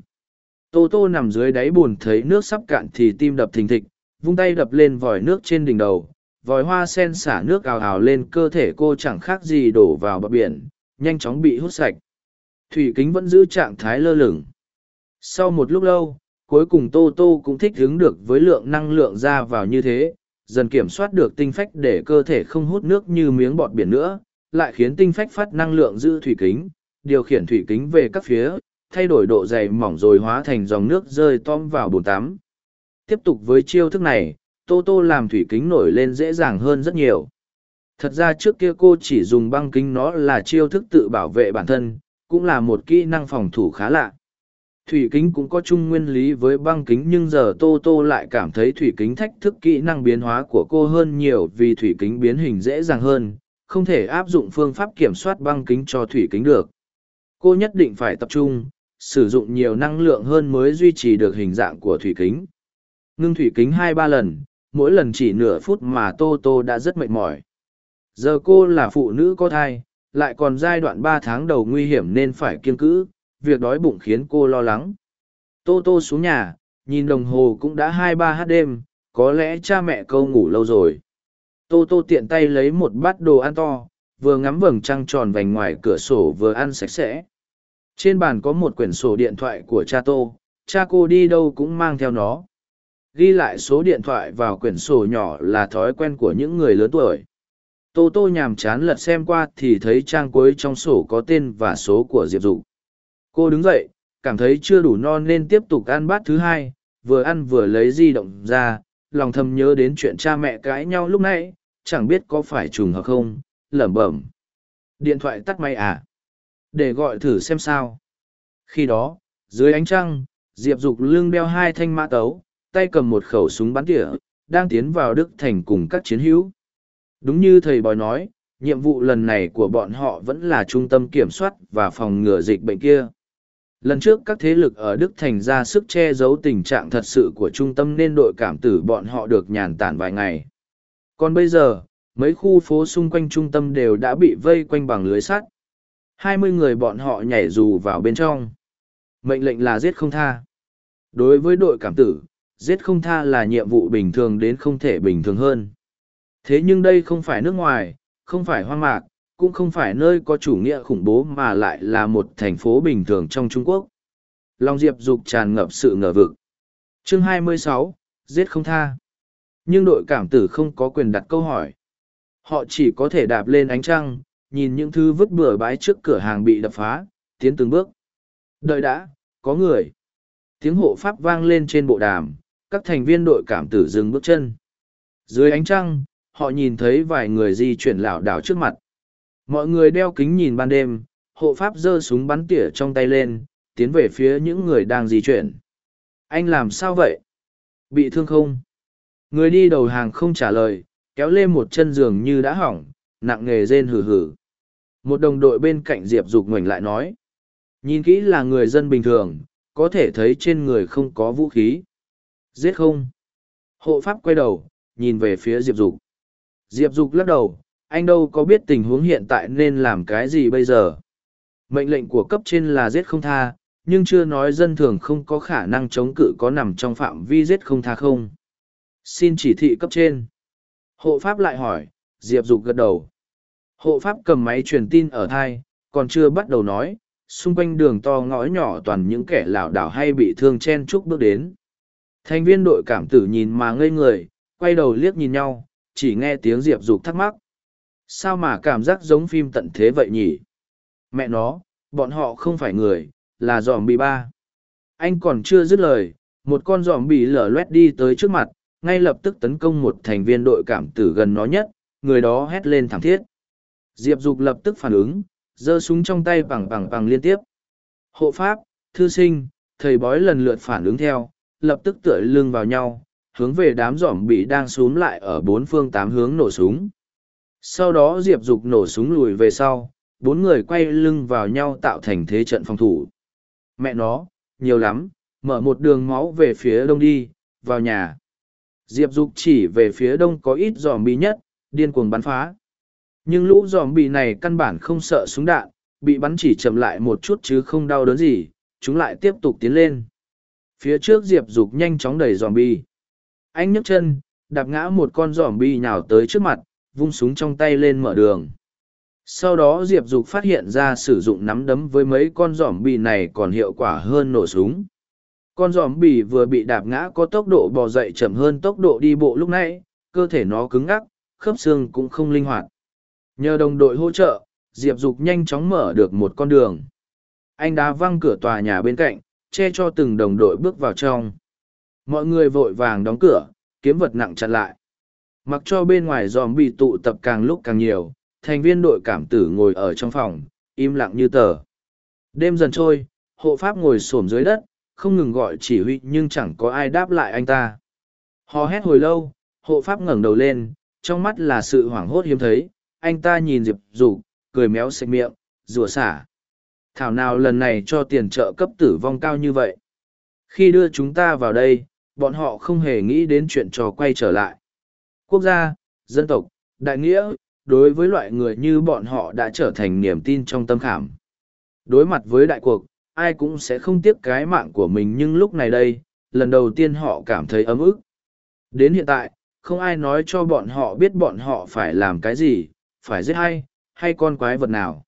Tô Tô nằm dưới đáy bồn thấy nước sắp cạn thì tim đập thình thịch, vung tay đập lên vòi nước trên đỉnh đầu. Vòi hoa sen xả nước ào ào lên cơ thể cô chẳng khác gì đổ vào bờ biển, nhanh chóng bị hút sạch. Thủy kính vẫn giữ trạng thái lơ lửng. Sau một lúc lâu, cuối cùng Tô Tô cũng thích ứng được với lượng năng lượng ra vào như thế, dần kiểm soát được tinh phách để cơ thể không hút nước như miếng bọt biển nữa, lại khiến tinh phách phát năng lượng giữ thủy kính, điều khiển thủy kính về các phía, thay đổi độ dày mỏng rồi hóa thành dòng nước rơi tom vào bồn tắm. Tiếp tục với chiêu thức này, Tô Tô làm thủy kính nổi lên dễ dàng hơn rất nhiều. Thật ra trước kia cô chỉ dùng băng kính nó là chiêu thức tự bảo vệ bản thân, cũng là một kỹ năng phòng thủ khá lạ. Thủy kính cũng có chung nguyên lý với băng kính nhưng giờ Tô Tô lại cảm thấy thủy kính thách thức kỹ năng biến hóa của cô hơn nhiều vì thủy kính biến hình dễ dàng hơn, không thể áp dụng phương pháp kiểm soát băng kính cho thủy kính được. Cô nhất định phải tập trung, sử dụng nhiều năng lượng hơn mới duy trì được hình dạng của thủy kính. Ngưng thủy kính hai ba lần, mỗi lần chỉ nửa phút mà Tô Tô đã rất mệt mỏi. Giờ cô là phụ nữ có thai, lại còn giai đoạn ba tháng đầu nguy hiểm nên phải kiên cữ, việc đói bụng khiến cô lo lắng. Tô Tô xuống nhà, nhìn đồng hồ cũng đã hai ba h đêm, có lẽ cha mẹ câu ngủ lâu rồi. Tô Tô tiện tay lấy một bát đồ ăn to, vừa ngắm vầng trăng tròn vành ngoài cửa sổ vừa ăn sạch sẽ. Trên bàn có một quyển sổ điện thoại của cha Tô, cha cô đi đâu cũng mang theo nó. Ghi lại số điện thoại vào quyển sổ nhỏ là thói quen của những người lớn tuổi. Tô Tô nhàm chán lật xem qua thì thấy trang cuối trong sổ có tên và số của Diệp Dục. Cô đứng dậy, cảm thấy chưa đủ no nên tiếp tục ăn bát thứ hai, vừa ăn vừa lấy di động ra, lòng thầm nhớ đến chuyện cha mẹ cãi nhau lúc nãy, chẳng biết có phải trùng hợp không, lẩm bẩm. Điện thoại tắt máy à? Để gọi thử xem sao. Khi đó, dưới ánh trăng, Diệp Dục lưng đeo hai thanh mã tấu, tay cầm một khẩu súng bắn tỉa, đang tiến vào Đức Thành cùng các chiến hữu. Đúng như thầy bói nói, nhiệm vụ lần này của bọn họ vẫn là trung tâm kiểm soát và phòng ngừa dịch bệnh kia. Lần trước các thế lực ở Đức Thành ra sức che giấu tình trạng thật sự của trung tâm nên đội cảm tử bọn họ được nhàn tản vài ngày. Còn bây giờ, mấy khu phố xung quanh trung tâm đều đã bị vây quanh bằng lưới sắt. Hai mươi người bọn họ nhảy dù vào bên trong. Mệnh lệnh là giết không tha. Đối với đội cảm tử, giết không tha là nhiệm vụ bình thường đến không thể bình thường hơn. Thế nhưng đây không phải nước ngoài, không phải hoang mạc, cũng không phải nơi có chủ nghĩa khủng bố mà lại là một thành phố bình thường trong Trung Quốc. Long Diệp Dục tràn ngập sự ngờ vực. Chương 26, giết không tha. Nhưng đội cảm tử không có quyền đặt câu hỏi. Họ chỉ có thể đạp lên ánh trăng, nhìn những thứ vứt bừa bãi trước cửa hàng bị đập phá, tiến từng bước. Đợi đã, có người. Tiếng hộ pháp vang lên trên bộ đàm, các thành viên đội cảm tử dừng bước chân. Dưới ánh trăng, họ nhìn thấy vài người di chuyển lảo đảo trước mặt. Mọi người đeo kính nhìn ban đêm, hộ pháp giơ súng bắn tỉa trong tay lên, tiến về phía những người đang di chuyển. Anh làm sao vậy? Bị thương không? Người đi đầu hàng không trả lời, kéo lên một chân giường như đã hỏng, nặng nghề rên hử hử. Một đồng đội bên cạnh Diệp Dục ngoảnh lại nói. Nhìn kỹ là người dân bình thường, có thể thấy trên người không có vũ khí. Giết không? Hộ pháp quay đầu, nhìn về phía Diệp Dục. Diệp Dục lắc đầu, anh đâu có biết tình huống hiện tại nên làm cái gì bây giờ. Mệnh lệnh của cấp trên là giết không tha, nhưng chưa nói dân thường không có khả năng chống cự có nằm trong phạm vi giết không tha không. Xin chỉ thị cấp trên. Hộ pháp lại hỏi, Diệp Dục gật đầu. Hộ pháp cầm máy truyền tin ở thai, còn chưa bắt đầu nói, xung quanh đường to ngõ nhỏ toàn những kẻ lảo đảo hay bị thương chen chúc bước đến. Thành viên đội cảm tử nhìn mà ngây người, quay đầu liếc nhìn nhau, chỉ nghe tiếng Diệp Dục thắc mắc. Sao mà cảm giác giống phim tận thế vậy nhỉ? Mẹ nó, bọn họ không phải người, là giòm bị ba. Anh còn chưa dứt lời, một con giòm bị lở loét đi tới trước mặt, ngay lập tức tấn công một thành viên đội cảm tử gần nó nhất, người đó hét lên thảm thiết. Diệp Dục lập tức phản ứng, giơ súng trong tay bằng bằng bằng liên tiếp. Hộ pháp, thư sinh, thầy bói lần lượt phản ứng theo, lập tức tựa lưng vào nhau, hướng về đám giỏm bị đang xuống lại ở bốn phương tám hướng nổ súng. Sau đó Diệp Dục nổ súng lùi về sau, bốn người quay lưng vào nhau tạo thành thế trận phòng thủ. Mẹ nó, nhiều lắm, mở một đường máu về phía đông đi, vào nhà. Diệp Dục chỉ về phía đông có ít giòm bị nhất, điên cuồng bắn phá. Nhưng lũ giòm bị này căn bản không sợ súng đạn, bị bắn chỉ chậm lại một chút chứ không đau đớn gì, chúng lại tiếp tục tiến lên. Phía trước Diệp Dục nhanh chóng đẩy giòm bi. Anh nhấc chân, đạp ngã một con giòm bi nhào tới trước mặt, vung súng trong tay lên mở đường. Sau đó Diệp Dục phát hiện ra sử dụng nắm đấm với mấy con giòm bi này còn hiệu quả hơn nổ súng. Con giòm bì vừa bị đạp ngã có tốc độ bò dậy chậm hơn tốc độ đi bộ lúc nãy, cơ thể nó cứng ngắc, khớp xương cũng không linh hoạt. Nhờ đồng đội hỗ trợ, Diệp Dục nhanh chóng mở được một con đường. Anh đá văng cửa tòa nhà bên cạnh, che cho từng đồng đội bước vào trong. Mọi người vội vàng đóng cửa, kiếm vật nặng chặn lại. Mặc cho bên ngoài giòm bị tụ tập càng lúc càng nhiều, thành viên đội cảm tử ngồi ở trong phòng, im lặng như tờ. Đêm dần trôi, hộ pháp ngồi xổm dưới đất, không ngừng gọi chỉ huy nhưng chẳng có ai đáp lại anh ta. Hò hét hồi lâu, hộ pháp ngẩng đầu lên, trong mắt là sự hoảng hốt hiếm thấy, anh ta nhìn Diệp Dục, cười méo sạch miệng, rủa xả. Thảo nào lần này cho tiền trợ cấp tử vong cao như vậy. Khi đưa chúng ta vào đây, bọn họ không hề nghĩ đến chuyện trò quay trở lại. Quốc gia, dân tộc, đại nghĩa, đối với loại người như bọn họ đã trở thành niềm tin trong tâm khảm. Đối mặt với đại cuộc, ai cũng sẽ không tiếc cái mạng của mình nhưng lúc này đây, lần đầu tiên họ cảm thấy ấm ức. Đến hiện tại, không ai nói cho bọn họ biết bọn họ phải làm cái gì, phải giết hay, hay con quái vật nào.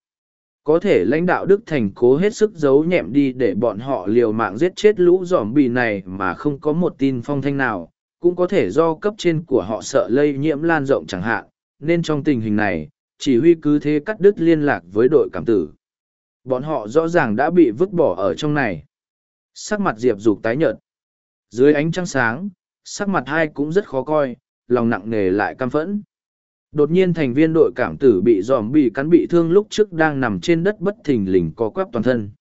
Có thể lãnh đạo Đức Thành cố hết sức giấu nhẹm đi để bọn họ liều mạng giết chết lũ giỏm bì này mà không có một tin phong thanh nào, cũng có thể do cấp trên của họ sợ lây nhiễm lan rộng chẳng hạn, nên trong tình hình này, chỉ huy cứ thế cắt đứt liên lạc với đội cảm tử. Bọn họ rõ ràng đã bị vứt bỏ ở trong này. Sắc mặt Diệp Dục tái nhợt. Dưới ánh trăng sáng, sắc mặt hai cũng rất khó coi, lòng nặng nề lại căm phẫn. Đột nhiên thành viên đội cảm tử bị dòm bị cắn bị thương lúc trước đang nằm trên đất bất thình lình co quắp toàn thân.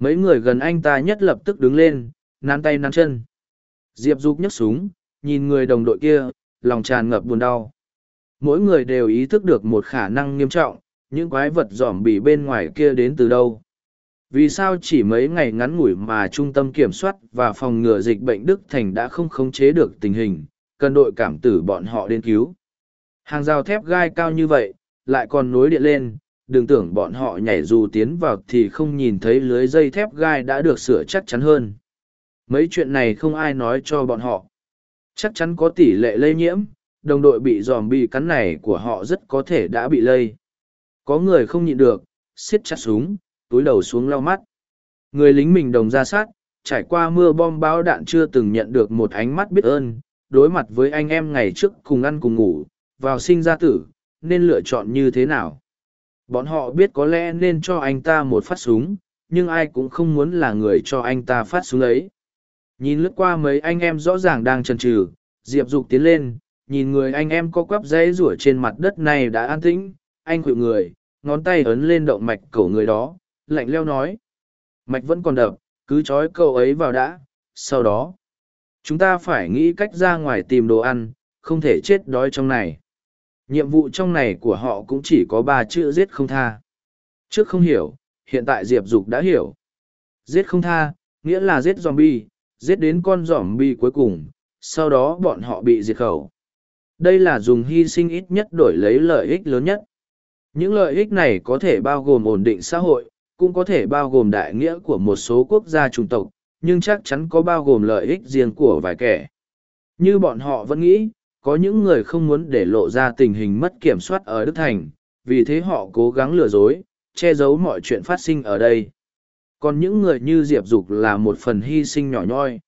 Mấy người gần anh ta nhất lập tức đứng lên, nán tay nán chân. Diệp Dục nhấc súng, nhìn người đồng đội kia, lòng tràn ngập buồn đau. Mỗi người đều ý thức được một khả năng nghiêm trọng, những quái vật dòm bị bên ngoài kia đến từ đâu. Vì sao chỉ mấy ngày ngắn ngủi mà Trung tâm Kiểm soát và Phòng ngừa Dịch bệnh Đức Thành đã không khống chế được tình hình, cần đội cảm tử bọn họ đến cứu. Hàng rào thép gai cao như vậy, lại còn nối điện lên, đừng tưởng bọn họ nhảy dù tiến vào thì không nhìn thấy lưới dây thép gai đã được sửa chắc chắn hơn. Mấy chuyện này không ai nói cho bọn họ. Chắc chắn có tỷ lệ lây nhiễm, đồng đội bị giòm bị cắn này của họ rất có thể đã bị lây. Có người không nhịn được, xiết chặt súng, túi đầu xuống lau mắt. Người lính mình đồng ra sát, trải qua mưa bom bão đạn chưa từng nhận được một ánh mắt biết ơn, đối mặt với anh em ngày trước cùng ăn cùng ngủ, vào sinh ra tử, nên lựa chọn như thế nào. Bọn họ biết có lẽ nên cho anh ta một phát súng, nhưng ai cũng không muốn là người cho anh ta phát súng ấy. Nhìn lướt qua mấy anh em rõ ràng đang chần chừ, Diệp Dục tiến lên, nhìn người anh em có quắp dãy rủa trên mặt đất này đã an tĩnh, anh khuỵu người, ngón tay ấn lên động mạch cổ người đó, lạnh leo nói. Mạch vẫn còn đập, cứ trói cậu ấy vào đã, sau đó. Chúng ta phải nghĩ cách ra ngoài tìm đồ ăn, không thể chết đói trong này. Nhiệm vụ trong này của họ cũng chỉ có ba chữ giết không tha. Trước không hiểu, hiện tại Diệp Dục đã hiểu. Giết không tha, nghĩa là giết zombie, giết đến con zombie cuối cùng, sau đó bọn họ bị diệt khẩu. Đây là dùng hy sinh ít nhất đổi lấy lợi ích lớn nhất. Những lợi ích này có thể bao gồm ổn định xã hội, cũng có thể bao gồm đại nghĩa của một số quốc gia chủng tộc, nhưng chắc chắn có bao gồm lợi ích riêng của vài kẻ. Như bọn họ vẫn nghĩ, có những người không muốn để lộ ra tình hình mất kiểm soát ở Đức Thành, vì thế họ cố gắng lừa dối, che giấu mọi chuyện phát sinh ở đây. Còn những người như Diệp Dục là một phần hy sinh nhỏ nhoi.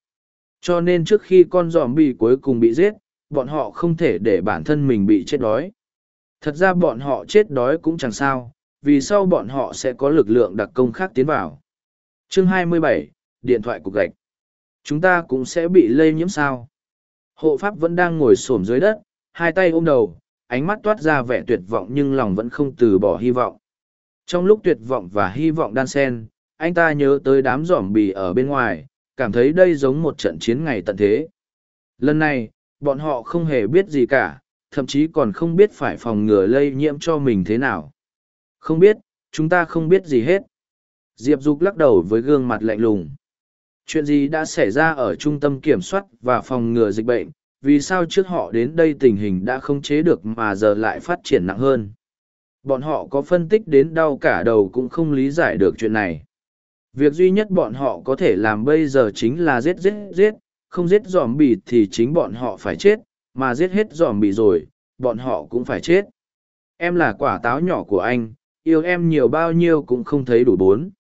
Cho nên trước khi con giòm bì cuối cùng bị giết, bọn họ không thể để bản thân mình bị chết đói. Thật ra bọn họ chết đói cũng chẳng sao, vì sau bọn họ sẽ có lực lượng đặc công khác tiến vào. Chương 27, Điện thoại cục gạch. Chúng ta cũng sẽ bị lây nhiễm sao. Hộ pháp vẫn đang ngồi xổm dưới đất, hai tay ôm đầu, ánh mắt toát ra vẻ tuyệt vọng nhưng lòng vẫn không từ bỏ hy vọng. Trong lúc tuyệt vọng và hy vọng đan sen, anh ta nhớ tới đám giỏm bì ở bên ngoài, cảm thấy đây giống một trận chiến ngày tận thế. Lần này, bọn họ không hề biết gì cả, thậm chí còn không biết phải phòng ngừa lây nhiễm cho mình thế nào. Không biết, chúng ta không biết gì hết. Diệp Dục lắc đầu với gương mặt lạnh lùng. Chuyện gì đã xảy ra ở trung tâm kiểm soát và phòng ngừa dịch bệnh, vì sao trước họ đến đây tình hình đã không chế được mà giờ lại phát triển nặng hơn? Bọn họ có phân tích đến đau cả đầu cũng không lý giải được chuyện này. Việc duy nhất bọn họ có thể làm bây giờ chính là giết giết giết, không giết dòm bì thì chính bọn họ phải chết, mà giết hết dòm bì rồi, bọn họ cũng phải chết. Em là quả táo nhỏ của anh, yêu em nhiều bao nhiêu cũng không thấy đủ bốn.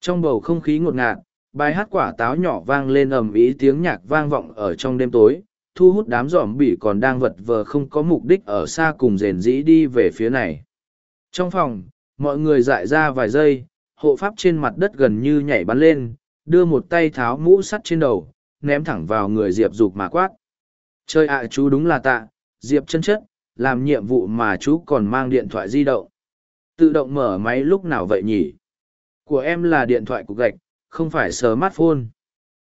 Trong bầu không khí ngột ngạt, bài hát quả táo nhỏ vang lên ầm ĩ tiếng nhạc vang vọng ở trong đêm tối, thu hút đám dòm bỉ còn đang vật vờ không có mục đích ở xa cùng rền rĩ đi về phía này. Trong phòng, mọi người dại ra vài giây, hộ pháp trên mặt đất gần như nhảy bắn lên, đưa một tay tháo mũ sắt trên đầu, ném thẳng vào người Diệp Dục mà quát. Chơi ạ chú đúng là tạ, Diệp chân chất, làm nhiệm vụ mà chú còn mang điện thoại di động. Tự động mở máy lúc nào vậy nhỉ? Của em là điện thoại cục gạch, không phải sờ mát phôn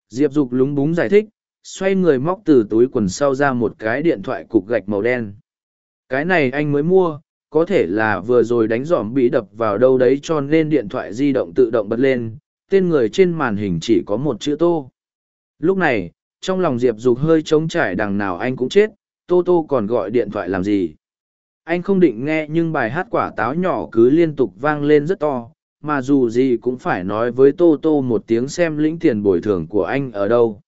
Diệp Dục lúng búng giải thích, xoay người móc từ túi quần sau ra một cái điện thoại cục gạch màu đen. Cái này anh mới mua, có thể là vừa rồi đánh dòm bị đập vào đâu đấy cho nên điện thoại di động tự động bật lên, tên người trên màn hình chỉ có một chữ tô. Lúc này, trong lòng Diệp Dục hơi trống trải đằng nào anh cũng chết, Tô Tô còn gọi điện thoại làm gì. Anh không định nghe nhưng bài hát quả táo nhỏ cứ liên tục vang lên rất to, mà dù gì cũng phải nói với Tô Tô một tiếng xem lĩnh tiền bồi thường của anh ở đâu.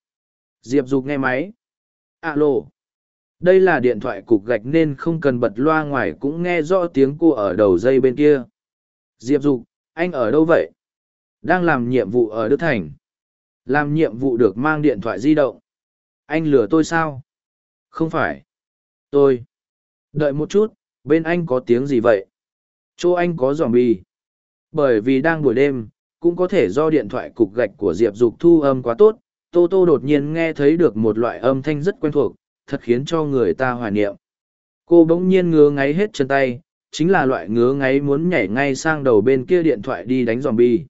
Diệp Dục nghe máy. Alo. Đây là điện thoại cục gạch nên không cần bật loa ngoài cũng nghe rõ tiếng cô ở đầu dây bên kia. Diệp Dục, anh ở đâu vậy? Đang làm nhiệm vụ ở Đức Thành. Làm nhiệm vụ được mang điện thoại di động. Anh lừa tôi sao? Không phải. Tôi. Đợi một chút, bên anh có tiếng gì vậy? Chỗ anh có giòm bì. Bởi vì đang buổi đêm, cũng có thể do điện thoại cục gạch của Diệp Dục thu âm quá tốt, Tô Tô đột nhiên nghe thấy được một loại âm thanh rất quen thuộc, thật khiến cho người ta hoài niệm. Cô bỗng nhiên ngứa ngáy hết chân tay, chính là loại ngứa ngáy muốn nhảy ngay sang đầu bên kia điện thoại đi đánh giòm bi.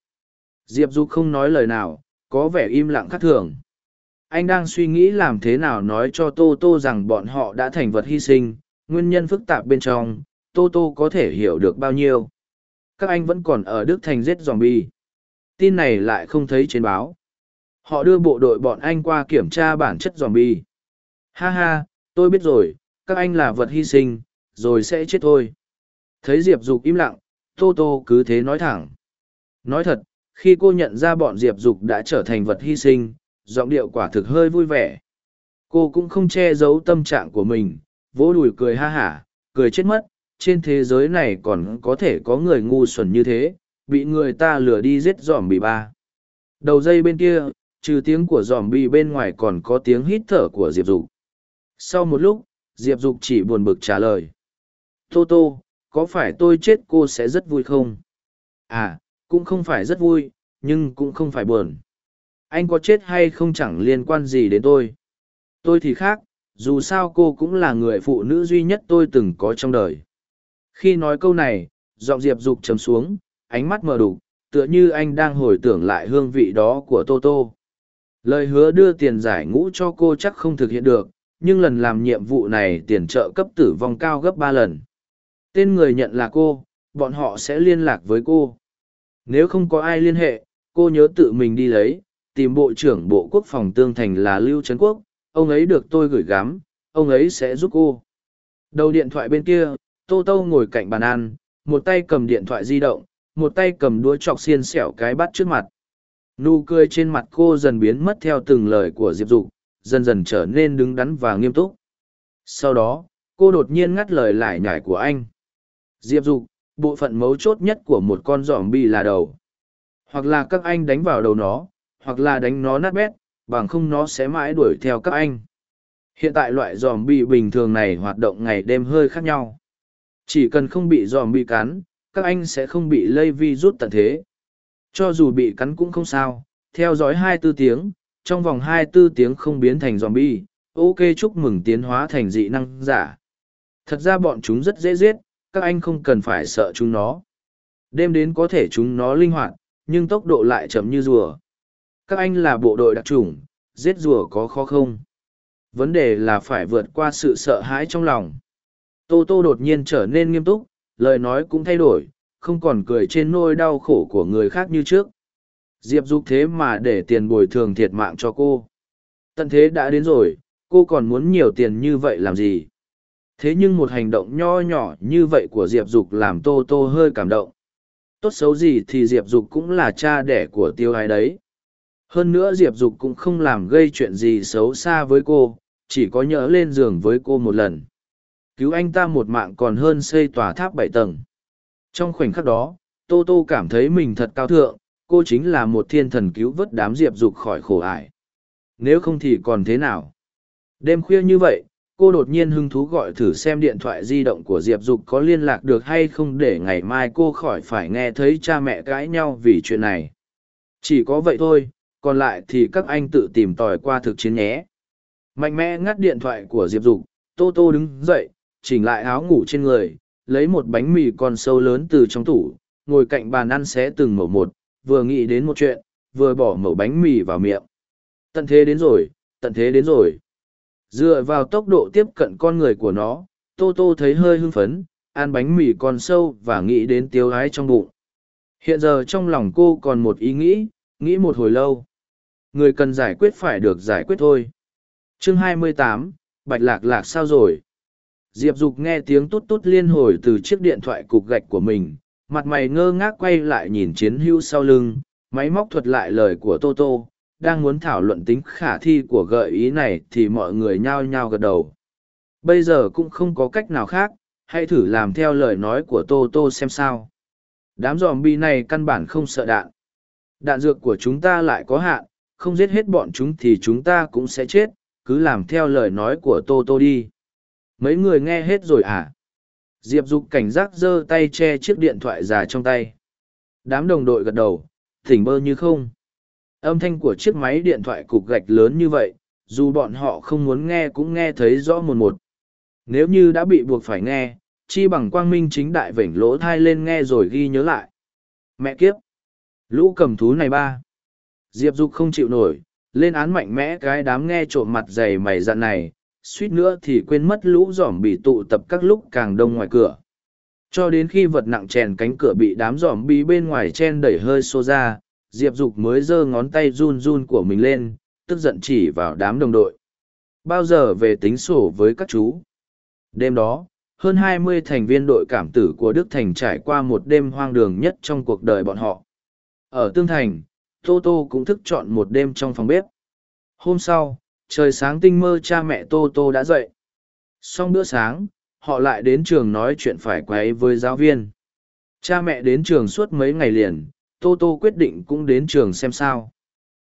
Diệp Dục không nói lời nào, có vẻ im lặng khắc thường. Anh đang suy nghĩ làm thế nào nói cho Tô Tô rằng bọn họ đã thành vật hy sinh, nguyên nhân phức tạp bên trong, Tô Tô có thể hiểu được bao nhiêu. Các anh vẫn còn ở Đức Thành giết zombie. Tin này lại không thấy trên báo. Họ đưa bộ đội bọn anh qua kiểm tra bản chất zombie. Ha ha, tôi biết rồi, các anh là vật hy sinh, rồi sẽ chết thôi. Thấy Diệp Dục im lặng, Tô Tô cứ thế nói thẳng. Nói thật, khi cô nhận ra bọn diệp dục đã trở thành vật hy sinh giọng điệu quả thực hơi vui vẻ cô cũng không che giấu tâm trạng của mình vỗ đùi cười ha hả cười chết mất trên thế giới này còn có thể có người ngu xuẩn như thế bị người ta lừa đi giết giòm bì ba. Đầu dây bên kia trừ tiếng của giòm bì bên ngoài còn có tiếng hít thở của diệp dục. Sau một lúc diệp dục chỉ buồn bực trả lời. Tô tô có phải tôi chết cô sẽ rất vui không? À cũng không phải rất vui, nhưng cũng không phải buồn. Anh có chết hay không chẳng liên quan gì đến tôi. Tôi thì khác, dù sao cô cũng là người phụ nữ duy nhất tôi từng có trong đời khi nói câu này, giọng diệp dục chấm xuống, ánh mắt mờ đục, tựa như anh đang hồi tưởng lại hương vị đó của tô tô. Lời hứa đưa tiền giải ngũ cho cô chắc không thực hiện được, nhưng lần làm nhiệm vụ này tiền trợ cấp tử vong cao gấp ba lần. Tên người nhận là cô, bọn họ sẽ liên lạc với cô. Nếu không có ai liên hệ, cô nhớ tự mình đi lấy, tìm bộ trưởng bộ quốc phòng tương thành là lưu trấn quốc, ông ấy được tôi gửi gắm, ông ấy sẽ giúp cô. Đầu điện thoại bên kia tô tô ngồi cạnh bàn ăn, một tay cầm điện thoại di động, một tay cầm đũa chọc xiên xẻo cái bắt trước mặt. Nụ cười trên mặt cô dần biến mất theo từng lời của diệp dục, dần dần trở nên đứng đắn và nghiêm túc. Sau đó, cô đột nhiên ngắt lời lại nhải của anh. Diệp dục, bộ phận mấu chốt nhất của một con giỏm bi là đầu. Hoặc là các anh đánh vào đầu nó, hoặc là đánh nó nát bét, bằng không nó sẽ mãi đuổi theo các anh. Hiện tại loại giòm bi bình thường này hoạt động ngày đêm hơi khác nhau chỉ cần không bị dòm bị cắn, các anh sẽ không bị lây vi rút tận thế. Cho dù bị cắn cũng không sao. Theo dõi hai tư tiếng, trong vòng hai tư tiếng không biến thành dòm bi ok, chúc mừng tiến hóa thành dị năng giả. Thật ra bọn chúng rất dễ giết, các anh không cần phải sợ chúng nó. Đêm đến có thể chúng nó linh hoạt, nhưng tốc độ lại chậm như rùa. Các anh là bộ đội đặc trùng giết rùa có khó không? Vấn đề là phải vượt qua sự sợ hãi trong lòng tô tô đột nhiên trở nên nghiêm túc, lời nói cũng thay đổi, không còn cười trên nôi đau khổ của người khác như trước. Diệp dục thế mà để tiền bồi thường thiệt mạng cho cô. Tận thế đã đến rồi, cô còn muốn nhiều tiền như vậy làm gì? Thế nhưng một hành động nho nhỏ như vậy của diệp dục làm tô tô hơi cảm động. Tốt xấu gì thì diệp dục cũng là cha đẻ của tiêu ái đấy. Hơn nữa diệp dục cũng không làm gây chuyện gì xấu xa với cô, chỉ có nhỡ lên giường với cô một lần cứu anh ta một mạng còn hơn xây tòa tháp bảy tầng. Trong khoảnh khắc đó, tô tô cảm thấy mình thật cao thượng, cô chính là một thiên thần cứu vớt đám diệp dục khỏi khổ ải. Nếu không thì còn thế nào? Đêm khuya như vậy, cô đột nhiên hứng thú gọi thử xem điện thoại di động của diệp dục có liên lạc được hay không để ngày mai cô khỏi phải nghe thấy cha mẹ cãi nhau vì chuyện này. Chỉ có vậy thôi, còn lại thì các anh tự tìm tòi qua thực chiến nhé. Mạnh mẽ ngắt điện thoại của diệp dục, tô tô đứng dậy chỉnh lại áo ngủ trên người lấy một bánh mì con sâu lớn từ trong tủ ngồi cạnh bàn ăn xé từng mẩu một vừa nghĩ đến một chuyện vừa bỏ mẩu bánh mì vào miệng. Tận thế đến rồi tận thế đến rồi. Dựa vào tốc độ tiếp cận con người của nó tô tô thấy hơi hưng phấn ăn bánh mì con sâu và nghĩ đến tiêu gái trong bụng. Hiện giờ trong lòng cô còn một ý nghĩ nghĩ một hồi lâu. Người cần giải quyết phải được giải quyết thôi. Chương 28, bạch lạc lạc sao rồi? Diệp dục nghe tiếng tút tút liên hồi từ chiếc điện thoại cục gạch của mình, mặt mày ngơ ngác quay lại nhìn chiến hữu sau lưng, máy móc thuật lại lời của tô tô, đang muốn thảo luận tính khả thi của gợi ý này thì mọi người nhao nhao gật đầu. Bây giờ cũng không có cách nào khác, hãy thử làm theo lời nói của tô tô xem sao. Đám dòm bi này căn bản không sợ đạn. Đạn dược của chúng ta lại có hạn, không giết hết bọn chúng thì chúng ta cũng sẽ chết, cứ làm theo lời nói của tô tô đi mấy người nghe hết rồi à? Diệp dục cảnh giác giơ tay che chiếc điện thoại già trong tay. Đám đồng đội gật đầu, thỉnh bơ như không. Âm thanh của chiếc máy điện thoại cục gạch lớn như vậy, dù bọn họ không muốn nghe cũng nghe thấy rõ một một. Nếu như đã bị buộc phải nghe, chi bằng quang minh chính đại vểnh lỗ thai lên nghe rồi ghi nhớ lại. Mẹ kiếp! Lũ cầm thú này ba! Diệp dục không chịu nổi, lên án mạnh mẽ cái đám nghe trộm mặt dày mày dặn này suýt nữa thì quên mất lũ giỏm bị tụ tập các lúc càng đông ngoài cửa. Cho đến khi vật nặng chèn cánh cửa bị đám giỏm bị bên ngoài chen đẩy hơi xô ra, diệp dục mới giơ ngón tay run run của mình lên, tức giận chỉ vào đám đồng đội. Bao giờ về tính sổ với các chú? Đêm đó, hơn hai mươi thành viên đội cảm tử của đức thành trải qua một đêm hoang đường nhất trong cuộc đời bọn họ. Ở tương thành, tô tô cũng thức chọn một đêm trong phòng bếp. Hôm sau trời sáng tinh mơ cha mẹ tô tô đã dậy. Xong bữa sáng, họ lại đến trường nói chuyện phải quấy với giáo viên. Cha mẹ đến trường suốt mấy ngày liền, tô tô quyết định cũng đến trường xem sao.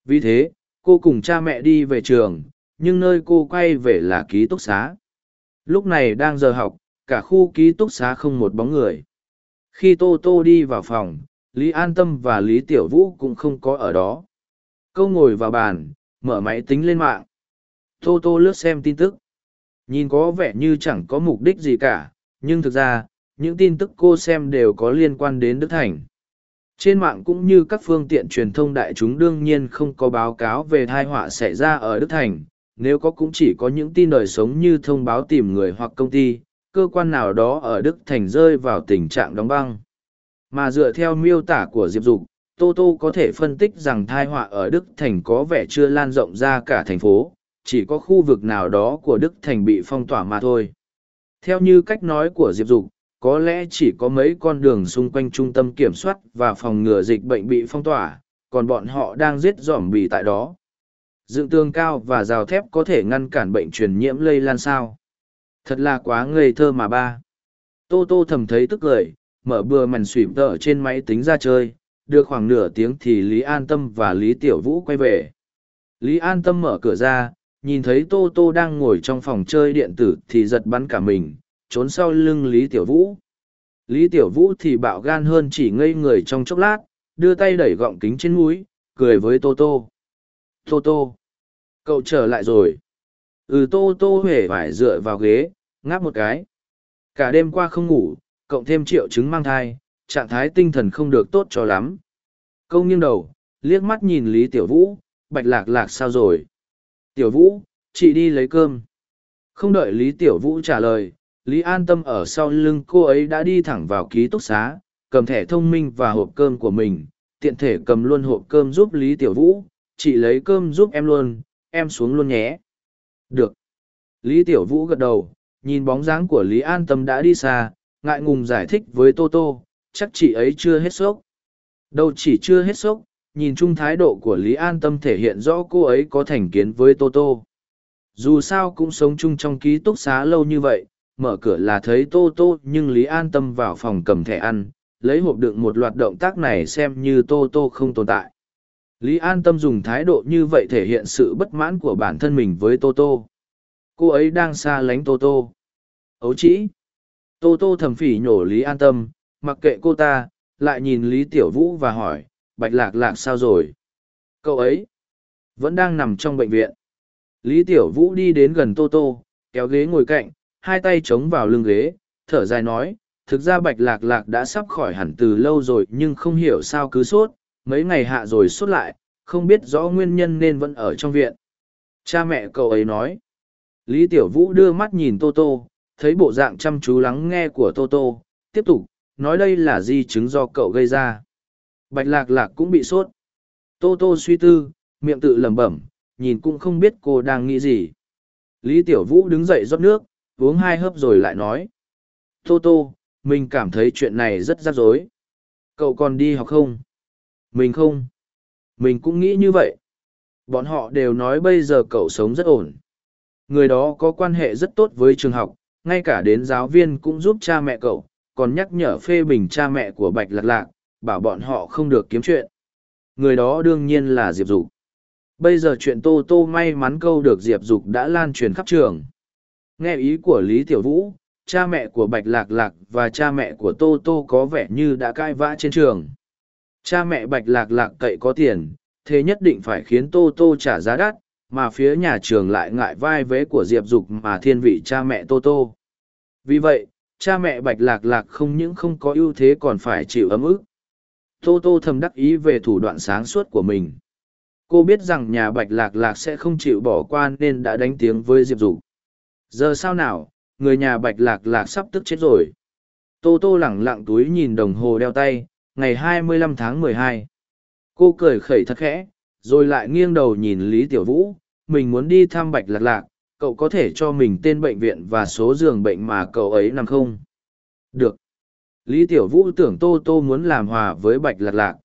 Vì thế, cô cùng cha mẹ đi về trường, nhưng nơi cô quay về là ký túc xá. Lúc này đang giờ học, cả khu ký túc xá không một bóng người. Khi tô tô đi vào phòng, lý an tâm và lý tiểu vũ cũng không có ở đó. Câu ngồi vào bàn, mở máy tính lên mạng tô tô lướt xem tin tức Nhìn có vẻ như chẳng có mục đích gì cả, nhưng thực ra, những tin tức cô xem đều có liên quan đến Đức Thành. Trên mạng cũng như các phương tiện truyền thông đại chúng đương nhiên không có báo cáo về thai họa xảy ra ở Đức Thành, nếu có cũng chỉ có những tin đời sống như thông báo tìm người hoặc công ty, cơ quan nào đó ở Đức Thành rơi vào tình trạng đóng băng. Mà dựa theo miêu tả của Diệp Dục, Tô Tô có thể phân tích rằng thai họa ở Đức Thành có vẻ chưa lan rộng ra cả thành phố, chỉ có khu vực nào đó của Đức Thành bị phong tỏa mà thôi. Theo như cách nói của Diệp Dục, có lẽ chỉ có mấy con đường xung quanh trung tâm kiểm soát và phòng ngừa dịch bệnh bị phong tỏa, còn bọn họ đang giết giỏm bì tại đó. Dựng tường cao và rào thép có thể ngăn cản bệnh truyền nhiễm lây lan sao. Thật là quá ngây thơ mà ba. Tô Tô thầm thấy tức cười, mở bừa màn xủy tợ trên máy tính ra chơi, được khoảng nửa tiếng thì Lý An Tâm và Lý Tiểu Vũ quay về. Lý An Tâm mở cửa ra, nhìn thấy Tô Tô đang ngồi trong phòng chơi điện tử thì giật bắn cả mình, trốn sau lưng Lý Tiểu Vũ. Lý Tiểu Vũ thì bạo gan hơn chỉ ngây người trong chốc lát, đưa tay đẩy gọng kính trên mũi, cười với Tô Tô. Tô Tô, cậu trở lại rồi. Ừ Tô Tô huệ phải dựa vào ghế, ngáp một cái. Cả đêm qua không ngủ, cộng thêm triệu chứng mang thai, trạng thái tinh thần không được tốt cho lắm. Câu nghiêng đầu, liếc mắt nhìn Lý Tiểu Vũ, bạch lạc lạc sao rồi? Tiểu Vũ, chị đi lấy cơm. Không đợi Lý Tiểu Vũ trả lời, Lý An Tâm ở sau lưng cô ấy đã đi thẳng vào ký túc xá, cầm thẻ thông minh và hộp cơm của mình, tiện thể cầm luôn hộp cơm giúp Lý Tiểu Vũ, chị lấy cơm giúp em luôn, em xuống luôn nhé. Được. Lý Tiểu Vũ gật đầu, nhìn bóng dáng của Lý An Tâm đã đi xa, ngại ngùng giải thích với Tô Tô, chắc chị ấy chưa hết sốc. Đâu chỉ chưa hết sốc, nhìn chung thái độ của Lý An Tâm thể hiện rõ cô ấy có thành kiến với Tô Tô. Dù sao cũng sống chung trong ký túc xá lâu như vậy, mở cửa là thấy Tô Tô nhưng Lý An Tâm vào phòng cầm thẻ ăn, lấy hộp đựng một loạt động tác này xem như Tô Tô không tồn tại. Lý An Tâm dùng thái độ như vậy thể hiện sự bất mãn của bản thân mình với Tô Tô. Cô ấy đang xa lánh Tô Tô. Ấu chỉ. Tô Tô thầm phỉ nhổ Lý An Tâm, mặc kệ cô ta, lại nhìn Lý Tiểu Vũ và hỏi, Bạch Lạc Lạc sao rồi? Cậu ấy vẫn đang nằm trong bệnh viện. Lý Tiểu Vũ đi đến gần Tô Tô, kéo ghế ngồi cạnh, hai tay chống vào lưng ghế, thở dài nói, thực ra Bạch Lạc Lạc đã sắp khỏi hẳn từ lâu rồi nhưng không hiểu sao cứ sốt, mấy ngày hạ rồi sốt lại, không biết rõ nguyên nhân nên vẫn ở trong viện. Cha mẹ cậu ấy nói. Lý Tiểu Vũ đưa mắt nhìn Tô Tô, thấy bộ dạng chăm chú lắng nghe của Tô Tô, tiếp tục, nói đây là di chứng do cậu gây ra. Bạch lạc lạc cũng bị sốt. Tô tô suy tư, miệng tự lẩm bẩm, nhìn cũng không biết cô đang nghĩ gì. Lý Tiểu Vũ đứng dậy rót nước, uống hai hớp rồi lại nói. Tô tô, mình cảm thấy chuyện này rất rắc rối. Cậu còn đi học không? Mình không. Mình cũng nghĩ như vậy. Bọn họ đều nói bây giờ cậu sống rất ổn. Người đó có quan hệ rất tốt với trường học, ngay cả đến giáo viên cũng giúp cha mẹ cậu, còn nhắc nhở phê bình cha mẹ của Bạch Lạc Lạc, bảo bọn họ không được kiếm chuyện. Người đó đương nhiên là Diệp Dục. Bây giờ chuyện Tô Tô may mắn câu được Diệp Dục đã lan truyền khắp trường. Nghe ý của Lý Tiểu Vũ, cha mẹ của Bạch Lạc Lạc và cha mẹ của Tô Tô có vẻ như đã cai vã trên trường. Cha mẹ Bạch Lạc Lạc cậy có tiền, thế nhất định phải khiến Tô Tô trả giá đắt, mà phía nhà trường lại ngại vai vế của Diệp Dục mà thiên vị cha mẹ Tô Tô. Vì vậy, cha mẹ Bạch Lạc Lạc không những không có ưu thế còn phải chịu ấm ức. Tô Tô thầm đắc ý về thủ đoạn sáng suốt của mình. Cô biết rằng nhà Bạch Lạc Lạc sẽ không chịu bỏ qua nên đã đánh tiếng với Diệp Dục. Giờ sao nào, người nhà Bạch Lạc Lạc sắp tức chết rồi. Tô Tô lẳng lặng túi nhìn đồng hồ đeo tay, ngày 25 tháng 12. Cô cười khẩy thật khẽ, rồi lại nghiêng đầu nhìn Lý Tiểu Vũ, mình muốn đi thăm Bạch Lạc Lạc, cậu có thể cho mình tên bệnh viện và số giường bệnh mà cậu ấy nằm không? Được. Lý Tiểu Vũ tưởng Tô Tô muốn làm hòa với Bạch Lạc Lạc.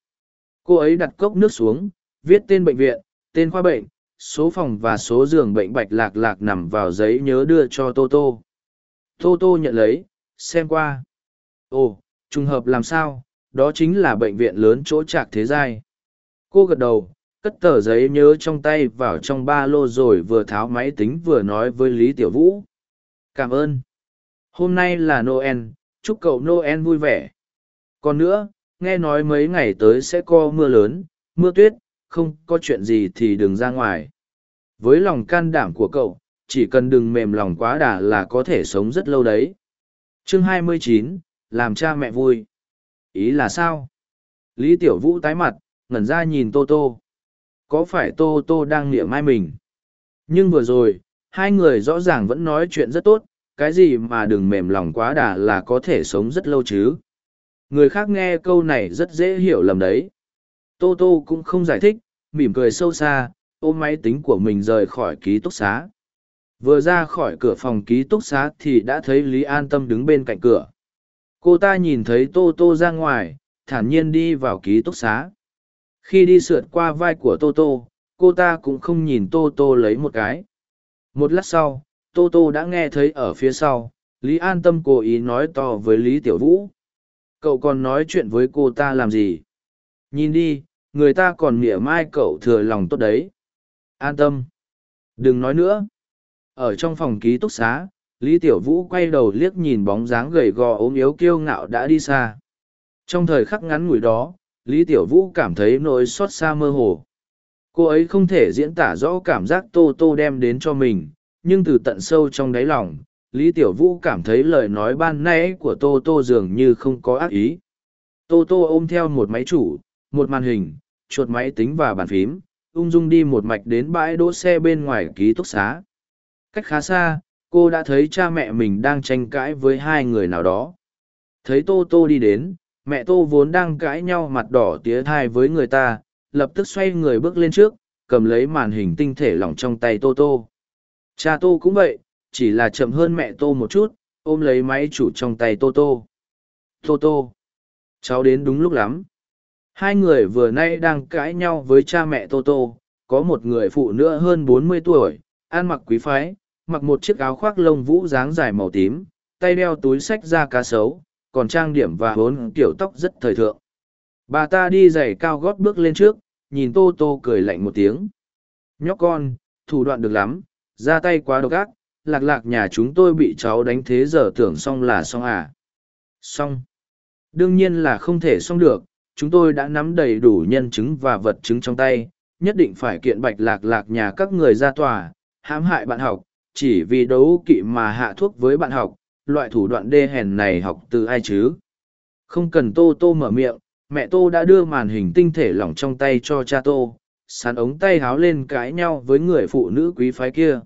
Cô ấy đặt cốc nước xuống, viết tên bệnh viện, tên khoa bệnh, số phòng và số giường bệnh Bạch Lạc Lạc nằm vào giấy nhớ đưa cho Tô Tô. Tô Tô nhận lấy, xem qua. Ồ, trùng hợp làm sao, đó chính là bệnh viện lớn chỗ trạc thế giai. Cô gật đầu, cất tờ giấy nhớ trong tay vào trong ba lô rồi vừa tháo máy tính vừa nói với Lý Tiểu Vũ. Cảm ơn. Hôm nay là Noel, chúc cậu Noel vui vẻ. Còn nữa, nghe nói mấy ngày tới sẽ có mưa lớn, mưa tuyết, không có chuyện gì thì đừng ra ngoài. Với lòng can đảm của cậu, chỉ cần đừng mềm lòng quá đà là có thể sống rất lâu đấy. Chương 29, làm cha mẹ vui. Ý là sao? Lý Tiểu Vũ tái mặt, ngẩn ra nhìn Tô Tô. Có phải Tô Tô đang niệm mai mình? Nhưng vừa rồi, hai người rõ ràng vẫn nói chuyện rất tốt, cái gì mà đừng mềm lòng quá đà là có thể sống rất lâu chứ. Người khác nghe câu này rất dễ hiểu lầm đấy. Tô Tô cũng không giải thích, mỉm cười sâu xa, ôm máy tính của mình rời khỏi ký túc xá. Vừa ra khỏi cửa phòng ký túc xá thì đã thấy Lý An Tâm đứng bên cạnh cửa. Cô ta nhìn thấy Tô Tô ra ngoài, thản nhiên đi vào ký túc xá. Khi đi sượt qua vai của Tô Tô, cô ta cũng không nhìn Tô Tô lấy một cái. Một lát sau, Tô Tô đã nghe thấy ở phía sau, Lý An Tâm cố ý nói to với Lý Tiểu Vũ. Cậu còn nói chuyện với cô ta làm gì? Nhìn đi, người ta còn mỉa mai cậu thừa lòng tốt đấy. An tâm. Đừng nói nữa. Ở trong phòng ký túc xá, Lý Tiểu Vũ quay đầu liếc nhìn bóng dáng gầy gò ốm yếu kiêu ngạo đã đi xa. Trong thời khắc ngắn ngủi đó, Lý Tiểu Vũ cảm thấy nỗi xót xa mơ hồ. Cô ấy không thể diễn tả rõ cảm giác Tô Tô đem đến cho mình, nhưng từ tận sâu trong đáy lòng, Lý Tiểu Vũ cảm thấy lời nói ban nãy của Tô Tô dường như không có ác ý. Tô Tô ôm theo một máy chủ, một màn hình, chuột máy tính và bàn phím, ung dung đi một mạch đến bãi đỗ xe bên ngoài ký túc xá. Cách khá xa, cô đã thấy cha mẹ mình đang tranh cãi với hai người nào đó. Thấy Tô Tô đi đến, mẹ Tô vốn đang cãi nhau mặt đỏ tía thai với người ta, lập tức xoay người bước lên trước, cầm lấy màn hình tinh thể lỏng trong tay Tô Tô. Cha Tô cũng vậy, chỉ là chậm hơn mẹ Tô một chút, ôm lấy máy chủ trong tay Tô Tô. Tô Tô, cháu đến đúng lúc lắm. Hai người vừa nay đang cãi nhau với cha mẹ Tô Tô, có một người phụ nữ hơn bốn mươi tuổi, ăn mặc quý phái, mặc một chiếc áo khoác lông vũ dáng dài màu tím, tay đeo túi sách da cá sấu, còn trang điểm và hốn kiểu tóc rất thời thượng. Bà ta đi giày cao gót bước lên trước, nhìn Tô Tô cười lạnh một tiếng. Nhóc con, thủ đoạn được lắm, ra tay quá độc ác, lạc lạc nhà chúng tôi bị cháu đánh thế giờ tưởng xong là xong à. Xong. Đương nhiên là không thể xong được, chúng tôi đã nắm đầy đủ nhân chứng và vật chứng trong tay, nhất định phải kiện bạch lạc lạc nhà các người ra tòa, hãm hại bạn học, chỉ vì đấu kỵ mà hạ thuốc với bạn học, loại thủ đoạn đê hèn này học từ ai chứ? Không cần tô tô mở miệng, mẹ tô đã đưa màn hình tinh thể lỏng trong tay cho cha tô, sán ống tay háo lên cãi nhau với người phụ nữ quý phái kia.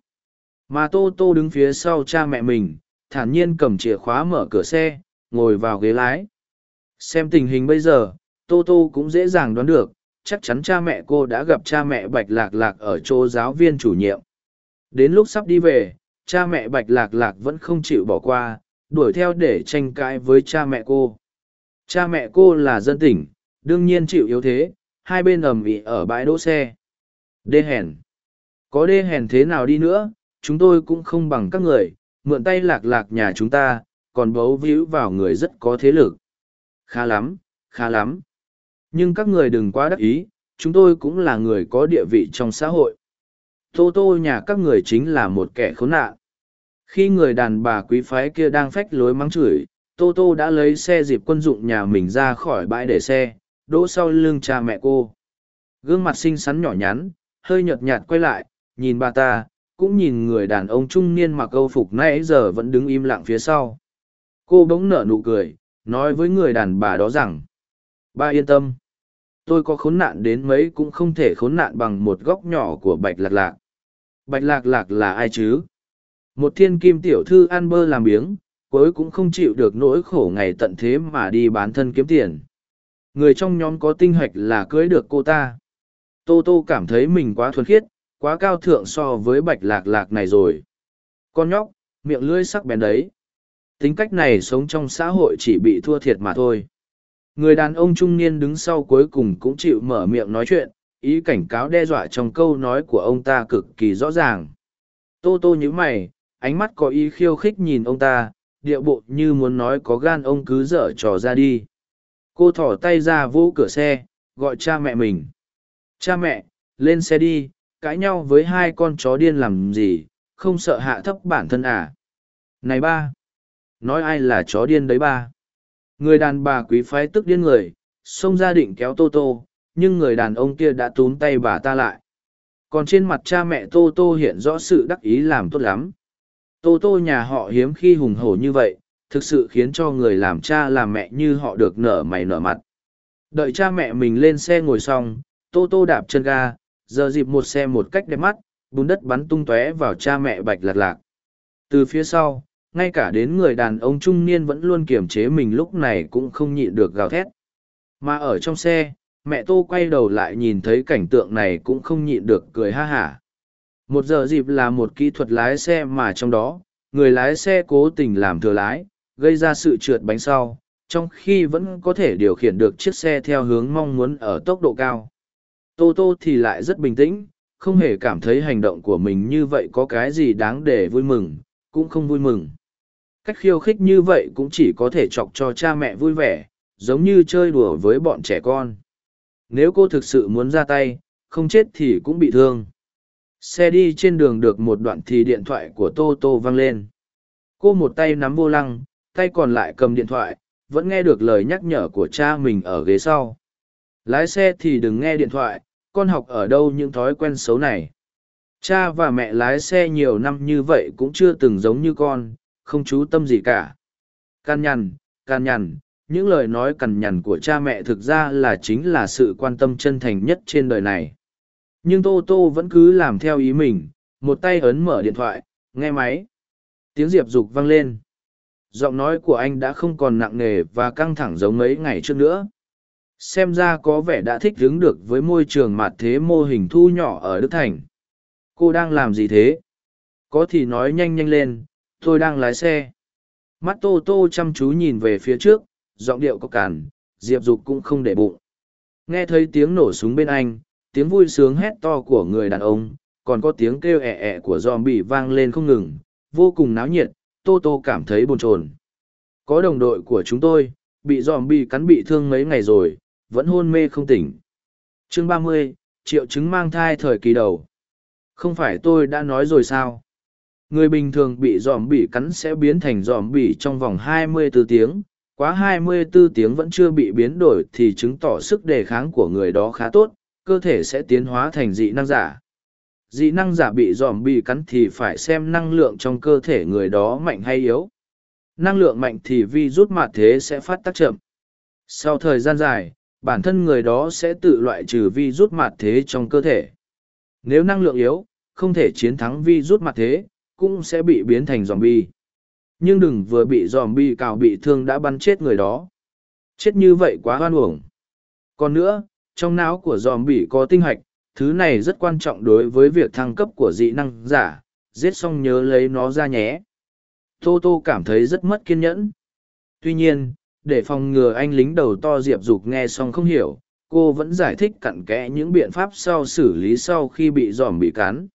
Mà tô tô đứng phía sau cha mẹ mình, thản nhiên cầm chìa khóa mở cửa xe, ngồi vào ghế lái. Xem tình hình bây giờ, Tô Tô cũng dễ dàng đoán được, chắc chắn cha mẹ cô đã gặp cha mẹ Bạch Lạc Lạc ở chỗ giáo viên chủ nhiệm. Đến lúc sắp đi về, cha mẹ Bạch Lạc Lạc vẫn không chịu bỏ qua, đuổi theo để tranh cãi với cha mẹ cô. Cha mẹ cô là dân tỉnh, đương nhiên chịu yếu thế, hai bên ầm ĩ ở bãi đỗ xe. Đê hèn. Có đê hèn thế nào đi nữa, chúng tôi cũng không bằng các người, mượn tay lạc lạc nhà chúng ta, còn bấu víu vào người rất có thế lực. Khá lắm, khá lắm. Nhưng các người đừng quá đắc ý, chúng tôi cũng là người có địa vị trong xã hội. Tô tô nhà các người chính là một kẻ khốn nạn. Khi người đàn bà quý phái kia đang phách lối mắng chửi, Tô Tô đã lấy xe dịp quân dụng nhà mình ra khỏi bãi để xe, đỗ sau lưng cha mẹ cô. Gương mặt xinh xắn nhỏ nhắn, hơi nhợt nhạt quay lại, nhìn bà ta, cũng nhìn người đàn ông trung niên mặc âu phục nãy giờ vẫn đứng im lặng phía sau. Cô bỗng nở nụ cười, nói với người đàn bà đó rằng, ba yên tâm tôi có khốn nạn đến mấy cũng không thể khốn nạn bằng một góc nhỏ của bạch lạc lạc bạch lạc lạc là ai chứ một thiên kim tiểu thư ăn bơ làm biếng cuối cũng không chịu được nỗi khổ ngày tận thế mà đi bán thân kiếm tiền người trong nhóm có tinh hạch là cưới được cô ta. Tô tô cảm thấy mình quá thuần khiết, quá cao thượng so với bạch lạc lạc này rồi. Con nhóc, miệng lưỡi sắc bén đấy. Tính cách này sống trong xã hội chỉ bị thua thiệt mà thôi. Người đàn ông trung niên đứng sau cuối cùng cũng chịu mở miệng nói chuyện, ý cảnh cáo đe dọa trong câu nói của ông ta cực kỳ rõ ràng. Tô tô nhíu mày, ánh mắt có ý khiêu khích nhìn ông ta, điệu bộ như muốn nói có gan ông cứ dở trò ra đi cô thỏ tay ra vỗ cửa xe gọi cha mẹ mình. Cha mẹ lên xe đi cãi nhau với hai con chó điên làm gì không sợ hạ thấp bản thân à? Này ba nói ai là chó điên đấy ba? Người đàn bà quý phái tức điên người, xông ra định kéo Tô Tô, nhưng người đàn ông kia đã túm tay bà ta lại. còn trên mặt cha mẹ tô tô hiện rõ sự đắc ý làm tốt lắm. Tô tô nhà họ hiếm khi hùng hổ như vậy thực sự khiến cho người làm cha làm mẹ như họ được nở mày nở mặt. Đợi cha mẹ mình lên xe ngồi xong, tô tô đạp chân ga, giờ dịp một xe một cách đẹp mắt, bùn đất bắn tung tóe vào cha mẹ bạch lạc lạc. Từ phía sau, ngay cả đến người đàn ông trung niên vẫn luôn kiềm chế mình lúc này cũng không nhịn được gào thét. Mà ở trong xe, mẹ tô quay đầu lại nhìn thấy cảnh tượng này cũng không nhịn được cười ha hả. Một giờ dịp là một kỹ thuật lái xe mà trong đó, người lái xe cố tình làm thừa lái gây ra sự trượt bánh sau, trong khi vẫn có thể điều khiển được chiếc xe theo hướng mong muốn ở tốc độ cao. Tô tô thì lại rất bình tĩnh, không hề cảm thấy hành động của mình như vậy có cái gì đáng để vui mừng, cũng không vui mừng. Cách khiêu khích như vậy cũng chỉ có thể chọc cho cha mẹ vui vẻ, giống như chơi đùa với bọn trẻ con. Nếu cô thực sự muốn ra tay, không chết thì cũng bị thương. Xe đi trên đường được một đoạn thì điện thoại của tô tô vang lên. Cô một tay nắm vô lăng tay còn lại cầm điện thoại, vẫn nghe được lời nhắc nhở của cha mình ở ghế sau. Lái xe thì đừng nghe điện thoại, con học ở đâu những thói quen xấu này? Cha và mẹ lái xe nhiều năm như vậy cũng chưa từng giống như con, không chú tâm gì cả. Can nhằn can nhằn, những lời nói cằn nhằn của cha mẹ thực ra là chính là sự quan tâm chân thành nhất trên đời này. Nhưng tô tô vẫn cứ làm theo ý mình, một tay ấn mở điện thoại, nghe máy. Tiếng diệp dục vang lên giọng nói của anh đã không còn nặng nề và căng thẳng giống mấy ngày trước nữa. Xem ra có vẻ đã thích ứng được với môi trường mạt thế mô hình thu nhỏ ở đức thành. Cô đang làm gì thế? Có thì nói nhanh nhanh lên, tôi đang lái xe. Mắt tô tô chăm chú nhìn về phía trước, giọng điệu có cản diệp dục cũng không để bụng. Nghe thấy tiếng nổ súng bên anh, tiếng vui sướng hét to của người đàn ông, còn có tiếng kêu ẹ ẹ của dòm bị vang lên không ngừng, vô cùng náo nhiệt tô tô cảm thấy bồn chồn. Có đồng đội của chúng tôi, bị dòm bị cắn bị thương mấy ngày rồi, vẫn hôn mê không tỉnh. Chương ba mươi, triệu chứng mang thai thời kỳ đầu. Không phải tôi đã nói rồi sao? Người bình thường bị dòm bị cắn sẽ biến thành dòm bị trong vòng 24 tiếng. Quá 24 tiếng vẫn chưa bị biến đổi thì chứng tỏ sức đề kháng của người đó khá tốt. Cơ thể sẽ tiến hóa thành dị năng giả dị năng giả bị dòm bị cắn thì phải xem năng lượng trong cơ thể người đó mạnh hay yếu. Năng lượng mạnh thì vi rút mạt thế sẽ phát tác chậm. Sau thời gian dài, bản thân người đó sẽ tự loại trừ vi rút mạt thế trong cơ thể. Nếu năng lượng yếu, không thể chiến thắng vi rút mạt thế, cũng sẽ bị biến thành dòm bi. Nhưng đừng vừa bị dòm bi cào bị thương đã bắn chết người đó. Chết như vậy quá hoan uổng. Còn nữa, trong não của dòm bi có tinh hạch thứ này rất quan trọng đối với việc thăng cấp của dị năng giả, giết xong nhớ lấy nó ra nhé. Tô tô cảm thấy rất mất kiên nhẫn. Tuy nhiên, để phòng ngừa anh lính đầu to diệp dục nghe xong không hiểu, cô vẫn giải thích cặn kẽ những biện pháp sau xử lý sau khi bị dòm bị cắn.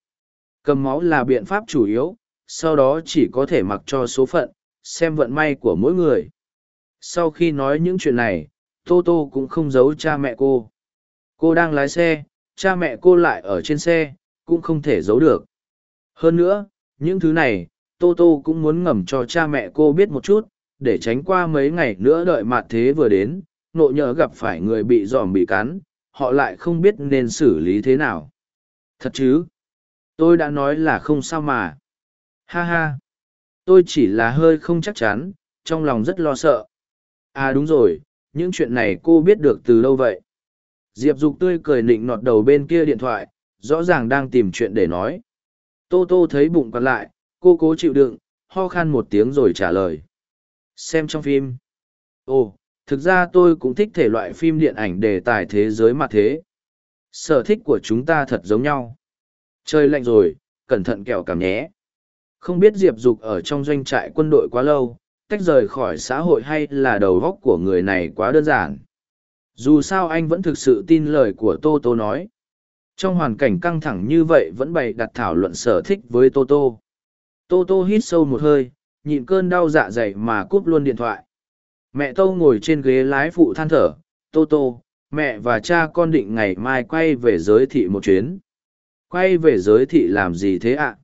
Cầm máu là biện pháp chủ yếu, sau đó chỉ có thể mặc cho số phận, xem vận may của mỗi người. Sau khi nói những chuyện này, tô tô cũng không giấu cha mẹ cô. Cô đang lái xe cha mẹ cô lại ở trên xe, cũng không thể giấu được. Hơn nữa, những thứ này, tô tô cũng muốn ngầm cho cha mẹ cô biết một chút, để tránh qua mấy ngày nữa đợi mặt thế vừa đến, nộ nhỡ gặp phải người bị dòm bị cắn, họ lại không biết nên xử lý thế nào. Thật chứ? Tôi đã nói là không sao mà. Ha ha. Tôi chỉ là hơi không chắc chắn, trong lòng rất lo sợ. À đúng rồi, những chuyện này cô biết được từ lâu vậy? Diệp dục tươi cười nịnh nọt đầu bên kia điện thoại, rõ ràng đang tìm chuyện để nói. Tô tô thấy bụng còn lại, cô cố chịu đựng, ho khan một tiếng rồi trả lời. Xem trong phim. Ồ, thực ra tôi cũng thích thể loại phim điện ảnh đề tài thế giới mặt thế. Sở thích của chúng ta thật giống nhau. Trời lạnh rồi, cẩn thận kẹo cảm nhé. Không biết diệp dục ở trong doanh trại quân đội quá lâu, tách rời khỏi xã hội hay là đầu góc của người này quá đơn giản dù sao anh vẫn thực sự tin lời của tô tô nói. Trong hoàn cảnh căng thẳng như vậy vẫn bày đặt thảo luận sở thích với tô tô. Tô tô hít sâu một hơi, nhịn cơn đau dạ dày mà cúp luôn điện thoại. Mẹ tô ngồi trên ghế lái phụ than thở, tô tô, mẹ và cha con định ngày mai quay về giới thị một chuyến. Quay về giới thị làm gì thế ạ?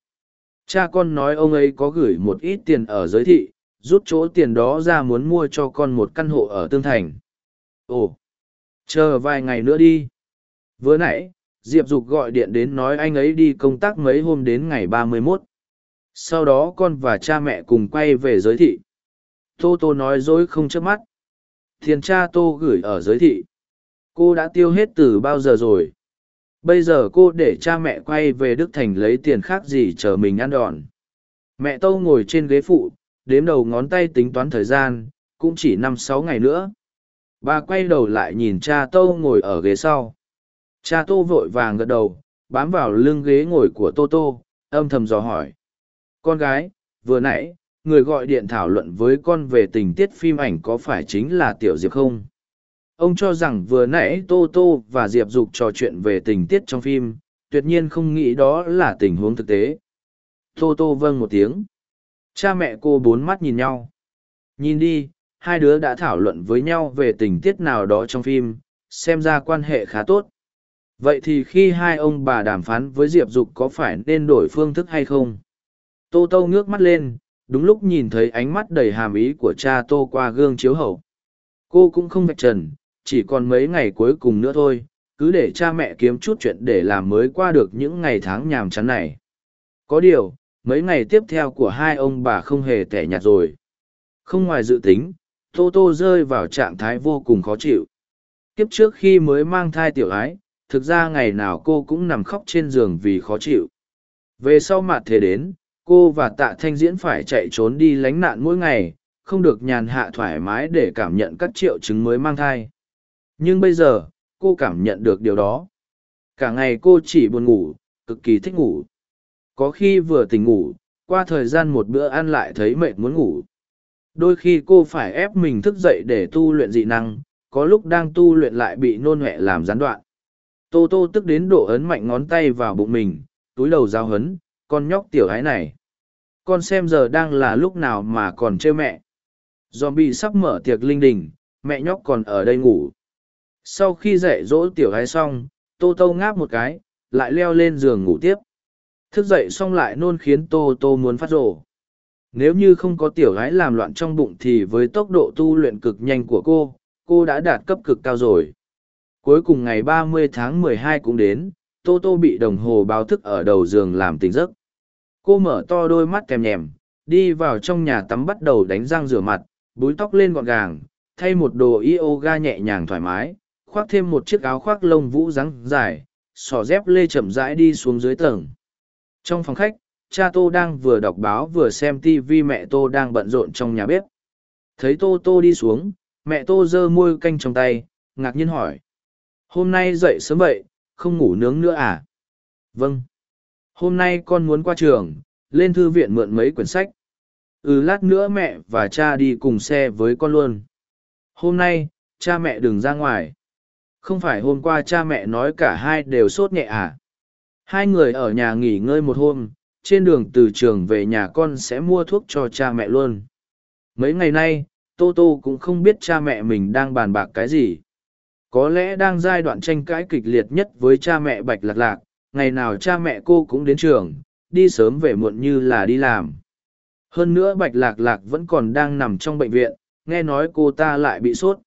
Cha con nói ông ấy có gửi một ít tiền ở giới thị, rút chỗ tiền đó ra muốn mua cho con một căn hộ ở tương thành. Ồ chờ vài ngày nữa đi. Vừa nãy, diệp dục gọi điện đến nói anh ấy đi công tác mấy hôm đến ngày ba mươi mốt. Sau đó con và cha mẹ cùng quay về giới thị. Tô tô nói dối không chớp mắt. Thiền cha tô gửi ở giới thị. Cô đã tiêu hết từ bao giờ rồi? Bây giờ cô để cha mẹ quay về đức thành lấy tiền khác gì chờ mình ăn đòn? Mẹ tâu ngồi trên ghế phụ, đếm đầu ngón tay tính toán thời gian, cũng chỉ năm sáu ngày nữa bà quay đầu lại nhìn cha tô ngồi ở ghế sau. Cha tô vội vàng gật đầu, bám vào lưng ghế ngồi của tô tô, âm thầm dò hỏi. Con gái, vừa nãy, người gọi điện thảo luận với con về tình tiết phim ảnh có phải chính là tiểu diệp không? Ông cho rằng vừa nãy tô tô và diệp dục trò chuyện về tình tiết trong phim, tuyệt nhiên không nghĩ đó là tình huống thực tế. Tô tô vâng một tiếng. Cha mẹ cô bốn mắt nhìn nhau. Nhìn đi hai đứa đã thảo luận với nhau về tình tiết nào đó trong phim, xem ra quan hệ khá tốt. Vậy thì khi hai ông bà đàm phán với diệp dục có phải nên đổi phương thức hay không? Tô tô ngước mắt lên, đúng lúc nhìn thấy ánh mắt đầy hàm ý của cha tô qua gương chiếu hậu. Cô cũng không vạch trần, chỉ còn mấy ngày cuối cùng nữa thôi, cứ để cha mẹ kiếm chút chuyện để làm mới qua được những ngày tháng nhàm chán này. Có điều, mấy ngày tiếp theo của hai ông bà không hề tẻ nhạt rồi. Không ngoài dự tính tô tô rơi vào trạng thái vô cùng khó chịu. Kiếp trước khi mới mang thai tiểu ái, thực ra ngày nào cô cũng nằm khóc trên giường vì khó chịu. Về sau mặt thế đến, cô và tạ thanh diễn phải chạy trốn đi lánh nạn mỗi ngày, không được nhàn hạ thoải mái để cảm nhận các triệu chứng mới mang thai. Nhưng bây giờ, cô cảm nhận được điều đó. Cả ngày cô chỉ buồn ngủ, cực kỳ thích ngủ. Có khi vừa tỉnh ngủ, qua thời gian một bữa ăn lại thấy mệt muốn ngủ đôi khi cô phải ép mình thức dậy để tu luyện dị năng, có lúc đang tu luyện lại bị nôn huệ làm gián đoạn. Tô tô tức đến độ ấn mạnh ngón tay vào bụng mình, túi đầu giao hấn, con nhóc tiểu gái này, con xem giờ đang là lúc nào mà còn trêu mẹ. Dòm bị sắp mở tiệc linh đình, mẹ nhóc còn ở đây ngủ. Sau khi dạy dỗ tiểu gái xong, tô tô ngáp một cái, lại leo lên giường ngủ tiếp. Thức dậy xong lại nôn khiến tô tô muốn phát rồ nếu như không có tiểu gái làm loạn trong bụng thì với tốc độ tu luyện cực nhanh của cô cô đã đạt cấp cực cao rồi. Cuối cùng ngày 30 tháng 12 cũng đến, tô tô bị đồng hồ báo thức ở đầu giường làm tỉnh giấc. Cô mở to đôi mắt kèm nhèm, đi vào trong nhà tắm bắt đầu đánh răng rửa mặt, búi tóc lên gọn gàng, thay một đồ yoga nhẹ nhàng thoải mái, khoác thêm một chiếc áo khoác lông vũ rắn dài sỏ dép lê chậm rãi đi xuống dưới tầng. Trong phòng khách cha tô đang vừa đọc báo vừa xem tv mẹ tô đang bận rộn trong nhà bếp. Thấy tô tô đi xuống, mẹ tô giơ môi canh trong tay, ngạc nhiên hỏi. Hôm nay dậy sớm vậy, không ngủ nướng nữa à? Vâng. Hôm nay con muốn qua trường, lên thư viện mượn mấy quyển sách. Ừ lát nữa mẹ và cha đi cùng xe với con luôn. Hôm nay, cha mẹ đừng ra ngoài. Không phải hôm qua cha mẹ nói cả hai đều sốt nhẹ à? Hai người ở nhà nghỉ ngơi một hôm trên đường từ trường về nhà con sẽ mua thuốc cho cha mẹ luôn. Mấy ngày nay, tô tô cũng không biết cha mẹ mình đang bàn bạc cái gì. Có lẽ đang giai đoạn tranh cãi kịch liệt nhất với cha mẹ bạch lạc lạc, ngày nào cha mẹ cô cũng đến trường, đi sớm về muộn như là đi làm. Hơn nữa bạch lạc lạc vẫn còn đang nằm trong bệnh viện, nghe nói cô ta lại bị sốt.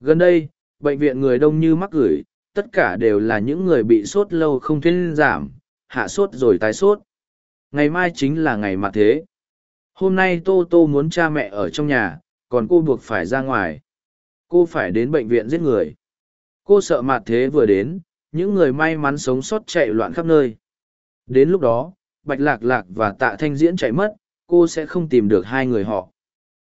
Gần đây, bệnh viện người đông như mắc gửi, tất cả đều là những người bị sốt lâu không thuyên giảm, hạ sốt rồi tái sốt ngày mai chính là ngày mặt thế. Hôm nay tô tô muốn cha mẹ ở trong nhà, còn cô buộc phải ra ngoài. Cô phải đến bệnh viện giết người. Cô sợ mặt thế vừa đến, những người may mắn sống sót chạy loạn khắp nơi. Đến lúc đó, bạch lạc lạc và tạ thanh diễn chạy mất, cô sẽ không tìm được hai người họ.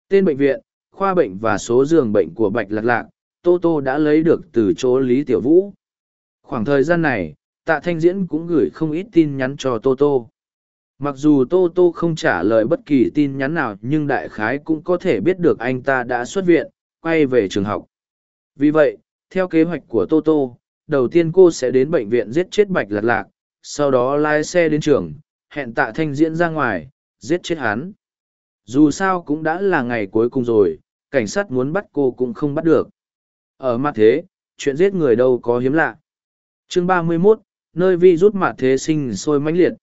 Tên bệnh viện, khoa bệnh và số giường bệnh của bạch lạc lạc, tô tô đã lấy được từ chỗ lý tiểu vũ. Khoảng thời gian này, tạ thanh diễn cũng gửi không ít tin nhắn cho tô tô mặc dù tô tô không trả lời bất kỳ tin nhắn nào nhưng đại khái cũng có thể biết được anh ta đã xuất viện quay về trường học. Vì vậy theo kế hoạch của tô tô đầu tiên cô sẽ đến bệnh viện giết chết bạch lạc lạc sau đó lái xe đến trường hẹn tạ thanh diễn ra ngoài giết chết hắn. Dù sao cũng đã là ngày cuối cùng rồi cảnh sát muốn bắt cô cũng không bắt được. Ở mặt thế chuyện giết người đâu có hiếm lạ. Chương ba mươi 31, nơi vi rút mặt thế sinh sôi mãnh liệt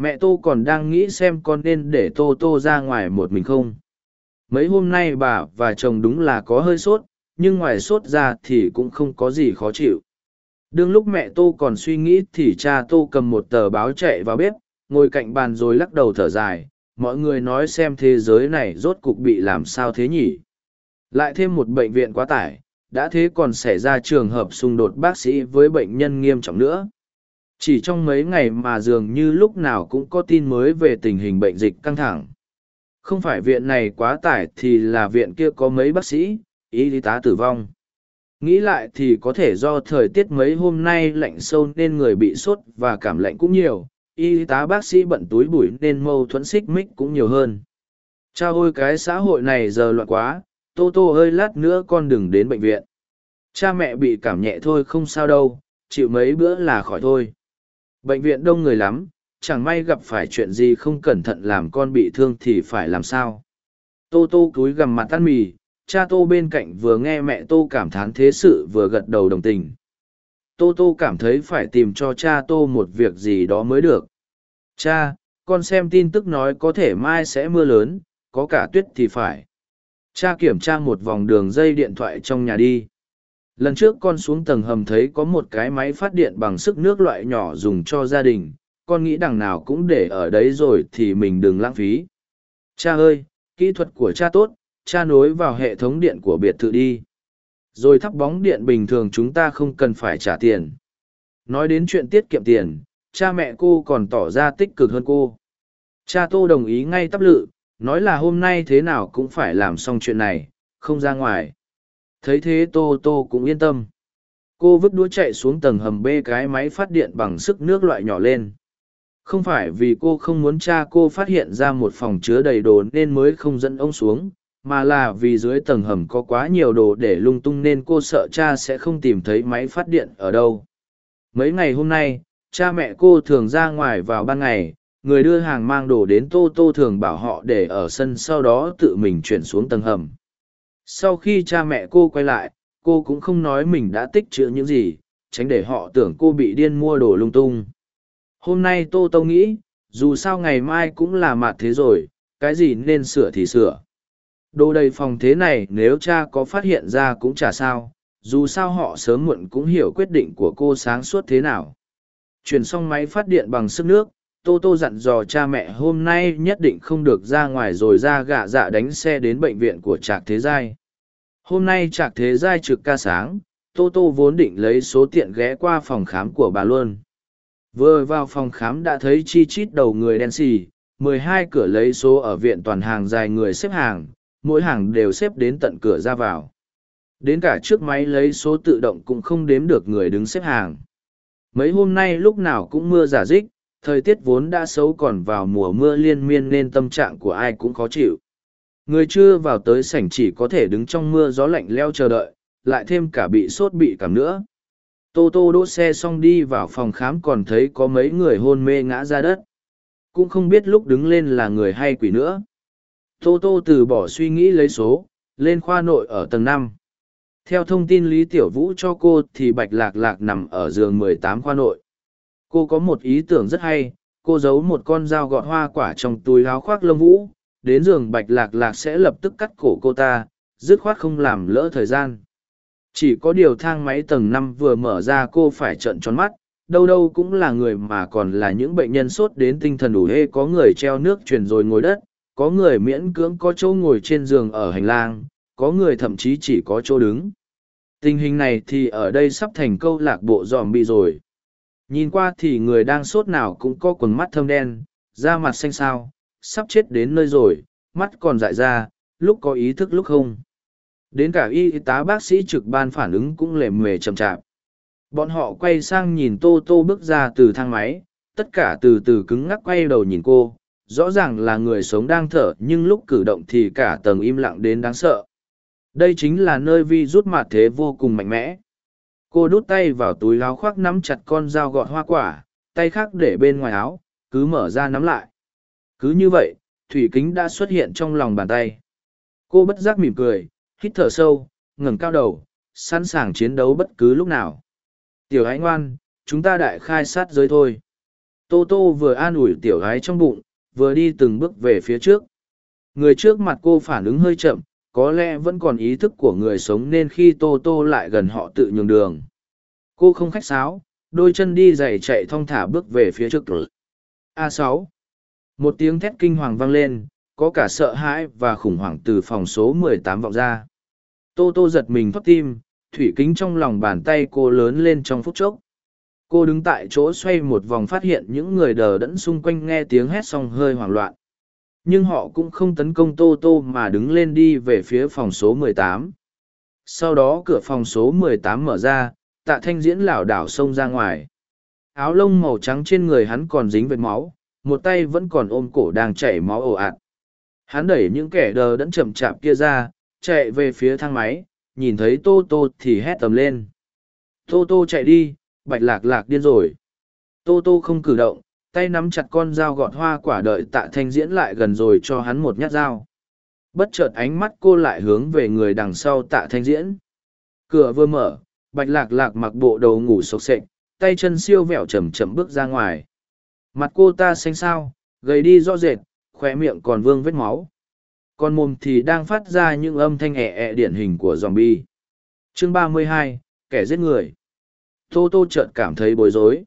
mẹ tô còn đang nghĩ xem con nên để tô tô ra ngoài một mình không. Mấy hôm nay bà và chồng đúng là có hơi sốt, nhưng ngoài sốt ra thì cũng không có gì khó chịu. Đương lúc mẹ tô còn suy nghĩ thì cha tô cầm một tờ báo chạy vào bếp, ngồi cạnh bàn rồi lắc đầu thở dài, mọi người nói xem thế giới này rốt cục bị làm sao thế nhỉ? Lại thêm một bệnh viện quá tải, đã thế còn xảy ra trường hợp xung đột bác sĩ với bệnh nhân nghiêm trọng nữa chỉ trong mấy ngày mà dường như lúc nào cũng có tin mới về tình hình bệnh dịch căng thẳng. Không phải viện này quá tải thì là viện kia có mấy bác sĩ, y tá tử vong. Nghĩ lại thì có thể do thời tiết mấy hôm nay lạnh sâu nên người bị sốt và cảm lạnh cũng nhiều, y tá bác sĩ bận túi bụi nên mâu thuẫn xích mích cũng nhiều hơn. Cha ôi cái xã hội này giờ loạn quá, tô tô ơi, lát nữa con đừng đến bệnh viện. Cha mẹ bị cảm nhẹ thôi, không sao đâu, chịu mấy bữa là khỏi thôi bệnh viện đông người lắm, chẳng may gặp phải chuyện gì không cẩn thận làm con bị thương thì phải làm sao? Tô tô cúi gằm mặt ăn mì, cha tô bên cạnh vừa nghe mẹ tô cảm thán thế sự vừa gật đầu đồng tình. Tô tô cảm thấy phải tìm cho cha tô một việc gì đó mới được. Cha, con xem tin tức nói có thể mai sẽ mưa lớn, có cả tuyết thì phải. Cha kiểm tra một vòng đường dây điện thoại trong nhà đi lần trước con xuống tầng hầm thấy có một cái máy phát điện bằng sức nước loại nhỏ dùng cho gia đình, con nghĩ đằng nào cũng để ở đấy rồi thì mình đừng lãng phí. Cha ơi, kỹ thuật của cha tốt, cha nối vào hệ thống điện của biệt thự đi. Rồi thắp bóng điện bình thường chúng ta không cần phải trả tiền. Nói đến chuyện tiết kiệm tiền, cha mẹ cô còn tỏ ra tích cực hơn cô. Cha tô đồng ý ngay tắp lự, nói là hôm nay thế nào cũng phải làm xong chuyện này, không ra ngoài thấy thế tô tô cũng yên tâm. Cô vứt đũa chạy xuống tầng hầm bê cái máy phát điện bằng sức nước loại nhỏ lên. Không phải vì cô không muốn cha cô phát hiện ra một phòng chứa đầy đồ nên mới không dẫn ông xuống, mà là vì dưới tầng hầm có quá nhiều đồ để lung tung nên cô sợ cha sẽ không tìm thấy máy phát điện ở đâu. Mấy ngày hôm nay, cha mẹ cô thường ra ngoài vào ban ngày, người đưa hàng mang đồ đến tô tô thường bảo họ để ở sân sau đó tự mình chuyển xuống tầng hầm sau khi cha mẹ cô quay lại, cô cũng không nói mình đã tích chữ những gì, tránh để họ tưởng cô bị điên mua đồ lung tung. Hôm nay tô tô nghĩ, dù sao ngày mai cũng là mạt thế rồi, cái gì nên sửa thì sửa. Đồ đầy phòng thế này nếu cha có phát hiện ra cũng chả sao, dù sao họ sớm muộn cũng hiểu quyết định của cô sáng suốt thế nào. Chuyển xong máy phát điện bằng sức nước tô tô dặn dò cha mẹ hôm nay nhất định không được ra ngoài rồi ra gạ dạ đánh xe đến bệnh viện của trạc thế giai. Hôm nay trạc thế giai trực ca sáng, tô tô vốn định lấy số tiện ghé qua phòng khám của bà luôn. Vừa vào phòng khám đã thấy chi chít đầu người đen xì, mười hai cửa lấy số ở viện toàn hàng dài người xếp hàng, mỗi hàng đều xếp đến tận cửa ra vào. Đến cả chiếc máy lấy số tự động cũng không đếm được người đứng xếp hàng. Mấy hôm nay lúc nào cũng mưa giả dích thời tiết vốn đã xấu còn vào mùa mưa liên miên nên tâm trạng của ai cũng khó chịu. Người chưa vào tới sảnh chỉ có thể đứng trong mưa gió lạnh leo chờ đợi, lại thêm cả bị sốt bị cảm nữa. Tô tô đỗ xe xong đi vào phòng khám còn thấy có mấy người hôn mê ngã ra đất. Cũng không biết lúc đứng lên là người hay quỷ nữa. Tô tô từ bỏ suy nghĩ lấy số, lên khoa nội ở tầng năm. Theo thông tin lý tiểu vũ cho cô thì bạch lạc lạc nằm ở giường mười tám khoa nội cô có một ý tưởng rất hay, cô giấu một con dao gọt hoa quả trong túi áo khoác lông vũ, đến giường bạch lạc lạc sẽ lập tức cắt cổ cô ta, dứt khoát không làm lỡ thời gian. Chỉ có điều thang máy tầng năm vừa mở ra cô phải trợn tròn mắt, đâu đâu cũng là người mà còn là những bệnh nhân sốt đến tinh thần đủ hê, có người treo nước truyền rồi ngồi đất, có người miễn cưỡng có chỗ ngồi trên giường ở hành lang, có người thậm chí chỉ có chỗ đứng. Tình hình này thì ở đây sắp thành câu lạc bộ dòm bị rồi nhìn qua thì người đang sốt nào cũng có quần mắt thâm đen, da mặt xanh xao, sắp chết đến nơi rồi, mắt còn dại ra, lúc có ý thức lúc không. Đến cả y tá bác sĩ trực ban phản ứng cũng lề mề chậm chạp. Bọn họ quay sang nhìn tô tô bước ra từ thang máy, tất cả từ từ cứng ngắc quay đầu nhìn cô, rõ ràng là người sống đang thở, nhưng lúc cử động thì cả tầng im lặng đến đáng sợ. Đây chính là nơi vi rút mặt thế vô cùng mạnh mẽ cô đút tay vào túi áo khoác nắm chặt con dao gọt hoa quả, tay khác để bên ngoài áo, cứ mở ra nắm lại. Cứ như vậy, thủy kính đã xuất hiện trong lòng bàn tay. Cô bất giác mỉm cười, hít thở sâu, ngẩng cao đầu, sẵn sàng chiến đấu bất cứ lúc nào. Tiểu ái ngoan, chúng ta đại khai sát giới thôi. Tô tô vừa an ủi tiểu gái trong bụng, vừa đi từng bước về phía trước. Người trước mặt cô phản ứng hơi chậm có lẽ vẫn còn ý thức của người sống nên khi tô tô lại gần họ tự nhường đường. Cô không khách sáo, đôi chân đi giày chạy thong thả bước về phía trước. A sáu. Một tiếng thét kinh hoàng vang lên có cả sợ hãi và khủng hoảng từ phòng số 18 vọng ra. Tô tô giật mình thoát tim thủy kính trong lòng bàn tay cô lớn lên trong phút chốc. Cô đứng tại chỗ xoay một vòng phát hiện những người đờ đẫn xung quanh nghe tiếng hét xong hơi hoảng loạn nhưng họ cũng không tấn công tô tô mà đứng lên đi về phía phòng số 18. sau đó cửa phòng số 18 mở ra, tạ thanh diễn lảo đảo xông ra ngoài. Áo lông màu trắng trên người hắn còn dính vệt máu, một tay vẫn còn ôm cổ đang chảy máu ồ ạt. Hắn đẩy những kẻ đờ đẫn chậm chạp kia ra, chạy về phía thang máy, nhìn thấy tô tô thì hét tầm lên. Tô tô chạy đi, bạch lạc lạc điên rồi. Tô tô không cử động tay nắm chặt con dao gọt hoa quả đợi tạ thanh diễn lại gần rồi cho hắn một nhát dao. Bất chợt ánh mắt cô lại hướng về người đằng sau tạ thanh diễn. Cửa vừa mở, bạch lạc lạc mặc bộ đầu ngủ sộc sệch tay chân siêu vẹo chầm chậm bước ra ngoài. Mặt cô ta xanh xao, gầy đi rõ rệt khoe miệng còn vương vết máu. Còn mồm thì đang phát ra những âm thanh ẹ ẹ điển hình của zombie. bi chương ba mươi hai, kẻ giết người. Tô tô chợt cảm thấy bối rối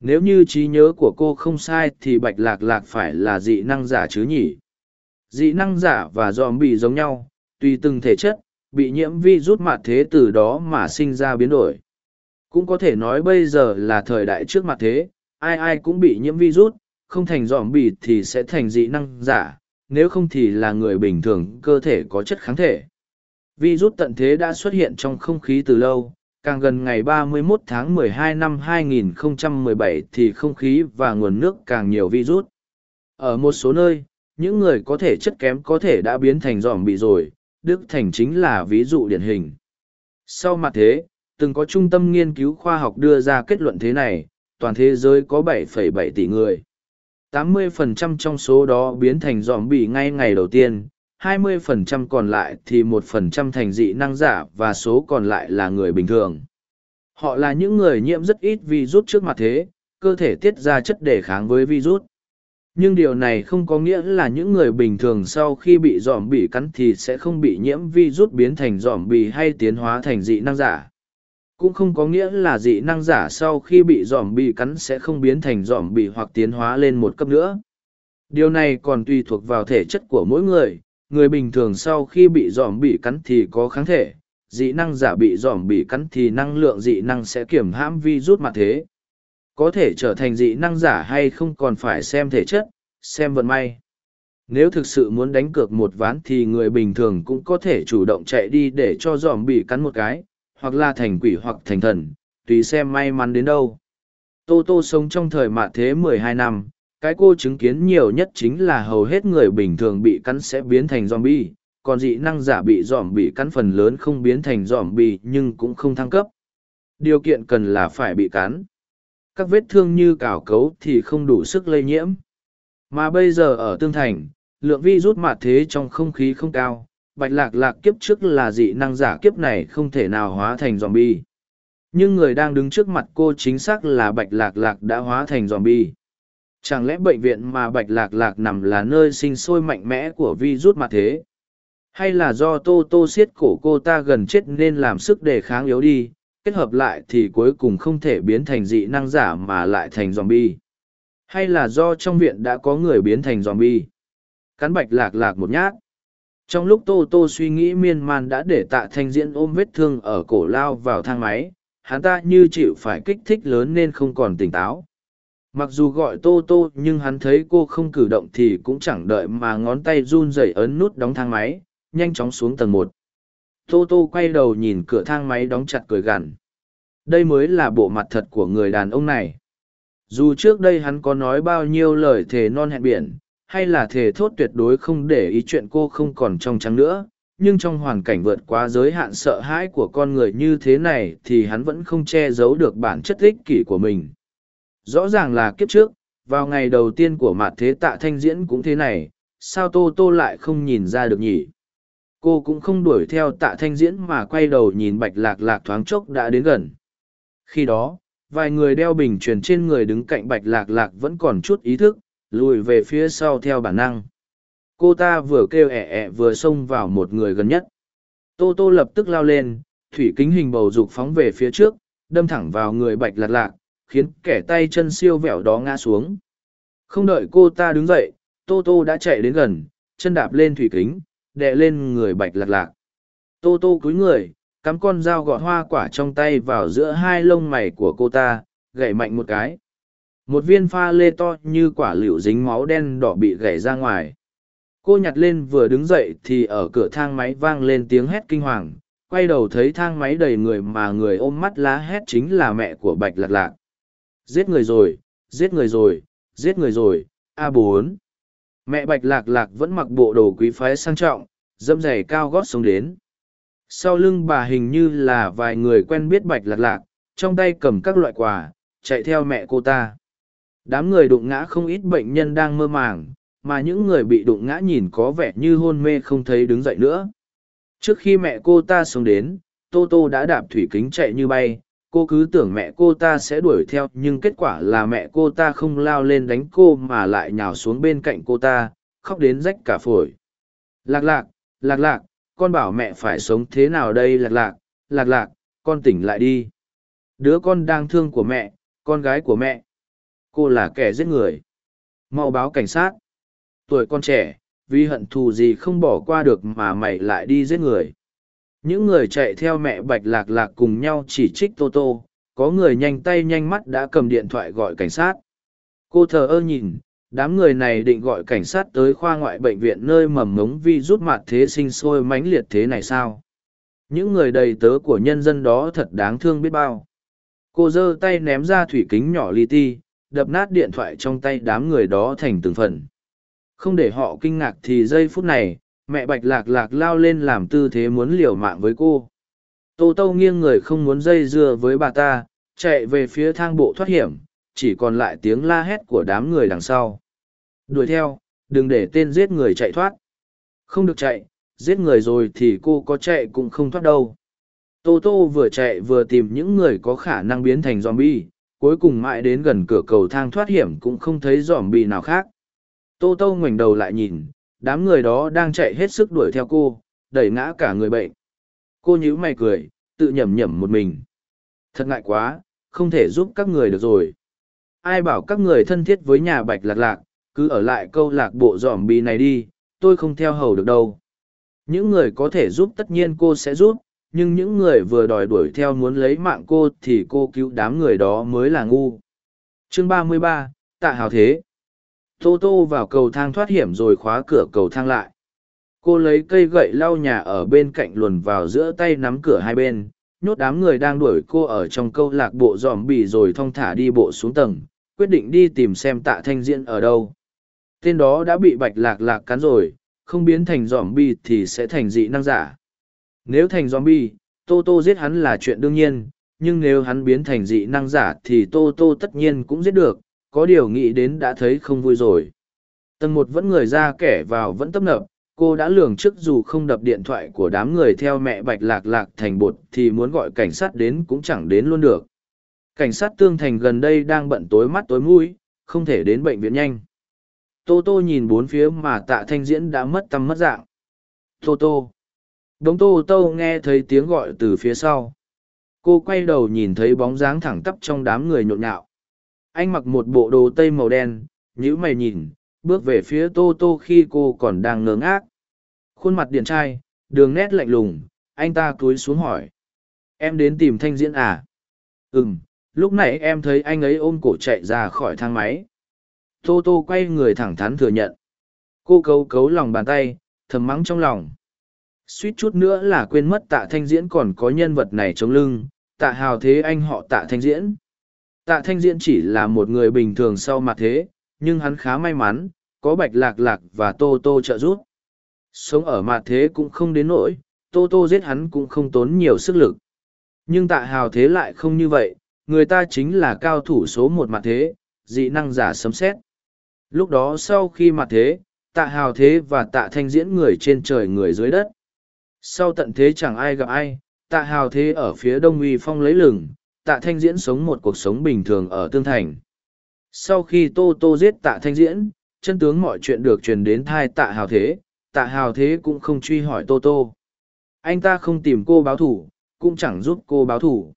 nếu như trí nhớ của cô không sai thì bạch lạc lạc phải là dị năng giả chứ nhỉ? Dị năng giả và dòm bị giống nhau, tùy từng thể chất, bị nhiễm vi rút mặt thế từ đó mà sinh ra biến đổi. Cũng có thể nói bây giờ là thời đại trước mặt thế, ai ai cũng bị nhiễm virus, không thành dòm bị thì sẽ thành dị năng giả, nếu không thì là người bình thường, cơ thể có chất kháng thể. Virus tận thế đã xuất hiện trong không khí từ lâu càng gần ngày 31 tháng 12 năm 2017 thì không khí và nguồn nước càng nhiều virus ở một số nơi những người có thể chất kém có thể đã biến thành dòm bị rồi đức thành chính là ví dụ điển hình sau mặt thế từng có trung tâm nghiên cứu khoa học đưa ra kết luận thế này, toàn thế giới có 7,7 tỷ người. 80% trong số đó biến thành giòm bị ngay ngày đầu tiên, 20% còn lại thì 1% thành dị năng giả và số còn lại là người bình thường. Họ là những người nhiễm rất ít virus trước mặt thế, cơ thể tiết ra chất đề kháng với virus. Nhưng điều này không có nghĩa là những người bình thường sau khi bị giòm bị cắn thì sẽ không bị nhiễm virus biến thành giòm bị hay tiến hóa thành dị năng giả. Cũng không có nghĩa là dị năng giả sau khi bị giòm bị cắn sẽ không biến thành giòm bị hoặc tiến hóa lên một cấp nữa. Điều này còn tùy thuộc vào thể chất của mỗi người, người bình thường sau khi bị dòm bị cắn thì có kháng thể, dị năng giả bị dòm bị cắn thì năng lượng dị năng sẽ kiểm hãm vi rút mặt thế. Có thể trở thành dị năng giả hay không còn phải xem thể chất, xem vận may. Nếu thực sự muốn đánh cược một ván thì người bình thường cũng có thể chủ động chạy đi để cho dòm bị cắn một cái, hoặc là thành quỷ hoặc thành thần, tùy xem may mắn đến đâu. Tô Tô sống trong thời mạt thế mười hai năm, cái cô chứng kiến nhiều nhất chính là hầu hết người bình thường bị cắn sẽ biến thành zombie, còn dị năng giả bị dòm bị cắn phần lớn không biến thành dòm bị nhưng cũng không thăng cấp. Điều kiện cần là phải bị cắn. Các vết thương như cào cấu thì không đủ sức lây nhiễm. Mà bây giờ ở Tương Thành, lượng vi rút mạt thế trong không khí không cao, bạch lạc lạc kiếp trước là dị năng giả kiếp này không thể nào hóa thành zombie. nhưng người đang đứng trước mặt cô chính xác là bạch lạc lạc đã hóa thành zombie chẳng lẽ bệnh viện mà bạch lạc lạc nằm là nơi sinh sôi mạnh mẽ của virus mà thế hay là do tô tô siết cổ cô ta gần chết nên làm sức đề kháng yếu đi, kết hợp lại thì cuối cùng không thể biến thành dị năng giả mà lại thành zombie? bi hay là do trong viện đã có người biến thành zombie? bi cắn bạch lạc lạc một nhát trong lúc tô tô suy nghĩ, miên man đã để tạ thanh diễn ôm vết thương ở cổ lao vào thang máy hắn ta như chịu phải kích thích lớn nên không còn tỉnh táo mặc dù gọi tô tô, nhưng hắn thấy cô không cử động thì cũng chẳng đợi mà ngón tay run rẩy ấn nút đóng thang máy, nhanh chóng xuống tầng một. Tô tô quay đầu nhìn cửa thang máy đóng chặt cười gằn. Đây mới là bộ mặt thật của người đàn ông này. Dù trước đây hắn có nói bao nhiêu lời thề non hẹn biển, hay là thề thốt tuyệt đối không để ý chuyện cô không còn trong trắng nữa, nhưng trong hoàn cảnh vượt quá giới hạn sợ hãi của con người như thế này thì hắn vẫn không che giấu được bản chất ích kỷ của mình rõ ràng là kiếp trước vào ngày đầu tiên của mặt thế tạ thanh diễn cũng thế này sao tô tô lại không nhìn ra được nhỉ? Cô cũng không đuổi theo tạ thanh diễn mà quay đầu nhìn bạch lạc lạc thoáng chốc đã đến gần. Khi đó vài người đeo bình truyền trên người đứng cạnh bạch lạc lạc vẫn còn chút ý thức lùi về phía sau theo bản năng. Cô ta vừa kêu ẹ ẹ vừa xông vào một người gần nhất. Tô tô lập tức lao lên thủy kính hình bầu dục phóng về phía trước đâm thẳng vào người bạch lạc lạc, khiến kẻ tay chân siêu vẹo đó ngã xuống. Không đợi cô ta đứng dậy, Tô Tô đã chạy đến gần, chân đạp lên thủy kính, đè lên người bạch lạc lạc. Tô Tô cúi người, cắm con dao gọt hoa quả trong tay vào giữa hai lông mày của cô ta, gậy mạnh một cái. Một viên pha lê to như quả lựu dính máu đen đỏ bị gãy ra ngoài. Cô nhặt lên vừa đứng dậy thì ở cửa thang máy vang lên tiếng hét kinh hoàng, quay đầu thấy thang máy đầy người mà người ôm mắt lá hét chính là mẹ của Bạch Lạc Lạc. Giết người rồi, giết người rồi, giết người rồi, a bốn. Mẹ bạch lạc lạc vẫn mặc bộ đồ quý phái sang trọng dâm giày cao gót xuống đến. Sau lưng bà hình như là vài người quen biết bạch lạc lạc trong tay cầm các loại quà chạy theo mẹ cô ta. Đám người đụng ngã không ít bệnh nhân đang mơ màng mà những người bị đụng ngã nhìn có vẻ như hôn mê không thấy đứng dậy nữa. Trước khi mẹ cô ta xuống đến tô tô đã đạp thủy kính chạy như bay cô cứ tưởng mẹ cô ta sẽ đuổi theo, nhưng kết quả là mẹ cô ta không lao lên đánh cô mà lại nhào xuống bên cạnh cô ta, khóc đến rách cả phổi. Lạc lạc lạc lạc, con bảo mẹ phải sống thế nào đây, lạc lạc lạc lạc, con tỉnh lại đi. Đứa con đang thương của mẹ, con gái của mẹ. Cô là kẻ giết người. Mau báo cảnh sát. Tuổi con trẻ, vì hận thù gì không bỏ qua được mà mày lại đi giết người những người chạy theo mẹ bạch lạc lạc cùng nhau chỉ trích tô tô, có người nhanh tay nhanh mắt đã cầm điện thoại gọi cảnh sát. Cô thờ ơ nhìn, đám người này định gọi cảnh sát tới khoa ngoại bệnh viện nơi mầm ngống vi rút mặt thế sinh sôi mãnh liệt thế này sao? Những người đầy tớ của nhân dân đó thật đáng thương biết bao. Cô giơ tay ném ra thủy kính nhỏ li ti, đập nát điện thoại trong tay đám người đó thành từng phần. Không để họ kinh ngạc thì giây phút này mẹ bạch lạc lạc lao lên làm tư thế muốn liều mạng với cô. Tô tô nghiêng người không muốn dây dưa với bà ta, chạy về phía thang bộ thoát hiểm, chỉ còn lại tiếng la hét của đám người đằng sau. Đuổi theo, đừng để tên giết người chạy thoát. Không được chạy, giết người rồi thì cô có chạy cũng không thoát đâu. Tô tô vừa chạy vừa tìm những người có khả năng biến thành z o m bi e cuối cùng mãi đến gần cửa cầu thang thoát hiểm cũng không thấy z o m bi e nào khác. Tô tô ngoảnh đầu lại nhìn đám người đó đang chạy hết sức đuổi theo cô, đẩy ngã cả người bệnh. Cô nhíu mày cười, tự nhẩm nhẩm một mình. Thật ngại quá, không thể giúp các người được rồi. Ai bảo các người thân thiết với nhà bạch lạc lạc, cứ ở lại câu lạc bộ dòm bì này đi, tôi không theo hầu được đâu. Những người có thể giúp tất nhiên cô sẽ giúp, nhưng những người vừa đòi đuổi theo muốn lấy mạng cô thì cô cứu đám người đó mới là ngu. Chương ba mươi ba, tạ hào thế tô tô vào cầu thang thoát hiểm rồi khóa cửa cầu thang lại. Cô lấy cây gậy lau nhà ở bên cạnh luồn vào giữa tay nắm cửa hai bên nhốt đám người đang đuổi cô ở trong câu lạc bộ dòm bì rồi thong thả đi bộ xuống tầng quyết định đi tìm xem tạ thanh diễn ở đâu. Tên đó đã bị bạch lạc lạc cắn rồi không biến thành dòm bì thì sẽ thành dị năng giả. Nếu thành dòm bì, tô tô giết hắn là chuyện đương nhiên nhưng nếu hắn biến thành dị năng giả thì tô tô tất nhiên cũng giết được có điều nghĩ đến đã thấy không vui rồi. Tầng một vẫn người ra kẻ vào vẫn tấp nập, cô đã lường trước dù không đập điện thoại của đám người theo mẹ bạch lạc lạc thành bột thì muốn gọi cảnh sát đến cũng chẳng đến luôn được. Cảnh sát tương thành gần đây đang bận tối mắt tối mũi, không thể đến bệnh viện nhanh. Tô tô nhìn bốn phía mà tạ thanh diễn đã mất tâm mất dạng. Tô tô. Đống tô tô nghe thấy tiếng gọi từ phía sau. Cô quay đầu nhìn thấy bóng dáng thẳng tắp trong đám người nhộn nhạo anh mặc một bộ đồ tây màu đen nhữ mày nhìn, bước về phía tô tô khi cô còn đang ngớ ngác. Khuôn mặt điện trai, đường nét lạnh lùng, anh ta cúi xuống hỏi. Em đến tìm thanh diễn à? Ừ m lúc nãy em thấy anh ấy ôm cổ chạy ra khỏi thang máy. Tô tô quay người thẳng thắn thừa nhận. Cô cấu cấu lòng bàn tay, thầm mắng trong lòng. Suýt chút nữa là quên mất tạ thanh diễn còn có nhân vật này chống lưng. Tạ hào thế anh họ tạ thanh diễn tạ thanh diễn chỉ là một người bình thường sau mặt thế, nhưng hắn khá may mắn, có bạch lạc lạc và tô tô trợ giúp. Sống ở mặt thế cũng không đến nỗi, tô tô giết hắn cũng không tốn nhiều sức lực. Nhưng tạ hào thế lại không như vậy, người ta chính là cao thủ số một mặt thế, dị năng giả sấm xét lúc đó sau khi mặt thế, tạ hào thế và tạ thanh diễn người trên trời người dưới đất. Sau tận thế chẳng ai gặp ai, tạ hào thế ở phía đông uy phong lấy lừng tạ thanh diễn sống một cuộc sống bình thường ở tương thành. Sau khi tô tô giết tạ thanh diễn chân tướng mọi chuyện được truyền đến thai tạ hào thế. Tạ hào thế cũng không truy hỏi tô tô. Anh ta không tìm cô báo thủ cũng chẳng giúp cô báo thủ.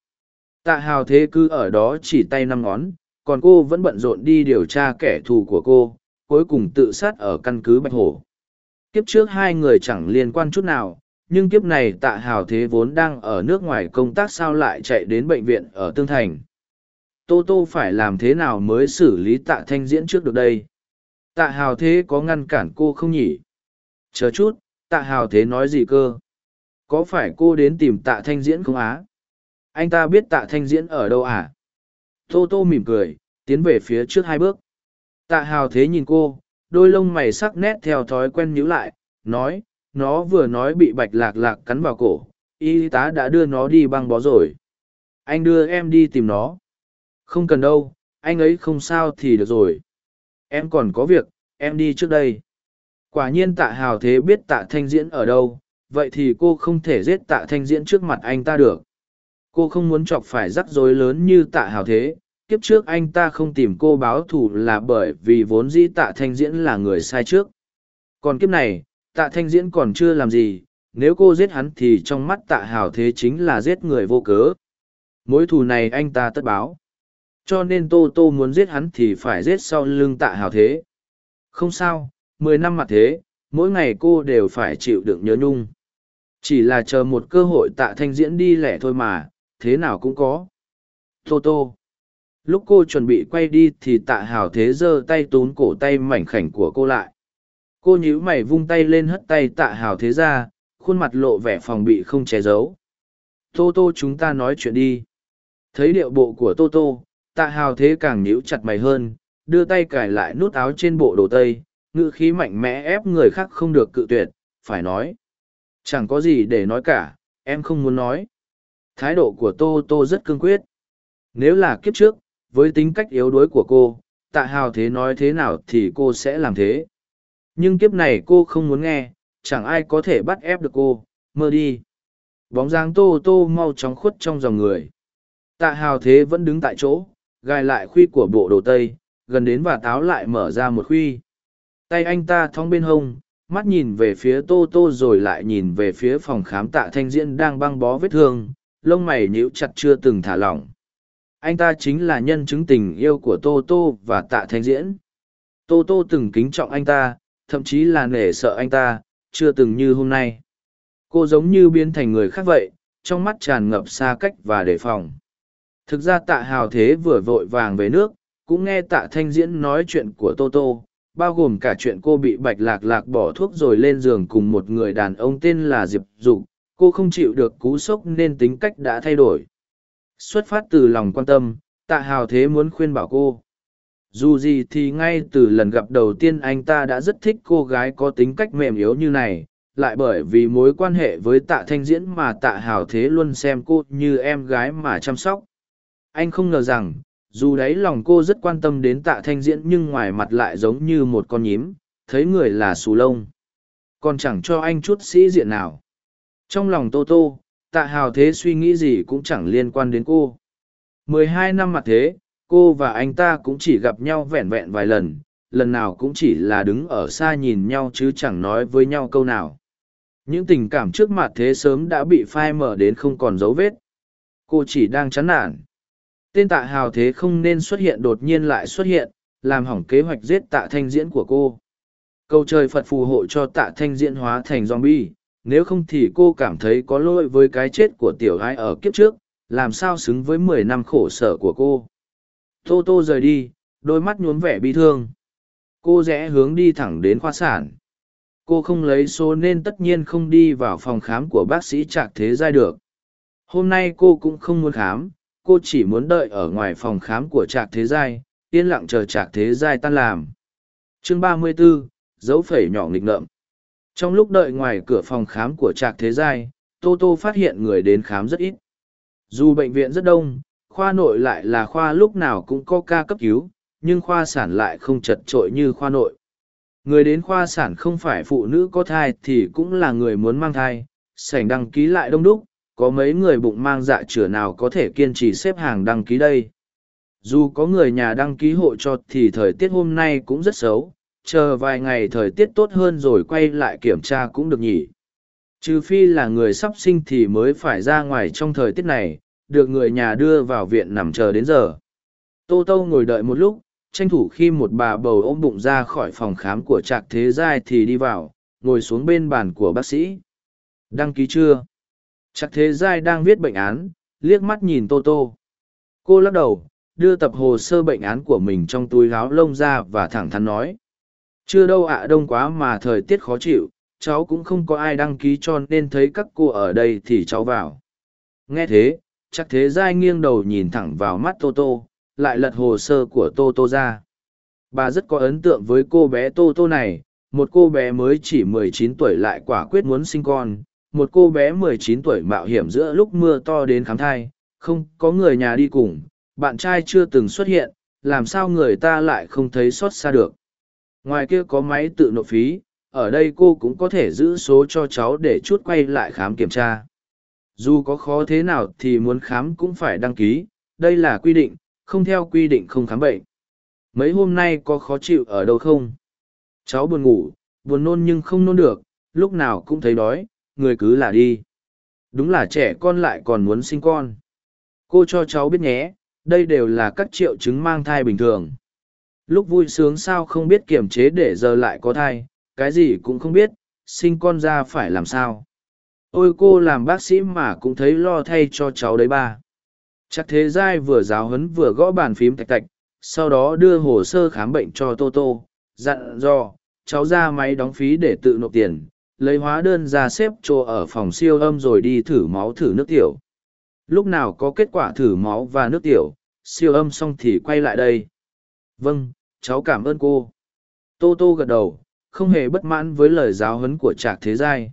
Tạ hào thế cứ ở đó chỉ tay năm ngón, còn cô vẫn bận rộn đi điều tra kẻ thù của cô, cuối cùng tự sát ở căn cứ Bạch Hổ. Kiếp trước hai người chẳng liên quan chút nào, nhưng kiếp này tạ hào thế vốn đang ở nước ngoài công tác sao lại chạy đến bệnh viện ở Tương Thành. Tô Tô phải làm thế nào mới xử lý tạ thanh diễn trước được đây? Tạ hào thế có ngăn cản cô không nhỉ? Chờ chút, tạ hào thế nói gì cơ? Có phải cô đến tìm tạ thanh diễn không á? Anh ta biết tạ thanh diễn ở đâu à? Tô Tô mỉm cười, tiến về phía trước hai bước. Tạ hào thế nhìn cô, đôi lông mày sắc nét theo thói quen nhíu lại, nói, nó vừa nói bị bạch lạc lạc cắn vào cổ, y tá đã đưa nó đi băng bó rồi. Anh đưa em đi tìm nó. Không cần đâu, anh ấy không sao thì được rồi. Em còn có việc, em đi trước đây. Quả nhiên tạ hào thế biết tạ thanh diễn ở đâu, vậy thì cô không thể giết tạ thanh diễn trước mặt anh ta được. Cô không muốn chọc phải rắc rối lớn như tạ hào thế, kiếp trước anh ta không tìm cô báo thù là bởi vì vốn dĩ tạ thanh diễn là người sai trước. Còn kiếp này, tạ thanh diễn còn chưa làm gì, nếu cô giết hắn thì trong mắt tạ hào thế chính là giết người vô cớ. Mối thù này anh ta tất báo. Cho nên Tô Tô muốn giết hắn thì phải giết sau lưng tạ hào thế. Không sao, mười năm mặt thế, mỗi ngày cô đều phải chịu đựng nhớ nhung. Chỉ là chờ một cơ hội tạ thanh diễn đi lẻ thôi mà, thế nào cũng có. Tô Tô lúc cô chuẩn bị quay đi thì tạ hào thế giơ tay tốn cổ tay mảnh khảnh của cô lại cô nhíu mày vung tay lên hất tay tạ hào thế ra, khuôn mặt lộ vẻ phòng bị không che giấu. Tô tô chúng ta nói chuyện đi. Thấy điệu bộ của tô tô, tạ hào thế càng nhíu chặt mày hơn, đưa tay cài lại nút áo trên bộ đồ tây, ngữ khí mạnh mẽ ép người khác không được cự tuyệt, phải nói. Chẳng có gì để nói cả, em không muốn nói. Thái độ của tô tô rất cương quyết. Nếu là kiếp trước, với tính cách yếu đuối của cô, tạ hào thế nói thế nào thì cô sẽ làm thế nhưng kiếp này cô không muốn nghe, chẳng ai có thể bắt ép được cô. Mơ đi. Bóng dáng tô tô mau chóng khuất trong dòng người. Tạ hào thế vẫn đứng tại chỗ, gài lại khuy của bộ đồ tây, gần đến và táo lại mở ra một khuy. Tay anh ta thong bên hông, mắt nhìn về phía tô tô rồi lại nhìn về phía phòng khám tạ thanh diễn đang băng bó vết thương, lông mày nhíu chặt chưa từng thả lỏng. Anh ta chính là nhân chứng tình yêu của tô tô và tạ thanh diễn. Tô tô từng kính trọng anh ta thậm chí là nể sợ anh ta, chưa từng như hôm nay. Cô giống như biến thành người khác vậy, trong mắt tràn ngập xa cách và đề phòng. Thực ra tạ hào thế vừa vội vàng về nước, cũng nghe tạ thanh diễn nói chuyện của tô tô, bao gồm cả chuyện cô bị bạch lạc lạc bỏ thuốc rồi lên giường cùng một người đàn ông tên là diệp dục, cô không chịu được cú sốc nên tính cách đã thay đổi. Xuất phát từ lòng quan tâm, tạ hào thế muốn khuyên bảo cô dù gì thì ngay từ lần gặp đầu tiên anh ta đã rất thích cô gái có tính cách mềm yếu như này, lại bởi vì mối quan hệ với tạ thanh diễn mà tạ hào thế luôn xem cô như em gái mà chăm sóc. Anh không ngờ rằng, dù đáy lòng cô rất quan tâm đến tạ thanh diễn nhưng ngoài mặt lại giống như một con nhím, thấy người là xù lông. Còn chẳng cho anh chút sĩ diện nào. Trong lòng tô tô, tạ hào thế suy nghĩ gì cũng chẳng liên quan đến cô. Mười hai năm mặt thế cô và anh ta cũng chỉ gặp nhau vẹn vẹn vài lần lần nào cũng chỉ là đứng ở xa nhìn nhau chứ chẳng nói với nhau câu nào. Những tình cảm trước mặt thế sớm đã bị phai mở đến không còn dấu vết. Cô chỉ đang chán nản. Tên tạ hào thế không nên xuất hiện đột nhiên lại xuất hiện, làm hỏng kế hoạch giết tạ thanh diễn của cô. Cầu trời phật phù hộ cho tạ thanh diễn hóa thành zombie, nếu không thì cô cảm thấy có lỗi với cái chết của tiểu gái ở kiếp trước, làm sao xứng với mười năm khổ sở của cô tô tô rời đi đôi mắt nhuốm vẻ bi thương. Cô rẽ hướng đi thẳng đến khoa sản. Cô không lấy số nên tất nhiên không đi vào phòng khám của bác sĩ trạc thế giai được. Hôm nay cô cũng không muốn khám cô chỉ muốn đợi ở ngoài phòng khám của trạc thế giai yên lặng chờ trạc thế giai tan làm. Chương ba mươi 34, dấu phẩy nhỏ nghịch ngợm. Trong lúc đợi ngoài cửa phòng khám của trạc thế giai tô tô phát hiện người đến khám rất ít. Dù bệnh viện rất đông khoa nội lại là khoa lúc nào cũng có ca cấp cứu, nhưng khoa sản lại không chật trội như khoa nội. Người đến khoa sản không phải phụ nữ có thai thì cũng là người muốn mang thai, sảnh đăng ký lại đông đúc, có mấy người bụng mang dạ chửa nào có thể kiên trì xếp hàng đăng ký đây. Dù có người nhà đăng ký hộ cho thì thời tiết hôm nay cũng rất xấu, chờ vài ngày thời tiết tốt hơn rồi quay lại kiểm tra cũng được nhỉ. Trừ phi là người sắp sinh thì mới phải ra ngoài trong thời tiết này được người nhà đưa vào viện nằm chờ đến giờ. Tô Tô ngồi đợi một lúc, tranh thủ khi một bà bầu ôm bụng ra khỏi phòng khám của trạc thế giai thì đi vào, ngồi xuống bên bàn của bác sĩ. Đăng ký chưa? Trạc thế giai đang viết bệnh án, liếc mắt nhìn Tô Tô. Cô lắc đầu, đưa tập hồ sơ bệnh án của mình trong túi áo lông ra và thẳng thắn nói. Chưa đâu ạ đông quá mà thời tiết khó chịu, cháu cũng không có ai đăng ký cho nên thấy các cô ở đây thì cháu vào. Nghe thế, chắc thế giai nghiêng đầu nhìn thẳng vào mắt Tô Tô, lại lật hồ sơ của Tô Tô ra. Bà rất có ấn tượng với cô bé Tô Tô này, một cô bé mới chỉ mười chín tuổi lại quả quyết muốn sinh con, một cô bé mười chín tuổi mạo hiểm giữa lúc mưa to đến khám thai, không có người nhà đi cùng, bạn trai chưa từng xuất hiện, làm sao người ta lại không thấy xót xa được. Ngoài kia có máy tự nộp phí, ở đây cô cũng có thể giữ số cho cháu để chút quay lại khám kiểm tra. Dù có khó thế nào thì muốn khám cũng phải đăng ký, đây là quy định, không theo quy định không khám bệnh. Mấy hôm nay có khó chịu ở đâu không? Cháu buồn ngủ, buồn nôn nhưng không nôn được, lúc nào cũng thấy đói, người cứ là đi. Đúng là trẻ con lại còn muốn sinh con. Cô cho cháu biết nhé, đây đều là các triệu chứng mang thai bình thường. Lúc vui sướng sao không biết kiềm chế để giờ lại có thai, cái gì cũng không biết, sinh con ra phải làm sao. Ôi cô làm bác sĩ mà cũng thấy lo thay cho cháu đấy ba. Chắc thế giai vừa giáo huấn vừa gõ bàn phím tạch tạch, sau đó đưa hồ sơ khám bệnh cho Tô Tô, dặn dò, cháu ra máy đóng phí để tự nộp tiền, lấy hóa đơn ra xếp chỗ ở phòng siêu âm rồi đi thử máu thử nước tiểu. Lúc nào có kết quả thử máu và nước tiểu, siêu âm xong thì quay lại đây. Vâng, cháu cảm ơn cô. Tô Tô gật đầu, không hề bất mãn với lời giáo huấn của Trạc Thế Giai.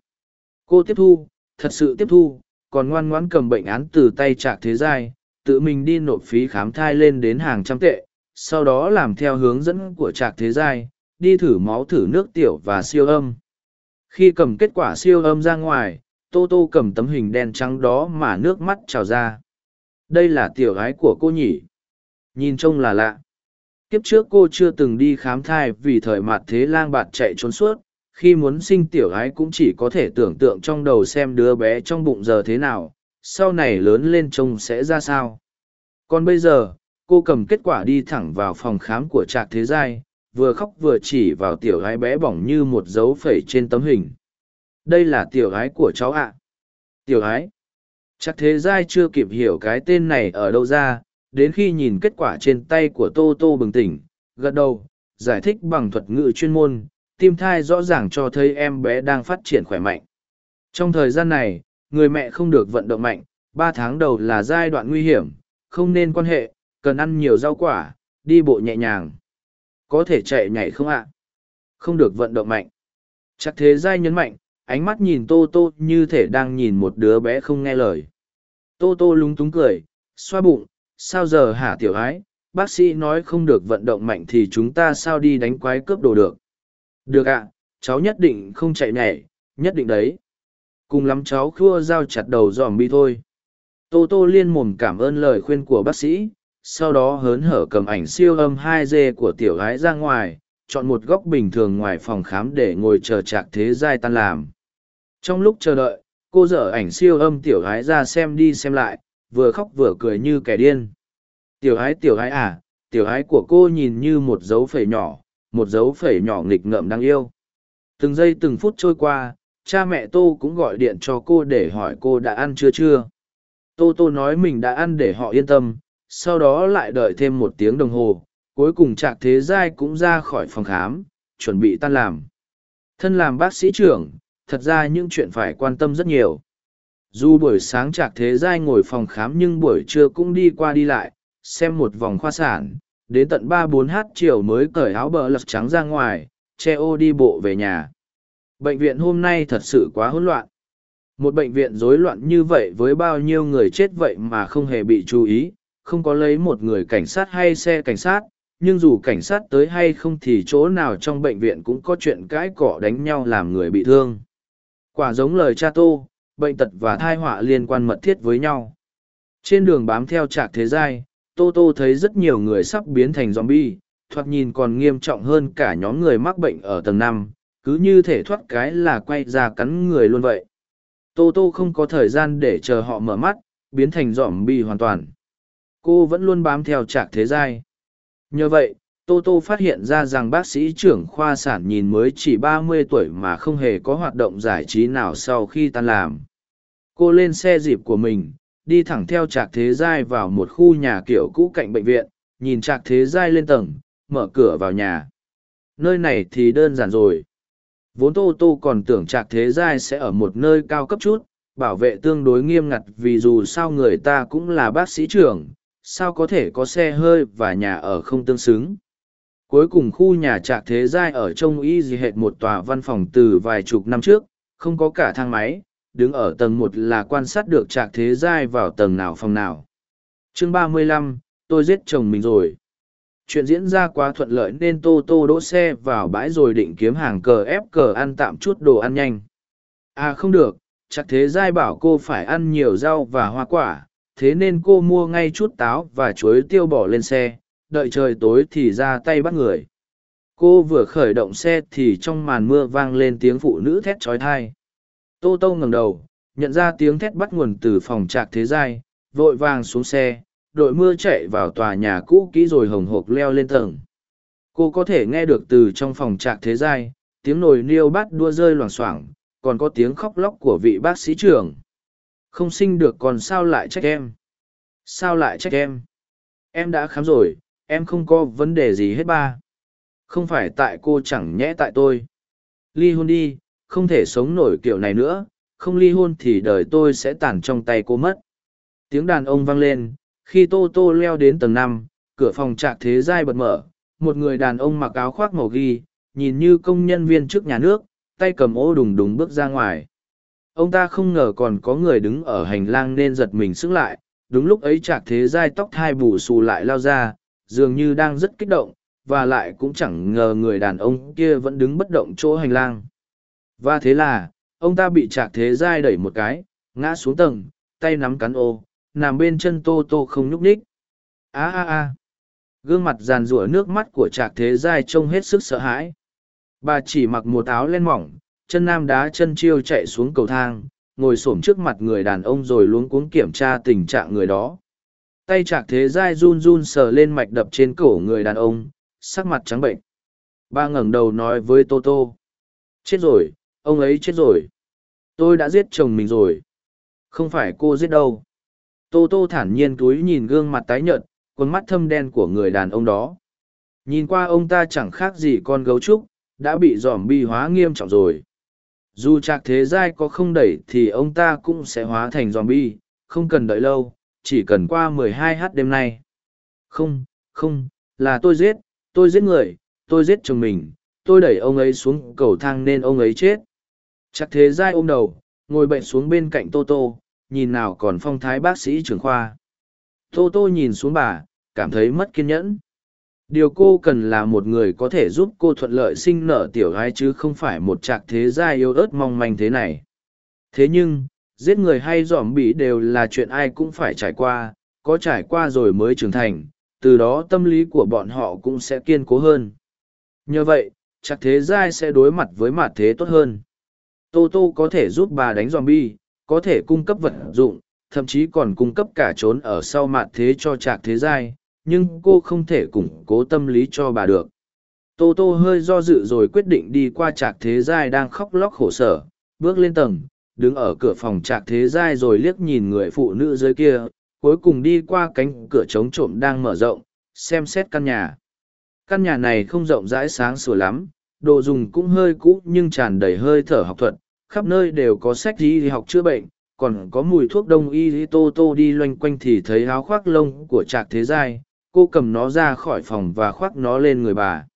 Cô tiếp thu, thật sự tiếp thu, còn ngoan ngoãn cầm bệnh án từ tay Trạc Thế Giai, tự mình đi nộp phí khám thai lên đến hàng trăm tệ, sau đó làm theo hướng dẫn của Trạc Thế Giai, đi thử máu thử nước tiểu và siêu âm. Khi cầm kết quả siêu âm ra ngoài, Tô Tô cầm tấm hình đen trắng đó mà nước mắt trào ra. Đây là tiểu gái của cô nhỉ? Nhìn trông là lạ. Kiếp trước cô chưa từng đi khám thai vì thời mặt thế lang bạt chạy trốn suốt, khi muốn sinh tiểu ái cũng chỉ có thể tưởng tượng trong đầu xem đứa bé trong bụng giờ thế nào, sau này lớn lên trông sẽ ra sao. Còn bây giờ, cô cầm kết quả đi thẳng vào phòng khám của trạc thế giai, vừa khóc vừa chỉ vào tiểu gái bé bỏng như một dấu phẩy trên tấm hình. Đây là tiểu gái của cháu ạ. Tiểu gái. Chắc thế giai chưa kịp hiểu cái tên này ở đâu ra, đến khi nhìn kết quả trên tay của Tô Tô bừng tỉnh, gật đầu, giải thích bằng thuật ngữ chuyên môn, tim thai rõ ràng cho thấy em bé đang phát triển khỏe mạnh. Trong thời gian này, người mẹ không được vận động mạnh, ba tháng đầu là giai đoạn nguy hiểm, không nên quan hệ, cần ăn nhiều rau quả, đi bộ nhẹ nhàng. Có thể chạy nhảy không ạ? Không được vận động mạnh. Chắc thế giai nhấn mạnh, ánh mắt nhìn Tô Tô như thể đang nhìn một đứa bé không nghe lời. Tô Tô lúng túng cười, xoa bụng, sao giờ hả tiểu ái, bác sĩ nói không được vận động mạnh thì chúng ta sao đi đánh quái cướp đồ được. Được ạ, cháu nhất định không chạy nhảy, nhất định đấy. Cùng lắm cháu khua dao chặt đầu dòm bi thôi. Tô Tô liên mồm cảm ơn lời khuyên của bác sĩ, sau đó hớn hở cầm ảnh siêu âm 2D của tiểu gái ra ngoài, chọn một góc bình thường ngoài phòng khám để ngồi chờ trạc thế giai tan làm. Trong lúc chờ đợi, cô dở ảnh siêu âm tiểu gái ra xem đi xem lại, vừa khóc vừa cười như kẻ điên. Tiểu gái tiểu gái à, tiểu gái của cô nhìn như một dấu phẩy nhỏ, một dấu phẩy nhỏ nghịch ngợm đáng yêu. Từng giây từng phút trôi qua, cha mẹ Tô cũng gọi điện cho cô để hỏi cô đã ăn chưa chưa. Tô Tô nói mình đã ăn để họ yên tâm, sau đó lại đợi thêm một tiếng đồng hồ, cuối cùng Trạc Thế Giai cũng ra khỏi phòng khám, chuẩn bị tan làm. Thân làm bác sĩ trưởng, thật ra những chuyện phải quan tâm rất nhiều. Dù buổi sáng Trạc Thế Giai ngồi phòng khám nhưng buổi trưa cũng đi qua đi lại, xem một vòng khoa sản, đến tận ba bốn h chiều mới cởi áo bờ lật trắng ra ngoài, che ô đi bộ về nhà. Bệnh viện hôm nay thật sự quá hỗn loạn. Một bệnh viện rối loạn như vậy với bao nhiêu người chết vậy mà không hề bị chú ý, không có lấy một người cảnh sát hay xe cảnh sát, nhưng dù cảnh sát tới hay không thì chỗ nào trong bệnh viện cũng có chuyện cãi cọ đánh nhau làm người bị thương. Quả giống lời cha tô, bệnh tật và thai họa liên quan mật thiết với nhau. Trên đường bám theo trạc thế giai, Tô Tô thấy rất nhiều người sắp biến thành zombie, thoạt nhìn còn nghiêm trọng hơn cả nhóm người mắc bệnh ở tầng năm, cứ như thể thoát cái là quay ra cắn người luôn vậy. Tô Tô không có thời gian để chờ họ mở mắt, biến thành zombie bi hoàn toàn. Cô vẫn luôn bám theo trạc thế giai. Nhờ vậy, Tô Tô phát hiện ra rằng bác sĩ trưởng khoa sản nhìn mới chỉ ba mươi tuổi mà không hề có hoạt động giải trí nào sau khi tan làm. Cô lên xe dịp của mình, đi thẳng theo trạc thế giai vào một khu nhà kiểu cũ cạnh bệnh viện, nhìn trạc thế giai lên tầng, mở cửa vào nhà. Nơi này thì đơn giản rồi. Vốn Tô Tô còn tưởng trạc thế giai sẽ ở một nơi cao cấp chút, bảo vệ tương đối nghiêm ngặt vì dù sao người ta cũng là bác sĩ trưởng, sao có thể có xe hơi và nhà ở không tương xứng. Cuối cùng khu nhà trạc thế giai ở trong y gì hệt một tòa văn phòng từ vài chục năm trước, không có cả thang máy, đứng ở tầng một là quan sát được trạc thế giai vào tầng nào phòng nào. chương ba mươi lăm tôi giết chồng mình rồi. Chuyện diễn ra quá thuận lợi nên Tô Tô đỗ xe vào bãi rồi định kiếm hàng cờ ép cờ ăn tạm chút đồ ăn nhanh. À không được, chắc thế giai bảo cô phải ăn nhiều rau và hoa quả, thế nên cô mua ngay chút táo và chuối tiêu bỏ lên xe, đợi trời tối thì ra tay bắt người. Cô vừa khởi động xe thì trong màn mưa vang lên tiếng phụ nữ thét trói thai. Tô Tô ngẩng đầu, nhận ra tiếng thét bắt nguồn từ phòng trạc thế giai, vội vàng xuống xe, đội mưa chạy vào tòa nhà cũ kỹ rồi hồng hộc leo lên tầng. Cô có thể nghe được từ trong phòng trạc thế giai, tiếng nồi niêu bát đua rơi loảng xoảng, còn có tiếng khóc lóc của vị bác sĩ trưởng. Không sinh được còn sao lại trách em? Sao lại trách em? Em đã khám rồi, em không có vấn đề gì hết ba. Không phải tại cô chẳng nhẽ tại tôi. Ly hôn đi, không thể sống nổi kiểu này nữa, không ly hôn thì đời tôi sẽ tàn trong tay cô mất. Tiếng đàn ông vang lên, khi Tô Tô leo đến tầng năm, cửa phòng trạc thế giai bật mở, một người đàn ông mặc áo khoác màu ghi, nhìn như công nhân viên trước nhà nước, tay cầm ô đùng đùng bước ra ngoài. Ông ta không ngờ còn có người đứng ở hành lang nên giật mình sức lại, đúng lúc ấy trạc thế giai tóc thai bù xù lại lao ra, dường như đang rất kích động, và lại cũng chẳng ngờ người đàn ông kia vẫn đứng bất động chỗ hành lang. Và thế là, ông ta bị trạc thế giai đẩy một cái, ngã xuống tầng, tay nắm cắn ô, nằm bên chân tô tô không nhúc nhích. á a a gương mặt giàn rủa nước mắt của trạc thế giai trông hết sức sợ hãi. Bà chỉ mặc một áo len mỏng, chân nam đá chân chiêu chạy xuống cầu thang, ngồi xổm trước mặt người đàn ông rồi luống cuống kiểm tra tình trạng người đó. Tay trạc thế giai run run sờ lên mạch đập trên cổ người đàn ông, sắc mặt trắng bệnh. Ba ngẩng đầu nói với Tô Tô. Chết rồi, ông ấy chết rồi. Tôi đã giết chồng mình rồi. Không phải cô giết đâu. Tô Tô thản nhiên túi nhìn gương mặt tái nhợt, con mắt thâm đen của người đàn ông đó. Nhìn qua ông ta chẳng khác gì con gấu trúc, đã bị dòm bi hóa nghiêm trọng rồi. Dù trạc thế giai có không đẩy thì ông ta cũng sẽ hóa thành dòm bi, không cần đợi lâu, chỉ cần qua 12h đêm nay. Không, không, là tôi giết, tôi giết người, tôi giết chồng mình, tôi đẩy ông ấy xuống cầu thang nên ông ấy chết. Chắc thế giai ôm đầu, ngồi bệnh xuống bên cạnh Tô Tô, nhìn nào còn phong thái bác sĩ trưởng khoa. Tô Tô nhìn xuống bà, cảm thấy mất kiên nhẫn. Điều cô cần là một người có thể giúp cô thuận lợi sinh nở tiểu gái chứ không phải một trạc thế Giai yếu ớt mong manh thế này. Thế nhưng, giết người hay dòm bị đều là chuyện ai cũng phải trải qua, có trải qua rồi mới trưởng thành, từ đó tâm lý của bọn họ cũng sẽ kiên cố hơn. Nhờ vậy, chắc thế giai sẽ đối mặt với mặt thế tốt hơn. Tô Tô có thể giúp bà đánh zombie, có thể cung cấp vật dụng, thậm chí còn cung cấp cả trốn ở sau mặt thế cho trạc thế giai, nhưng cô không thể củng cố tâm lý cho bà được. Tô Tô hơi do dự rồi quyết định đi qua trạc thế giai đang khóc lóc khổ sở, bước lên tầng, đứng ở cửa phòng trạc thế giai rồi liếc nhìn người phụ nữ dưới kia, cuối cùng đi qua cánh cửa trống trộm đang mở rộng, xem xét căn nhà. Căn nhà này không rộng rãi sáng sủa lắm, đồ dùng cũng hơi cũ nhưng tràn đầy hơi thở học thuật, khắp nơi đều có sách y học chữa bệnh, còn có mùi thuốc đông y tô tô đi loanh quanh thì thấy áo khoác lông của trạc thế giai, cô cầm nó ra khỏi phòng và khoác nó lên người bà.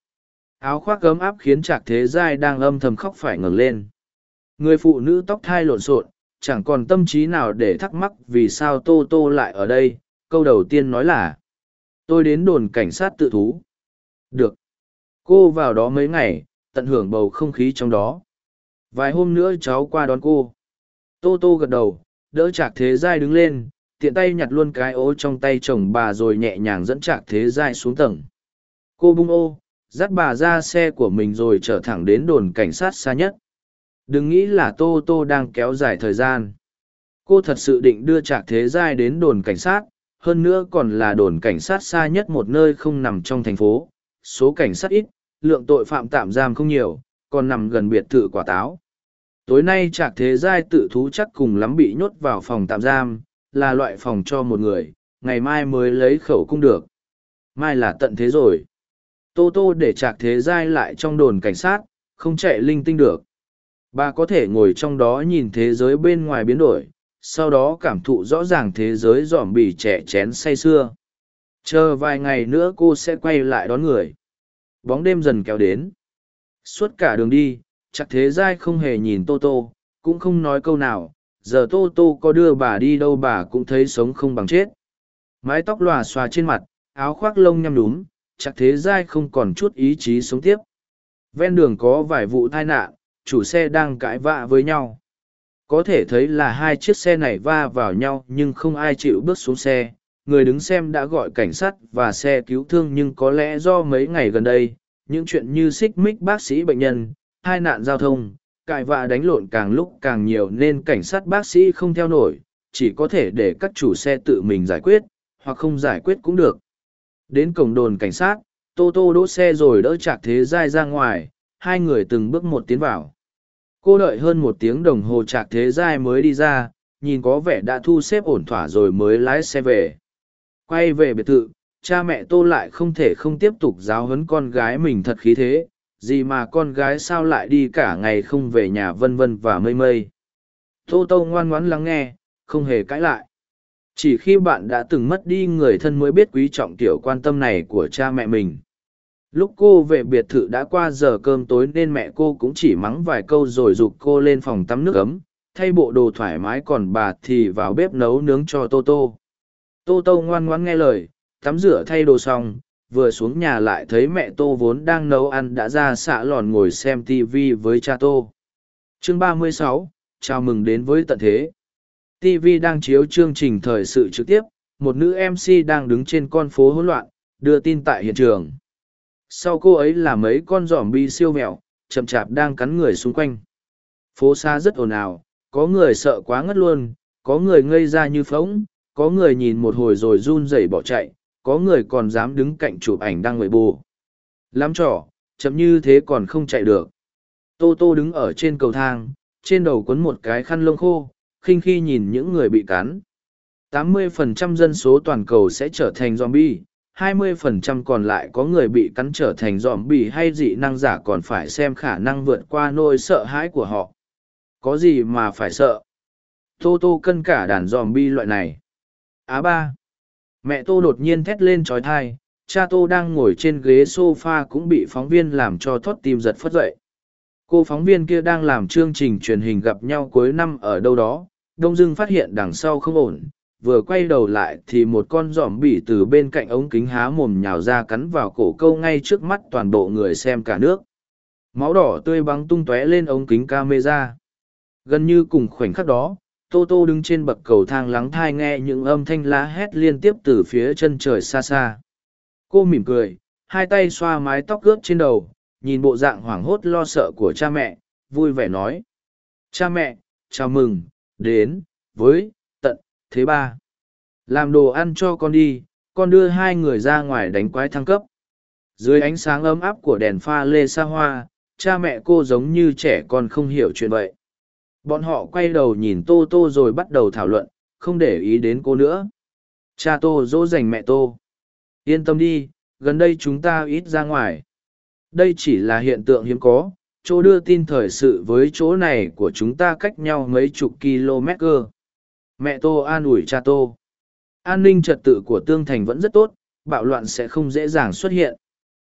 Áo khoác ấm áp khiến trạc thế giai đang âm thầm khóc phải ngẩng lên. Người phụ nữ tóc thai lộn xộn, chẳng còn tâm trí nào để thắc mắc vì sao tô tô lại ở đây câu đầu tiên nói là tôi đến đồn cảnh sát tự thú được cô vào đó mấy ngày tận hưởng bầu không khí trong đó vài hôm nữa cháu qua đón cô. Tô tô gật đầu, đỡ trạc thế giai đứng lên, tiện tay nhặt luôn cái ô trong tay chồng bà rồi nhẹ nhàng dẫn trạc thế giai xuống tầng. Cô bung ô, dắt bà ra xe của mình rồi trở thẳng đến đồn cảnh sát xa nhất. Đừng nghĩ là tô tô đang kéo dài thời gian. Cô thật sự định đưa trạc thế giai đến đồn cảnh sát, hơn nữa còn là đồn cảnh sát xa nhất một nơi không nằm trong thành phố. Số cảnh sát ít, lượng tội phạm tạm giam không nhiều còn nằm gần biệt thự quả táo. Tối nay trạc thế giai tự thú chắc cùng lắm bị nhốt vào phòng tạm giam, là loại phòng cho một người, ngày mai mới lấy khẩu cung được. Mai là tận thế rồi. Tô tô để trạc thế giai lại trong đồn cảnh sát, không chạy linh tinh được. Bà có thể ngồi trong đó nhìn thế giới bên ngoài biến đổi, sau đó cảm thụ rõ ràng thế giới dòm bì trẻ chén say sưa. Chờ vài ngày nữa cô sẽ quay lại đón người. Bóng đêm dần kéo đến suốt cả đường đi, chắc thế giai không hề nhìn tô tô, cũng không nói câu nào, giờ tô tô có đưa bà đi đâu bà cũng thấy sống không bằng chết. Mái tóc lòa xòa trên mặt, áo khoác lông nhăm đúng chắc thế giai không còn chút ý chí sống tiếp. Ven đường có vài vụ tai nạn, chủ xe đang cãi vã với nhau. Có thể thấy là hai chiếc xe này va vào nhau nhưng không ai chịu bước xuống xe. Người đứng xem đã gọi cảnh sát và xe cứu thương nhưng có lẽ do mấy ngày gần đây những chuyện như xích mích bác sĩ bệnh nhân, hai nạn giao thông, cãi vã đánh lộn càng lúc càng nhiều nên cảnh sát bác sĩ không theo nổi, chỉ có thể để các chủ xe tự mình giải quyết, hoặc không giải quyết cũng được. Đến cổng đồn cảnh sát, tô tô đỗ xe rồi đỡ chạc thế dai ra ngoài, hai người từng bước một tiến vào. Cô đợi hơn một tiếng đồng hồ chạc thế dai mới đi ra, nhìn có vẻ đã thu xếp ổn thỏa rồi mới lái xe về. Quay về biệt thự cha mẹ tô lại không thể không tiếp tục giáo huấn con gái mình thật khí thế, gì mà con gái sao lại đi cả ngày không về nhà vân vân và mây mây. Tô tô ngoan ngoãn lắng nghe, không hề cãi lại. Chỉ khi bạn đã từng mất đi người thân mới biết quý trọng kiểu quan tâm này của cha mẹ mình. Lúc cô về biệt thự đã qua giờ cơm tối nên mẹ cô cũng chỉ mắng vài câu rồi giục cô lên phòng tắm nước ấm, thay bộ đồ thoải mái còn bà thì vào bếp nấu nướng cho tô tô. Tô tô ngoan ngoãn nghe lời tắm rửa thay đồ xong vừa xuống nhà lại thấy mẹ tô vốn đang nấu ăn đã ra xạ lòn ngồi xem tv với cha tô. Chương 36, chào mừng đến với tận thế. tv đang chiếu chương trình thời sự trực tiếp một nữ mc đang đứng trên con phố hỗn loạn đưa tin tại hiện trường. Sau cô ấy là mấy con giỏm bi siêu mẹo chậm chạp đang cắn người xung quanh. Phố xa rất ồn ào có người sợ quá ngất luôn có người ngây ra như phóng có người nhìn một hồi rồi run rẩy bỏ chạy có người còn dám đứng cạnh chụp ảnh đang ngồi bù lắm trỏ chậm như thế còn không chạy được tô tô đứng ở trên cầu thang, trên đầu quấn một cái khăn lông khô, khinh khi nhìn những người bị cắn 80% dân số toàn cầu sẽ trở thành zombie 20% còn lại có người bị cắn trở thành dòm hay dị năng giả còn phải xem khả năng vượt qua nỗi sợ hãi của họ. Có gì mà phải sợ? Tô Tô cân cả đàn dòm loại này. Á ba. Mẹ Tô đột nhiên thét lên trói thai, cha Tô đang ngồi trên ghế sofa cũng bị phóng viên làm cho thoát tim giật phất dậy. Cô phóng viên kia đang làm chương trình truyền hình gặp nhau cuối năm ở đâu đó, đông dưng phát hiện đằng sau không ổn, vừa quay đầu lại thì một con giỏm bỉ từ bên cạnh ống kính há mồm nhào ra cắn vào cổ câu ngay trước mắt toàn bộ người xem cả nước máu đỏ tươi bắn tung tóe lên ống kính camera gần như cùng khoảnh khắc đó tô tô đứng trên bậc cầu thang lắng thai nghe những âm thanh lá hét liên tiếp từ phía chân trời xa xa. Cô mỉm cười, hai tay xoa mái tóc ướt trên đầu, nhìn bộ dạng hoảng hốt lo sợ của cha mẹ, vui vẻ nói. Cha mẹ, chào mừng, đến, với, tận, thế ba. Làm đồ ăn cho con đi, con đưa hai người ra ngoài đánh quái thăng cấp. Dưới ánh sáng ấm áp của đèn pha lê xa hoa, cha mẹ cô giống như trẻ con không hiểu chuyện vậy bọn họ quay đầu nhìn tô tô rồi bắt đầu thảo luận không để ý đến cô nữa cha tô dỗ dành mẹ tô yên tâm đi gần đây chúng ta ít ra ngoài đây chỉ là hiện tượng hiếm có chỗ đưa tin thời sự với chỗ này của chúng ta cách nhau mấy chục km cơ Mẹ Tô an ủi cha Tô. An ninh trật tự của Tương Thành vẫn rất tốt, bạo loạn sẽ không dễ dàng xuất hiện.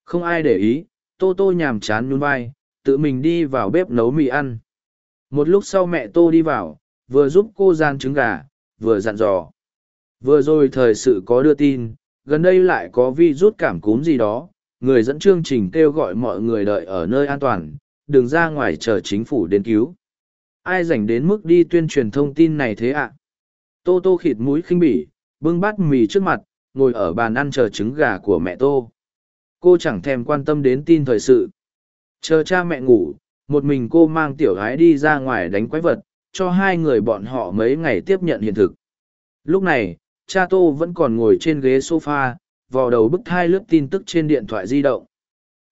Không ai để ý, Tô Tô nhàm chán nhún vai, tự mình đi vào bếp nấu mì ăn. Một lúc sau mẹ Tô đi vào, vừa giúp cô gian trứng gà, vừa dặn dò. Vừa rồi thời sự có đưa tin, gần đây lại có vi rút cảm cúm gì đó, người dẫn chương trình kêu gọi mọi người đợi ở nơi an toàn, đừng ra ngoài chờ chính phủ đến cứu. Ai dành đến mức đi tuyên truyền thông tin này thế ạ? Tô tô khịt mũi khinh bỉ, bưng bát mì trước mặt, ngồi ở bàn ăn chờ trứng gà của mẹ tô. Cô chẳng thèm quan tâm đến tin thời sự. Chờ cha mẹ ngủ, một mình cô mang tiểu gái đi ra ngoài đánh quái vật, cho hai người bọn họ mấy ngày tiếp nhận hiện thực. Lúc này, cha Tô vẫn còn ngồi trên ghế sofa, vò đầu bức thai lướt tin tức trên điện thoại di động.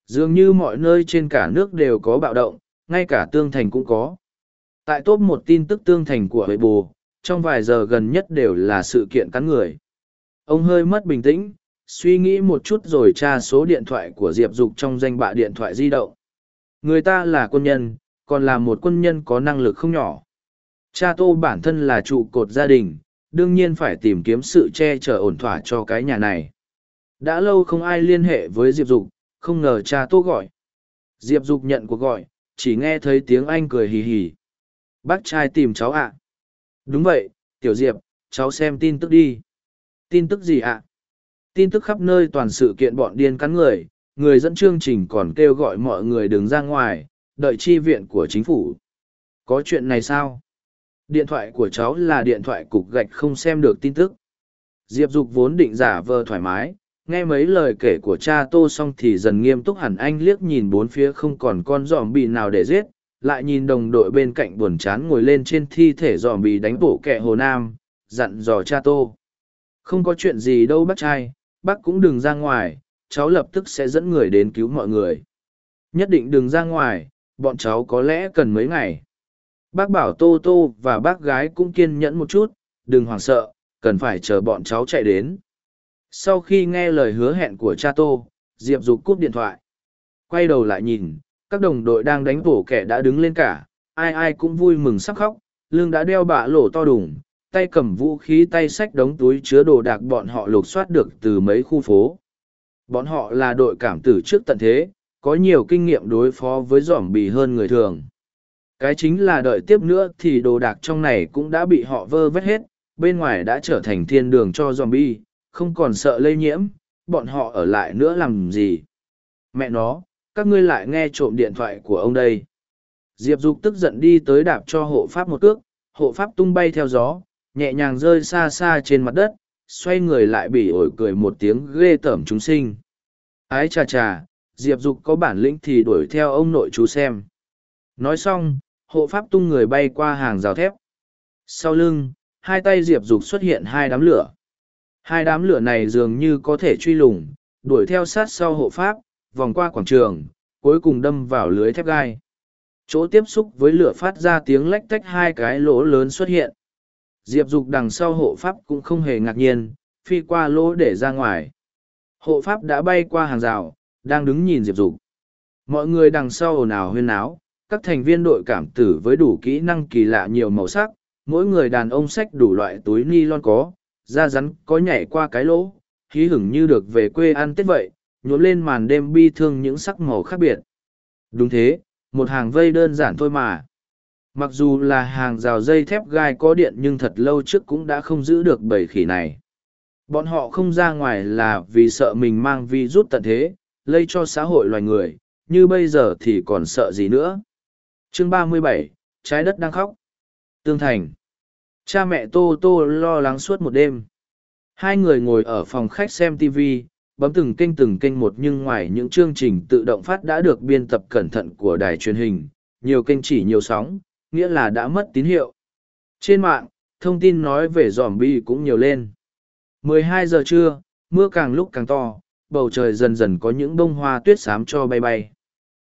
Dường như mọi nơi trên cả nước đều có bạo động, ngay cả tương thành cũng có. Tại top một tin tức tương thành của Huệ Bồ, trong vài giờ gần nhất đều là sự kiện cắn người. Ông hơi mất bình tĩnh, suy nghĩ một chút rồi tra số điện thoại của Diệp Dục trong danh bạ điện thoại di động. Người ta là quân nhân, còn là một quân nhân có năng lực không nhỏ. Cha Tô bản thân là trụ cột gia đình, đương nhiên phải tìm kiếm sự che chở ổn thỏa cho cái nhà này. Đã lâu không ai liên hệ với Diệp Dục, không ngờ cha Tô gọi. Diệp Dục nhận cuộc gọi, chỉ nghe thấy tiếng anh cười hì hì. Bác trai tìm cháu ạ. Đúng vậy, Tiểu Diệp, cháu xem tin tức đi. Tin tức gì ạ? Tin tức khắp nơi toàn sự kiện bọn điên cắn người, người dẫn chương trình còn kêu gọi mọi người đứng ra ngoài, đợi chi viện của chính phủ. Có chuyện này sao? Điện thoại của cháu là điện thoại cục gạch không xem được tin tức. Diệp Dục vốn định giả vờ thoải mái, nghe mấy lời kể của cha tô xong thì dần nghiêm túc hẳn anh liếc nhìn bốn phía không còn con giòm bị nào để giết, lại nhìn đồng đội bên cạnh buồn chán ngồi lên trên thi thể giòm bị đánh bổ kẹ hồ nam, dặn dò cha tô. Không có chuyện gì đâu bác trai, bác cũng đừng ra ngoài, cháu lập tức sẽ dẫn người đến cứu mọi người. Nhất định đừng ra ngoài, bọn cháu có lẽ cần mấy ngày. Bác bảo Tô Tô và bác gái cũng kiên nhẫn một chút, đừng hoảng sợ, cần phải chờ bọn cháu chạy đến. Sau khi nghe lời hứa hẹn của cha Tô, Diệp Dục cúp điện thoại. Quay đầu lại nhìn, các đồng đội đang đánh bổ kẻ đã đứng lên cả, ai ai cũng vui mừng sắp khóc, lương đã đeo bạ lỗ to đùng, tay cầm vũ khí tay xách đống túi chứa đồ đạc bọn họ lục soát được từ mấy khu phố. Bọn họ là đội cảm tử trước tận thế, có nhiều kinh nghiệm đối phó với giỏm bì hơn người thường. Cái chính là đợi tiếp nữa thì đồ đạc trong này cũng đã bị họ vơ vét hết, bên ngoài đã trở thành thiên đường cho zombie, không còn sợ lây nhiễm, bọn họ ở lại nữa làm gì. Mẹ nó, các ngươi lại nghe trộm điện thoại của ông đây. Diệp Dục tức giận đi tới đạp cho hộ pháp một cước, hộ pháp tung bay theo gió, nhẹ nhàng rơi xa xa trên mặt đất, xoay người lại bỉ ổi cười một tiếng ghê tởm chúng sinh. Ái chà chà, Diệp Dục có bản lĩnh thì đuổi theo ông nội chú xem. Nói xong, hộ pháp tung người bay qua hàng rào thép. Sau lưng, hai tay Diệp Dục xuất hiện hai đám lửa. Hai đám lửa này dường như có thể truy lùng, đuổi theo sát sau hộ pháp, vòng qua quảng trường, cuối cùng đâm vào lưới thép gai. Chỗ tiếp xúc với lửa phát ra tiếng lách tách hai cái lỗ lớn xuất hiện. Diệp Dục đằng sau hộ pháp cũng không hề ngạc nhiên, phi qua lỗ để ra ngoài. Hộ pháp đã bay qua hàng rào, đang đứng nhìn Diệp Dục. Mọi người đằng sau ồn ào huyên náo, các thành viên đội cảm tử với đủ kỹ năng kỳ lạ nhiều màu sắc, mỗi người đàn ông xách đủ loại túi ni lon có, da rắn có nhảy qua cái lỗ, hí hửng như được về quê ăn tết vậy, nhuộm lên màn đêm bi thương những sắc màu khác biệt. Đúng thế, một hàng vây đơn giản thôi mà. Mặc dù là hàng rào dây thép gai có điện nhưng thật lâu trước cũng đã không giữ được bầy khỉ này. Bọn họ không ra ngoài là vì sợ mình mang vi rút tận thế, lây cho xã hội loài người, như bây giờ thì còn sợ gì nữa. Chương ba mươi bảy, trái đất đang khóc. Tương Thành. Cha mẹ Tô Tô lo lắng suốt một đêm. Hai người ngồi ở phòng khách xem TV, bấm từng kênh từng kênh một nhưng ngoài những chương trình tự động phát đã được biên tập cẩn thận của đài truyền hình, nhiều kênh chỉ nhiều sóng, nghĩa là đã mất tín hiệu. Trên mạng, thông tin nói về giòm bi cũng nhiều lên. 12 giờ trưa, mưa càng lúc càng to, bầu trời dần dần có những bông hoa tuyết xám cho bay bay.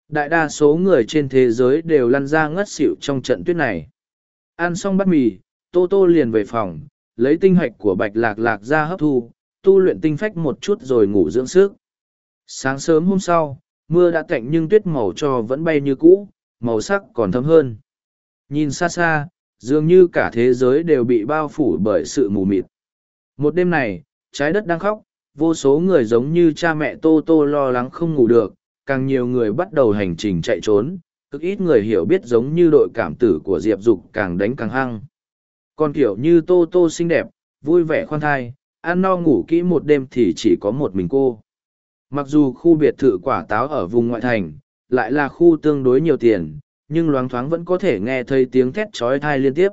Đại đa số người trên thế giới đều lăn ra ngất xỉu trong trận tuyết này. Ăn xong bát mì, Tô Tô liền về phòng, lấy tinh hạch của bạch lạc lạc ra hấp thu, tu luyện tinh phách một chút rồi ngủ dưỡng sức. Sáng sớm hôm sau, mưa đã tạnh nhưng tuyết màu cho vẫn bay như cũ, màu sắc còn thấm hơn. Nhìn xa xa, dường như cả thế giới đều bị bao phủ bởi sự mù mịt. Một đêm này, trái đất đang khóc, vô số người giống như cha mẹ Tô Tô lo lắng không ngủ được, càng nhiều người bắt đầu hành trình chạy trốn, cực ít người hiểu biết giống như đội cảm tử của Diệp Dục càng đánh càng hăng. Còn kiểu như Tô Tô xinh đẹp, vui vẻ khoan thai, ăn no ngủ kỹ một đêm thì chỉ có một mình cô. Mặc dù khu biệt thự quả táo ở vùng ngoại thành, lại là khu tương đối nhiều tiền, nhưng loáng thoáng vẫn có thể nghe thấy tiếng thét trói thai liên tiếp.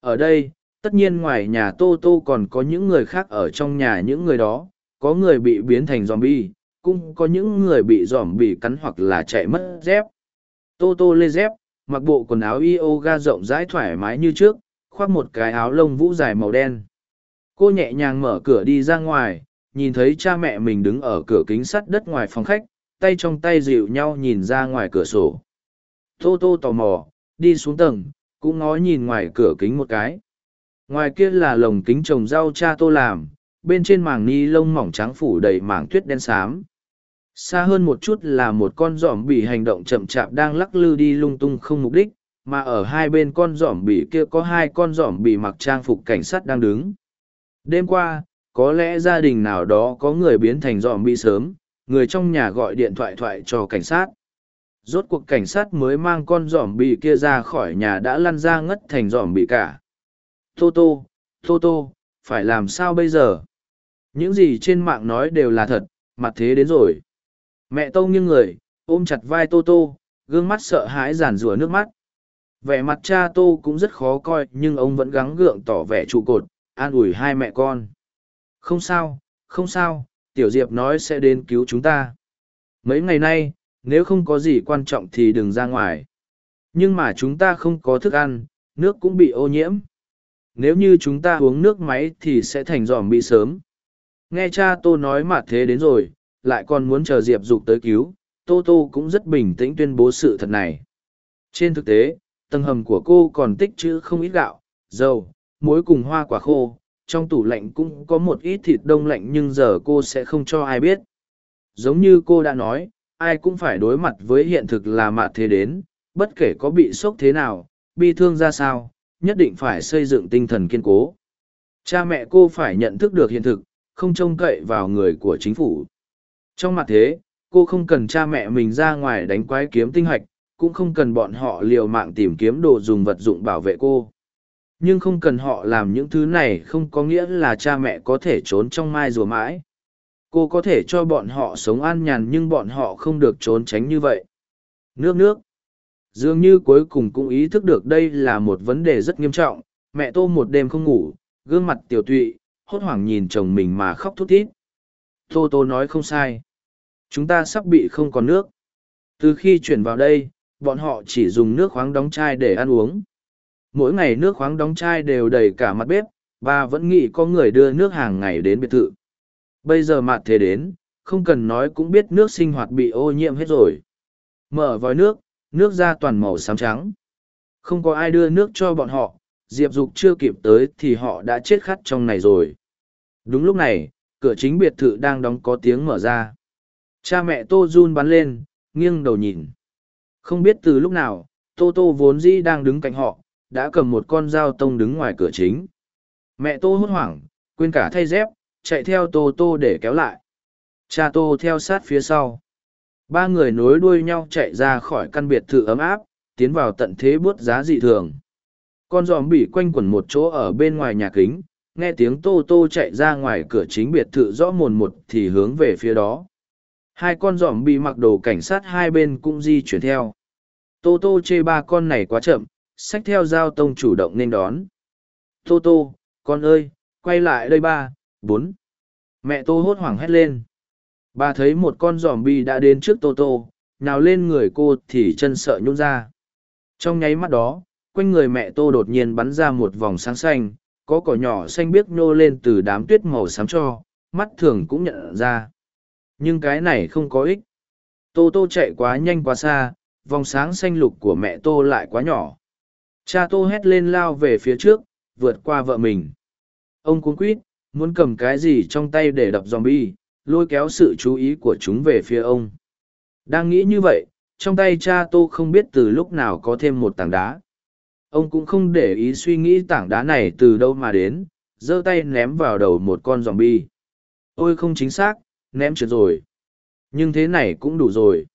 Ở đây, tất nhiên ngoài nhà Tô Tô còn có những người khác ở trong nhà những người đó, có người bị biến thành zombie, cũng có những người bị zombie cắn hoặc là chạy mất dép. Tô tô lê dép, mặc bộ quần áo yoga rộng rãi thoải mái như trước, khoác một cái áo lông vũ dài màu đen. Cô nhẹ nhàng mở cửa đi ra ngoài, nhìn thấy cha mẹ mình đứng ở cửa kính sắt đất ngoài phòng khách, tay trong tay dịu nhau nhìn ra ngoài cửa sổ. Tô tô tò mò, đi xuống tầng, cũng ngó nhìn ngoài cửa kính một cái. Ngoài kia là lồng kính trồng rau cha tô làm, bên trên màng ni lông mỏng trắng phủ đầy mảng tuyết đen xám. Xa hơn một chút là một con giỏm bị hành động chậm chạp đang lắc lư đi lung tung không mục đích, mà ở hai bên con giỏm bị kia có hai con giỏm bị mặc trang phục cảnh sát đang đứng. Đêm qua, có lẽ gia đình nào đó có người biến thành giỏm bị sớm, người trong nhà gọi điện thoại thoại cho cảnh sát. Rốt cuộc cảnh sát mới mang con giỏm bị kia ra khỏi nhà đã lăn ra ngất thành giỏm bị cả. Tô tô, tô tô, phải làm sao bây giờ? Những gì trên mạng nói đều là thật, mặt thế đến rồi. Mẹ Tô nghiêng người, ôm chặt vai Tô Tô, gương mắt sợ hãi giàn rủa nước mắt. Vẻ mặt cha Tô cũng rất khó coi nhưng ông vẫn gắng gượng tỏ vẻ trụ cột, an ủi hai mẹ con. Không sao, không sao, Tiểu Diệp nói sẽ đến cứu chúng ta. Mấy ngày nay, nếu không có gì quan trọng thì đừng ra ngoài. Nhưng mà chúng ta không có thức ăn, nước cũng bị ô nhiễm. Nếu như chúng ta uống nước máy thì sẽ thành giòm bị sớm. Nghe cha Tô nói mà thế đến rồi, lại còn muốn chờ diệp dục tới cứu tô tô cũng rất bình tĩnh tuyên bố sự thật này trên thực tế tầng hầm của cô còn tích chữ không ít gạo dầu muối cùng hoa quả khô trong tủ lạnh cũng có một ít thịt đông lạnh nhưng giờ cô sẽ không cho ai biết giống như cô đã nói ai cũng phải đối mặt với hiện thực là mạ thế đến bất kể có bị sốc thế nào bi thương ra sao nhất định phải xây dựng tinh thần kiên cố cha mẹ cô phải nhận thức được hiện thực không trông cậy vào người của chính phủ trong mặt thế, cô không cần cha mẹ mình ra ngoài đánh quái kiếm tinh hoạch, cũng không cần bọn họ liều mạng tìm kiếm đồ dùng vật dụng bảo vệ cô. Nhưng không cần họ làm những thứ này không có nghĩa là cha mẹ có thể trốn trong mai rùa mãi. Cô có thể cho bọn họ sống an nhàn nhưng bọn họ không được trốn tránh như vậy. Nước nước. Dường như cuối cùng cũng ý thức được đây là một vấn đề rất nghiêm trọng, mẹ tô một đêm không ngủ, gương mặt tiểu tụy, hốt hoảng nhìn chồng mình mà khóc thút thít. Tô Tô nói không sai. Chúng ta sắp bị không còn nước. Từ khi chuyển vào đây, bọn họ chỉ dùng nước khoáng đóng chai để ăn uống. Mỗi ngày nước khoáng đóng chai đều đầy cả mặt bếp, và vẫn nghĩ có người đưa nước hàng ngày đến biệt thự. Bây giờ mặt thế đến, không cần nói cũng biết nước sinh hoạt bị ô nhiễm hết rồi. Mở vòi nước, nước ra toàn màu xám trắng. Không có ai đưa nước cho bọn họ, Diệp Dục chưa kịp tới thì họ đã chết khát trong này rồi. Đúng lúc này, cửa chính biệt thự đang đóng có tiếng mở ra cha mẹ tô run bắn lên nghiêng đầu nhìn không biết từ lúc nào tô tô vốn dĩ đang đứng cạnh họ đã cầm một con dao tông đứng ngoài cửa chính mẹ tô hốt hoảng quên cả thay dép chạy theo tô tô để kéo lại. Cha tô theo sát phía sau. Ba người nối đuôi nhau chạy ra khỏi căn biệt thự ấm áp, tiến vào tận thế bút giá dị thường. Con dòm bị quanh quẩn một chỗ ở bên ngoài nhà kính, nghe tiếng tô tô chạy ra ngoài cửa chính biệt thự rõ mồn một thì hướng về phía đó. Hai con dòm bị mặc đồ cảnh sát hai bên cũng di chuyển theo. Tô tô chê ba con này quá chậm, xách theo giao tông chủ động nên đón. Tô tô, con ơi, quay lại đây ba bốn mẹ tô hốt hoảng hét lên bà thấy một con giòm bi đã đến trước tô tô nào lên người cô thì chân sợ nhún ra trong nháy mắt đó quanh người mẹ tô đột nhiên bắn ra một vòng sáng xanh có cỏ nhỏ xanh biếc nhô lên từ đám tuyết màu xám cho, mắt thường cũng nhận ra. Nhưng cái này không có ích. Tô Tô chạy quá nhanh quá xa, vòng sáng xanh lục của mẹ Tô lại quá nhỏ. Cha Tô hét lên lao về phía trước, vượt qua vợ mình. Ông cuốn quýt, muốn cầm cái gì trong tay để đập zombie, lôi kéo sự chú ý của chúng về phía ông. Đang nghĩ như vậy, trong tay cha Tô không biết từ lúc nào có thêm một tảng đá. Ông cũng không để ý suy nghĩ tảng đá này từ đâu mà đến giơ tay ném vào đầu một con zombie. bi ôi không chính xác ném trượt rồi. Nhưng thế này cũng đủ rồi.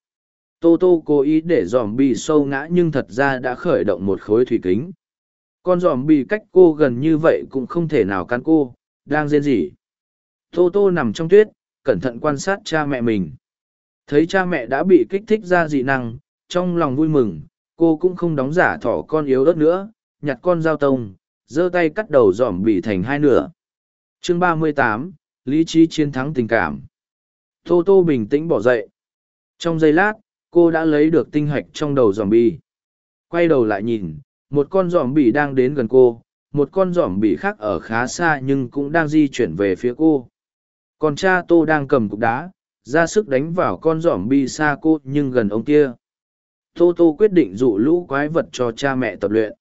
Tô tô cố ý để dòm bi sâu ngã nhưng thật ra đã khởi động một khối thủy kính. Con dòm bi cách cô gần như vậy cũng không thể nào cắn cô đang rên rỉ. Tô tô nằm trong tuyết cẩn thận quan sát cha mẹ mình. Thấy cha mẹ đã bị kích thích ra dị năng trong lòng vui mừng cô cũng không đóng giả thỏ con yếu ớt nữa nhặt con dao tông giơ tay cắt đầu dòm bị thành hai nửa. Chương ba mươi tám lý trí chiến thắng tình cảm. Tô tô bình tĩnh bỏ dậy. Trong giây lát cô đã lấy được tinh hạch trong đầu dòm bi Quay đầu lại nhìn, một con giỏm bỉ đang đến gần cô, một con giỏm bị khác ở khá xa nhưng cũng đang di chuyển về phía cô. Còn cha tô đang cầm cục đá, ra sức đánh vào con giỏm bi xa cô nhưng gần ông kia. Tô tô quyết định dụ lũ quái vật cho cha mẹ tập luyện.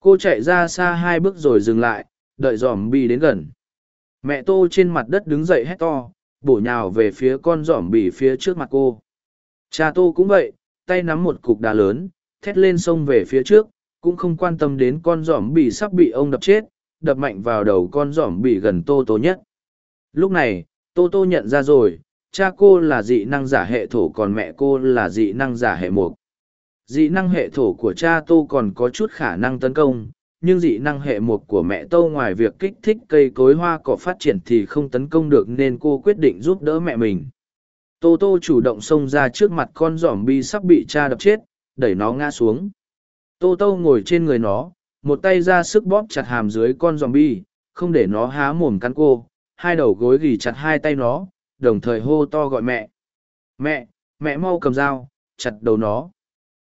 Cô chạy ra xa hai bước rồi dừng lại, đợi giỏm bi đến gần. Mẹ tô trên mặt đất đứng dậy hét to, bổ nhào về phía con giỏm bỉ phía trước mặt cô. Cha tô cũng vậy, tay nắm một cục đá lớn, thét lên sông về phía trước, cũng không quan tâm đến con giỏm bị sắp bị ông đập chết, đập mạnh vào đầu con giỏm bị gần tô tô nhất. Lúc này, tô tô nhận ra rồi, cha cô là dị năng giả hệ thổ còn mẹ cô là dị năng giả hệ mục. Dị năng hệ thổ của cha tô còn có chút khả năng tấn công, nhưng dị năng hệ mục của mẹ tô ngoài việc kích thích cây cối hoa cỏ phát triển thì không tấn công được nên cô quyết định giúp đỡ mẹ mình. Tô tô chủ động xông ra trước mặt con giỏm bi sắp bị cha đập chết, đẩy nó ngã xuống. Tô tô ngồi trên người nó, một tay ra sức bóp chặt hàm dưới con giòm bi, không để nó há mồm cắn cô, hai đầu gối gỉ chặt hai tay nó, đồng thời hô to gọi mẹ. Mẹ, mẹ mau cầm dao, chặt đầu nó.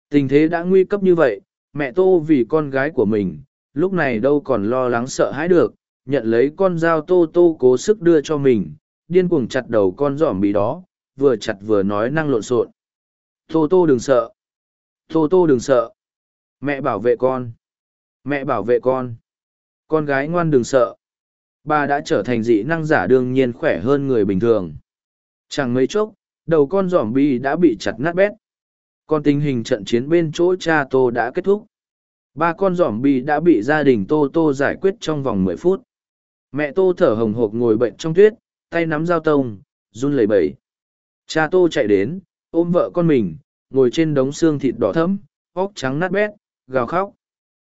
Tình thế đã nguy cấp như vậy, mẹ tô vì con gái của mình, lúc này đâu còn lo lắng sợ hãi được, nhận lấy con dao tô tô cố sức đưa cho mình, điên cuồng chặt đầu con giỏm bì đó, vừa chặt vừa nói năng lộn xộn. Tô tô đừng sợ. Tô tô đừng sợ. Mẹ bảo vệ con. Mẹ bảo vệ con. Con gái ngoan đừng sợ. Bà đã trở thành dị năng giả đương nhiên khỏe hơn người bình thường. Chẳng mấy chốc, đầu con giỏm bi đã bị chặt nát bét. Còn tình hình trận chiến bên chỗ cha Tô đã kết thúc. Ba con giỏm bi đã bị gia đình Tô Tô giải quyết trong vòng mười phút. Mẹ Tô thở hồng hộc ngồi bệnh trong tuyết, tay nắm dao tông, run lẩy bẩy. Cha Tô chạy đến, ôm vợ con mình, ngồi trên đống xương thịt đỏ thẫm, óc trắng nát bét, gào khóc.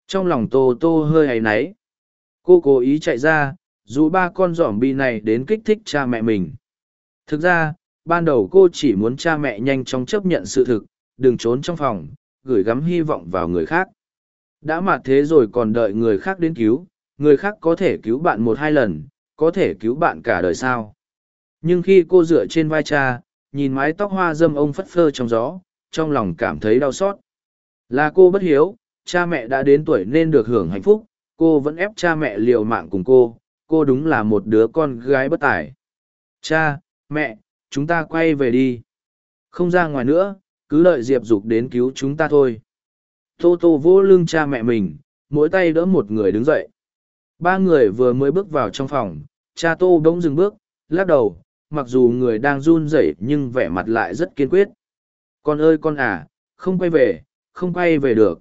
Trong lòng Tô Tô hơi hay náy. Cô cố ý chạy ra, dù ba con giỏm bi này đến kích thích cha mẹ mình. Thực ra, ban đầu cô chỉ muốn cha mẹ nhanh chóng chấp nhận sự thực, đừng trốn trong phòng, gửi gắm hy vọng vào người khác. Đã mà thế rồi còn đợi người khác đến cứu, người khác có thể cứu bạn một hai lần, có thể cứu bạn cả đời sao. Nhưng khi cô dựa trên vai cha, nhìn mái tóc hoa dâm ông phất phơ trong gió, trong lòng cảm thấy đau xót. Là cô bất hiếu, cha mẹ đã đến tuổi nên được hưởng hạnh phúc, cô vẫn ép cha mẹ liều mạng cùng cô, cô đúng là một đứa con gái bất tài. Cha, mẹ, chúng ta quay về đi. Không ra ngoài nữa, cứ đợi Diệp Dục đến cứu chúng ta thôi. Tô Tô vỗ lưng cha mẹ mình, mỗi tay đỡ một người đứng dậy. Ba người vừa mới bước vào trong phòng, cha Tô bỗng dừng bước, lắc đầu, mặc dù người đang run rẩy nhưng vẻ mặt lại rất kiên quyết. Con ơi con à, không quay về, không quay về được.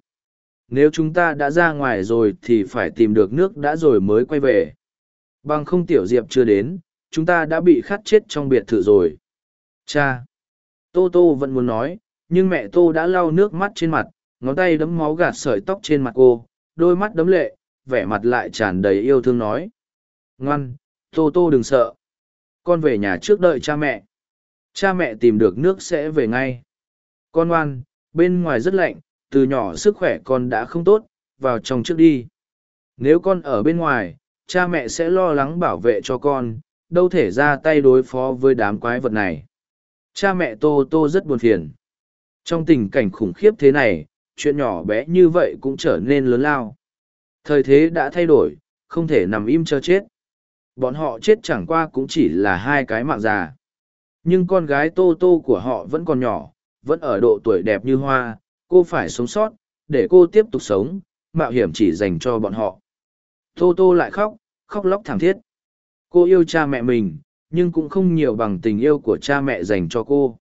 Nếu chúng ta đã ra ngoài rồi thì phải tìm được nước đã rồi mới quay về. Bằng không tiểu diệp chưa đến, chúng ta đã bị khát chết trong biệt thự rồi. Cha! Tô Tô vẫn muốn nói, nhưng mẹ Tô đã lau nước mắt trên mặt, ngón tay đấm máu gạt sợi tóc trên mặt cô, đôi mắt đấm lệ, vẻ mặt lại tràn đầy yêu thương nói. Ngoan, Tô Tô đừng sợ. Con về nhà trước đợi cha mẹ. Cha mẹ tìm được nước sẽ về ngay. Con ngoan, bên ngoài rất lạnh, từ nhỏ sức khỏe con đã không tốt, vào trong trước đi. Nếu con ở bên ngoài, cha mẹ sẽ lo lắng bảo vệ cho con, đâu thể ra tay đối phó với đám quái vật này. Cha mẹ Tô Tô rất buồn phiền. Trong tình cảnh khủng khiếp thế này, chuyện nhỏ bé như vậy cũng trở nên lớn lao. Thời thế đã thay đổi, không thể nằm im cho chết. Bọn họ chết chẳng qua cũng chỉ là hai cái mạng già. Nhưng con gái Tô Tô của họ vẫn còn nhỏ, vẫn ở độ tuổi đẹp như hoa, cô phải sống sót, để cô tiếp tục sống, mạo hiểm chỉ dành cho bọn họ. Tô Tô lại khóc, khóc lóc thảm thiết. Cô yêu cha mẹ mình, nhưng cũng không nhiều bằng tình yêu của cha mẹ dành cho cô.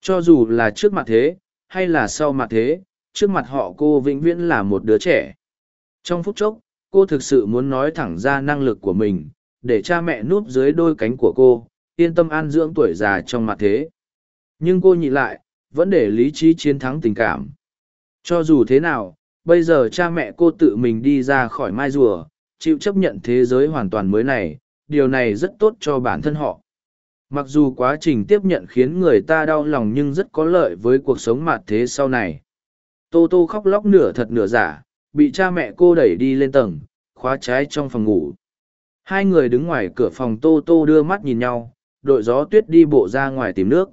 Cho dù là trước mặt thế, hay là sau mặt thế, trước mặt họ cô vĩnh viễn là một đứa trẻ. Trong phút chốc, cô thực sự muốn nói thẳng ra năng lực của mình, để cha mẹ núp dưới đôi cánh của cô, yên tâm an dưỡng tuổi già trong mặt thế. Nhưng cô nhịn lại, vẫn để lý trí chiến thắng tình cảm. Cho dù thế nào, bây giờ cha mẹ cô tự mình đi ra khỏi mai rùa, chịu chấp nhận thế giới hoàn toàn mới này, điều này rất tốt cho bản thân họ. Mặc dù quá trình tiếp nhận khiến người ta đau lòng nhưng rất có lợi với cuộc sống mặt thế sau này. Tô Tô khóc lóc nửa thật nửa giả, bị cha mẹ cô đẩy đi lên tầng, khóa trái trong phòng ngủ. Hai người đứng ngoài cửa phòng Tô Tô đưa mắt nhìn nhau, đội gió tuyết đi bộ ra ngoài tìm nước.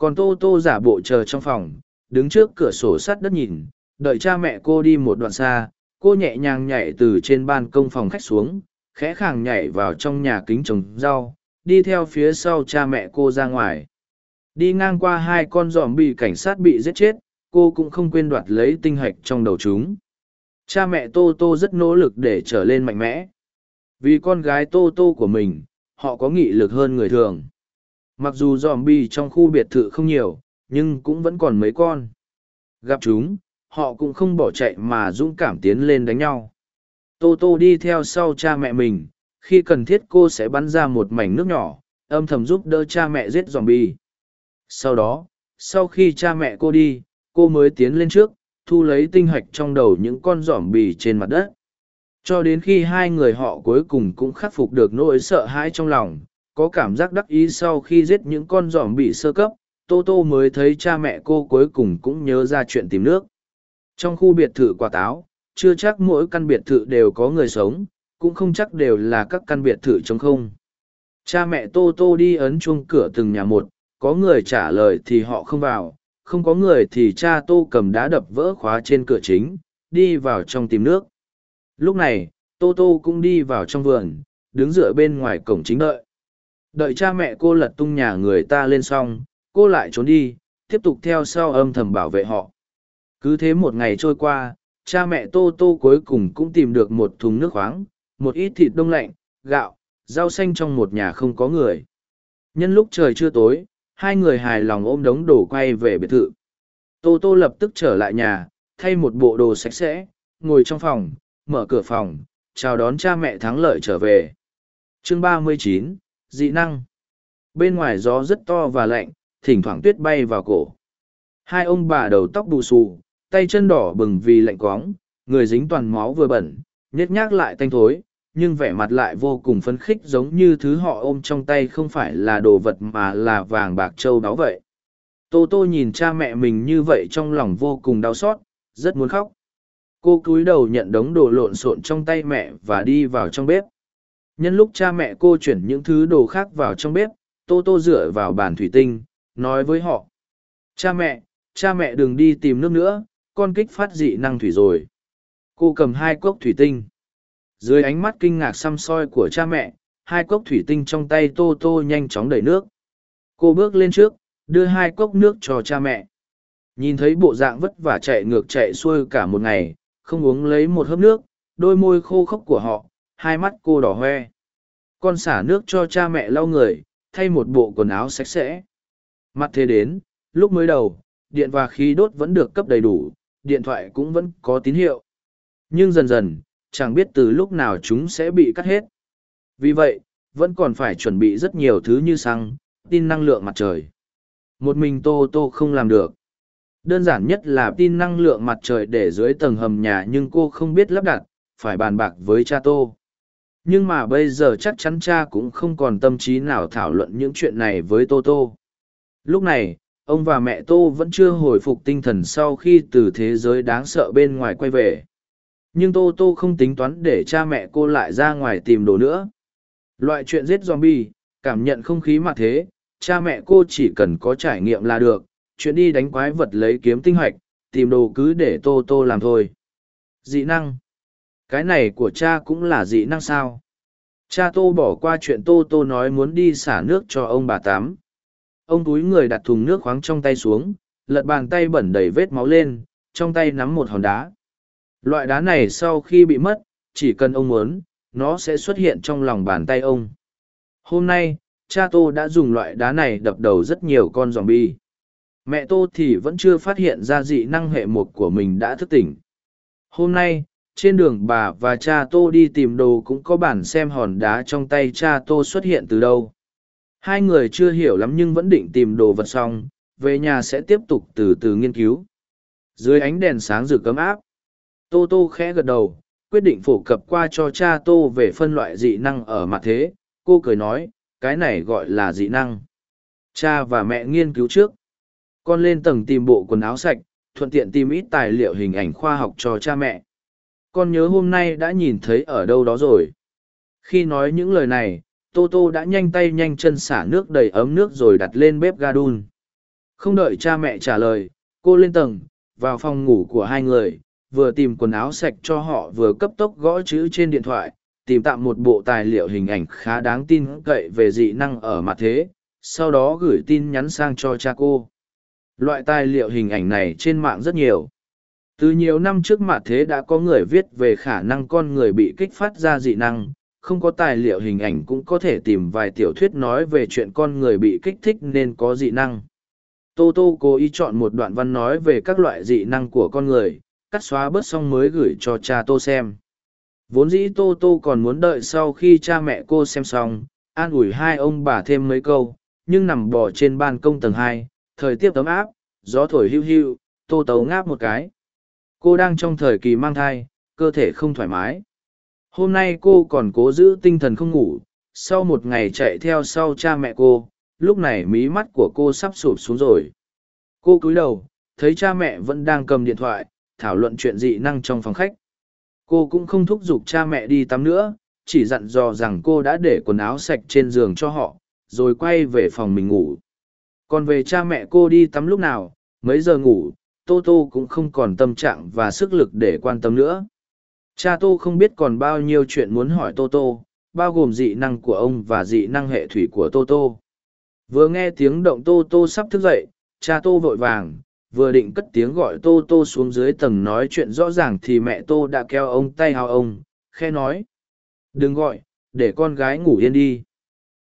Còn Tô Tô giả bộ chờ trong phòng, đứng trước cửa sổ sắt đất nhìn, Đợi cha mẹ cô đi một đoạn xa, cô nhẹ nhàng nhảy từ trên ban công phòng khách xuống, khẽ khàng nhảy vào trong nhà kính trồng rau, đi theo phía sau cha mẹ cô ra ngoài. Đi ngang qua hai con giòm bị cảnh sát bị giết chết, cô cũng không quên đoạt lấy tinh hạch trong đầu chúng. Cha mẹ Tô Tô rất nỗ lực để trở lên mạnh mẽ. Vì con gái Tô Tô của mình, họ có nghị lực hơn người thường. Mặc dù giòm bi trong khu biệt thự không nhiều, nhưng cũng vẫn còn mấy con. Gặp chúng, họ cũng không bỏ chạy mà dũng cảm tiến lên đánh nhau. Tô Tô đi theo sau cha mẹ mình, khi cần thiết cô sẽ bắn ra một mảnh nước nhỏ, âm thầm giúp đỡ cha mẹ giết zombie. Sau đó, sau khi cha mẹ cô đi, cô mới tiến lên trước, thu lấy tinh hạch trong đầu những con giỏm bì trên mặt đất. Cho đến khi hai người họ cuối cùng cũng khắc phục được nỗi sợ hãi trong lòng, có cảm giác đắc ý sau khi giết những con giỏm bị sơ cấp, Tô Tô mới thấy cha mẹ cô cuối cùng cũng nhớ ra chuyện tìm nước. Trong khu biệt thự quả táo, chưa chắc mỗi căn biệt thự đều có người sống, cũng không chắc đều là các căn biệt thự trống không. Cha mẹ Tô Tô đi ấn chuông cửa từng nhà một, có người trả lời thì họ không vào, không có người thì cha Tô cầm đá đập vỡ khóa trên cửa chính, đi vào trong tìm nước. Lúc này, Tô Tô cũng đi vào trong vườn, đứng dựa bên ngoài cổng chính đợi. Đợi cha mẹ cô lật tung nhà người ta lên xong, cô lại trốn đi, tiếp tục theo sau âm thầm bảo vệ họ. Cứ thế một ngày trôi qua, cha mẹ Tô Tô cuối cùng cũng tìm được một thùng nước khoáng, một ít thịt đông lạnh, gạo, rau xanh trong một nhà không có người. Nhân lúc trời chưa tối, hai người hài lòng ôm đống đồ quay về biệt thự. Tô Tô lập tức trở lại nhà, thay một bộ đồ sạch sẽ, ngồi trong phòng, mở cửa phòng, chào đón cha mẹ thắng lợi trở về. Chương ba mươi chín dị năng. Bên ngoài gió rất to và lạnh, thỉnh thoảng tuyết bay vào cổ. Hai ông bà đầu tóc bù xù, tay chân đỏ bừng vì lạnh quóng, người dính toàn máu vừa bẩn, nhét nhác lại tanh thối, nhưng vẻ mặt lại vô cùng phấn khích giống như thứ họ ôm trong tay không phải là đồ vật mà là vàng bạc châu đáo vậy. Tô Tô nhìn cha mẹ mình như vậy trong lòng vô cùng đau xót, rất muốn khóc. Cô cúi đầu nhận đống đồ lộn xộn trong tay mẹ và đi vào trong bếp. Nhân lúc cha mẹ cô chuyển những thứ đồ khác vào trong bếp, Tô Tô dựa vào bàn thủy tinh, nói với họ. Cha mẹ, cha mẹ đừng đi tìm nước nữa, con kích phát dị năng thủy rồi. Cô cầm hai cốc thủy tinh. Dưới ánh mắt kinh ngạc xăm soi của cha mẹ, hai cốc thủy tinh trong tay Tô Tô nhanh chóng đẩy nước. Cô bước lên trước, đưa hai cốc nước cho cha mẹ. Nhìn thấy bộ dạng vất vả chạy ngược chạy xuôi cả một ngày, không uống lấy một hớp nước, đôi môi khô khốc của họ, hai mắt cô đỏ hoe. Con xả nước cho cha mẹ lau người, thay một bộ quần áo sạch sẽ. Mặt thế đến, lúc mới đầu, điện và khí đốt vẫn được cấp đầy đủ, điện thoại cũng vẫn có tín hiệu. Nhưng dần dần, chẳng biết từ lúc nào chúng sẽ bị cắt hết. Vì vậy, vẫn còn phải chuẩn bị rất nhiều thứ như xăng, tin năng lượng mặt trời. Một mình Tô Tô không làm được. Đơn giản nhất là tin năng lượng mặt trời để dưới tầng hầm nhà nhưng cô không biết lắp đặt, phải bàn bạc với cha Tô. Nhưng mà bây giờ chắc chắn cha cũng không còn tâm trí nào thảo luận những chuyện này với Tô Tô. Lúc này, ông và mẹ Tô vẫn chưa hồi phục tinh thần sau khi từ thế giới đáng sợ bên ngoài quay về. Nhưng Tô Tô không tính toán để cha mẹ cô lại ra ngoài tìm đồ nữa. Loại chuyện giết zombie, cảm nhận không khí mặt thế, cha mẹ cô chỉ cần có trải nghiệm là được, chuyện đi đánh quái vật lấy kiếm tinh hoạch, tìm đồ cứ để Tô Tô làm thôi. Dị năng. Cái này của cha cũng là dị năng sao? Cha Tô bỏ qua chuyện Tô Tô nói muốn đi xả nước cho ông bà tắm. Ông túi người đặt thùng nước khoáng trong tay xuống, lật bàn tay bẩn đầy vết máu lên, trong tay nắm một hòn đá. Loại đá này sau khi bị mất, chỉ cần ông muốn, nó sẽ xuất hiện trong lòng bàn tay ông. Hôm nay, cha Tô đã dùng loại đá này đập đầu rất nhiều con zombie. Mẹ Tô thì vẫn chưa phát hiện ra dị năng hệ mục của mình đã thức tỉnh. Hôm nay, trên đường bà và cha Tô đi tìm đồ cũng có bản xem hòn đá trong tay cha Tô xuất hiện từ đâu. Hai người chưa hiểu lắm nhưng vẫn định tìm đồ vật xong, về nhà sẽ tiếp tục từ từ nghiên cứu. Dưới ánh đèn sáng rực cấm áp, Tô Tô khẽ gật đầu, quyết định phổ cập qua cho cha Tô về phân loại dị năng ở mặt thế. Cô cười nói, cái này gọi là dị năng. Cha và mẹ nghiên cứu trước. Con lên tầng tìm bộ quần áo sạch, thuận tiện tìm ít tài liệu hình ảnh khoa học cho cha mẹ. Con nhớ hôm nay đã nhìn thấy ở đâu đó rồi. Khi nói những lời này, Tô Tô đã nhanh tay nhanh chân xả nước đầy ấm nước rồi đặt lên bếp ga đun. Không đợi cha mẹ trả lời, cô lên tầng, vào phòng ngủ của hai người, vừa tìm quần áo sạch cho họ vừa cấp tốc gõ chữ trên điện thoại, tìm tạm một bộ tài liệu hình ảnh khá đáng tin cậy về dị năng ở mặt thế, sau đó gửi tin nhắn sang cho cha cô. Loại tài liệu hình ảnh này trên mạng rất nhiều. Từ nhiều năm trước mặt thế đã có người viết về khả năng con người bị kích phát ra dị năng, không có tài liệu hình ảnh cũng có thể tìm vài tiểu thuyết nói về chuyện con người bị kích thích nên có dị năng. Tô Tô cố ý chọn một đoạn văn nói về các loại dị năng của con người, cắt xóa bớt xong mới gửi cho cha Tô xem. Vốn dĩ Tô Tô còn muốn đợi sau khi cha mẹ cô xem xong, an ủi hai ông bà thêm mấy câu, nhưng nằm bò trên ban công tầng hai, thời tiết ấm áp, gió thổi hiu hiu Tô Tấu ngáp một cái. Cô đang trong thời kỳ mang thai, cơ thể không thoải mái. Hôm nay cô còn cố giữ tinh thần không ngủ, sau một ngày chạy theo sau cha mẹ cô, lúc này mí mắt của cô sắp sụp xuống rồi. Cô cúi đầu, thấy cha mẹ vẫn đang cầm điện thoại, thảo luận chuyện dị năng trong phòng khách. Cô cũng không thúc giục cha mẹ đi tắm nữa, chỉ dặn dò rằng cô đã để quần áo sạch trên giường cho họ, rồi quay về phòng mình ngủ. Còn về cha mẹ cô đi tắm lúc nào, mấy giờ ngủ, Tô Tô cũng không còn tâm trạng và sức lực để quan tâm nữa. Cha Tô không biết còn bao nhiêu chuyện muốn hỏi Tô Tô, bao gồm dị năng của ông và dị năng hệ thủy của Tô Tô. Vừa nghe tiếng động Tô Tô sắp thức dậy, cha Tô vội vàng, vừa định cất tiếng gọi Tô Tô xuống dưới tầng nói chuyện rõ ràng thì mẹ Tô đã kéo ông tay hào ông, khe nói. Đừng gọi, để con gái ngủ yên đi.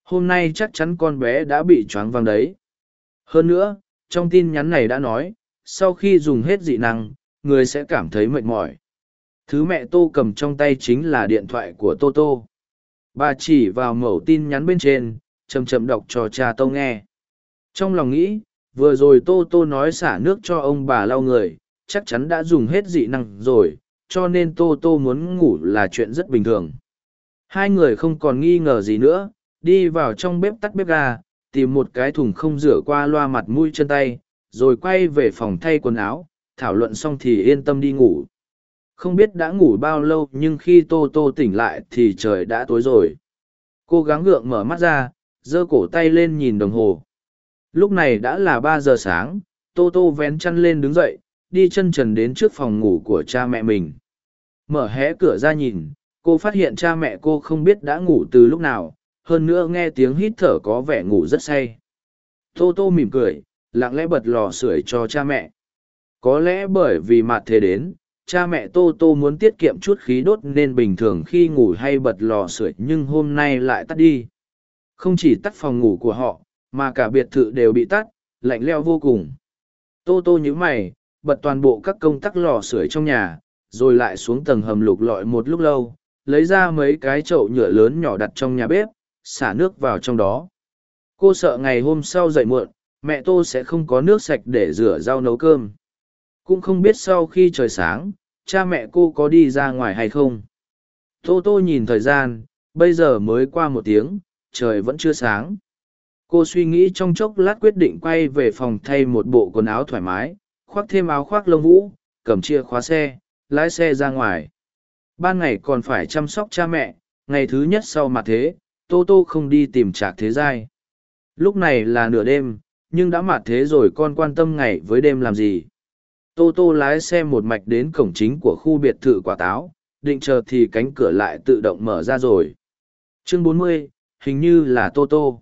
Hôm nay chắc chắn con bé đã bị choáng văng đấy. Hơn nữa, trong tin nhắn này đã nói, sau khi dùng hết dị năng, người sẽ cảm thấy mệt mỏi. Thứ mẹ Tô cầm trong tay chính là điện thoại của Tô Tô. Bà chỉ vào mẩu tin nhắn bên trên, chầm chậm đọc cho cha Tô nghe. Trong lòng nghĩ, vừa rồi Tô Tô nói xả nước cho ông bà lau người, chắc chắn đã dùng hết dị năng rồi, cho nên Tô Tô muốn ngủ là chuyện rất bình thường. Hai người không còn nghi ngờ gì nữa, đi vào trong bếp tắt bếp ga, tìm một cái thùng không rửa qua loa mặt mũi chân tay, rồi quay về phòng thay quần áo, thảo luận xong thì yên tâm đi ngủ. Không biết đã ngủ bao lâu nhưng khi Tô Tô tỉnh lại thì trời đã tối rồi. Cô gắng gượng mở mắt ra, giơ cổ tay lên nhìn đồng hồ. Lúc này đã là ba giờ sáng, Tô Tô vén chăn lên đứng dậy, đi chân trần đến trước phòng ngủ của cha mẹ mình. Mở hé cửa ra nhìn, cô phát hiện cha mẹ cô không biết đã ngủ từ lúc nào, hơn nữa nghe tiếng hít thở có vẻ ngủ rất say. Tô Tô mỉm cười, lặng lẽ bật lò sưởi cho cha mẹ. Có lẽ bởi vì mặt thế đến, cha mẹ Tô Tô muốn tiết kiệm chút khí đốt nên bình thường khi ngủ hay bật lò sưởi nhưng hôm nay lại tắt đi. Không chỉ tắt phòng ngủ của họ, mà cả biệt thự đều bị tắt, lạnh leo vô cùng. Tô Tô nhíu mày, bật toàn bộ các công tắc lò sưởi trong nhà, rồi lại xuống tầng hầm lục lọi một lúc lâu, lấy ra mấy cái chậu nhựa lớn nhỏ đặt trong nhà bếp, xả nước vào trong đó. Cô sợ ngày hôm sau dậy muộn, mẹ Tô sẽ không có nước sạch để rửa rau nấu cơm. Cũng không biết sau khi trời sáng, cha mẹ cô có đi ra ngoài hay không. Tô Tô nhìn thời gian, bây giờ mới qua một tiếng, trời vẫn chưa sáng. Cô suy nghĩ trong chốc lát quyết định quay về phòng thay một bộ quần áo thoải mái, khoác thêm áo khoác lông vũ, cầm chìa khóa xe, lái xe ra ngoài. Ban ngày còn phải chăm sóc cha mẹ, ngày thứ nhất sau mặt thế, Tô Tô không đi tìm trạc thế giai. Lúc này là nửa đêm, nhưng đã mạt thế rồi con quan tâm ngày với đêm làm gì. Tô Tô lái xe một mạch đến cổng chính của khu biệt thự quả táo, định chờ thì cánh cửa lại tự động mở ra rồi. Chương 40, hình như là Tô Tô.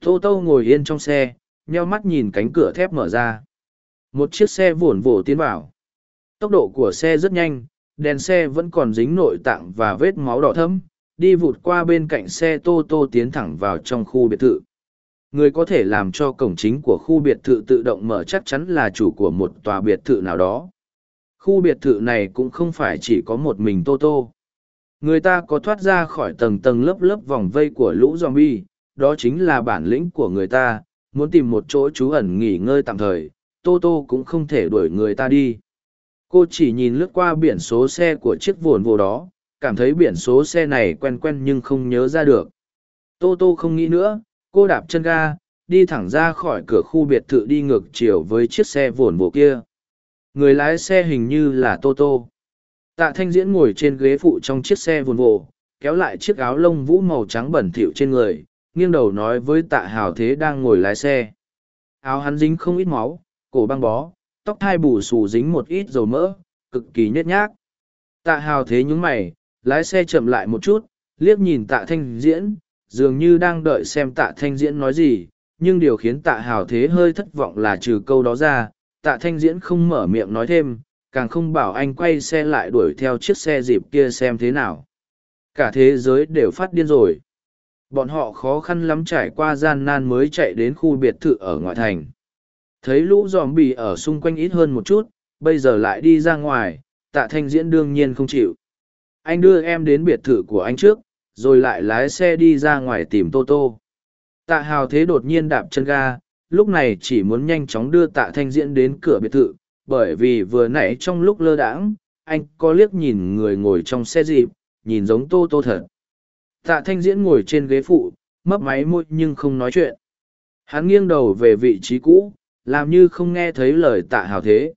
Tô Tô ngồi yên trong xe, nheo mắt nhìn cánh cửa thép mở ra. Một chiếc xe vồn vồ tiến vào. Tốc độ của xe rất nhanh, đèn xe vẫn còn dính nội tạng và vết máu đỏ thẫm, đi vụt qua bên cạnh xe Tô Tô tiến thẳng vào trong khu biệt thự người có thể làm cho cổng chính của khu biệt thự tự động mở chắc chắn là chủ của một tòa biệt thự nào đó. Khu biệt thự này cũng không phải chỉ có một mình tô tô. Người ta có thoát ra khỏi tầng tầng lớp lớp vòng vây của lũ zombie, đó chính là bản lĩnh của người ta, muốn tìm một chỗ trú ẩn nghỉ ngơi tạm thời, tô tô cũng không thể đuổi người ta đi. Cô chỉ nhìn lướt qua biển số xe của chiếc vồn vô đó, cảm thấy biển số xe này quen quen nhưng không nhớ ra được. Tô tô không nghĩ nữa cô đạp chân ga đi thẳng ra khỏi cửa khu biệt thự đi ngược chiều với chiếc xe vồn vộ kia. Người lái xe hình như là tô tô. Tạ thanh diễn ngồi trên ghế phụ trong chiếc xe vồn vộ kéo lại chiếc áo lông vũ màu trắng bẩn thỉu trên người nghiêng đầu nói với tạ hào thế đang ngồi lái xe. Áo hắn dính không ít máu cổ băng bó tóc thai bù xù dính một ít dầu mỡ, cực kỳ nhét nhác. Tạ hào thế nhúng mày, lái xe chậm lại một chút, liếc nhìn tạ thanh diễn, dường như đang đợi xem tạ thanh diễn nói gì, nhưng điều khiến tạ hào thế hơi thất vọng là trừ câu đó ra, tạ thanh diễn không mở miệng nói thêm, càng không bảo anh quay xe lại đuổi theo chiếc xe dịp kia xem thế nào. Cả thế giới đều phát điên rồi. Bọn họ khó khăn lắm trải qua gian nan mới chạy đến khu biệt thự ở ngoại thành. Thấy lũ dòm bì ở xung quanh ít hơn một chút, bây giờ lại đi ra ngoài, tạ thanh diễn đương nhiên không chịu. Anh đưa em đến biệt thự của anh trước, rồi lại lái xe đi ra ngoài tìm Tô Tô. Tạ hào thế đột nhiên đạp chân ga, lúc này chỉ muốn nhanh chóng đưa tạ thanh diễn đến cửa biệt thự, bởi vì vừa nãy trong lúc lơ đãng, anh có liếc nhìn người ngồi trong xe dịp, nhìn giống Tô Tô thật. Tạ thanh diễn ngồi trên ghế phụ, mấp máy môi nhưng không nói chuyện. Hắn nghiêng đầu về vị trí cũ, làm như không nghe thấy lời tạ hào thế.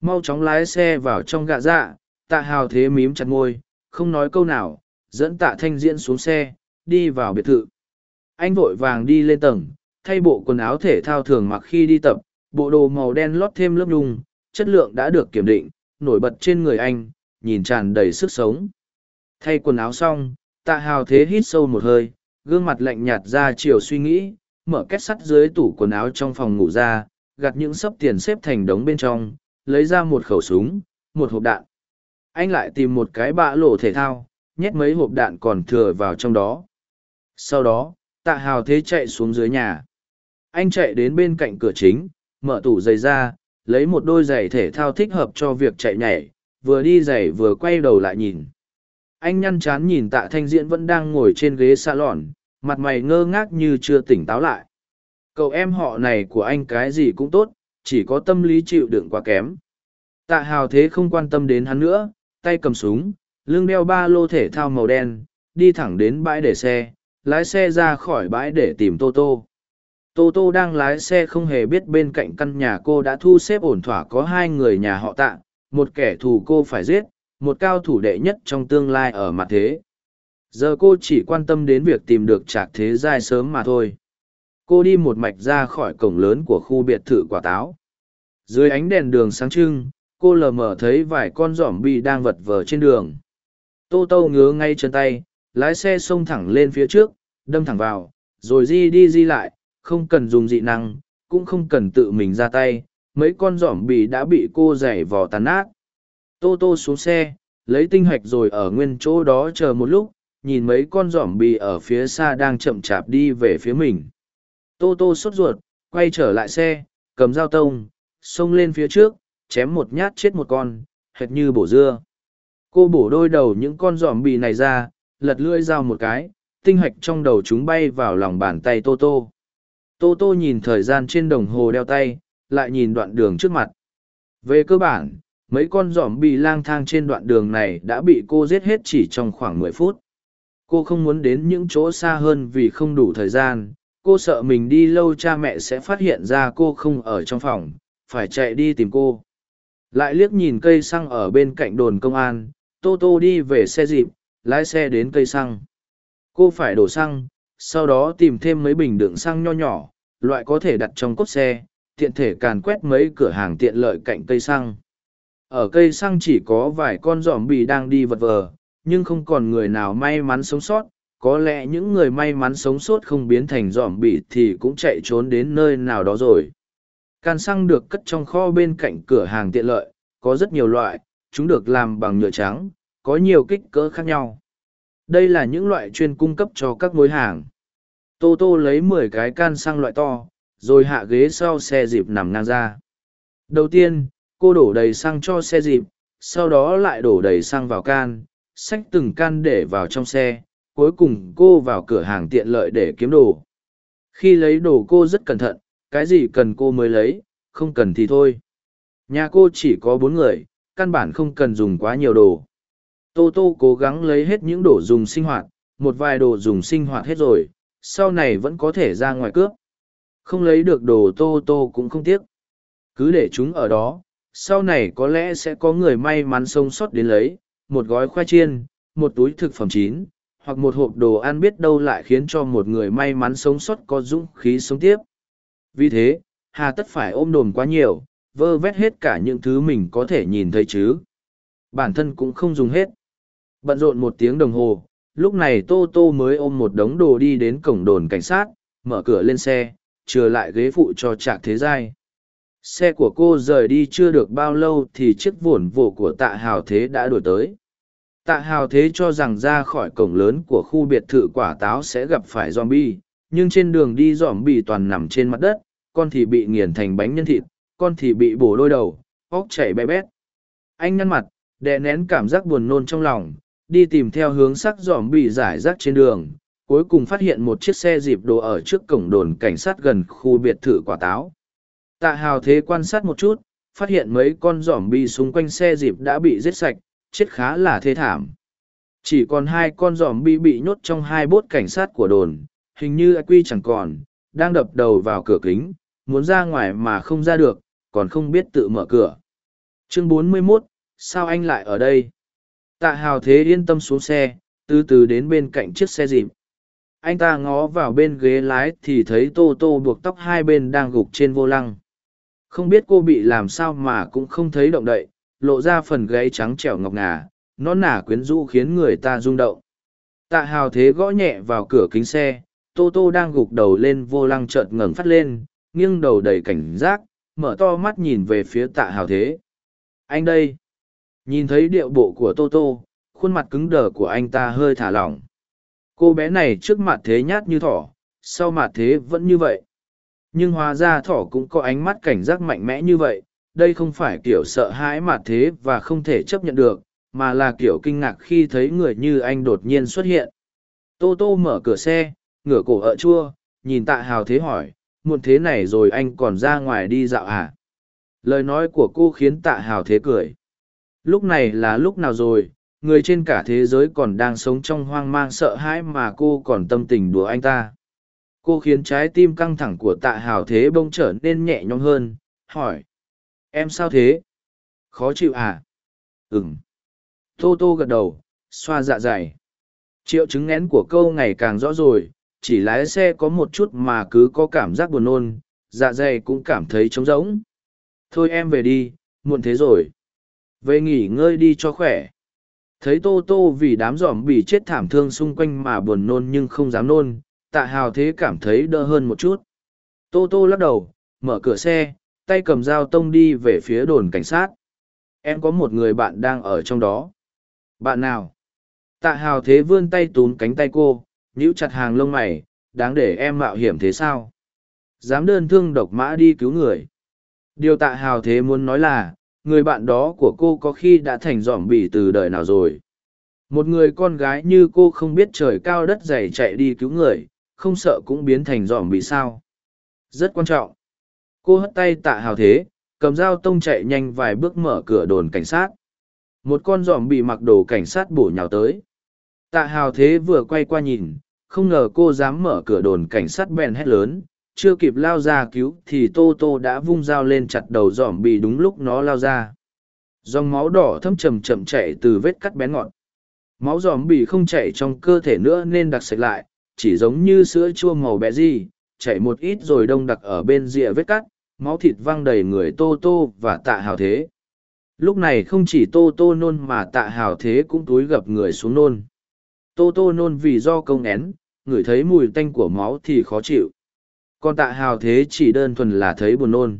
Mau chóng lái xe vào trong gạ dạ, tạ hào thế mím chặt môi, không nói câu nào, dẫn tạ thanh diễn xuống xe, đi vào biệt thự. Anh vội vàng đi lên tầng, thay bộ quần áo thể thao thường mặc khi đi tập, bộ đồ màu đen lót thêm lớp đung, chất lượng đã được kiểm định, nổi bật trên người anh, nhìn tràn đầy sức sống. Thay quần áo xong, tạ hào thế hít sâu một hơi, gương mặt lạnh nhạt ra chiều suy nghĩ, mở két sắt dưới tủ quần áo trong phòng ngủ ra, gặt những sấp tiền xếp thành đống bên trong, lấy ra một khẩu súng, một hộp đạn. Anh lại tìm một cái bạ lộ thể thao, nhét mấy hộp đạn còn thừa vào trong đó. Sau đó, tạ hào thế chạy xuống dưới nhà. Anh chạy đến bên cạnh cửa chính, mở tủ giày ra, lấy một đôi giày thể thao thích hợp cho việc chạy nhảy, vừa đi giày vừa quay đầu lại nhìn. Anh nhăn chán nhìn tạ thanh diễn vẫn đang ngồi trên ghế salon, mặt mày ngơ ngác như chưa tỉnh táo lại. Cậu em họ này của anh cái gì cũng tốt, chỉ có tâm lý chịu đựng quá kém. Tạ hào thế không quan tâm đến hắn nữa, tay cầm súng, lưng đeo ba lô thể thao màu đen, đi thẳng đến bãi để xe, lái xe ra khỏi bãi để tìm Tô Tô. Tô Tô đang lái xe không hề biết bên cạnh căn nhà cô đã thu xếp ổn thỏa có hai người nhà họ tạ, một kẻ thù cô phải giết, một cao thủ đệ nhất trong tương lai ở mặt thế. Giờ cô chỉ quan tâm đến việc tìm được trạc thế giai sớm mà thôi. Cô đi một mạch ra khỏi cổng lớn của khu biệt thự quả táo. Dưới ánh đèn đường sáng trưng, cô lờ mờ thấy vài con giỏm bi đang vật vờ trên đường. Tô Tô ngứa ngay chân tay, lái xe xông thẳng lên phía trước, đâm thẳng vào, rồi di đi di lại, không cần dùng dị năng, cũng không cần tự mình ra tay, mấy con giỏm bì đã bị cô giày vò tàn nát. Tô Tô xuống xe, lấy tinh hoạch rồi ở nguyên chỗ đó chờ một lúc, nhìn mấy con giỏm bì ở phía xa đang chậm chạp đi về phía mình. Tô Tô sốt ruột, quay trở lại xe, cầm dao tông, xông lên phía trước, chém một nhát chết một con, hệt như bổ dưa. Cô bổ đôi đầu những con giòm bì này ra, lật lưỡi dao một cái, tinh hạch trong đầu chúng bay vào lòng bàn tay Tô Tô. Tô Tô nhìn thời gian trên đồng hồ đeo tay, lại nhìn đoạn đường trước mặt. Về cơ bản, mấy con giòm bì lang thang trên đoạn đường này đã bị cô giết hết chỉ trong khoảng mười phút. Cô không muốn đến những chỗ xa hơn vì không đủ thời gian, cô sợ mình đi lâu cha mẹ sẽ phát hiện ra cô không ở trong phòng, phải chạy đi tìm cô. Lại liếc nhìn cây xăng ở bên cạnh đồn công an, Tô Tô đi về xe dịp, lái xe đến cây xăng. Cô phải đổ xăng, sau đó tìm thêm mấy bình đựng xăng nho nhỏ, loại có thể đặt trong cốt xe, tiện thể càn quét mấy cửa hàng tiện lợi cạnh cây xăng. Ở cây xăng chỉ có vài con giỏm bì đang đi vật vờ, nhưng không còn người nào may mắn sống sót. Có lẽ những người may mắn sống sót không biến thành giỏm bì thì cũng chạy trốn đến nơi nào đó rồi. Can xăng được cất trong kho bên cạnh cửa hàng tiện lợi, có rất nhiều loại, chúng được làm bằng nhựa trắng, có nhiều kích cỡ khác nhau. Đây là những loại chuyên cung cấp cho các mối hàng. Tô Tô lấy mười cái can sang loại to, rồi hạ ghế sau xe dịp nằm ngang ra. Đầu tiên, cô đổ đầy xăng cho xe dịp, sau đó lại đổ đầy xăng vào can, xách từng can để vào trong xe, cuối cùng cô vào cửa hàng tiện lợi để kiếm đồ. Khi lấy đồ cô rất cẩn thận, cái gì cần cô mới lấy, không cần thì thôi. Nhà cô chỉ có bốn người, căn bản không cần dùng quá nhiều đồ. Tô Tô cố gắng lấy hết những đồ dùng sinh hoạt, một vài đồ dùng sinh hoạt hết rồi, sau này vẫn có thể ra ngoài cướp. Không lấy được đồ Tô Tô cũng không tiếc. Cứ để chúng ở đó, sau này có lẽ sẽ có người may mắn sống sót đến lấy, một gói khoai chiên, một túi thực phẩm chín, hoặc một hộp đồ ăn biết đâu lại khiến cho một người may mắn sống sót có dũng khí sống tiếp. Vì thế, hà tất phải ôm đồm quá nhiều, vơ vét hết cả những thứ mình có thể nhìn thấy chứ. Bản thân cũng không dùng hết. Bận rộn một tiếng đồng hồ, lúc này Tô Tô mới ôm một đống đồ đi đến cổng đồn cảnh sát, mở cửa lên xe, trừ lại ghế phụ cho Trạc Thế Giai. Xe của cô rời đi chưa được bao lâu thì chiếc vổn vộ của tạ hào thế đã đổi tới. Tạ hào thế cho rằng ra khỏi cổng lớn của khu biệt thự quả táo sẽ gặp phải zombie, nhưng trên đường đi zombie toàn nằm trên mặt đất, con thì bị nghiền thành bánh nhân thịt, con thì bị bổ đôi đầu, óc chảy bé bét. Anh nhăn mặt, đè nén cảm giác buồn nôn trong lòng, đi tìm theo hướng sắc dòm bị giải rác trên đường, cuối cùng phát hiện một chiếc xe dịp đồ ở trước cổng đồn cảnh sát gần khu biệt thự quả táo. Tạ hào thế quan sát một chút, phát hiện mấy con giỏm bi xung quanh xe dịp đã bị giết sạch, chết khá là thê thảm. Chỉ còn hai con giỏm bi bị nhốt trong hai bốt cảnh sát của đồn, hình như quy chẳng còn, đang đập đầu vào cửa kính, muốn ra ngoài mà không ra được, còn không biết tự mở cửa. Chương 41, sao anh lại ở đây? Tạ hào thế yên tâm xuống xe, từ từ đến bên cạnh chiếc xe dịp. Anh ta ngó vào bên ghế lái thì thấy tô tô buộc tóc hai bên đang gục trên vô lăng. Không biết cô bị làm sao mà cũng không thấy động đậy, lộ ra phần gáy trắng trẻo ngọc ngà, nó nả quyến rũ khiến người ta rung động. Tạ hào thế gõ nhẹ vào cửa kính xe, tô tô đang gục đầu lên vô lăng chợt ngẩng phát lên, nghiêng đầu đầy cảnh giác, mở to mắt nhìn về phía tạ hào thế. Anh đây! Nhìn thấy điệu bộ của tô tô, khuôn mặt cứng đờ của anh ta hơi thả lỏng. Cô bé này trước mặt thế nhát như thỏ, sau mặt thế vẫn như vậy nhưng hóa ra thỏ cũng có ánh mắt cảnh giác mạnh mẽ như vậy đây không phải kiểu sợ hãi mặt thế và không thể chấp nhận được mà là kiểu kinh ngạc khi thấy người như anh đột nhiên xuất hiện tô tô mở cửa xe ngửa cổ ở chua nhìn tạ hào thế hỏi muộn thế này rồi anh còn ra ngoài đi dạo à lời nói của cô khiến tạ hào thế cười. Lúc này là lúc nào rồi? Người trên cả thế giới còn đang sống trong hoang mang sợ hãi mà cô còn tâm tình đùa anh ta. Cô khiến trái tim căng thẳng của tạ hào thế bông trở nên nhẹ nhõm hơn, hỏi. Em sao thế? Khó chịu à? Ừm. tô tô gật đầu, xoa dạ dày. Triệu chứng ngén của câu ngày càng rõ rồi chỉ lái xe có một chút mà cứ có cảm giác buồn nôn dạ dày cũng cảm thấy trống rỗng. Thôi em về đi, muộn thế rồi. Về nghỉ ngơi đi cho khỏe. Thấy tô tô vì đám giỏm bị chết thảm thương xung quanh mà buồn nôn nhưng không dám nôn, tạ hào thế cảm thấy đỡ hơn một chút. Tô tô lắc đầu, mở cửa xe, tay cầm dao tông đi về phía đồn cảnh sát. Em có một người bạn đang ở trong đó. Bạn nào? Tạ hào thế vươn tay túm cánh tay cô nhíu chặt hàng lông mày đáng để em mạo hiểm thế sao dám đơn thương độc mã đi cứu người điều tạ hào thế muốn nói là người bạn đó của cô có khi đã thành dòm bỉ từ đời nào rồi một người con gái như cô không biết trời cao đất dày chạy đi cứu người không sợ cũng biến thành dòm bị sao. Rất quan trọng. Cô hất tay tạ hào thế, cầm dao tông chạy nhanh vài bước mở cửa đồn cảnh sát. Một con dòm bị mặc đồ cảnh sát bổ nhào tới. Tạ hào thế vừa quay qua nhìn, không ngờ cô dám mở cửa đồn cảnh sát bèn hét lớn, chưa kịp lao ra cứu thì tô tô đã vung dao lên chặt đầu dòm bị đúng lúc nó lao ra dòng máu đỏ thâm chầm chậm chạy từ vết cắt bén ngọt máu dòm bị không chạy trong cơ thể nữa nên đặc sạch lại chỉ giống như sữa chua màu bẹ gì, chảy một ít rồi đông đặc ở bên rìa vết cắt, máu thịt văng đầy người tô tô và tạ hào thế. Lúc này không chỉ tô tô nôn mà tạ hào thế cũng túi gập người xuống nôn. Tô tô nôn vì do công én, ngửi thấy mùi tanh của máu thì khó chịu. Còn tạ hào thế chỉ đơn thuần là thấy buồn nôn.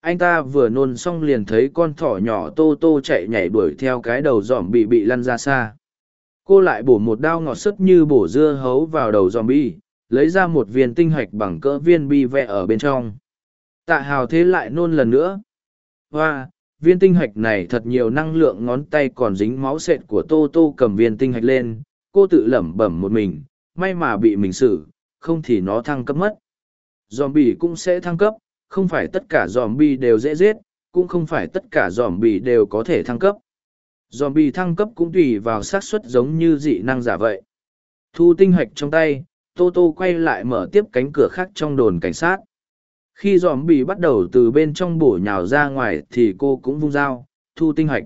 Anh ta vừa nôn xong liền thấy con thỏ nhỏ tô tô chạy nhảy đuổi theo cái đầu giỏm bị bị lăn ra xa cô lại bổ một đao ngọt sức như bổ dưa hấu vào đầu giòm bi, lấy ra một viên tinh hạch bằng cỡ viên bi vẽ ở bên trong tạ hào thế lại nôn lần nữa hoa, viên tinh hạch này thật nhiều năng lượng ngón tay còn dính máu sệt của tô tô cầm viên tinh hạch lên cô tự lẩm bẩm một mình may mà bị mình xử, không thì nó thăng cấp mất. Zombie cũng sẽ thăng cấp, không phải tất cả zombie đều dễ giết, cũng không phải tất cả zombie đều có thể thăng cấp. Zombie thăng cấp cũng tùy vào xác suất giống như dị năng giả vậy. Thu tinh hạch trong tay tô tô quay lại mở tiếp cánh cửa khác trong đồn cảnh sát. Khi zombie bắt đầu từ bên trong bổ nhào ra ngoài thì cô cũng vung dao, thu tinh hạch.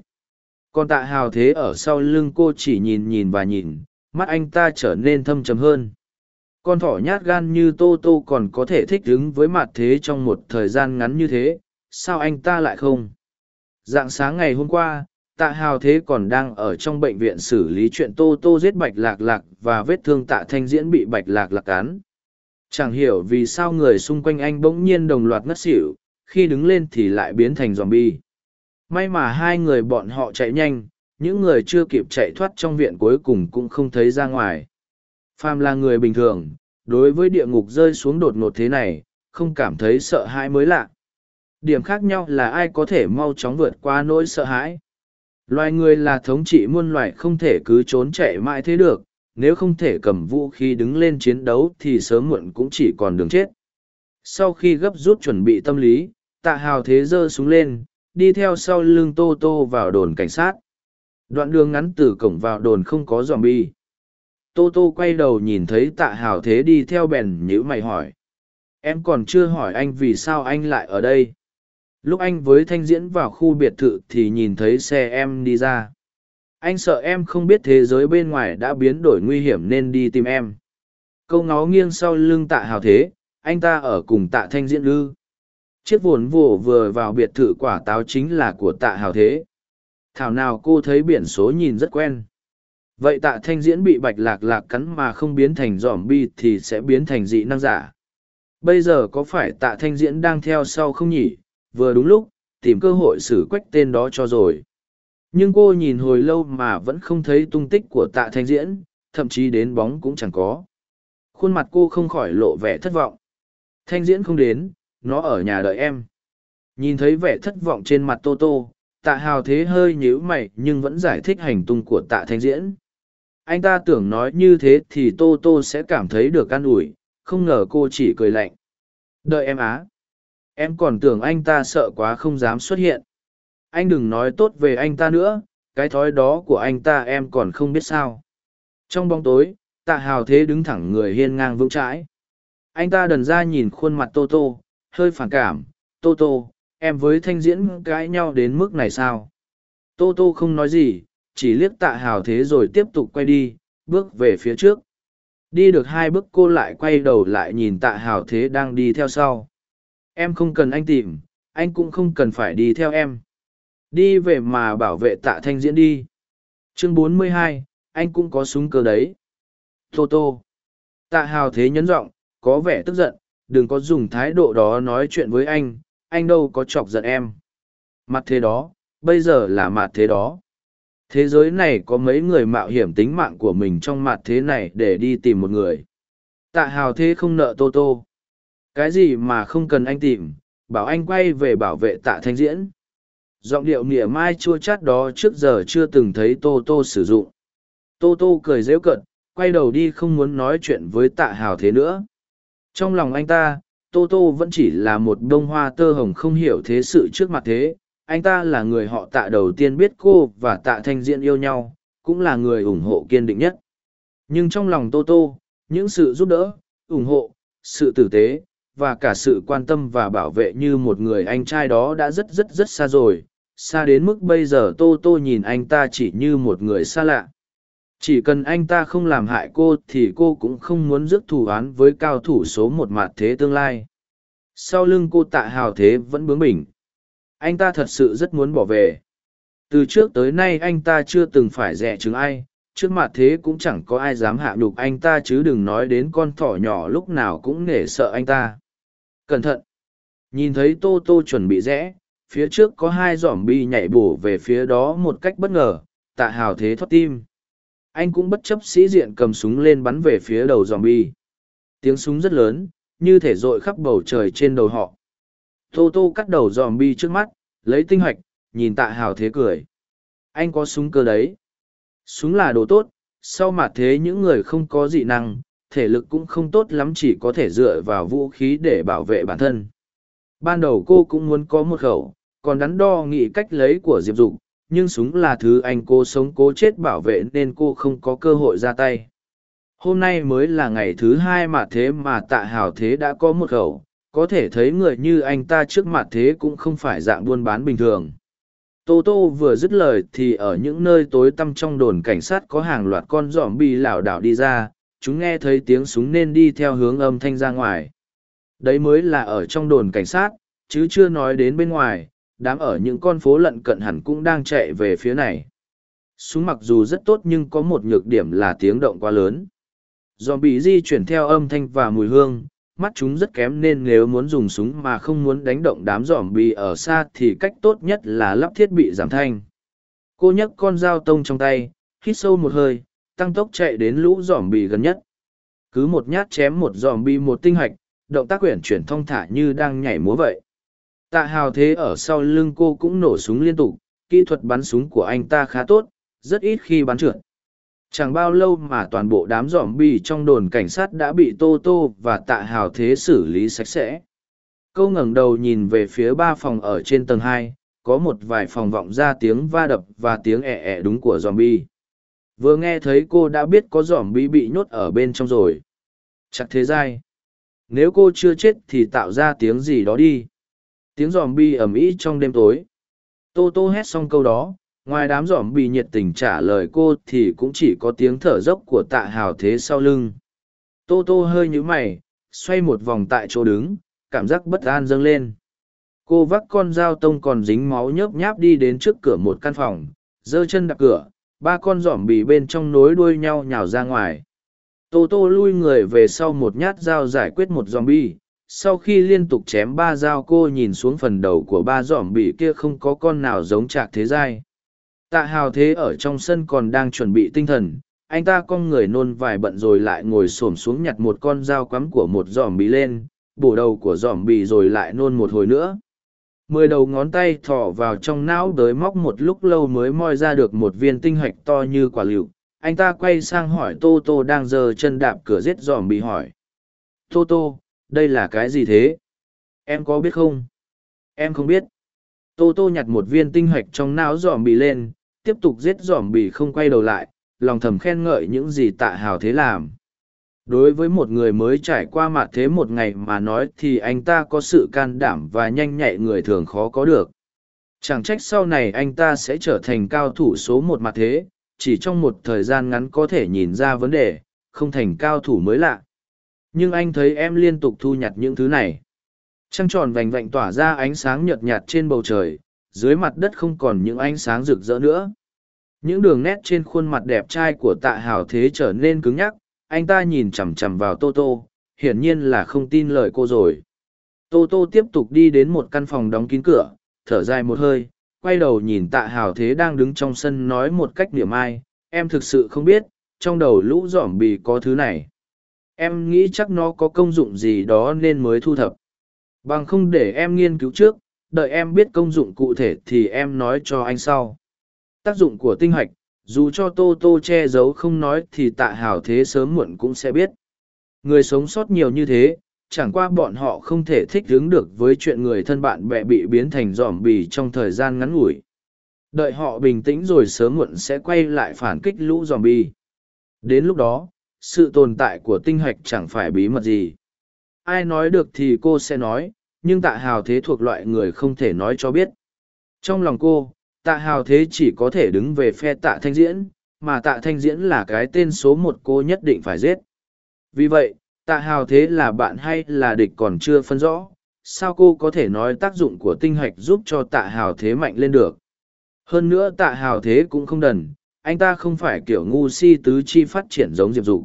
Còn tạ hào thế ở sau lưng cô chỉ nhìn nhìn và nhìn mắt anh ta trở nên thâm trầm hơn con thỏ nhát gan như tô tô còn có thể thích ứng với mặt thế trong một thời gian ngắn như thế sao anh ta lại không? Dạng sáng ngày hôm qua, tạ hào thế còn đang ở trong bệnh viện xử lý chuyện tô tô giết bạch lạc lạc và vết thương tạ thanh diễn bị bạch lạc lạc cán. Chẳng hiểu vì sao người xung quanh anh bỗng nhiên đồng loạt ngất xỉu, khi đứng lên thì lại biến thành zombie. May mà hai người bọn họ chạy nhanh, những người chưa kịp chạy thoát trong viện cuối cùng cũng không thấy ra ngoài. Phàm là người bình thường, đối với địa ngục rơi xuống đột ngột thế này, không cảm thấy sợ hãi mới lạ. Điểm khác nhau là ai có thể mau chóng vượt qua nỗi sợ hãi. Loài người là thống trị muôn loài không thể cứ trốn chạy mãi thế được, nếu không thể cầm vũ khí đứng lên chiến đấu thì sớm muộn cũng chỉ còn đường chết. Sau khi gấp rút chuẩn bị tâm lý, tạ hào thế giơ súng lên, đi theo sau lưng Tô Tô vào đồn cảnh sát. Đoạn đường ngắn từ cổng vào đồn không có dòm bi. Tô Tô quay đầu nhìn thấy tạ hào thế đi theo bèn nhữ mày hỏi. Em còn chưa hỏi anh vì sao anh lại ở đây. Lúc anh với thanh diễn vào khu biệt thự thì nhìn thấy xe em đi ra. Anh sợ em không biết thế giới bên ngoài đã biến đổi nguy hiểm nên đi tìm em. Câu ngó nghiêng sau lưng tạ hào thế, anh ta ở cùng tạ thanh diễn lư. Chiếc vồn vồ vừa vào biệt thự quả táo chính là của tạ hào thế. Thảo nào cô thấy biển số nhìn rất quen. Vậy tạ thanh diễn bị bạch lạc lạc cắn mà không biến thành giỏm bi thì sẽ biến thành dị năng giả. Bây giờ có phải tạ thanh diễn đang theo sau không nhỉ? Vừa đúng lúc, tìm cơ hội xử quách tên đó cho rồi. Nhưng cô nhìn hồi lâu mà vẫn không thấy tung tích của tạ thanh diễn, thậm chí đến bóng cũng chẳng có. Khuôn mặt cô không khỏi lộ vẻ thất vọng. Thanh diễn không đến, nó ở nhà đợi em. Nhìn thấy vẻ thất vọng trên mặt Tô Tô, tạ hào thế hơi nhíu mày nhưng vẫn giải thích hành tung của tạ thanh diễn. Anh ta tưởng nói như thế thì tô tô sẽ cảm thấy được an ủi, không ngờ cô chỉ cười lạnh. Đợi em á. Em còn tưởng anh ta sợ quá không dám xuất hiện. Anh đừng nói tốt về anh ta nữa, cái thói đó của anh ta em còn không biết sao. Trong bóng tối, tạ hào thế đứng thẳng người hiên ngang vững chãi. Anh ta đần ra nhìn khuôn mặt tô tô, hơi phản cảm. Tô tô em với thanh diễn cãi nhau đến mức này sao? Tô tô không nói gì chỉ liếc tạ hào thế rồi tiếp tục quay đi bước về phía trước. Đi được hai bước cô lại quay đầu lại nhìn tạ hào thế đang đi theo sau. Em không cần anh tìm anh cũng không cần phải đi theo em. Đi về mà bảo vệ tạ thanh diễn đi. Chương 42, anh cũng có súng cơ đấy. Tô tô. Tạ hào thế nhấn giọng có vẻ tức giận đừng có dùng thái độ đó nói chuyện với anh anh đâu có chọc giận em. Mặt thế đó, bây giờ là mặt thế đó. Thế giới này có mấy người mạo hiểm tính mạng của mình trong mặt thế này để đi tìm một người? Tạ hào thế không nợ tô tô. Cái gì mà không cần anh tìm, bảo anh quay về bảo vệ tạ thanh diễn. Giọng điệu nịa mai chua chát đó trước giờ chưa từng thấy tô tô sử dụng. Tô tô cười dễu cận quay đầu đi không muốn nói chuyện với tạ hào thế nữa. Trong lòng anh ta tô tô vẫn chỉ là một bông hoa tơ hồng không hiểu thế sự trước mặt thế. Anh ta là người họ tạ đầu tiên biết cô và tạ thanh diễn yêu nhau, cũng là người ủng hộ kiên định nhất. Nhưng trong lòng tô tô, những sự giúp đỡ, ủng hộ, sự tử tế, và cả sự quan tâm và bảo vệ như một người anh trai đó đã rất rất rất xa rồi. Xa đến mức bây giờ tô tô nhìn anh ta chỉ như một người xa lạ chỉ cần anh ta không làm hại cô thì cô cũng không muốn rước thù oán với cao thủ số một mặt thế tương lai. Sau lưng cô tạ hào thế vẫn bướng bỉnh. Anh ta thật sự rất muốn bỏ về. Từ trước tới nay anh ta chưa từng phải rẻ chứng ai. Trước mặt thế cũng chẳng có ai dám hạ đục anh ta chứ đừng nói đến con thỏ nhỏ lúc nào cũng nể sợ anh ta. Cẩn thận. Nhìn thấy tô tô chuẩn bị rẽ, phía trước có hai giỏm bi nhảy bổ về phía đó một cách bất ngờ. Tạ hào thế thoát tim anh cũng bất chấp sĩ diện cầm súng lên bắn về phía đầu giỏm bi tiếng súng rất lớn như thể r ộ i khắp bầu trời trên đầu họ Tô Tô cắt đầu giòm bi trước mắt, lấy tinh hoạch, nhìn tạ hào thế cười. Anh có súng cơ đấy. Súng là đồ tốt, sau mặt thế những người không có dị năng, thể lực cũng không tốt lắm chỉ có thể dựa vào vũ khí để bảo vệ bản thân. Ban đầu cô cũng muốn có một khẩu, còn đắn đo nghĩ cách lấy của Diệp Dục, nhưng súng là thứ anh cô sống cố chết bảo vệ nên cô không có cơ hội ra tay. Hôm nay mới là ngày thứ hai mà thế mà tạ hào thế đã có một khẩu, có thể thấy người như anh ta trước mặt thế cũng không phải dạng buôn bán bình thường tô tô vừa dứt lời thì ở những nơi tối tăm trong đồn cảnh sát có hàng loạt con dòm bi lảo đảo đi ra chúng nghe thấy tiếng súng nên đi theo hướng âm thanh ra ngoài đấy mới là ở trong đồn cảnh sát chứ chưa nói đến bên ngoài, đám ở những con phố lận cận hẳn cũng đang chạy về phía này. Súng mặc dù rất tốt nhưng có một nhược điểm là tiếng động quá lớn. Do bị di chuyển theo âm thanh và mùi hương, mắt chúng rất kém nên nếu muốn dùng súng mà không muốn đánh động đám giỏm bì ở xa thì cách tốt nhất là lắp thiết bị giảm thanh. Cô nhấc con dao tông trong tay, hít sâu một hơi, tăng tốc chạy đến lũ giỏm bì gần nhất. Cứ một nhát chém một giỏm bì một tinh hạch, động tác quyển chuyển thong thả như đang nhảy múa vậy. Tạ hào thế ở sau lưng cô cũng nổ súng liên tục, kỹ thuật bắn súng của anh ta khá tốt, rất ít khi bắn trượt. Chẳng bao lâu mà toàn bộ đám giỏm bì trong đồn cảnh sát đã bị Tô Tô và Tạ Hào Thế xử lý sạch sẽ. Câu ngẩng đầu nhìn về phía ba phòng ở trên tầng hai, có một vài phòng vọng ra tiếng va đập và tiếng ẹ ẹ đúng của zombie. Vừa nghe thấy cô đã biết có zombie bị nhốt ở bên trong rồi. Chắc thế dai. Nếu cô chưa chết thì tạo ra tiếng gì đó đi. Tiếng zombie ầm ĩ trong đêm tối. Tô Tô hét xong câu đó, ngoài đám giòm bi nhiệt tình trả lời cô thì cũng chỉ có tiếng thở dốc của tạ hào thế sau lưng. Tô tô hơi nhũ mày xoay một vòng tại chỗ đứng cảm giác bất an dâng lên. Cô vác con dao tông còn dính máu nhớp nháp đi đến trước cửa một căn phòng giơ chân đạp cửa ba con giỏm bì bên trong nối đuôi nhau nhào ra ngoài. Tô tô lui người về sau một nhát dao giải quyết một dòm bi sau khi liên tục chém ba dao cô nhìn xuống phần đầu của ba dỏm bị kia không có con nào giống trạc thế giai Tạ hào thế ở trong sân còn đang chuẩn bị tinh thần, anh ta con người nôn vài bận rồi lại ngồi xổm xuống nhặt một con dao quắm của một giòm bị lên, bổ đầu của giòm bị rồi lại nôn một hồi nữa. Mười đầu ngón tay thỏ vào trong não đới móc một lúc lâu mới moi ra được một viên tinh hạch to như quả lựu. Anh ta quay sang hỏi Tô Tô đang giơ chân đạp cửa giết giòm bị hỏi. Tô Tô, đây là cái gì thế? Em có biết không? Em không biết. Tô Tô nhặt một viên tinh hạch trong não giòm bì lên, tiếp tục giết giỏm bì không quay đầu lại, lòng thầm khen ngợi những gì tạ hào thế làm. Đối với một người mới trải qua mạ thế một ngày mà nói thì anh ta có sự can đảm và nhanh nhạy người thường khó có được. Chẳng trách sau này anh ta sẽ trở thành cao thủ số một mặt thế, chỉ trong một thời gian ngắn có thể nhìn ra vấn đề, không thành cao thủ mới lạ. Nhưng anh thấy em liên tục thu nhặt những thứ này. Trăng tròn vành vạnh tỏa ra ánh sáng nhợt nhạt trên bầu trời, dưới mặt đất không còn những ánh sáng rực rỡ nữa. Những đường nét trên khuôn mặt đẹp trai của tạ hào thế trở nên cứng nhắc, anh ta nhìn chằm chằm vào Tô Tô, hiển nhiên là không tin lời cô rồi. Tô Tô tiếp tục đi đến một căn phòng đóng kín cửa, thở dài một hơi, quay đầu nhìn tạ hào thế đang đứng trong sân nói một cách niềm ai, em thực sự không biết, trong đầu lũ giỏm bì có thứ này. Em nghĩ chắc nó có công dụng gì đó nên mới thu thập. Bằng không để em nghiên cứu trước, đợi em biết công dụng cụ thể thì em nói cho anh sau. Tác dụng của tinh hạch, dù cho Tô Tô che giấu không nói thì tạ hào thế sớm muộn cũng sẽ biết. Người sống sót nhiều như thế, chẳng qua bọn họ không thể thích ứng được với chuyện người thân bạn bè bị biến thành dòm bì trong thời gian ngắn ngủi. Đợi họ bình tĩnh rồi sớm muộn sẽ quay lại phản kích lũ dòm bì. Đến lúc đó, sự tồn tại của tinh hạch chẳng phải bí mật gì. Ai nói được thì cô sẽ nói, nhưng tạ hào thế thuộc loại người không thể nói cho biết. Trong lòng cô, tạ hào thế chỉ có thể đứng về phe tạ thanh diễn, mà tạ thanh diễn là cái tên số một cô nhất định phải giết. Vì vậy, tạ hào thế là bạn hay là địch còn chưa phân rõ, sao cô có thể nói tác dụng của tinh hạch giúp cho tạ hào thế mạnh lên được. Hơn nữa tạ hào thế cũng không đần, anh ta không phải kiểu ngu si tứ chi phát triển giống diệp dục.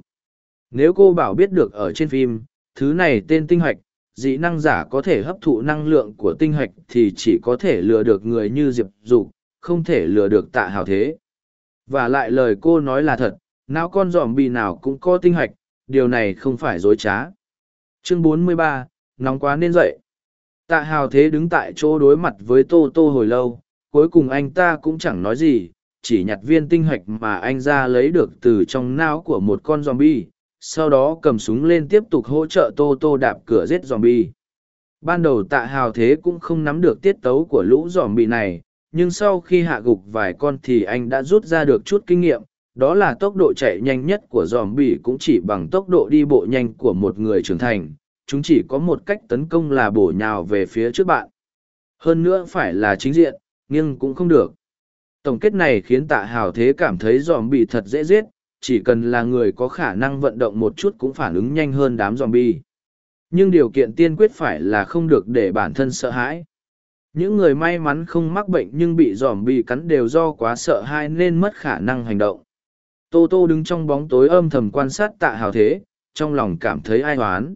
Nếu cô bảo biết được ở trên phim thứ này tên tinh hạch dị năng giả có thể hấp thụ năng lượng của tinh hạch thì chỉ có thể lừa được người như diệp dục không thể lừa được tạ hào thế. Và lại lời cô nói là thật não con dòm bì nào cũng có tinh hạch điều này không phải dối trá. Chương 43, nóng quá nên dậy. Tạ hào thế đứng tại chỗ đối mặt với tô tô hồi lâu cuối cùng anh ta cũng chẳng nói gì chỉ nhặt viên tinh hạch mà anh ra lấy được từ trong não của một con zombie, sau đó cầm súng lên tiếp tục hỗ trợ tô tô đạp cửa giết zombie. ban đầu tạ hào thế cũng không nắm được tiết tấu của lũ zombie này, nhưng sau khi hạ gục vài con thì anh đã rút ra được chút kinh nghiệm, đó là tốc độ chạy nhanh nhất của zombie cũng chỉ bằng tốc độ đi bộ nhanh của một người trưởng thành, chúng chỉ có một cách tấn công là bổ nhào về phía trước bạn hơn nữa phải là chính diện, nhưng cũng không được tổng kết này khiến tạ hào thế cảm thấy dòm bỉ thật dễ giết, chỉ cần là người có khả năng vận động một chút cũng phản ứng nhanh hơn đám zombie. nhưng điều kiện tiên quyết phải là không được để bản thân sợ hãi. Những người may mắn không mắc bệnh nhưng bị dòm bị cắn đều do quá sợ hãi nên mất khả năng hành động. Tô tô đứng trong bóng tối âm thầm quan sát tạ hào thế, trong lòng cảm thấy ai hoán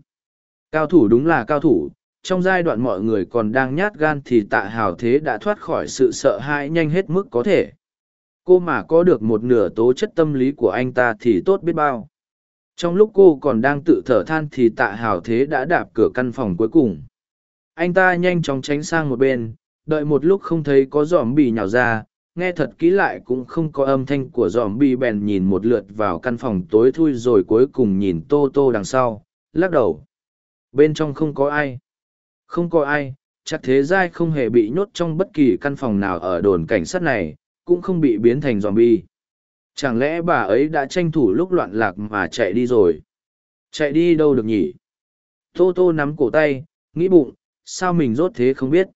cao thủ đúng là cao thủ trong giai đoạn mọi người còn đang nhát gan thì tạ hào thế đã thoát khỏi sự sợ hãi nhanh hết mức có thể. Cô mà có được một nửa tố chất tâm lý của anh ta thì tốt biết bao. Trong lúc cô còn đang tự thở than thì tạ hào thế đã đạp cửa căn phòng cuối cùng. Anh ta nhanh chóng tránh sang một bên, đợi một lúc không thấy có dòm bì nhào ra, nghe thật kỹ lại cũng không có âm thanh của dòm bì bèn nhìn một lượt vào căn phòng tối thui rồi cuối cùng nhìn tô tô đằng sau, lắc đầu. Bên trong không có ai không có ai, chắc thế giai không hề bị nhốt trong bất kỳ căn phòng nào ở đồn cảnh sát này, cũng không bị biến thành zombie. bi chẳng lẽ bà ấy đã tranh thủ lúc loạn lạc mà chạy đi rồi? Chạy đi đâu được nhỉ? Tô tô nắm cổ tay, nghĩ bụng, sao mình rốt thế không biết?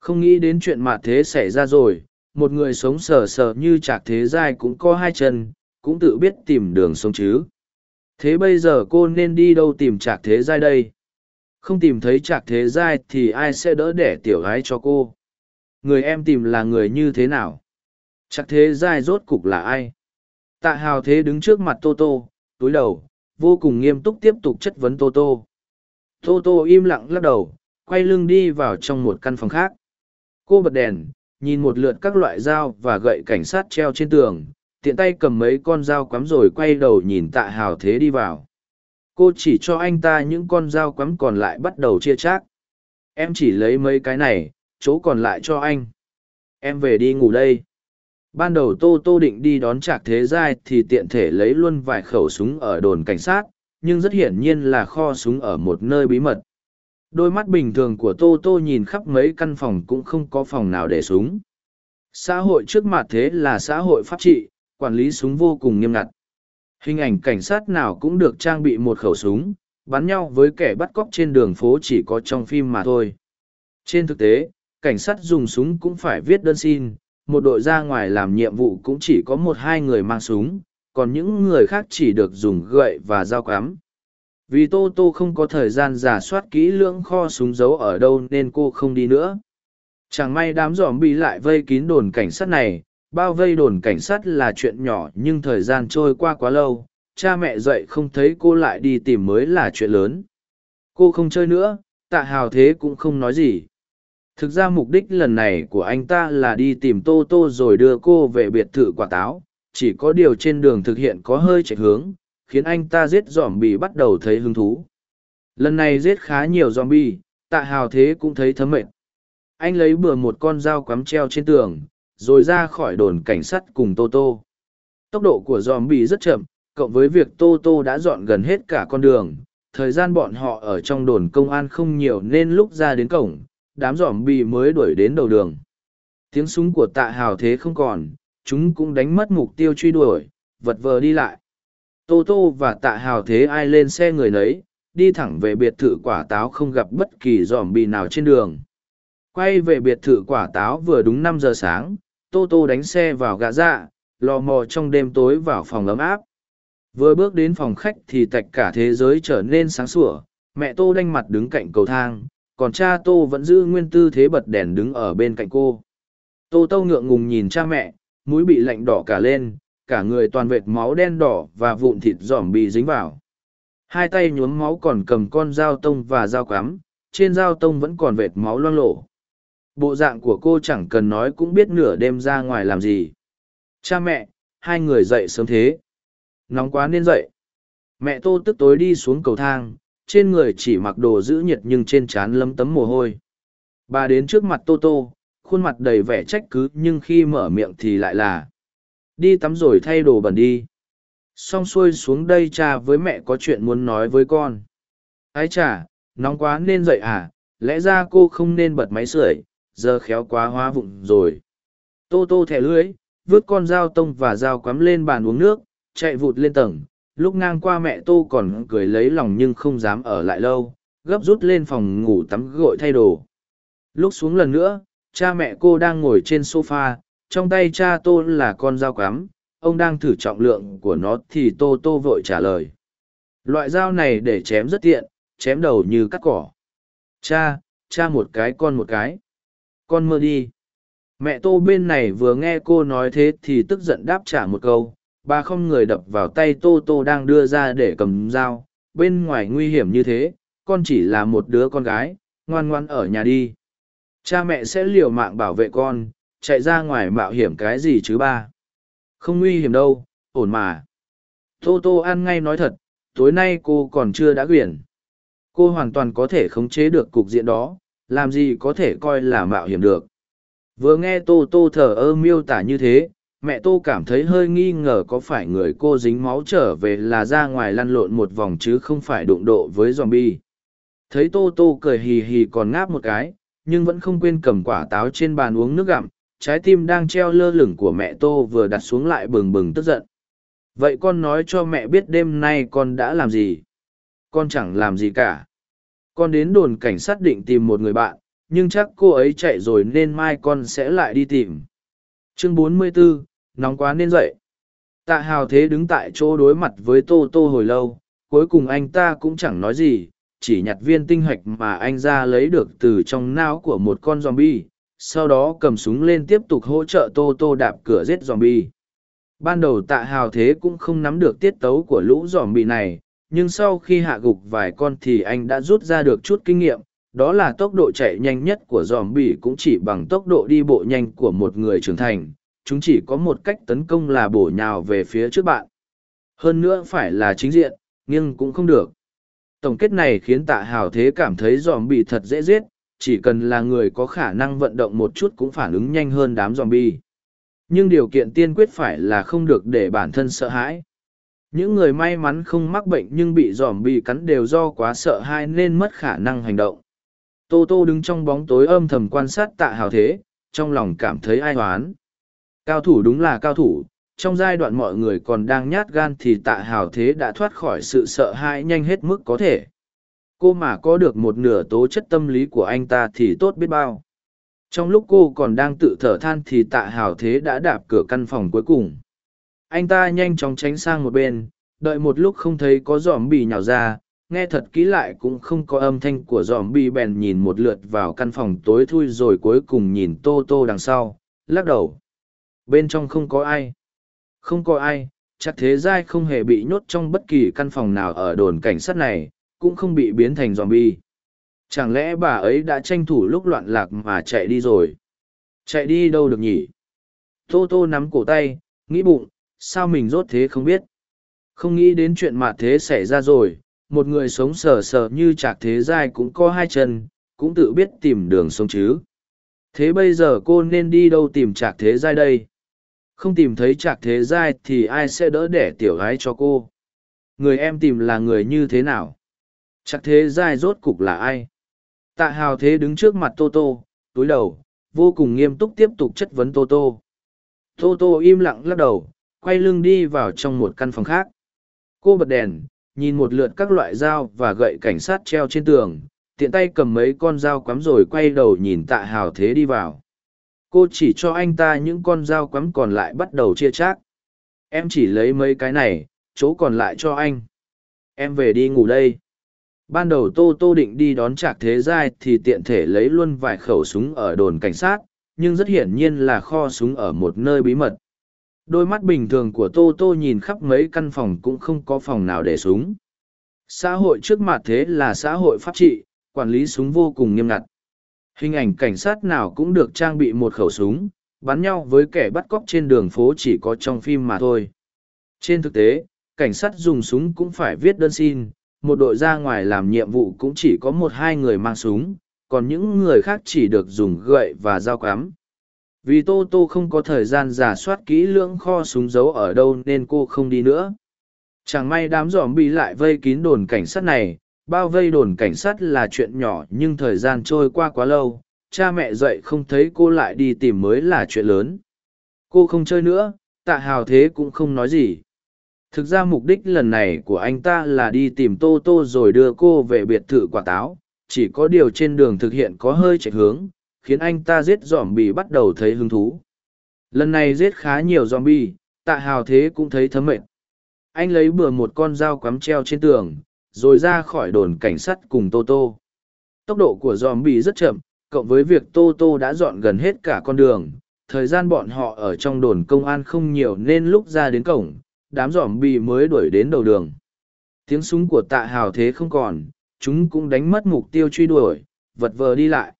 Không nghĩ đến chuyện mà thế xảy ra rồi, một người sống sờ sờ như trạc thế giai cũng có hai chân, cũng tự biết tìm đường sống chứ. Thế bây giờ cô nên đi đâu tìm trạc thế giai đây? Không tìm thấy trạc thế giai thì ai sẽ đỡ đẻ tiểu gái cho cô? Người em tìm là người như thế nào? Trạc thế giai rốt cục là ai? Tạ hào thế đứng trước mặt tô tô, túi đầu, vô cùng nghiêm túc tiếp tục chất vấn tô tô. Tô tô im lặng lắc đầu, quay lưng đi vào trong một căn phòng khác. Cô bật đèn, nhìn một lượt các loại dao và gậy cảnh sát treo trên tường, tiện tay cầm mấy con dao quắm rồi quay đầu nhìn tạ hào thế đi vào cô chỉ cho anh ta những con dao quắm còn lại bắt đầu chia chác. Em chỉ lấy mấy cái này, chỗ còn lại cho anh. Em về đi ngủ đây. Ban đầu tô tô định đi đón trạc thế giai thì tiện thể lấy luôn vài khẩu súng ở đồn cảnh sát, nhưng rất hiển nhiên là kho súng ở một nơi bí mật. Đôi mắt bình thường của tô tô nhìn khắp mấy căn phòng cũng không có phòng nào để súng. Xã hội trước mặt thế là xã hội pháp trị, quản lý súng vô cùng nghiêm ngặt hình ảnh cảnh sát nào cũng được trang bị một khẩu súng, bắn nhau với kẻ bắt cóc trên đường phố chỉ có trong phim mà thôi. Trên thực tế, cảnh sát dùng súng cũng phải viết đơn xin, một đội ra ngoài làm nhiệm vụ cũng chỉ có một hai người mang súng, còn những người khác chỉ được dùng gậy và dao cắm. Vì tô tô không có thời gian giả soát kỹ lưỡng kho súng giấu ở đâu nên cô không đi nữa. Chẳng may đám giòm bị lại vây kín đồn cảnh sát này bao vây đồn cảnh sát là chuyện nhỏ nhưng thời gian trôi qua quá lâu, cha mẹ dậy không thấy cô lại đi tìm mới là chuyện lớn. Cô không chơi nữa, tạ hào thế cũng không nói gì. Thực ra mục đích lần này của anh ta là đi tìm tô tô rồi đưa cô về biệt thự quả táo, chỉ có điều trên đường thực hiện có hơi chạy hướng, khiến anh ta giết dòm bì bắt đầu thấy hứng thú. Lần này giết khá nhiều dòm bì tạ hào thế cũng thấy thấm mệt. Anh lấy bừa một con dao quắm treo trên tường rồi ra khỏi đồn cảnh sát cùng tô tô. Tốc độ của dòm bì rất chậm, cộng với việc tô tô đã dọn gần hết cả con đường, thời gian bọn họ ở trong đồn công an không nhiều nên lúc ra đến cổng, đám dòm bì mới đuổi đến đầu đường. Tiếng súng của tạ hào thế không còn, chúng cũng đánh mất mục tiêu truy đuổi, vật vờ đi lại. Tô tô và tạ hào thế ai lên xe người nấy, đi thẳng về biệt thự quả táo không gặp bất kỳ dòm bì nào trên đường. Quay về biệt thự quả táo vừa đúng năm giờ sáng tô tô đánh xe vào gã dạ lò mò trong đêm tối vào phòng ấm áp. Vừa bước đến phòng khách thì tạch cả thế giới trở nên sáng sủa, mẹ tô đanh mặt đứng cạnh cầu thang, còn cha tô vẫn giữ nguyên tư thế bật đèn đứng ở bên cạnh cô. Tô tô ngượng ngùng nhìn cha mẹ, mũi bị lạnh đỏ cả lên, cả người toàn vệt máu đen đỏ và vụn thịt giỏm bị dính vào. Hai tay nhuốm máu còn cầm con dao tông và dao cắm trên dao tông vẫn còn vệt máu loang lổ bộ dạng của cô chẳng cần nói cũng biết nửa đêm ra ngoài làm gì. Cha mẹ, hai người dậy sớm thế. Nóng quá nên dậy. Mẹ tô tức tối đi xuống cầu thang, trên người chỉ mặc đồ giữ nhiệt nhưng trên trán lấm tấm mồ hôi. Bà đến trước mặt tô tô, khuôn mặt đầy vẻ trách cứ nhưng khi mở miệng thì lại là, đi tắm rồi thay đồ bẩn đi. Xong xuôi xuống đây cha với mẹ có chuyện muốn nói với con. Ái chả nóng quá nên dậy à lẽ ra cô không nên bật máy sưởi? Giờ khéo quá hóa vụng rồi tô tô thẻ lưới vứt con dao tông và dao quắm lên bàn uống nước chạy vụt lên tầng lúc ngang qua mẹ tô còn cười lấy lòng nhưng không dám ở lại lâu gấp rút lên phòng ngủ tắm gội thay đồ lúc xuống lần nữa cha mẹ cô đang ngồi trên s o f a trong tay cha tô là con dao cắm ông đang thử trọng lượng của nó thì tô tô vội trả lời loại dao này để chém rất tiện chém đầu như cắt cỏ. Cha, cha một cái con một cái. Con mơ đi. Mẹ tô bên này vừa nghe cô nói thế thì tức giận đáp trả một câu, bà không người đập vào tay tô tô đang đưa ra để cầm dao, bên ngoài nguy hiểm như thế, con chỉ là một đứa con gái, ngoan ngoan ở nhà đi. Cha mẹ sẽ liều mạng bảo vệ con, chạy ra ngoài mạo hiểm cái gì chứ ba. Không nguy hiểm đâu, ổn mà. Tô tô ăn ngay nói thật, tối nay cô còn chưa đã quyển. Cô hoàn toàn có thể khống chế được cục diện đó, làm gì có thể coi là mạo hiểm được. Vừa nghe tô tô thờ ơ miêu tả như thế, mẹ tô cảm thấy hơi nghi ngờ có phải người cô dính máu trở về là ra ngoài lăn lộn một vòng chứ không phải đụng độ với zombie. Thấy tô tô cười hì hì còn ngáp một cái, nhưng vẫn không quên cầm quả táo trên bàn uống nước gặm, trái tim đang treo lơ lửng của mẹ tô vừa đặt xuống lại bừng bừng tức giận. Vậy con nói cho mẹ biết đêm nay con đã làm gì? Con chẳng làm gì cả. Con đến đồn cảnh sát định tìm một người bạn, nhưng chắc cô ấy chạy rồi nên mai con sẽ lại đi tìm. Chương 44, nóng quá nên dậy. Tạ hào thế đứng tại chỗ đối mặt với tô tô hồi lâu, cuối cùng anh ta cũng chẳng nói gì, chỉ nhặt viên tinh hạch mà anh ra lấy được từ trong não của một con zombie, sau đó cầm súng lên tiếp tục hỗ trợ tô tô đạp cửa giết zombie. Ban đầu tạ hào thế cũng không nắm được tiết tấu của lũ zombie này, nhưng sau khi hạ gục vài con thì anh đã rút ra được chút kinh nghiệm, đó là tốc độ chạy nhanh nhất của zombie cũng chỉ bằng tốc độ đi bộ nhanh của một người trưởng thành, chúng chỉ có một cách tấn công là bổ nhào về phía trước bạn. Hơn nữa phải là chính diện, nhưng cũng không được. Tổng kết này khiến tạ hào thế cảm thấy zombie thật dễ giết, chỉ cần là người có khả năng vận động một chút cũng phản ứng nhanh hơn đám zombie. Nhưng điều kiện tiên quyết phải là không được để bản thân sợ hãi. Những người may mắn không mắc bệnh nhưng bị zombie cắn đều do quá sợ hãi nên mất khả năng hành động. Tô Tô đứng trong bóng tối âm thầm quan sát tạ hào thế, trong lòng cảm thấy ai hoán. Cao thủ đúng là cao thủ, trong giai đoạn mọi người còn đang nhát gan thì tạ hào thế đã thoát khỏi sự sợ hãi nhanh hết mức có thể. Cô mà có được một nửa tố chất tâm lý của anh ta thì tốt biết bao. Trong lúc cô còn đang tự thở than thì tạ hào thế đã đạp cửa căn phòng cuối cùng. Anh ta nhanh chóng tránh sang một bên, đợi một lúc không thấy có dòm bì nhào ra, nghe thật kỹ lại cũng không có âm thanh của dòm bì bèn nhìn một lượt vào căn phòng tối thui rồi cuối cùng nhìn tô tô đằng sau, lắc đầu. Bên trong không có ai. Không có ai, chắc thế giai không hề bị nhốt trong bất kỳ căn phòng nào ở đồn cảnh sát này, cũng không bị biến thành zombie. Chẳng lẽ bà ấy đã tranh thủ lúc loạn lạc mà chạy đi rồi? Chạy đi đâu được nhỉ? Tô Tô nắm cổ tay, nghĩ bụng, sao mình rốt thế không biết? Không nghĩ đến chuyện mà thế xảy ra rồi, một người sống sờ sờ như chạc thế giai cũng có hai chân, cũng tự biết tìm đường sống chứ. Thế bây giờ cô nên đi đâu tìm chạc thế giai đây? Không tìm thấy chạc thế giai thì ai sẽ đỡ đẻ tiểu gái cho cô? Người em tìm là người như thế nào? Chạc thế giai rốt cục là ai? Tạ hào thế đứng trước mặt Tô Tô, túi đầu, vô cùng nghiêm túc tiếp tục chất vấn Tô Tô. Tô Tô im lặng lắc đầu, quay lưng đi vào trong một căn phòng khác. Cô bật đèn, nhìn một lượt các loại dao và gậy cảnh sát treo trên tường, tiện tay cầm mấy con dao quắm rồi quay đầu nhìn tạ hào thế đi vào. Cô chỉ cho anh ta những con dao quắm còn lại bắt đầu chia chác. Em chỉ lấy mấy cái này chỗ còn lại cho anh. Em về đi ngủ đây. Ban đầu tô tô định đi đón trạc thế giai thì tiện thể lấy luôn vài khẩu súng ở đồn cảnh sát nhưng rất hiển nhiên là kho súng ở một nơi bí mật đôi mắt bình thường của tô tô nhìn khắp mấy căn phòng cũng không có phòng nào để súng xã hội trước mặt thế là xã hội pháp trị quản lý súng vô cùng nghiêm ngặt Hình ảnh cảnh sát nào cũng được trang bị một khẩu súng, bắn nhau với kẻ bắt cóc trên đường phố chỉ có trong phim mà thôi. Trên thực tế, cảnh sát dùng súng cũng phải viết đơn xin, một đội ra ngoài làm nhiệm vụ cũng chỉ có một hai người mang súng, còn những người khác chỉ được dùng gậy và dao cắm. Vì Tô Tô không có thời gian giả soát kỹ lưỡng kho súng giấu ở đâu nên cô không đi nữa. Chẳng may đám dòm bị lại vây kín đồn cảnh sát này, bao vây đồn cảnh sát là chuyện nhỏ nhưng thời gian trôi qua quá lâu cha mẹ dậy không thấy cô lại đi tìm mới là chuyện lớn cô không chơi nữa tạ hào thế cũng không nói gì thực ra mục đích lần này của anh ta là đi tìm tô tô rồi đưa cô về biệt thự quả táo chỉ có điều trên đường thực hiện có hơi chạy hướng khiến anh ta giết dòm bì bắt đầu thấy hứng thú lần này giết khá nhiều dòm bì tạ hào thế cũng thấy thấm mệt anh lấy bừa một con dao quắm treo trên tường rồi ra khỏi đồn cảnh sát cùng Tô Tô. Tốc độ của dòm bì rất chậm, cộng với việc Tô Tô đã dọn gần hết cả con đường. Thời gian bọn họ ở trong đồn công an không nhiều nên lúc ra đến cổng, đám dòm bì mới đuổi đến đầu đường. Tiếng súng của tạ hào thế không còn, chúng cũng đánh mất mục tiêu truy đuổi, vật vờ đi lại.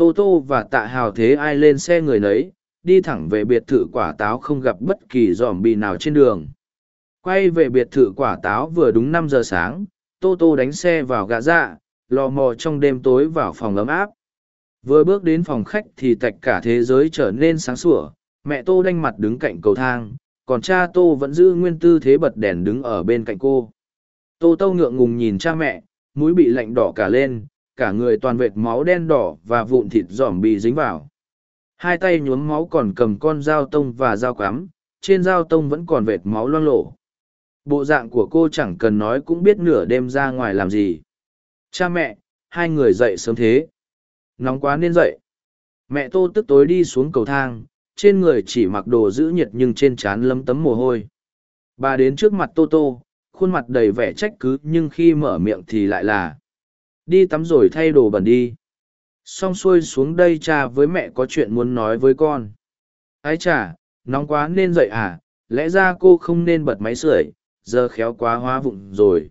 Tô Tô và tạ hào thế ai lên xe người nấy, đi thẳng về biệt thự quả táo không gặp bất kỳ dòm bì nào trên đường. Quay về biệt thự quả táo vừa đúng năm giờ sáng, Tô Tô đánh xe vào gã dạ, lò mò trong đêm tối vào phòng ấm áp. Vừa bước đến phòng khách thì tạch cả thế giới trở nên sáng sủa, mẹ Tô đanh mặt đứng cạnh cầu thang, còn cha Tô vẫn giữ nguyên tư thế bật đèn đứng ở bên cạnh cô. Tô Tô ngượng ngùng nhìn cha mẹ, mũi bị lạnh đỏ cả lên, cả người toàn vệt máu đen đỏ và vụn thịt giỏm bị dính vào. Hai tay nhuốm máu còn cầm con dao tông và dao cắm, trên dao tông vẫn còn vệt máu loang lổ. Bộ dạng của cô chẳng cần nói cũng biết nửa đêm ra ngoài làm gì. Cha mẹ, hai người dậy sớm thế. Nóng quá nên dậy. Mẹ tô tức tối đi xuống cầu thang, trên người chỉ mặc đồ giữ nhiệt nhưng trên trán lấm tấm mồ hôi. Bà đến trước mặt tô tô, khuôn mặt đầy vẻ trách cứ nhưng khi mở miệng thì lại là đi tắm rồi thay đồ bẩn đi. Xong xuôi xuống đây cha với mẹ có chuyện muốn nói với con. Ái chà, nóng quá nên dậy à lẽ ra cô không nên bật máy sưởi, giờ khéo quá hóa vụng rồi.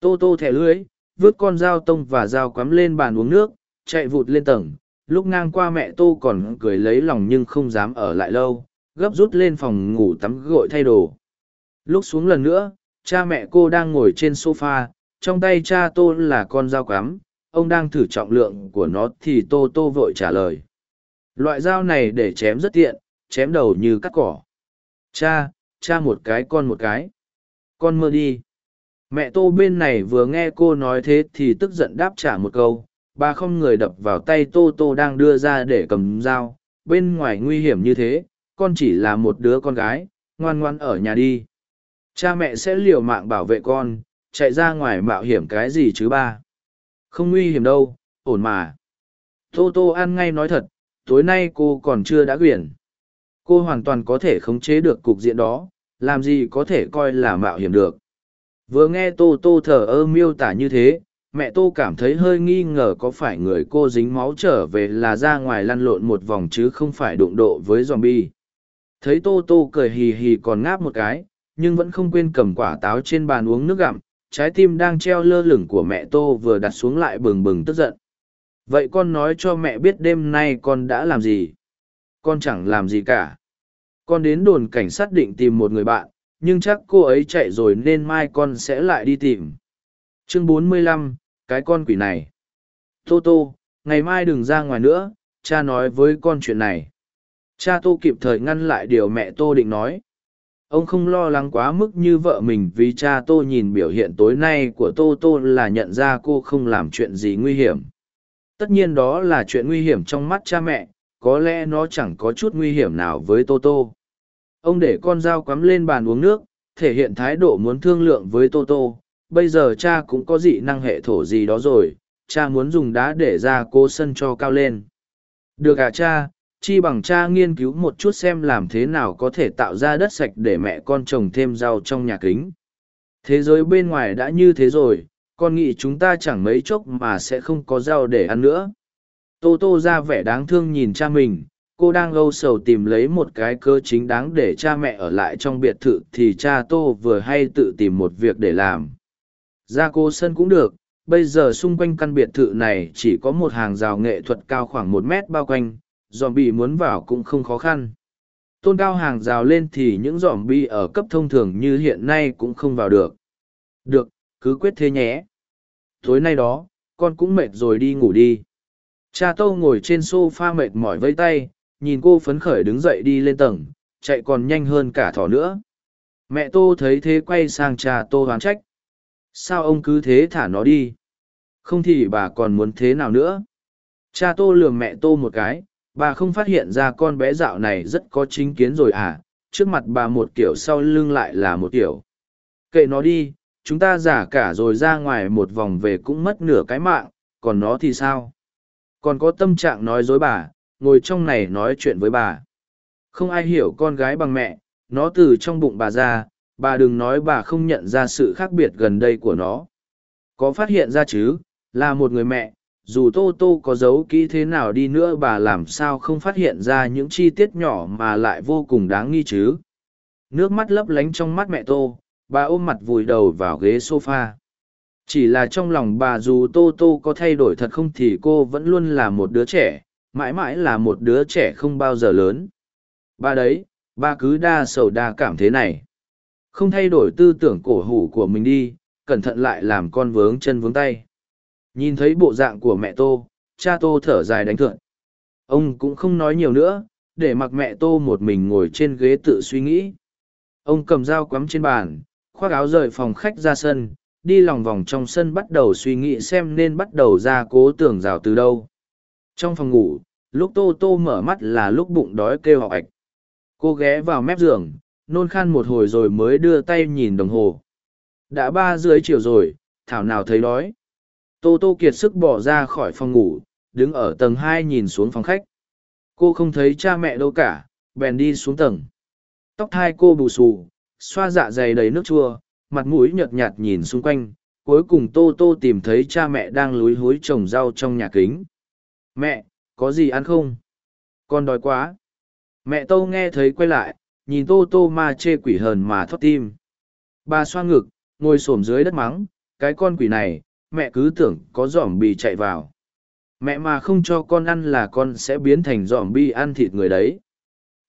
Tô tô thẻ lưới vứt con dao tông và dao quắm lên bàn uống nước, chạy vụt lên tầng. Lúc ngang qua mẹ tô còn cười lấy lòng nhưng không dám ở lại lâu, gấp rút lên phòng ngủ tắm gội thay đồ. Lúc xuống lần nữa, cha mẹ cô đang ngồi trên sofa trong tay cha tô là con dao cắm ông đang thử trọng lượng của nó thì tô tô vội trả lời. Loại dao này để chém rất tiện, chém đầu như cắt cỏ. Cha cha một cái con một cái. Con mơ đi. Mẹ tô bên này vừa nghe cô nói thế thì tức giận đáp trả một câu. Bà không người đập vào tay tô tô đang đưa ra để cầm dao. Bên ngoài nguy hiểm như thế, con chỉ là một đứa con gái, ngoan ngoan ở nhà đi. Cha mẹ sẽ liều mạng bảo vệ con chạy ra ngoài mạo hiểm cái gì chứ ba? Không nguy hiểm đâu, ổn mà. Tô tô ăn ngay nói thật, tối nay cô còn chưa đã quyển. Cô hoàn toàn có thể khống chế được cục diện đó, làm gì có thể coi là mạo hiểm được. Vừa nghe tô tô thở ơ miêu tả như thế, mẹ tô cảm thấy hơi nghi ngờ có phải người cô dính máu trở về là ra ngoài lăn lộn một vòng chứ không phải đụng độ với zombie. thấy tô tô cười hì hì còn ngáp một cái, nhưng vẫn không quên cầm quả táo trên bàn uống nước gặm trái tim đang treo lơ lửng của mẹ tô vừa đặt xuống lại bừng bừng tức giận. Vậy con nói cho mẹ biết đêm nay con đã làm gì? Con chẳng làm gì cả. Con đến đồn cảnh sát định tìm một người bạn nhưng chắc cô ấy chạy rồi nên mai con sẽ lại đi tìm. Chương 45, cái con quỷ này. Tô tô ngày mai đừng ra ngoài nữa cha nói với con chuyện này. Cha tô kịp thời ngăn lại điều mẹ tô định nói ông không lo lắng quá mức như vợ mình vì cha tô nhìn biểu hiện tối nay của tô tô là nhận ra cô không làm chuyện gì nguy hiểm. Tất nhiên đó là chuyện nguy hiểm trong mắt cha mẹ, có lẽ nó chẳng có chút nguy hiểm nào với tô tô. Ông để con dao cắm lên bàn uống nước, thể hiện thái độ muốn thương lượng với tô tô. Bây giờ cha cũng có dị năng hệ thổ gì đó rồi, cha muốn dùng đá để ra cô sân cho cao lên. Được à cha chi bằng cha nghiên cứu một chút xem làm thế nào có thể tạo ra đất sạch để mẹ con trồng thêm rau trong nhà kính. Thế giới bên ngoài đã như thế rồi, con nghĩ chúng ta chẳng mấy chốc mà sẽ không có rau để ăn nữa. Tô Tô ra vẻ đáng thương nhìn cha mình, cô đang âu sầu tìm lấy một cái cơ chính đáng để cha mẹ ở lại trong biệt thự thì cha Tô vừa hay tự tìm một việc để làm. Ra cô sân cũng được, bây giờ xung quanh căn biệt thự này chỉ có một hàng rào nghệ thuật cao khoảng một mét bao quanh, dòm bị muốn vào cũng không khó khăn. Tôn cao hàng rào lên thì những dòm bi ở cấp thông thường như hiện nay cũng không vào được. Được, cứ quyết thế nhé. Tối nay đó, con cũng mệt rồi đi ngủ đi. Cha Tô ngồi trên sofa mệt mỏi vây tay, nhìn cô phấn khởi đứng dậy đi lên tầng, chạy còn nhanh hơn cả thỏ nữa. Mẹ Tô thấy thế quay sang cha Tô hoán trách. Sao ông cứ thế thả nó đi? Không thì bà còn muốn thế nào nữa? Cha Tô lườm mẹ Tô một cái, bà không phát hiện ra con bé dạo này rất có chính kiến rồi à trước mặt bà một kiểu sau lưng lại là một kiểu. Kệ nó đi chúng ta giả cả rồi ra ngoài một vòng về cũng mất nửa cái mạng còn nó thì sao? Còn có tâm trạng nói dối bà ngồi trong này nói chuyện với bà. Không ai hiểu con gái bằng mẹ nó từ trong bụng bà ra bà đừng nói bà không nhận ra sự khác biệt gần đây của nó. Có phát hiện ra chứ, là một người mẹ, dù Tô Tô có giấu kỹ thế nào đi nữa bà làm sao không phát hiện ra những chi tiết nhỏ mà lại vô cùng đáng nghi chứ. Nước mắt lấp lánh trong mắt mẹ Tô, bà ôm mặt vùi đầu vào ghế sofa. Chỉ là trong lòng bà dù Tô Tô có thay đổi thật không thì cô vẫn luôn là một đứa trẻ, mãi mãi là một đứa trẻ không bao giờ lớn. Bà đấy, bà cứ đa sầu đa cảm thế này. Không thay đổi tư tưởng cổ hủ của mình đi, cẩn thận lại làm con vướng chân vướng tay. Nhìn thấy bộ dạng của mẹ Tô, cha Tô thở dài đánh thượng. Ông cũng không nói nhiều nữa, để mặc mẹ Tô một mình ngồi trên ghế tự suy nghĩ. Ông cầm dao quắm trên bàn, khoác áo rời phòng khách ra sân, đi lòng vòng trong sân bắt đầu suy nghĩ xem nên bắt đầu ra cố tưởng rào từ đâu. Trong phòng ngủ, lúc Tô Tô mở mắt là lúc bụng đói kêu học ạch. Cô ghé vào mép giường, nôn khan một hồi rồi mới đưa tay nhìn đồng hồ. Đã ba rưỡi chiều rồi, thảo nào thấy đói. Tô Tô kiệt sức bỏ ra khỏi phòng ngủ, đứng ở tầng hai nhìn xuống phòng khách. Cô không thấy cha mẹ đâu cả, bèn đi xuống tầng. Tóc thai cô bù xù, xoa dạ dày đầy nước chua, mặt mũi nhợt nhạt nhìn xung quanh. Cuối cùng Tô Tô tìm thấy cha mẹ đang lúi húi trồng rau trong nhà kính. Mẹ, có gì ăn không? Con đói quá. Mẹ Tô nghe thấy quay lại, nhìn Tô Tô ma chê quỷ hờn mà thoát tim. Bà xoa ngực, ngồi xổm dưới đất mắng, cái con quỷ này, mẹ cứ tưởng có giỏm bì chạy vào. Mẹ mà không cho con ăn là con sẽ biến thành giỏm bi ăn thịt người đấy.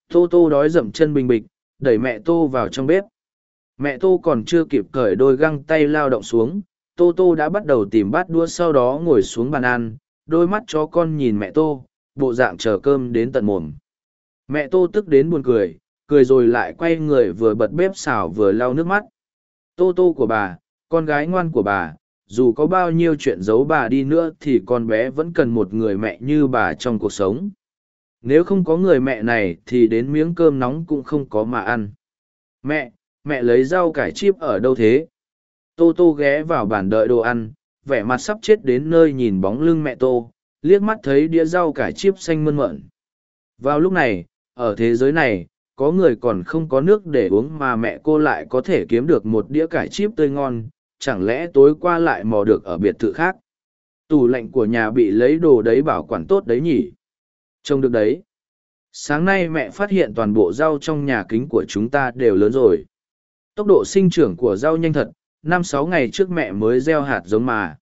Tô tô đói dậm chân bình bịch, đẩy mẹ tô vào trong bếp. Mẹ tô còn chưa kịp cởi đôi găng tay lao động xuống, tô tô đã bắt đầu tìm bát đũa sau đó ngồi xuống bàn ăn, đôi mắt chó con nhìn mẹ tô, bộ dạng chờ cơm đến tận mồm. Mẹ tô tức đến buồn cười cười rồi lại quay người vừa bật bếp xào vừa lau nước mắt. Tô tô của bà, con gái ngoan của bà dù có bao nhiêu chuyện giấu bà đi nữa thì con bé vẫn cần một người mẹ như bà trong cuộc sống. Nếu không có người mẹ này thì đến miếng cơm nóng cũng không có mà ăn. Mẹ mẹ lấy rau cải chip ở đâu thế? Tô tô ghé vào bàn đợi đồ ăn, vẻ mặt sắp chết đến nơi nhìn bóng lưng mẹ tô, liếc mắt thấy đĩa rau cải chip xanh mơn mởn. Vào lúc này, ở thế giới này, có người còn không có nước để uống mà mẹ cô lại có thể kiếm được một đĩa cải chip tươi ngon chẳng lẽ tối qua lại mò được ở biệt thự khác? Tủ lạnh của nhà bị lấy đồ đấy bảo quản tốt đấy nhỉ? Trông được đấy. Sáng nay mẹ phát hiện toàn bộ rau trong nhà kính của chúng ta đều lớn rồi. Tốc độ sinh trưởng của rau nhanh thật, năm sáu ngày trước mẹ mới gieo hạt giống mà.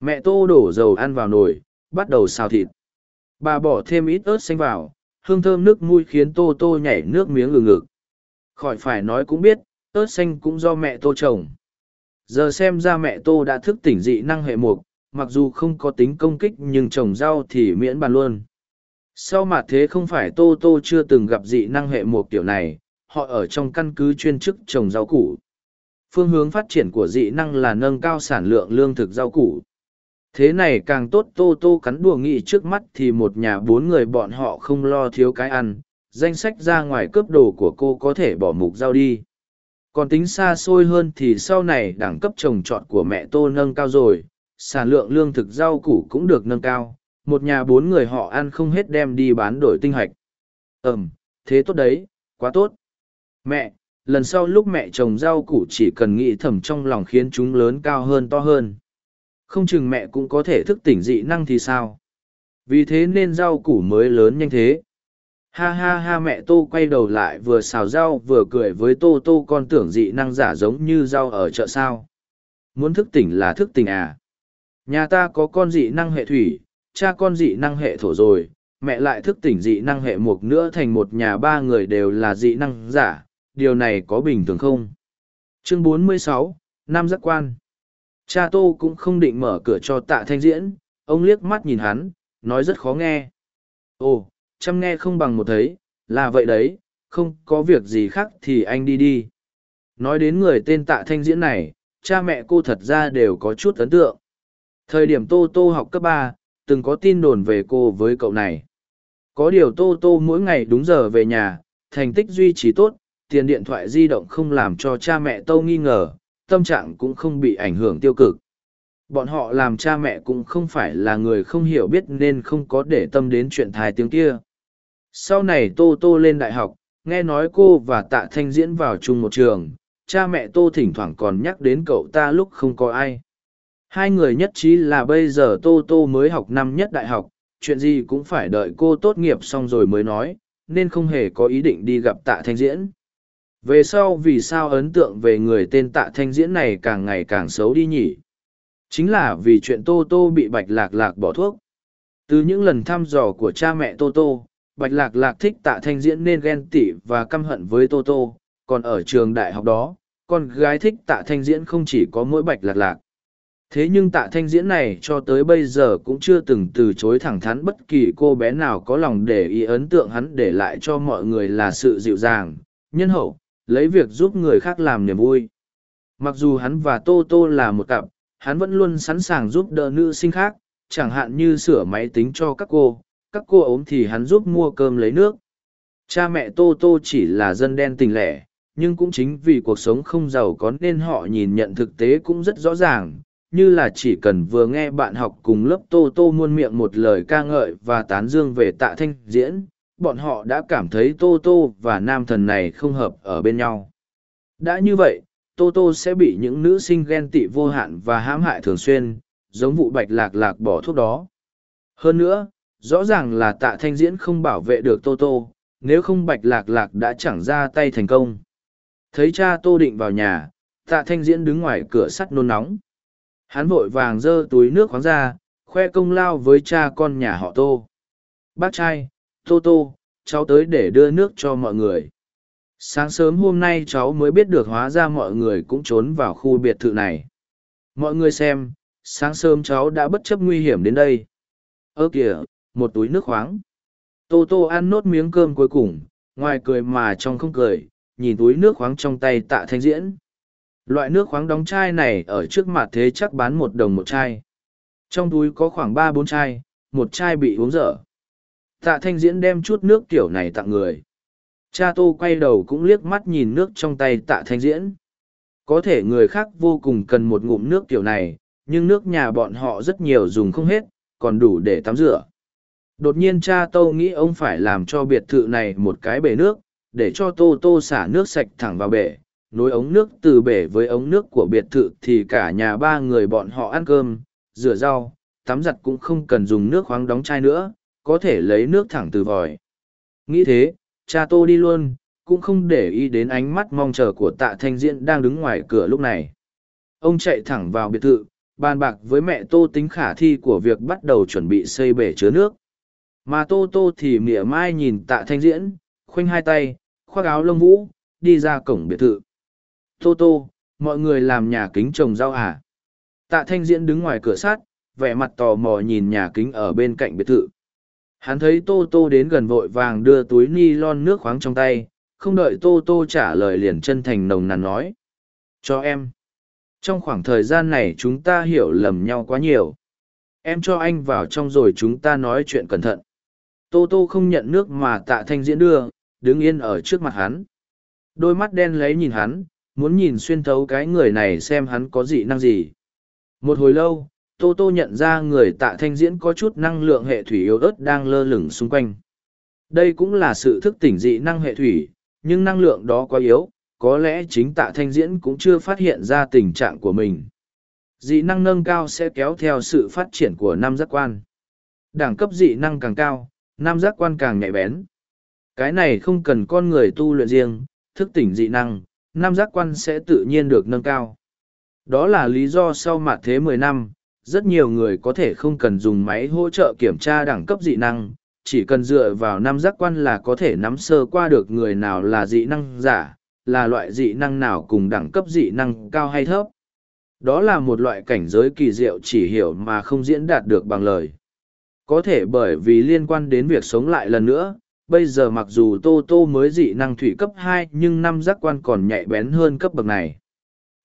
Mẹ tô đổ dầu ăn vào nồi, bắt đầu xào thịt. Bà bỏ thêm ít ớt xanh vào, hương thơm nước mùi khiến tô tô nhảy nước miếng ngừng ngực. Khỏi phải nói cũng biết, ớt xanh cũng do mẹ tô trồng giờ xem ra mẹ tô đã thức tỉnh dị năng hệ mục, mặc dù không có tính công kích nhưng trồng rau thì miễn bàn luôn. Sau mặt thế không phải tô tô chưa từng gặp dị năng hệ mục kiểu này, họ ở trong căn cứ chuyên chức trồng rau củ. Phương hướng phát triển của dị năng là nâng cao sản lượng lương thực rau củ. Thế này càng tốt, tô tô cắn đùa nghị trước mắt thì một nhà bốn người bọn họ không lo thiếu cái ăn, danh sách ra ngoài cướp đồ của cô có thể bỏ mục rau đi còn tính xa xôi hơn thì sau này đẳng cấp trồng trọt của mẹ tô nâng cao rồi, sản lượng lương thực rau củ cũng được nâng cao, một nhà bốn người họ ăn không hết đem đi bán đổi tinh hạch ừm, thế tốt đấy, quá tốt. Mẹ, lần sau lúc mẹ trồng rau củ chỉ cần nghĩ thầm trong lòng khiến chúng lớn cao hơn to hơn. Không chừng mẹ cũng có thể thức tỉnh dị năng thì sao? Vì thế nên rau củ mới lớn nhanh thế. Ha ha ha mẹ Tô quay đầu lại vừa xào rau vừa cười với Tô Tô con tưởng dị năng giả giống như rau ở chợ sao. Muốn thức tỉnh là thức tỉnh à. Nhà ta có con dị năng hệ thủy, cha con dị năng hệ thổ rồi, mẹ lại thức tỉnh dị năng hệ mục nữa thành một nhà ba người đều là dị năng giả, điều này có bình thường không? Chương 46, Nam Giác Quan Cha Tô cũng không định mở cửa cho tạ thanh diễn, ông liếc mắt nhìn hắn, nói rất khó nghe. Ồ, chăm nghe không bằng một thấy, là vậy đấy, không có việc gì khác thì anh đi đi. Nói đến người tên tạ thanh diễn này, cha mẹ cô thật ra đều có chút ấn tượng. Thời điểm Tô Tô học cấp ba, từng có tin đồn về cô với cậu này. Có điều Tô Tô mỗi ngày đúng giờ về nhà, thành tích duy trì tốt, tiền điện thoại di động không làm cho cha mẹ Tô nghi ngờ, tâm trạng cũng không bị ảnh hưởng tiêu cực. Bọn họ làm cha mẹ cũng không phải là người không hiểu biết nên không có để tâm đến chuyện thai tiếng kia sau này tô tô lên đại học nghe nói cô và tạ thanh diễn vào chung một trường cha mẹ tô thỉnh thoảng còn nhắc đến cậu ta lúc không có ai Hai người nhất trí là bây giờ Tô Tô mới học năm nhất đại học, chuyện gì cũng phải đợi cô tốt nghiệp xong rồi mới nói, nên không hề có ý định đi gặp tạ thanh diễn. Về sau vì sao ấn tượng về người tên tạ thanh diễn này càng ngày càng xấu đi nhỉ? Chính là vì chuyện Tô Tô bị Bạch Lạc Lạc bỏ thuốc. Từ những lần thăm dò của cha mẹ Tô Tô, Bạch Lạc Lạc thích tạ thanh diễn nên ghen tị và căm hận với Tô Tô, còn ở trường đại học đó, con gái thích tạ thanh diễn không chỉ có mỗi Bạch Lạc Lạc. Thế nhưng tạ thanh diễn này cho tới bây giờ cũng chưa từng từ chối thẳng thắn bất kỳ cô bé nào có lòng để ý ấn tượng hắn để lại cho mọi người là sự dịu dàng, nhân hậu, lấy việc giúp người khác làm niềm vui. Mặc dù hắn và Tô Tô là một cặp, hắn vẫn luôn sẵn sàng giúp đỡ nữ sinh khác, chẳng hạn như sửa máy tính cho các cô, các cô ốm thì hắn giúp mua cơm lấy nước. Cha mẹ Tô Tô chỉ là dân đen tình lẻ, nhưng cũng chính vì cuộc sống không giàu có nên họ nhìn nhận thực tế cũng rất rõ ràng, như là chỉ cần vừa nghe bạn học cùng lớp Tô Tô muôn miệng một lời ca ngợi và tán dương về tạ thanh diễn, bọn họ đã cảm thấy Tô Tô và nam thần này không hợp ở bên nhau. Đã như vậy, Tô Tô sẽ bị những nữ sinh ghen tị vô hạn và hãm hại thường xuyên, giống vụ bạch lạc lạc bỏ thuốc đó. Hơn nữa, rõ ràng là tạ thanh diễn không bảo vệ được Tô Tô, nếu không bạch lạc lạc đã chẳng ra tay thành công. Thấy cha Tô định vào nhà, tạ thanh diễn đứng ngoài cửa sắt nôn nóng. Hắn vội vàng giơ túi nước khoáng ra, khoe công lao với cha con nhà họ Tô. Bác trai, Tô Tô, cháu tới để đưa nước cho mọi người. Sáng sớm hôm nay cháu mới biết được hóa ra mọi người cũng trốn vào khu biệt thự này. Mọi người xem, sáng sớm cháu đã bất chấp nguy hiểm đến đây. Ơ kìa, một túi nước khoáng. Tô Tô ăn nốt miếng cơm cuối cùng, ngoài cười mà trong không cười, nhìn túi nước khoáng trong tay tạ thanh diễn. Loại nước khoáng đóng chai này ở trước mặt thế chắc bán một đồng một chai. Trong túi có khoảng ba bốn chai, một chai bị uống dở. Tạ thanh diễn đem chút nước kiểu này tặng người. Cha tô quay đầu cũng liếc mắt nhìn nước trong tay tạ thanh diễn. Có thể người khác vô cùng cần một ngụm nước kiểu này, nhưng nước nhà bọn họ rất nhiều dùng không hết, còn đủ để tắm rửa. Đột nhiên cha tô nghĩ ông phải làm cho biệt thự này một cái bể nước, để cho tô tô xả nước sạch thẳng vào bể, nối ống nước từ bể với ống nước của biệt thự thì cả nhà ba người bọn họ ăn cơm, rửa rau, tắm giặt cũng không cần dùng nước khoáng đóng chai nữa, có thể lấy nước thẳng từ vòi. Nghĩ thế, cha tô đi luôn, cũng không để ý đến ánh mắt mong chờ của tạ thanh diễn đang đứng ngoài cửa lúc này. Ông chạy thẳng vào biệt thự, bàn bạc với mẹ tô tính khả thi của việc bắt đầu chuẩn bị xây bể chứa nước. Mà tô tô thì mỉa mai nhìn tạ thanh diễn, khoanh hai tay, khoác áo lông vũ, đi ra cổng biệt thự. Tô tô, mọi người làm nhà kính trồng rau à? Tạ thanh diễn đứng ngoài cửa sát, vẻ mặt tò mò nhìn nhà kính ở bên cạnh biệt thự. Hắn thấy Tô Tô đến gần vội vàng đưa túi ni lon nước khoáng trong tay, không đợi Tô Tô trả lời liền chân thành nồng nàn nói. Cho em. Trong khoảng thời gian này chúng ta hiểu lầm nhau quá nhiều. Em cho anh vào trong rồi chúng ta nói chuyện cẩn thận. Tô Tô không nhận nước mà tạ thanh diễn đưa, đứng yên ở trước mặt hắn. Đôi mắt đen lấy nhìn hắn, muốn nhìn xuyên thấu cái người này xem hắn có dị năng gì. Một hồi lâu, Tô Tô nhận ra người tạ thanh diễn có chút năng lượng hệ thủy yếu ớt đang lơ lửng xung quanh. Đây cũng là sự thức tỉnh dị năng hệ thủy, nhưng năng lượng đó quá yếu, có lẽ chính tạ thanh diễn cũng chưa phát hiện ra tình trạng của mình. Dị năng nâng cao sẽ kéo theo sự phát triển của năm giác quan. Đẳng cấp dị năng càng cao, Nam giác quan càng nhạy bén. Cái này không cần con người tu luyện riêng, thức tỉnh dị năng, nam giác quan sẽ tự nhiên được nâng cao. Đó là lý do sau mặt thế mười năm, rất nhiều người có thể không cần dùng máy hỗ trợ kiểm tra đẳng cấp dị năng, chỉ cần dựa vào nam giác quan là có thể nắm sơ qua được người nào là dị năng giả, là loại dị năng nào cùng đẳng cấp dị năng cao hay thấp. Đó là một loại cảnh giới kỳ diệu chỉ hiểu mà không diễn đạt được bằng lời. Có thể bởi vì liên quan đến việc sống lại lần nữa, bây giờ mặc dù Tô Tô mới dị năng thủy cấp hai nhưng năm giác quan còn nhạy bén hơn cấp bậc này.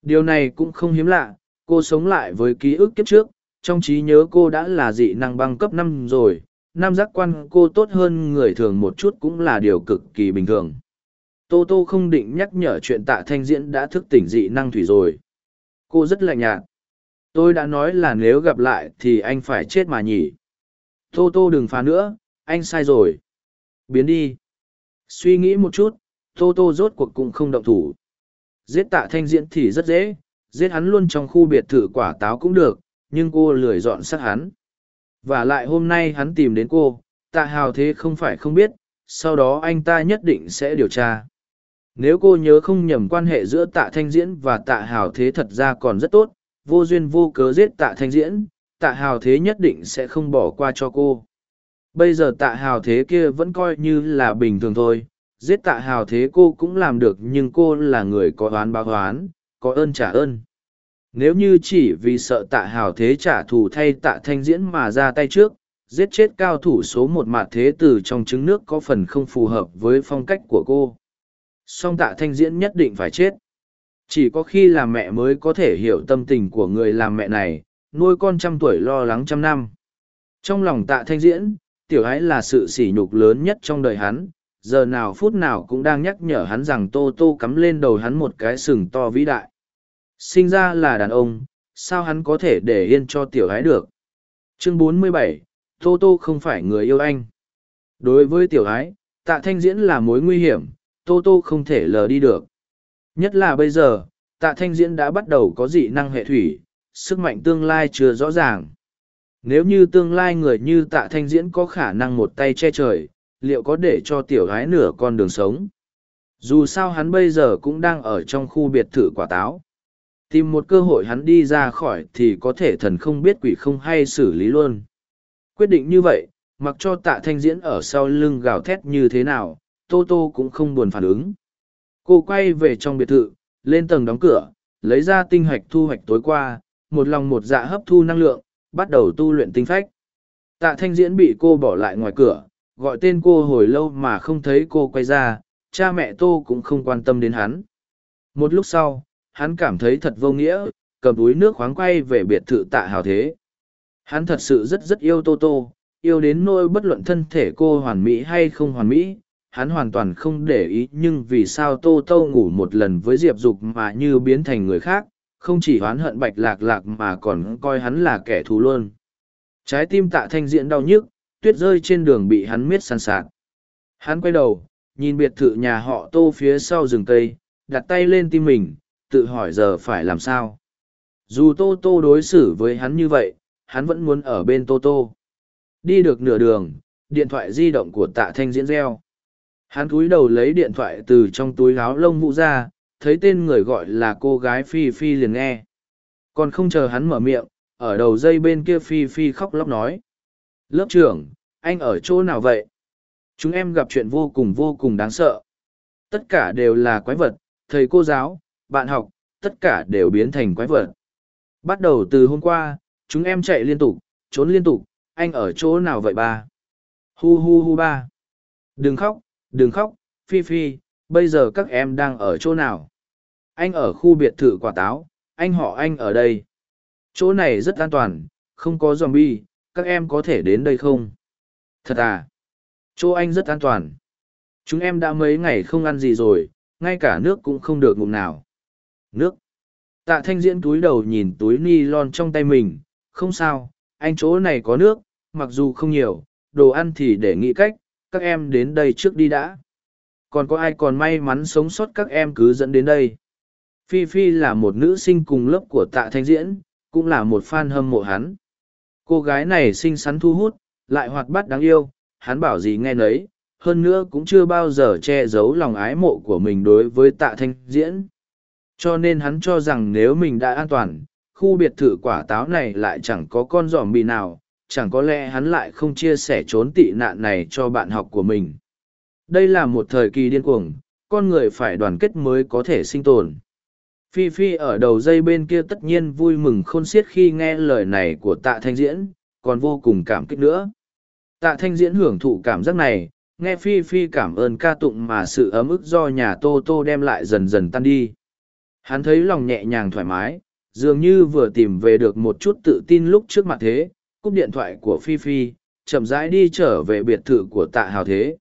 Điều này cũng không hiếm lạ, cô sống lại với ký ức kiếp trước trong trí nhớ cô đã là dị năng băng cấp năm rồi năm giác quan cô tốt hơn người thường một chút cũng là điều cực kỳ bình thường. Tô tô không định nhắc nhở chuyện tạ thanh diễn đã thức tỉnh dị năng thủy rồi. Cô rất lạnh nhạt. Tôi đã nói là nếu gặp lại thì anh phải chết mà nhỉ tô tô đừng phá nữa anh sai rồi. Biến đi. Suy nghĩ một chút tô tô rốt cuộc cũng không động thủ. Giết tạ thanh diễn thì rất dễ giết hắn luôn trong khu biệt thự quả táo cũng được, nhưng cô lười dọn sát hắn. Và lại hôm nay hắn tìm đến cô tạ hào thế không phải không biết sau đó anh ta nhất định sẽ điều tra. Nếu cô nhớ không nhầm quan hệ giữa tạ thanh diễn và tạ hào thế thật ra còn rất tốt vô duyên vô cớ giết tạ thanh diễn tạ hào thế nhất định sẽ không bỏ qua cho cô. Bây giờ tạ hào thế kia vẫn coi như là bình thường thôi. Giết tạ hào thế cô cũng làm được nhưng cô là người có oán báo oán, có ơn trả ơn. Nếu như chỉ vì sợ tạ hào thế trả thù thay tạ thanh diễn mà ra tay trước, giết chết cao thủ số một mạt thế từ trong trứng nước có phần không phù hợp với phong cách của cô. Song tạ thanh diễn nhất định phải chết. Chỉ có khi làm mẹ mới có thể hiểu tâm tình của người làm mẹ này nuôi con trăm tuổi lo lắng trăm năm. Trong lòng tạ thanh diễn tiểu ái là sự sỉ nhục lớn nhất trong đời hắn giờ nào phút nào cũng đang nhắc nhở hắn rằng tô tô cắm lên đầu hắn một cái sừng to vĩ đại. Sinh ra là đàn ông sao hắn có thể để yên cho tiểu ái được? Chương 47, tô tô không phải người yêu anh. Đối với tiểu ái tạ thanh diễn là mối nguy hiểm tô tô không thể lờ đi được. Nhất là bây giờ tạ thanh diễn đã bắt đầu có dị năng hệ thủy sức mạnh tương lai chưa rõ ràng. Nếu như tương lai người như tạ thanh diễn có khả năng một tay che trời, liệu có để cho tiểu gái nửa con đường sống? Dù sao hắn bây giờ cũng đang ở trong khu biệt thự quả táo. Tìm một cơ hội hắn đi ra khỏi thì có thể thần không biết quỷ không hay xử lý luôn. Quyết định như vậy, mặc cho tạ thanh diễn ở sau lưng gào thét như thế nào, tô tô cũng không buồn phản ứng. Cô quay về trong biệt thự, lên tầng đóng cửa, lấy ra tinh hoạch thu hoạch tối qua một lòng một dạ hấp thu năng lượng, bắt đầu tu luyện tinh phách. Tạ thanh diễn bị cô bỏ lại ngoài cửa, gọi tên cô hồi lâu mà không thấy cô quay ra, cha mẹ tô cũng không quan tâm đến hắn. Một lúc sau, hắn cảm thấy thật vô nghĩa, cầm túi nước khoáng quay về biệt thự tạ hào thế. Hắn thật sự rất rất yêu tô tô, yêu đến nỗi bất luận thân thể cô hoàn mỹ hay không hoàn mỹ, hắn hoàn toàn không để ý nhưng vì sao tô tô ngủ một lần với diệp dục mà như biến thành người khác không chỉ oán hận bạch lạc lạc mà còn coi hắn là kẻ thù luôn. Trái tim tạ thanh diễn đau nhức, tuyết rơi trên đường bị hắn miết sàn sạt. Hắn quay đầu, nhìn biệt thự nhà họ tô phía sau rừng cây, đặt tay lên tim mình, tự hỏi giờ phải làm sao. Dù tô tô đối xử với hắn như vậy, hắn vẫn muốn ở bên tô tô. Đi được nửa đường, điện thoại di động của tạ thanh diễn reo. Hắn cúi đầu lấy điện thoại từ trong túi áo lông vũ ra thấy tên người gọi là cô gái phi phi liền nghe. Còn không chờ hắn mở miệng, ở đầu dây bên kia phi phi khóc lóc nói. Lớp trưởng, anh ở chỗ nào vậy? Chúng em gặp chuyện vô cùng vô cùng đáng sợ. Tất cả đều là quái vật, thầy cô giáo, bạn học, tất cả đều biến thành quái vật. Bắt đầu từ hôm qua, chúng em chạy liên tục, trốn liên tục, anh ở chỗ nào vậy ba? Hu hu hu ba. Đừng khóc đừng khóc, phi phi, bây giờ các em đang ở chỗ nào? Anh ở khu biệt thự quả táo, anh họ anh ở đây. Chỗ này rất an toàn, không có z o m bi e các em có thể đến đây không? Thật à? Chỗ anh rất an toàn. Chúng em đã mấy ngày không ăn gì rồi, ngay cả nước cũng không được ngụm nào. Nước. Tạ thanh diễn túi đầu nhìn túi ni lon trong tay mình, không sao, anh chỗ này có nước, mặc dù không nhiều, đồ ăn thì để nghĩ cách, các em đến đây trước đi đã. Còn có ai còn may mắn sống sót các em cứ dẫn đến đây phi phi là một nữ sinh cùng lớp của tạ thanh diễn, cũng là một fan hâm mộ hắn. Cô gái này xinh xắn thu hút, lại hoạt bát đáng yêu, hắn bảo gì nghe nấy, hơn nữa cũng chưa bao giờ che giấu lòng ái mộ của mình đối với tạ thanh diễn. Cho nên hắn cho rằng nếu mình đã an toàn, khu biệt thự quả táo này lại chẳng có con giòm bị nào, chẳng có lẽ hắn lại không chia sẻ trốn tị nạn này cho bạn học của mình. Đây là một thời kỳ điên cuồng, con người phải đoàn kết mới có thể sinh tồn phi phi ở đầu dây bên kia tất nhiên vui mừng khôn xiết khi nghe lời này của tạ thanh diễn, còn vô cùng cảm kích nữa. Tạ thanh diễn hưởng thụ cảm giác này, nghe phi phi cảm ơn ca tụng mà sự ấm ức do nhà tô tô đem lại dần dần tan đi. Hắn thấy lòng nhẹ nhàng thoải mái, dường như vừa tìm về được một chút tự tin lúc trước mặt thế, cúp điện thoại của phi phi, chậm rãi đi trở về biệt thự của tạ hào thế.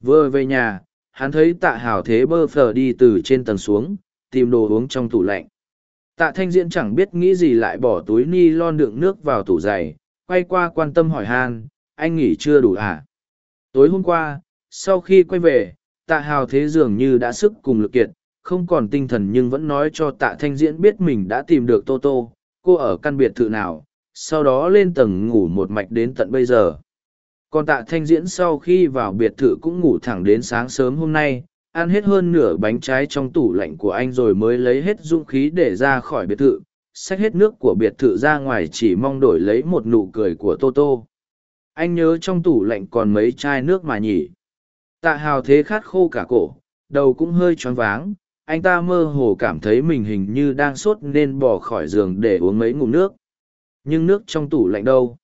Vừa về nhà, hắn thấy tạ hào thế bơ phờ đi từ trên tầng xuống tìm đồ uống trong tủ lạnh. Tạ thanh diễn chẳng biết nghĩ gì lại bỏ túi ni lon đựng nước vào tủ giày, quay qua quan tâm hỏi han, anh nghỉ chưa đủ à? Tối hôm qua, sau khi quay về, tạ hào thế dường như đã sức cùng lực kiệt, không còn tinh thần nhưng vẫn nói cho tạ thanh diễn biết mình đã tìm được tô tô, cô ở căn biệt thự nào, sau đó lên tầng ngủ một mạch đến tận bây giờ. Còn tạ thanh diễn sau khi vào biệt thự cũng ngủ thẳng đến sáng sớm hôm nay ăn hết hơn nửa bánh trái trong tủ lạnh của anh rồi mới lấy hết dũng khí để ra khỏi biệt thự. Xách hết nước của biệt thự ra ngoài chỉ mong đổi lấy một nụ cười của Toto. anh nhớ trong tủ lạnh còn mấy chai nước mà nhỉ? Tạ hào thế khát khô cả cổ đầu cũng hơi choáng váng. Anh ta mơ hồ cảm thấy mình hình như đang sốt nên bỏ khỏi giường để uống mấy ngụm nước. Nhưng nước trong tủ lạnh đâu?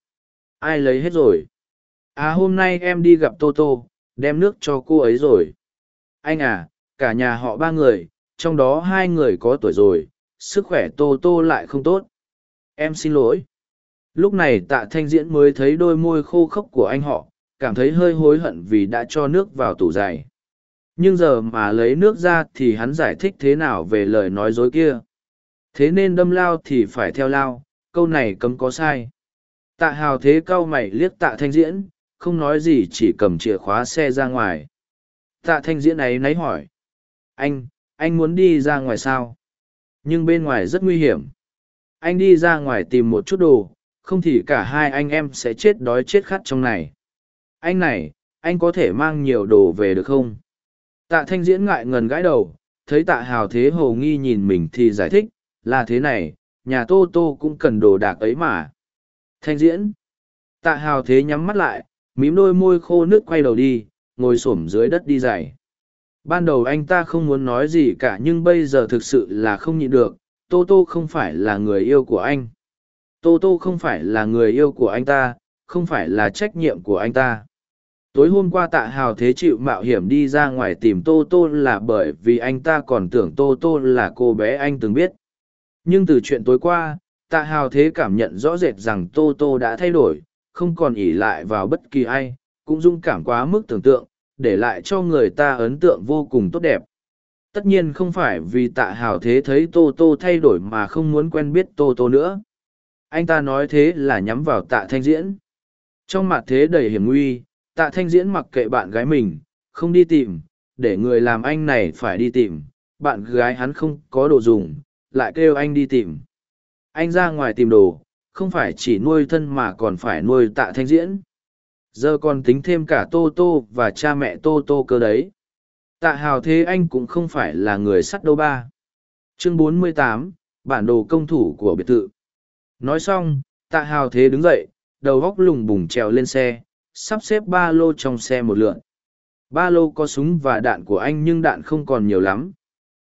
Ai lấy hết rồi? À hôm nay em đi gặp Toto, đem nước cho cô ấy rồi anh à cả nhà họ ba người, trong đó hai người có tuổi rồi, sức khỏe tô tô lại không tốt. Em xin lỗi. Lúc này tạ thanh diễn mới thấy đôi môi khô khốc của anh họ, cảm thấy hơi hối hận vì đã cho nước vào tủ giày. Nhưng giờ mà lấy nước ra thì hắn giải thích thế nào về lời nói dối kia? Thế nên đâm lao thì phải theo lao, câu này cấm có sai. Tạ hào thế cau mày liếc tạ thanh diễn, không nói gì chỉ cầm chìa khóa xe ra ngoài tạ thanh diễn ấy náy hỏi. Anh anh muốn đi ra ngoài sao? Nhưng bên ngoài rất nguy hiểm. Anh đi ra ngoài tìm một chút đồ, không thì cả hai anh em sẽ chết đói chết khát trong này. Anh này, anh có thể mang nhiều đồ về được không? Tạ thanh diễn ngại ngần gãi đầu, thấy tạ hào thế hồ nghi nhìn mình thì giải thích, là thế này, nhà tô tô cũng cần đồ đạc ấy mà. Thanh diễn. Tạ hào thế nhắm mắt lại, mím đôi môi khô nước quay đầu đi ngồi s ổ m dưới đất đi dày ban đầu anh ta không muốn nói gì cả, nhưng bây giờ thực sự là không nhịn được tô tô không phải là người yêu của anh. Tô tô không phải là người yêu của anh ta, không phải là trách nhiệm của anh ta. Tối hôm qua tạ hào thế chịu mạo hiểm đi ra ngoài tìm tô tô là bởi vì anh ta còn tưởng tô tô là cô bé anh từng biết. Nhưng từ chuyện tối qua, tạ hào thế cảm nhận rõ rệt rằng tô tô đã thay đổi, không còn ỉ lại vào bất kỳ ai, cũng dung cảm quá mức tưởng tượng để lại cho người ta ấn tượng vô cùng tốt đẹp. Tất nhiên không phải vì tạ hào thế thấy tô tô thay đổi mà không muốn quen biết tô tô nữa. Anh ta nói thế là nhắm vào tạ thanh diễn. Trong mặt thế đầy hiểm nguy, tạ thanh diễn mặc kệ bạn gái mình, không đi tìm, để người làm anh này phải đi tìm, bạn gái hắn không có đồ dùng, lại kêu anh đi tìm. Anh ra ngoài tìm đồ, không phải chỉ nuôi thân mà còn phải nuôi tạ thanh diễn giờ còn tính thêm cả tô tô và cha mẹ tô tô cơ đấy. Tạ hào thế anh cũng không phải là người sắt đâu ba. Chương 48, bản đồ công thủ của biệt thự. Nói xong tạ hào thế đứng dậy đầu góc lùng bùng trèo lên xe sắp xếp ba lô trong xe một lượn. Ba lô có súng và đạn của anh nhưng đạn không còn nhiều lắm.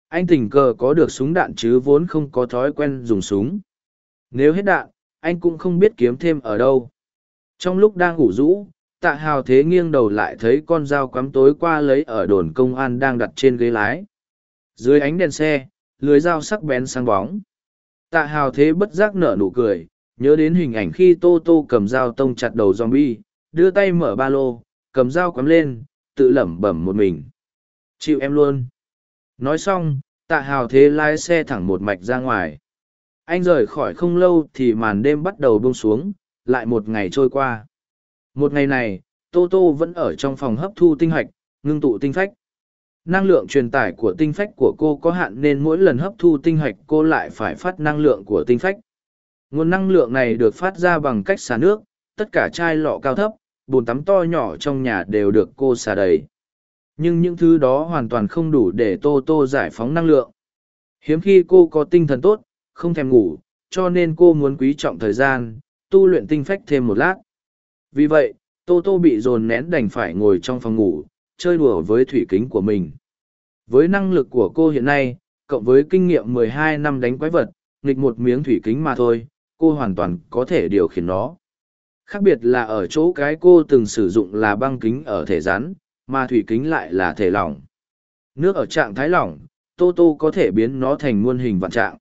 Anh tình cờ có được súng đạn chứ vốn không có thói quen dùng súng. Nếu hết đạn anh cũng không biết kiếm thêm ở đâu trong lúc đang ngủ rũ, tạ hào thế nghiêng đầu lại thấy con dao cắm tối qua lấy ở đồn công an đang đặt trên ghế lái. Dưới ánh đèn xe, lưới dao sắc bén sáng bóng. Tạ hào thế bất giác nở nụ cười, nhớ đến hình ảnh khi tô tô cầm dao tông chặt đầu zombie, đưa tay mở ba lô, cầm dao cắm lên, tự lẩm bẩm một mình. Chịu em luôn. Nói xong, tạ hào thế lái xe thẳng một mạch ra ngoài. Anh rời khỏi không lâu thì màn đêm bắt đầu bông xuống lại một ngày trôi qua. Một ngày này, tô tô vẫn ở trong phòng hấp thu tinh hạch, ngưng tụ tinh phách. Năng lượng truyền tải của tinh phách của cô có hạn nên mỗi lần hấp thu tinh hạch cô lại phải phát năng lượng của tinh phách. Nguồn năng lượng này được phát ra bằng cách xả nước, tất cả chai lọ cao thấp, bồn tắm to nhỏ trong nhà đều được cô xả đầy. Nhưng những thứ đó hoàn toàn không đủ để tô tô giải phóng năng lượng. Hiếm khi cô có tinh thần tốt, không thèm ngủ, cho nên cô muốn quý trọng thời gian tu luyện tinh phách thêm một lát. Vì vậy, tô tô bị dồn nén đành phải ngồi trong phòng ngủ, chơi đùa với thủy kính của mình. Với năng lực của cô hiện nay, cộng với kinh nghiệm 12 năm đánh quái vật, nghịch một miếng thủy kính mà thôi, cô hoàn toàn có thể điều khiển nó. Khác biệt là ở chỗ cái cô từng sử dụng là băng kính ở thể rắn, mà thủy kính lại là thể lỏng. Nước ở trạng thái lỏng, tô tô có thể biến nó thành muôn hình vạn trạng.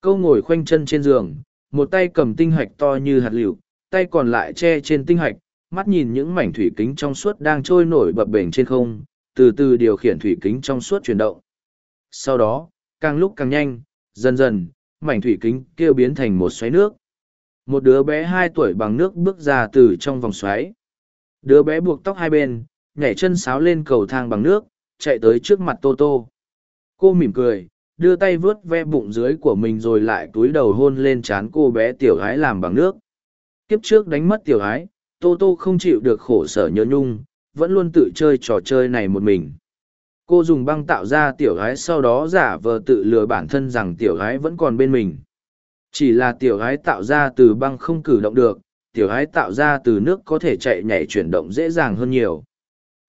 Câu ngồi khoanh chân trên giường một tay cầm tinh hạch to như hạt lựu, tay còn lại che trên tinh hạch, mắt nhìn những mảnh thủy kính trong suốt đang trôi nổi bập bềnh trên không, từ từ điều khiển thủy kính trong suốt chuyển động. Sau đó, càng lúc càng nhanh, dần dần, mảnh thủy kính kêu biến thành một xoáy nước. Một đứa bé hai tuổi bằng nước bước ra từ trong vòng xoáy. Đứa bé buộc tóc hai bên, nhảy chân sáo lên cầu thang bằng nước, chạy tới trước mặt tô tô. Cô mỉm cười đưa tay vớt ve bụng dưới của mình rồi lại túi đầu hôn lên trán cô bé tiểu gái làm bằng nước Kiếp trước đánh mất tiểu gái, Tô Tô không chịu được khổ sở nhớ nhung, vẫn luôn tự chơi trò chơi này một mình. Cô dùng băng tạo ra tiểu gái sau đó giả vờ tự lừa bản thân rằng tiểu gái vẫn còn bên mình. Chỉ là tiểu gái tạo ra từ băng không cử động được, tiểu gái tạo ra từ nước có thể chạy nhảy chuyển động dễ dàng hơn nhiều.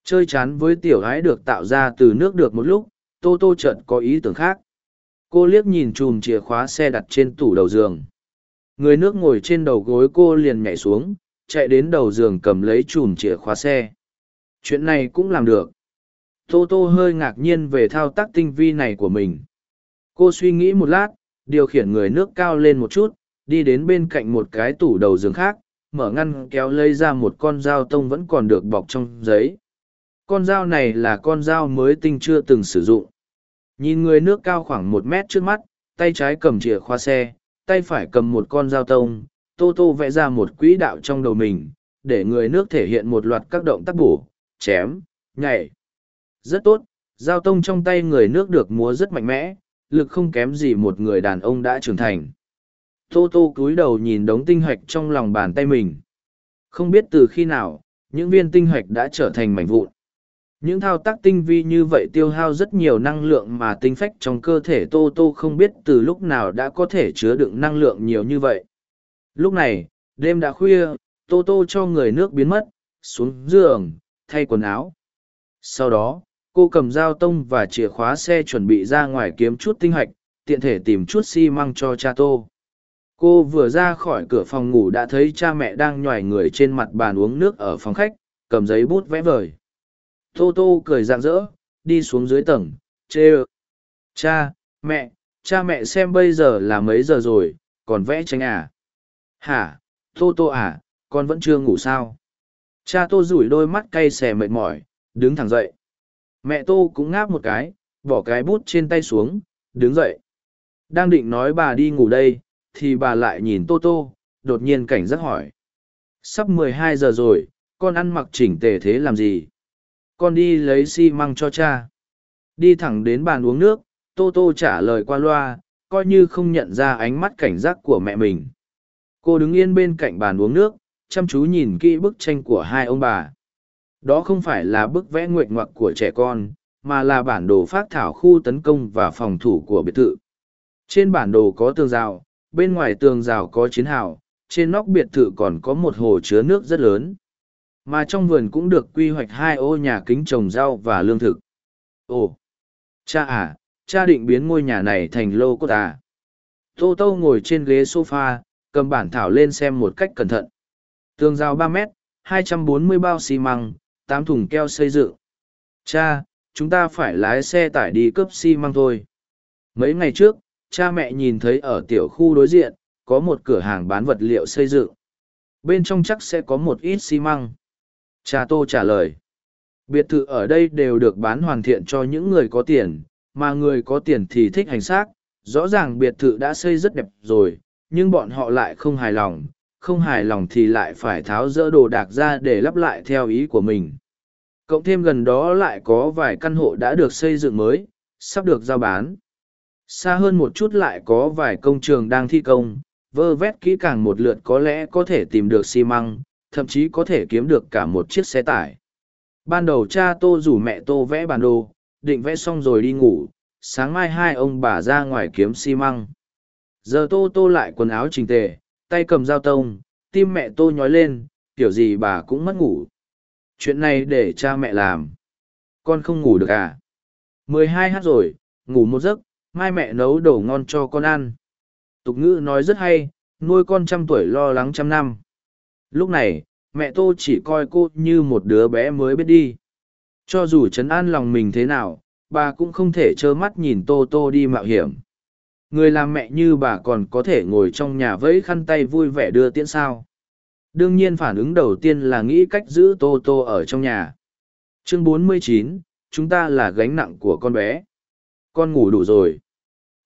Chơi chán với tiểu gái được tạo ra từ nước được một lúc, Tô Tô chợt có ý tưởng khác. Cô liếc nhìn chùm chìa khóa xe đặt trên tủ đầu giường. Người nước ngồi trên đầu gối cô liền nhảy xuống, chạy đến đầu giường cầm lấy chùm chìa khóa xe. Chuyện này cũng làm được. Tô Tô hơi ngạc nhiên về thao tác tinh vi này của mình. Cô suy nghĩ một lát, điều khiển người nước cao lên một chút, đi đến bên cạnh một cái tủ đầu giường khác, mở ngăn kéo lấy ra một con dao tông vẫn còn được bọc trong giấy. Con dao này là con dao mới tinh chưa từng sử dụng. Nhìn người nước cao khoảng một mét trước mắt, tay trái cầm chìa khóa xe, tay phải cầm một con dao tông, Tô Tô vẽ ra một quỹ đạo trong đầu mình, để người nước thể hiện một loạt các động tác bổ, chém, nhảy. Rất tốt, dao tông trong tay người nước được múa rất mạnh mẽ, lực không kém gì một người đàn ông đã trưởng thành. Tô Tô cúi đầu nhìn đống tinh hạch trong lòng bàn tay mình. Không biết từ khi nào, những viên tinh hạch đã trở thành mảnh vụn. Những thao tác tinh vi như vậy tiêu hao rất nhiều năng lượng mà tinh phách trong cơ thể Tô Tô không biết từ lúc nào đã có thể chứa đựng năng lượng nhiều như vậy. Lúc này, đêm đã khuya, Tô Tô cho người nước biến mất, xuống giường, thay quần áo. Sau đó, cô cầm dao tông và chìa khóa xe chuẩn bị ra ngoài kiếm chút tinh hạch, tiện thể tìm chút xi măng cho cha Tô. Cô vừa ra khỏi cửa phòng ngủ đã thấy cha mẹ đang nhoài người trên mặt bàn uống nước ở phòng khách, cầm giấy bút vẽ vời. Tô Tô cười rạng rỡ, đi xuống dưới tầng, chê ơ. Cha, mẹ, cha mẹ xem bây giờ là mấy giờ rồi, còn vẽ tranh à? Hả, Tô Tô à, con vẫn chưa ngủ sao? Cha Tô rủi đôi mắt cay xè mệt mỏi, đứng thẳng dậy. Mẹ Tô cũng ngáp một cái, bỏ cái bút trên tay xuống, đứng dậy. Đang định nói bà đi ngủ đây, thì bà lại nhìn Tô Tô, đột nhiên cảnh giác hỏi. Sắp mười hai giờ rồi, con ăn mặc chỉnh tề thế làm gì? Con đi lấy xi măng cho cha. Đi thẳng đến bàn uống nước, tô tô trả lời qua loa, coi như không nhận ra ánh mắt cảnh giác của mẹ mình. Cô đứng yên bên cạnh bàn uống nước, chăm chú nhìn kỹ bức tranh của hai ông bà. Đó không phải là bức vẽ nguệch ngoặc của trẻ con, mà là bản đồ phát thảo khu tấn công và phòng thủ của biệt thự. Trên bản đồ có tường rào, bên ngoài tường rào có chiến hào, trên nóc biệt thự còn có một hồ chứa nước rất lớn mà trong vườn cũng được quy hoạch hai ô nhà kính trồng rau và lương thực. Ồ, cha à, cha định biến ngôi nhà này thành lô cốt à. Tô Tô ngồi trên ghế sofa, cầm bản thảo lên xem một cách cẩn thận. Tường rào ba mét, hai trăm bốn mươi bao xi măng, tám thùng keo xây dựng. Cha, chúng ta phải lái xe tải đi cướp xi măng thôi. Mấy ngày trước, cha mẹ nhìn thấy ở tiểu khu đối diện, có một cửa hàng bán vật liệu xây dựng. Bên trong chắc sẽ có một ít xi măng. Cha Tô trả lời. Biệt thự ở đây đều được bán hoàn thiện cho những người có tiền, mà người có tiền thì thích hành xác. Rõ ràng biệt thự đã xây rất đẹp rồi, nhưng bọn họ lại không hài lòng, không hài lòng thì lại phải tháo dỡ đồ đạc ra để lắp lại theo ý của mình. Cộng thêm gần đó lại có vài căn hộ đã được xây dựng mới, sắp được giao bán. Xa hơn một chút lại có vài công trường đang thi công, vơ vét kỹ càng một lượt có lẽ có thể tìm được xi măng, thậm chí có thể kiếm được cả một chiếc xe tải. Ban đầu cha Tô rủ mẹ Tô vẽ bản đồ, định vẽ xong rồi đi ngủ, sáng mai hai ông bà ra ngoài kiếm xi măng. Giờ Tô Tô lại quần áo trình tề, tay cầm dao tông, tim mẹ Tô nhói lên, kiểu gì bà cũng mất ngủ. Chuyện này để cha mẹ làm. Con không ngủ được à? 12 hát rồi, ngủ một giấc, mai mẹ nấu đồ ngon cho con ăn. Tục ngữ nói rất hay, nuôi con trăm tuổi lo lắng trăm năm. Lúc này, mẹ Tô chỉ coi cô như một đứa bé mới biết đi. Cho dù chấn an lòng mình thế nào, bà cũng không thể trơ mắt nhìn Tô Tô đi mạo hiểm. Người làm mẹ như bà còn có thể ngồi trong nhà vẫy khăn tay vui vẻ đưa tiễn sao. Đương nhiên phản ứng đầu tiên là nghĩ cách giữ Tô Tô ở trong nhà. Chương 49, chúng ta là gánh nặng của con bé. Con ngủ đủ rồi.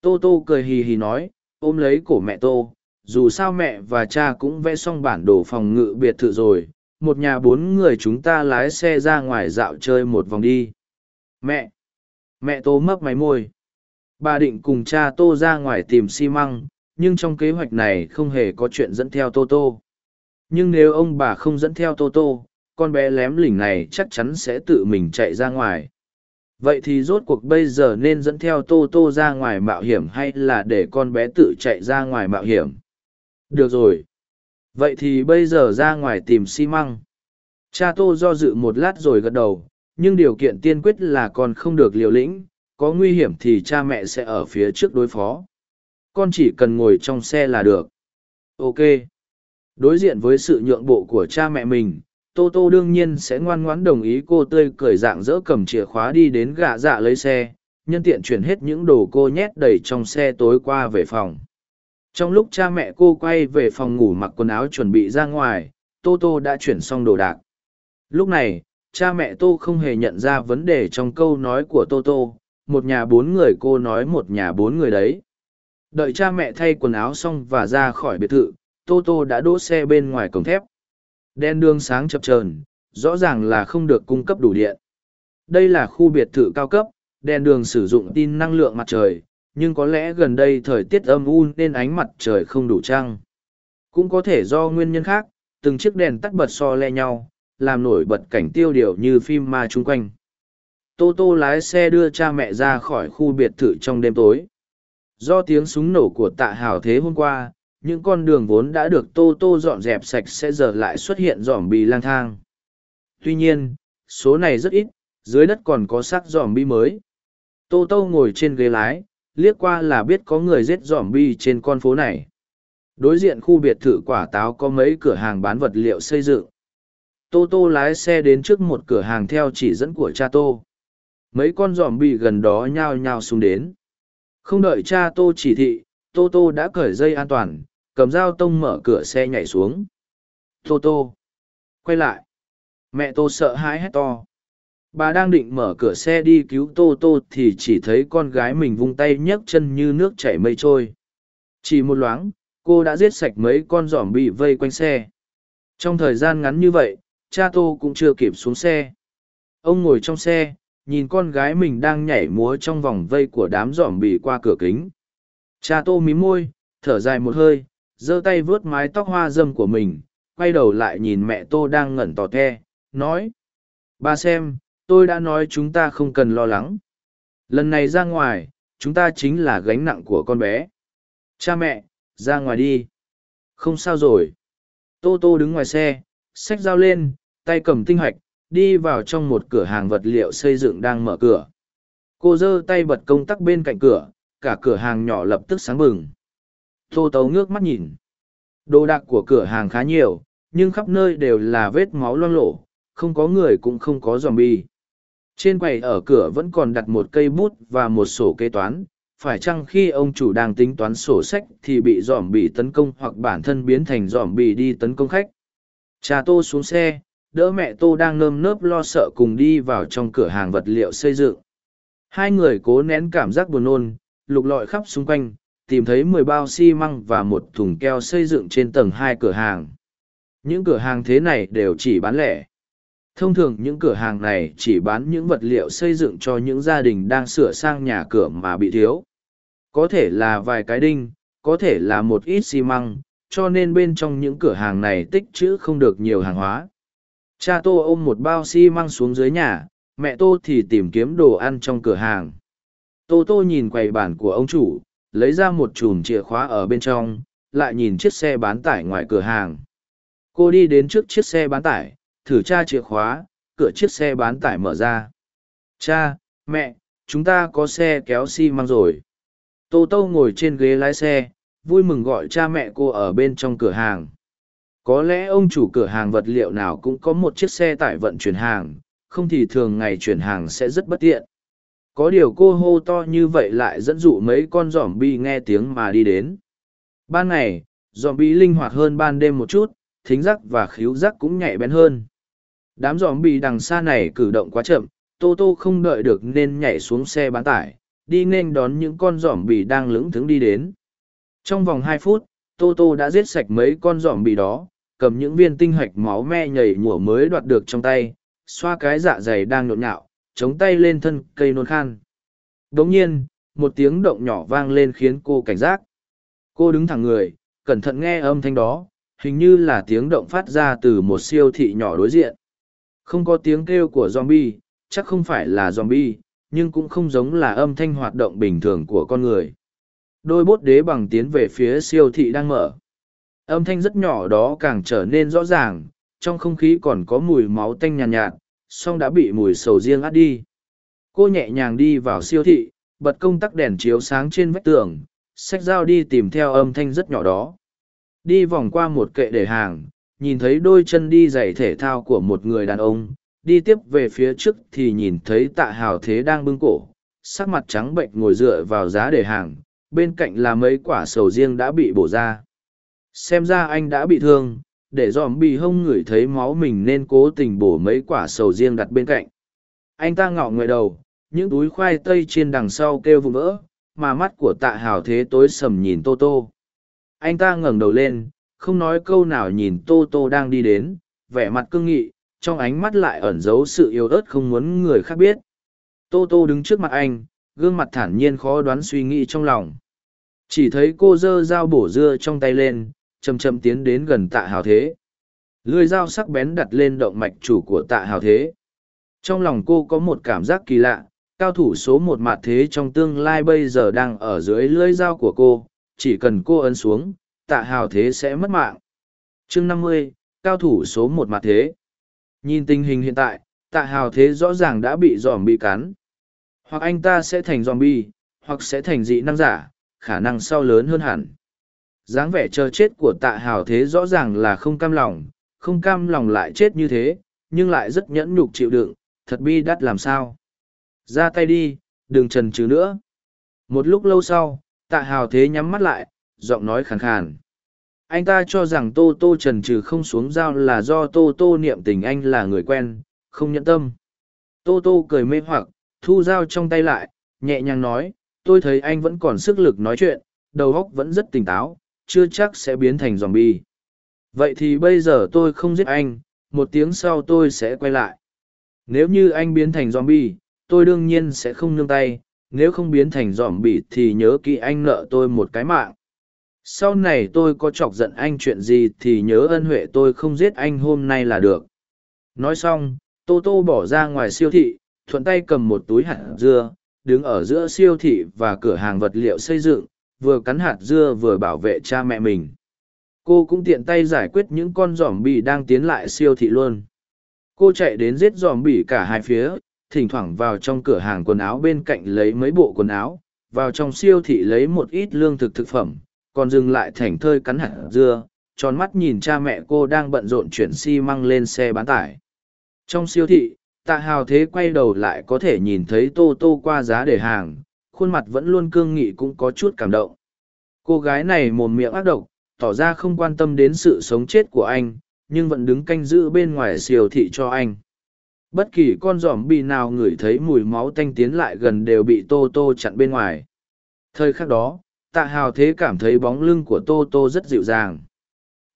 Tô Tô cười hì hì nói, ôm lấy cổ mẹ Tô, dù sao mẹ và cha cũng vẽ xong bản đồ phòng ngự biệt thự rồi, một nhà bốn người chúng ta lái xe ra ngoài dạo chơi một vòng đi. Mẹ mẹ tô mấp máy môi. Bà định cùng cha tô ra ngoài tìm xi măng, nhưng trong kế hoạch này không hề có chuyện dẫn theo tô tô. Nhưng nếu ông bà không dẫn theo tô tô, con bé lém lỉnh này chắc chắn sẽ tự mình chạy ra ngoài. Vậy thì rốt cuộc bây giờ nên dẫn theo tô tô ra ngoài mạo hiểm hay là để con bé tự chạy ra ngoài mạo hiểm? Được rồi. Vậy thì bây giờ ra ngoài tìm xi măng. Cha tô do dự một lát rồi gật đầu, nhưng điều kiện tiên quyết là con không được liều lĩnh, có nguy hiểm thì cha mẹ sẽ ở phía trước đối phó. Con chỉ cần ngồi trong xe là được. Ok. Đối diện với sự nhượng bộ của cha mẹ mình, tô tô đương nhiên sẽ ngoan ngoãn đồng ý cô tươi cười dạng dỡ cầm chìa khóa đi đến gạ dạ lấy xe, nhân tiện chuyển hết những đồ cô nhét đầy trong xe tối qua về phòng trong lúc cha mẹ cô quay về phòng ngủ mặc quần áo chuẩn bị ra ngoài, tô tô đã chuyển xong đồ đạc. Lúc này, cha mẹ tô không hề nhận ra vấn đề trong câu nói của tô tô, một nhà bốn người cô nói một nhà bốn người đấy. Đợi cha mẹ thay quần áo xong và ra khỏi biệt thự, tô tô đã đỗ xe bên ngoài cổng thép. Đen đường sáng chập trờn rõ ràng là không được cung cấp đủ điện. Đây là khu biệt thự cao cấp, đèn đường sử dụng tin năng lượng mặt trời nhưng có lẽ gần đây thời tiết âm u nên ánh mặt trời không đủ trăng. Cũng có thể do nguyên nhân khác, từng chiếc đèn tắt bật so le nhau, làm nổi bật cảnh tiêu điều như phim ma chung quanh. Tô tô lái xe đưa cha mẹ ra khỏi khu biệt thự trong đêm tối. Do tiếng súng nổ của tạ hào thế hôm qua, những con đường vốn đã được tô tô dọn dẹp sạch sẽ giờ lại xuất hiện dòm bì lang thang. Tuy nhiên, số này rất ít, dưới đất còn có xác dòm bi mới. Tô tô ngồi trên ghế lái liếc qua là biết có người giết dòm bi trên con phố này. Đối diện khu biệt thự quả táo có mấy cửa hàng bán vật liệu xây dựng. Tô tô lái xe đến trước một cửa hàng theo chỉ dẫn của cha tô. Mấy con dòm bi gần đó nhao nhao xuống đến. Không đợi cha tô chỉ thị, tô tô đã cởi dây an toàn, cầm dao tông mở cửa xe nhảy xuống. Tô tô, quay lại. Mẹ tô sợ hãi hét to bà đang định mở cửa xe đi cứu tô tô thì chỉ thấy con gái mình vung tay nhấc chân như nước chảy mây trôi. Chỉ một loáng, cô đã giết sạch mấy con giỏm bị vây quanh xe. Trong thời gian ngắn như vậy, cha tô cũng chưa kịp xuống xe. Ông ngồi trong xe, nhìn con gái mình đang nhảy múa trong vòng vây của đám giỏm bị qua cửa kính. Cha tô mí môi, thở dài một hơi, giơ tay vớt mái tóc hoa dâm của mình, quay đầu lại nhìn mẹ tô đang ngẩn tò the nói, bà xem tôi đã nói chúng ta không cần lo lắng. Lần này ra ngoài, chúng ta chính là gánh nặng của con bé. Cha mẹ, ra ngoài đi. Không sao rồi. Tô tô đứng ngoài xe, xách dao lên, tay cầm tinh hoạch, đi vào trong một cửa hàng vật liệu xây dựng đang mở cửa. Cô giơ tay bật công tắc bên cạnh cửa, cả cửa hàng nhỏ lập tức sáng bừng. Tô tấu ngước mắt nhìn. Đồ đạc của cửa hàng khá nhiều, nhưng khắp nơi đều là vết máu loang lổ, không có người cũng không có dòm bi trên quầy ở cửa vẫn còn đặt một cây bút và một sổ kế toán. Phải chăng khi ông chủ đang tính toán sổ sách thì bị dòm bị tấn công hoặc bản thân biến thành dòm bị đi tấn công khách? Cha tô xuống xe, đỡ mẹ tô đang nơm nớp lo sợ cùng đi vào trong cửa hàng vật liệu xây dựng. Hai người cố nén cảm giác buồn nôn, lục lọi khắp xung quanh, tìm thấy mười bao xi măng và một thùng keo xây dựng trên tầng hai cửa hàng. Những cửa hàng thế này đều chỉ bán lẻ thông thường những cửa hàng này chỉ bán những vật liệu xây dựng cho những gia đình đang sửa sang nhà cửa mà bị thiếu. Có thể là vài cái đinh, có thể là một ít xi măng, cho nên bên trong những cửa hàng này tích chữ không được nhiều hàng hóa. Cha tô ôm một bao xi măng xuống dưới nhà, mẹ tô thì tìm kiếm đồ ăn trong cửa hàng. Tô tô nhìn quầy bản của ông chủ, lấy ra một chùm chìa khóa ở bên trong, lại nhìn chiếc xe bán tải ngoài cửa hàng. Cô đi đến trước chiếc xe bán tải thử tra chìa khóa, cửa chiếc xe bán tải mở ra. Cha, mẹ, chúng ta có xe kéo xi măng rồi. Tô tô ngồi trên ghế lái xe, vui mừng gọi cha mẹ cô ở bên trong cửa hàng. Có lẽ ông chủ cửa hàng vật liệu nào cũng có một chiếc xe tải vận chuyển hàng, không thì thường ngày chuyển hàng sẽ rất bất tiện. Có điều cô hô to như vậy lại dẫn dụ mấy con giỏm bi nghe tiếng mà đi đến. Ban ngày giỏm bi linh hoạt hơn ban đêm một chút, thính giác và khíu giác cũng nhạy bén hơn đám giòm bị đằng xa này cử động quá chậm, tô tô không đợi được nên nhảy xuống xe bán tải, đi nên đón những con giòm bì đang lững thững đi đến. Trong vòng hai phút, tô tô đã giết sạch mấy con giòm bì đó, cầm những viên tinh hạch máu me nhảy mùa mới đoạt được trong tay, xoa cái dạ dày đang nhộn nhạo, chống tay lên thân cây nôn khan. Đồng nhiên, một tiếng động nhỏ vang lên khiến cô cảnh giác. Cô đứng thẳng người, cẩn thận nghe âm thanh đó, hình như là tiếng động phát ra từ một siêu thị nhỏ đối diện. Không có tiếng kêu của zombie, chắc không phải là zombie, nhưng cũng không giống là âm thanh hoạt động bình thường của con người. Đôi bốt đế bằng tiến về phía siêu thị đang mở. Âm thanh rất nhỏ đó càng trở nên rõ ràng, trong không khí còn có mùi máu tanh nhàn nhạt, nhạt, song đã bị mùi sầu riêng át đi. Cô nhẹ nhàng đi vào siêu thị, bật công tắc đèn chiếu sáng trên vách tường, xách dao đi tìm theo âm thanh rất nhỏ đó. Đi vòng qua một kệ để hàng, nhìn thấy đôi chân đi giày thể thao của một người đàn ông, đi tiếp về phía trước thì nhìn thấy tạ hào thế đang bưng cổ, sắc mặt trắng bệnh ngồi dựa vào giá để hàng, bên cạnh là mấy quả sầu riêng đã bị bổ ra. Xem ra anh đã bị thương, để dòm bị hông ngửi thấy máu mình nên cố tình bổ mấy quả sầu riêng đặt bên cạnh. Anh ta ngọ người đầu, những túi khoai tây trên đằng sau kêu vụn vỡ, mà mắt của tạ hào thế tối sầm nhìn Tô Tô. Anh ta ngẩng đầu lên, không nói câu nào nhìn Tô Tô đang đi đến, vẻ mặt cương nghị, trong ánh mắt lại ẩn giấu sự yếu ớt không muốn người khác biết. Tô Tô đứng trước mặt anh, gương mặt thản nhiên khó đoán suy nghĩ trong lòng. Chỉ thấy cô giơ dao bổ dưa trong tay lên, chầm chậm tiến đến gần tạ hào thế. Lưỡi dao sắc bén đặt lên động mạch chủ của tạ hào thế. Trong lòng cô có một cảm giác kỳ lạ, cao thủ số một mặt thế trong tương lai bây giờ đang ở dưới lưỡi dao của cô, chỉ cần cô ấn xuống, tạ hào thế sẽ mất mạng. chương năm mươi cao thủ số một mặt thế. Nhìn tình hình hiện tại, tạ hào thế rõ ràng đã bị giòm bị cắn. Hoặc anh ta sẽ thành zombie, hoặc sẽ thành dị năng giả, khả năng sau lớn hơn hẳn. dáng vẻ chờ chết của tạ hào thế rõ ràng là không cam lòng, không cam lòng lại chết như thế, nhưng lại rất nhẫn nhục chịu đựng, thật bi đắt làm sao. Ra tay đi, đừng trần trừ nữa. Một lúc lâu sau, tạ hào thế nhắm mắt lại, giọng nói khàn khàn. Anh ta cho rằng Tô Tô trần trừ không xuống dao là do Tô Tô niệm tình anh là người quen, không nhẫn tâm. Tô Tô cười mê hoặc, thu dao trong tay lại, nhẹ nhàng nói, tôi thấy anh vẫn còn sức lực nói chuyện, đầu óc vẫn rất tỉnh táo, chưa chắc sẽ biến thành zombie. Vậy thì bây giờ tôi không giết anh, một tiếng sau tôi sẽ quay lại. Nếu như anh biến thành zombie, tôi đương nhiên sẽ không nương tay, nếu không biến thành zombie thì nhớ kỹ anh nợ tôi một cái mạng. Sau này tôi có chọc giận anh chuyện gì thì nhớ ân huệ tôi không giết anh hôm nay là được. Nói xong, Tô Tô bỏ ra ngoài siêu thị, thuận tay cầm một túi hạt dưa, đứng ở giữa siêu thị và cửa hàng vật liệu xây dựng, vừa cắn hạt dưa vừa bảo vệ cha mẹ mình. Cô cũng tiện tay giải quyết những con giỏm bì đang tiến lại siêu thị luôn. Cô chạy đến giết giỏm bì cả hai phía, thỉnh thoảng vào trong cửa hàng quần áo bên cạnh lấy mấy bộ quần áo, vào trong siêu thị lấy một ít lương thực thực phẩm, còn dừng lại thảnh thơi cắn hạt dưa, tròn mắt nhìn cha mẹ cô đang bận rộn chuyển xi măng lên xe bán tải. Trong siêu thị, tạ hào thế quay đầu lại có thể nhìn thấy tô tô qua giá để hàng, khuôn mặt vẫn luôn cương nghị cũng có chút cảm động. Cô gái này mồm miệng ác độc, tỏ ra không quan tâm đến sự sống chết của anh, nhưng vẫn đứng canh giữ bên ngoài siêu thị cho anh. Bất kỳ con giỏm bị nào ngửi thấy mùi máu tanh tiến lại gần đều bị tô tô chặn bên ngoài. Thời khắc đó, tạ hào thế cảm thấy bóng lưng của tô tô rất dịu dàng.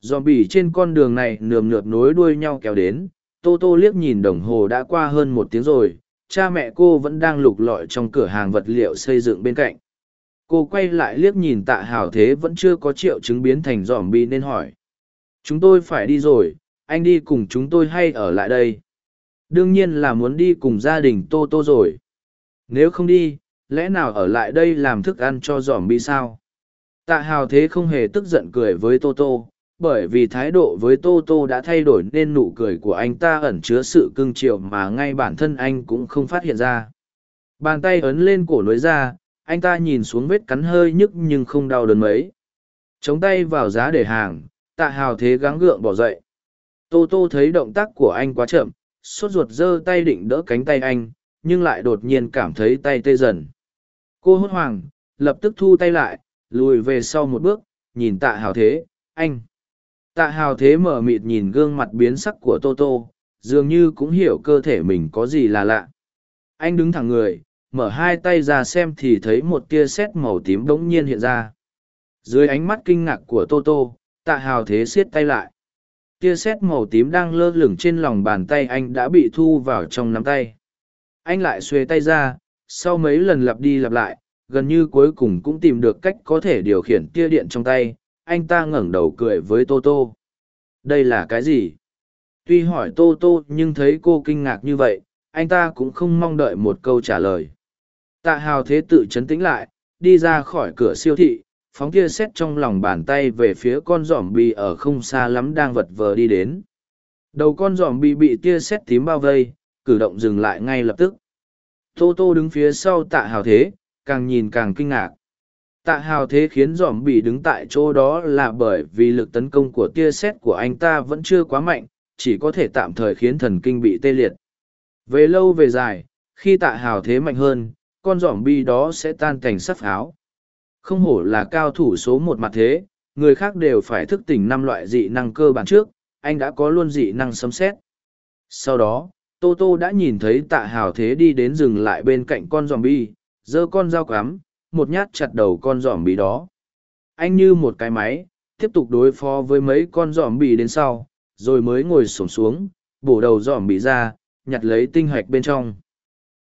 Giòm bỉ trên con đường này nườm nượp nối đuôi nhau kéo đến, tô tô liếc nhìn đồng hồ đã qua hơn một tiếng rồi, cha mẹ cô vẫn đang lục lọi trong cửa hàng vật liệu xây dựng bên cạnh. Cô quay lại liếc nhìn tạ hào thế vẫn chưa có triệu chứng biến thành giòm bỉ nên hỏi. Chúng tôi phải đi rồi, anh đi cùng chúng tôi hay ở lại đây? Đương nhiên là muốn đi cùng gia đình tô tô rồi. Nếu không đi, lẽ nào ở lại đây làm thức ăn cho giòm bi sao? Tạ hào thế không hề tức giận cười với tô tô, bởi vì thái độ với tô tô đã thay đổi nên nụ cười của anh ta ẩn chứa sự cưng chiều mà ngay bản thân anh cũng không phát hiện ra. Bàn tay ấn lên cổ nối ra, anh ta nhìn xuống vết cắn hơi nhức nhưng không đau đớn mấy. Chống tay vào giá để hàng, tạ hào thế gắng gượng bỏ dậy. Tô tô thấy động tác của anh quá chậm, sốt ruột giơ tay định đỡ cánh tay anh nhưng lại đột nhiên cảm thấy tay tê dần. Cô hốt hoảng, lập tức thu tay lại, lùi về sau một bước, nhìn tạ hào thế, anh. Tạ hào thế mở mịt nhìn gương mặt biến sắc của tô tô, dường như cũng hiểu cơ thể mình có gì là lạ. Anh đứng thẳng người, mở hai tay ra xem thì thấy một tia sét màu tím bỗng nhiên hiện ra. Dưới ánh mắt kinh ngạc của tô tô, tạ hào thế siết tay lại. Tia sét màu tím đang lơ lửng trên lòng bàn tay anh đã bị thu vào trong nắm tay anh lại xuê tay ra sau mấy lần lặp đi lặp lại gần như cuối cùng cũng tìm được cách có thể điều khiển tia điện trong tay anh ta ngẩng đầu cười với tô tô Đây là cái gì? Tuy hỏi Tô Tô nhưng thấy cô kinh ngạc như vậy, anh ta cũng không mong đợi một câu trả lời. Tạ hào thế tự chấn tĩnh lại, đi ra khỏi cửa siêu thị, phóng tia xét trong lòng bàn tay về phía con giỏm bi ở không xa lắm đang vật vờ đi đến. Đầu con giỏm bi bị tia xét tím bao vây, cử động dừng lại ngay lập tức. Tô Tô đứng phía sau tạ hào thế, càng nhìn càng kinh ngạc. Tạ hào thế khiến giỏm bị đứng tại chỗ đó là bởi vì lực tấn công của tia xét của anh ta vẫn chưa quá mạnh, chỉ có thể tạm thời khiến thần kinh bị tê liệt. Về lâu về dài, khi tạ hào thế mạnh hơn, con giỏm bi đó sẽ tan thành sắt pháo. Không hổ là cao thủ số một mặt thế, người khác đều phải thức tỉnh năm loại dị năng cơ bản trước, anh đã có luôn dị năng sấm xét. Sau đó, Tô Tô đã nhìn thấy tạ hào thế đi đến rừng lại bên cạnh con giòm bi, giơ con dao cắm, một nhát chặt đầu con giòm bi đó. Anh như một cái máy, tiếp tục đối phó với mấy con giòm bi đến sau, rồi mới ngồi sổm xuống, bổ đầu giòm bi ra, nhặt lấy tinh hoạch bên trong.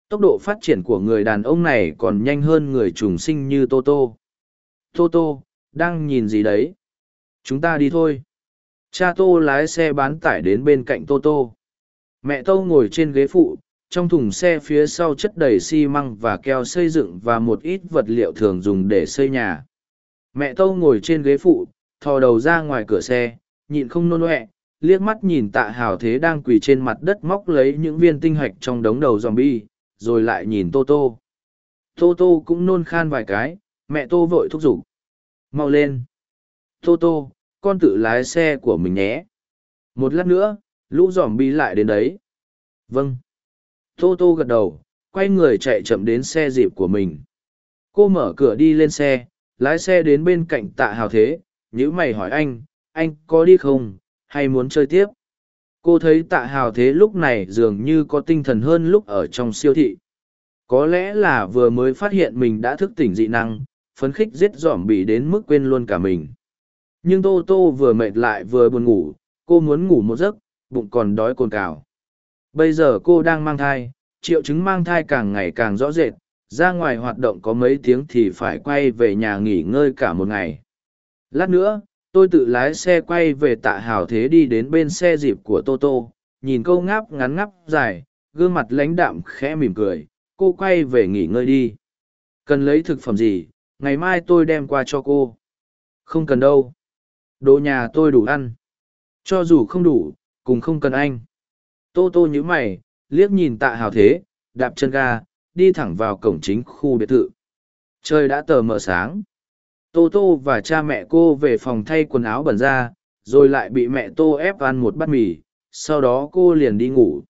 Tốc độ phát triển của người đàn ông này còn nhanh hơn người trùng sinh như Tô Tô. Tô Tô, đang nhìn gì đấy? Chúng ta đi thôi. Cha Tô lái xe bán tải đến bên cạnh Tô Tô. Mẹ Tô ngồi trên ghế phụ, trong thùng xe phía sau chất đầy xi măng và keo xây dựng và một ít vật liệu thường dùng để xây nhà. Mẹ Tô ngồi trên ghế phụ, thò đầu ra ngoài cửa xe, nhịn không nôn ọe, liếc mắt nhìn tạ hào thế đang quỳ trên mặt đất móc lấy những viên tinh hạch trong đống đầu zombie, rồi lại nhìn Tô Tô. Tô Tô cũng nôn khan vài cái, mẹ Tô vội thúc giục. Mau lên. Tô Tô, con tự lái xe của mình nhé. Một lát nữa, lũ giòm bi lại đến đấy. Vâng. Tô Tô gật đầu, quay người chạy chậm đến xe dịp của mình. Cô mở cửa đi lên xe, lái xe đến bên cạnh tạ hào thế, nhữ mày hỏi anh, anh có đi không, hay muốn chơi tiếp? Cô thấy tạ hào thế lúc này dường như có tinh thần hơn lúc ở trong siêu thị. Có lẽ là vừa mới phát hiện mình đã thức tỉnh dị năng, phấn khích giết dỏm bị đến mức quên luôn cả mình. Nhưng Tô Tô vừa mệt lại vừa buồn ngủ, cô muốn ngủ một giấc, bụng còn đói cồn cào. Bây giờ cô đang mang thai, triệu chứng mang thai càng ngày càng rõ rệt, ra ngoài hoạt động có mấy tiếng thì phải quay về nhà nghỉ ngơi cả một ngày. Lát nữa, tôi tự lái xe quay về tạ hào thế đi đến bên xe dịp của Toto, nhìn câu ngáp ngắn ngắp dài, gương mặt lãnh đạm khẽ mỉm cười, cô quay về nghỉ ngơi đi. Cần lấy thực phẩm gì, ngày mai tôi đem qua cho cô. Không cần đâu. Đồ nhà tôi đủ ăn. Cho dù không đủ, cùng không cần anh. Tô tô nhíu mày, liếc nhìn tạ hào thế, đạp chân ga, đi thẳng vào cổng chính khu biệt thự. Trời đã tờ mờ sáng. Tô tô và cha mẹ cô về phòng thay quần áo bẩn ra, rồi lại bị mẹ tô ép ăn một bát mì, sau đó cô liền đi ngủ.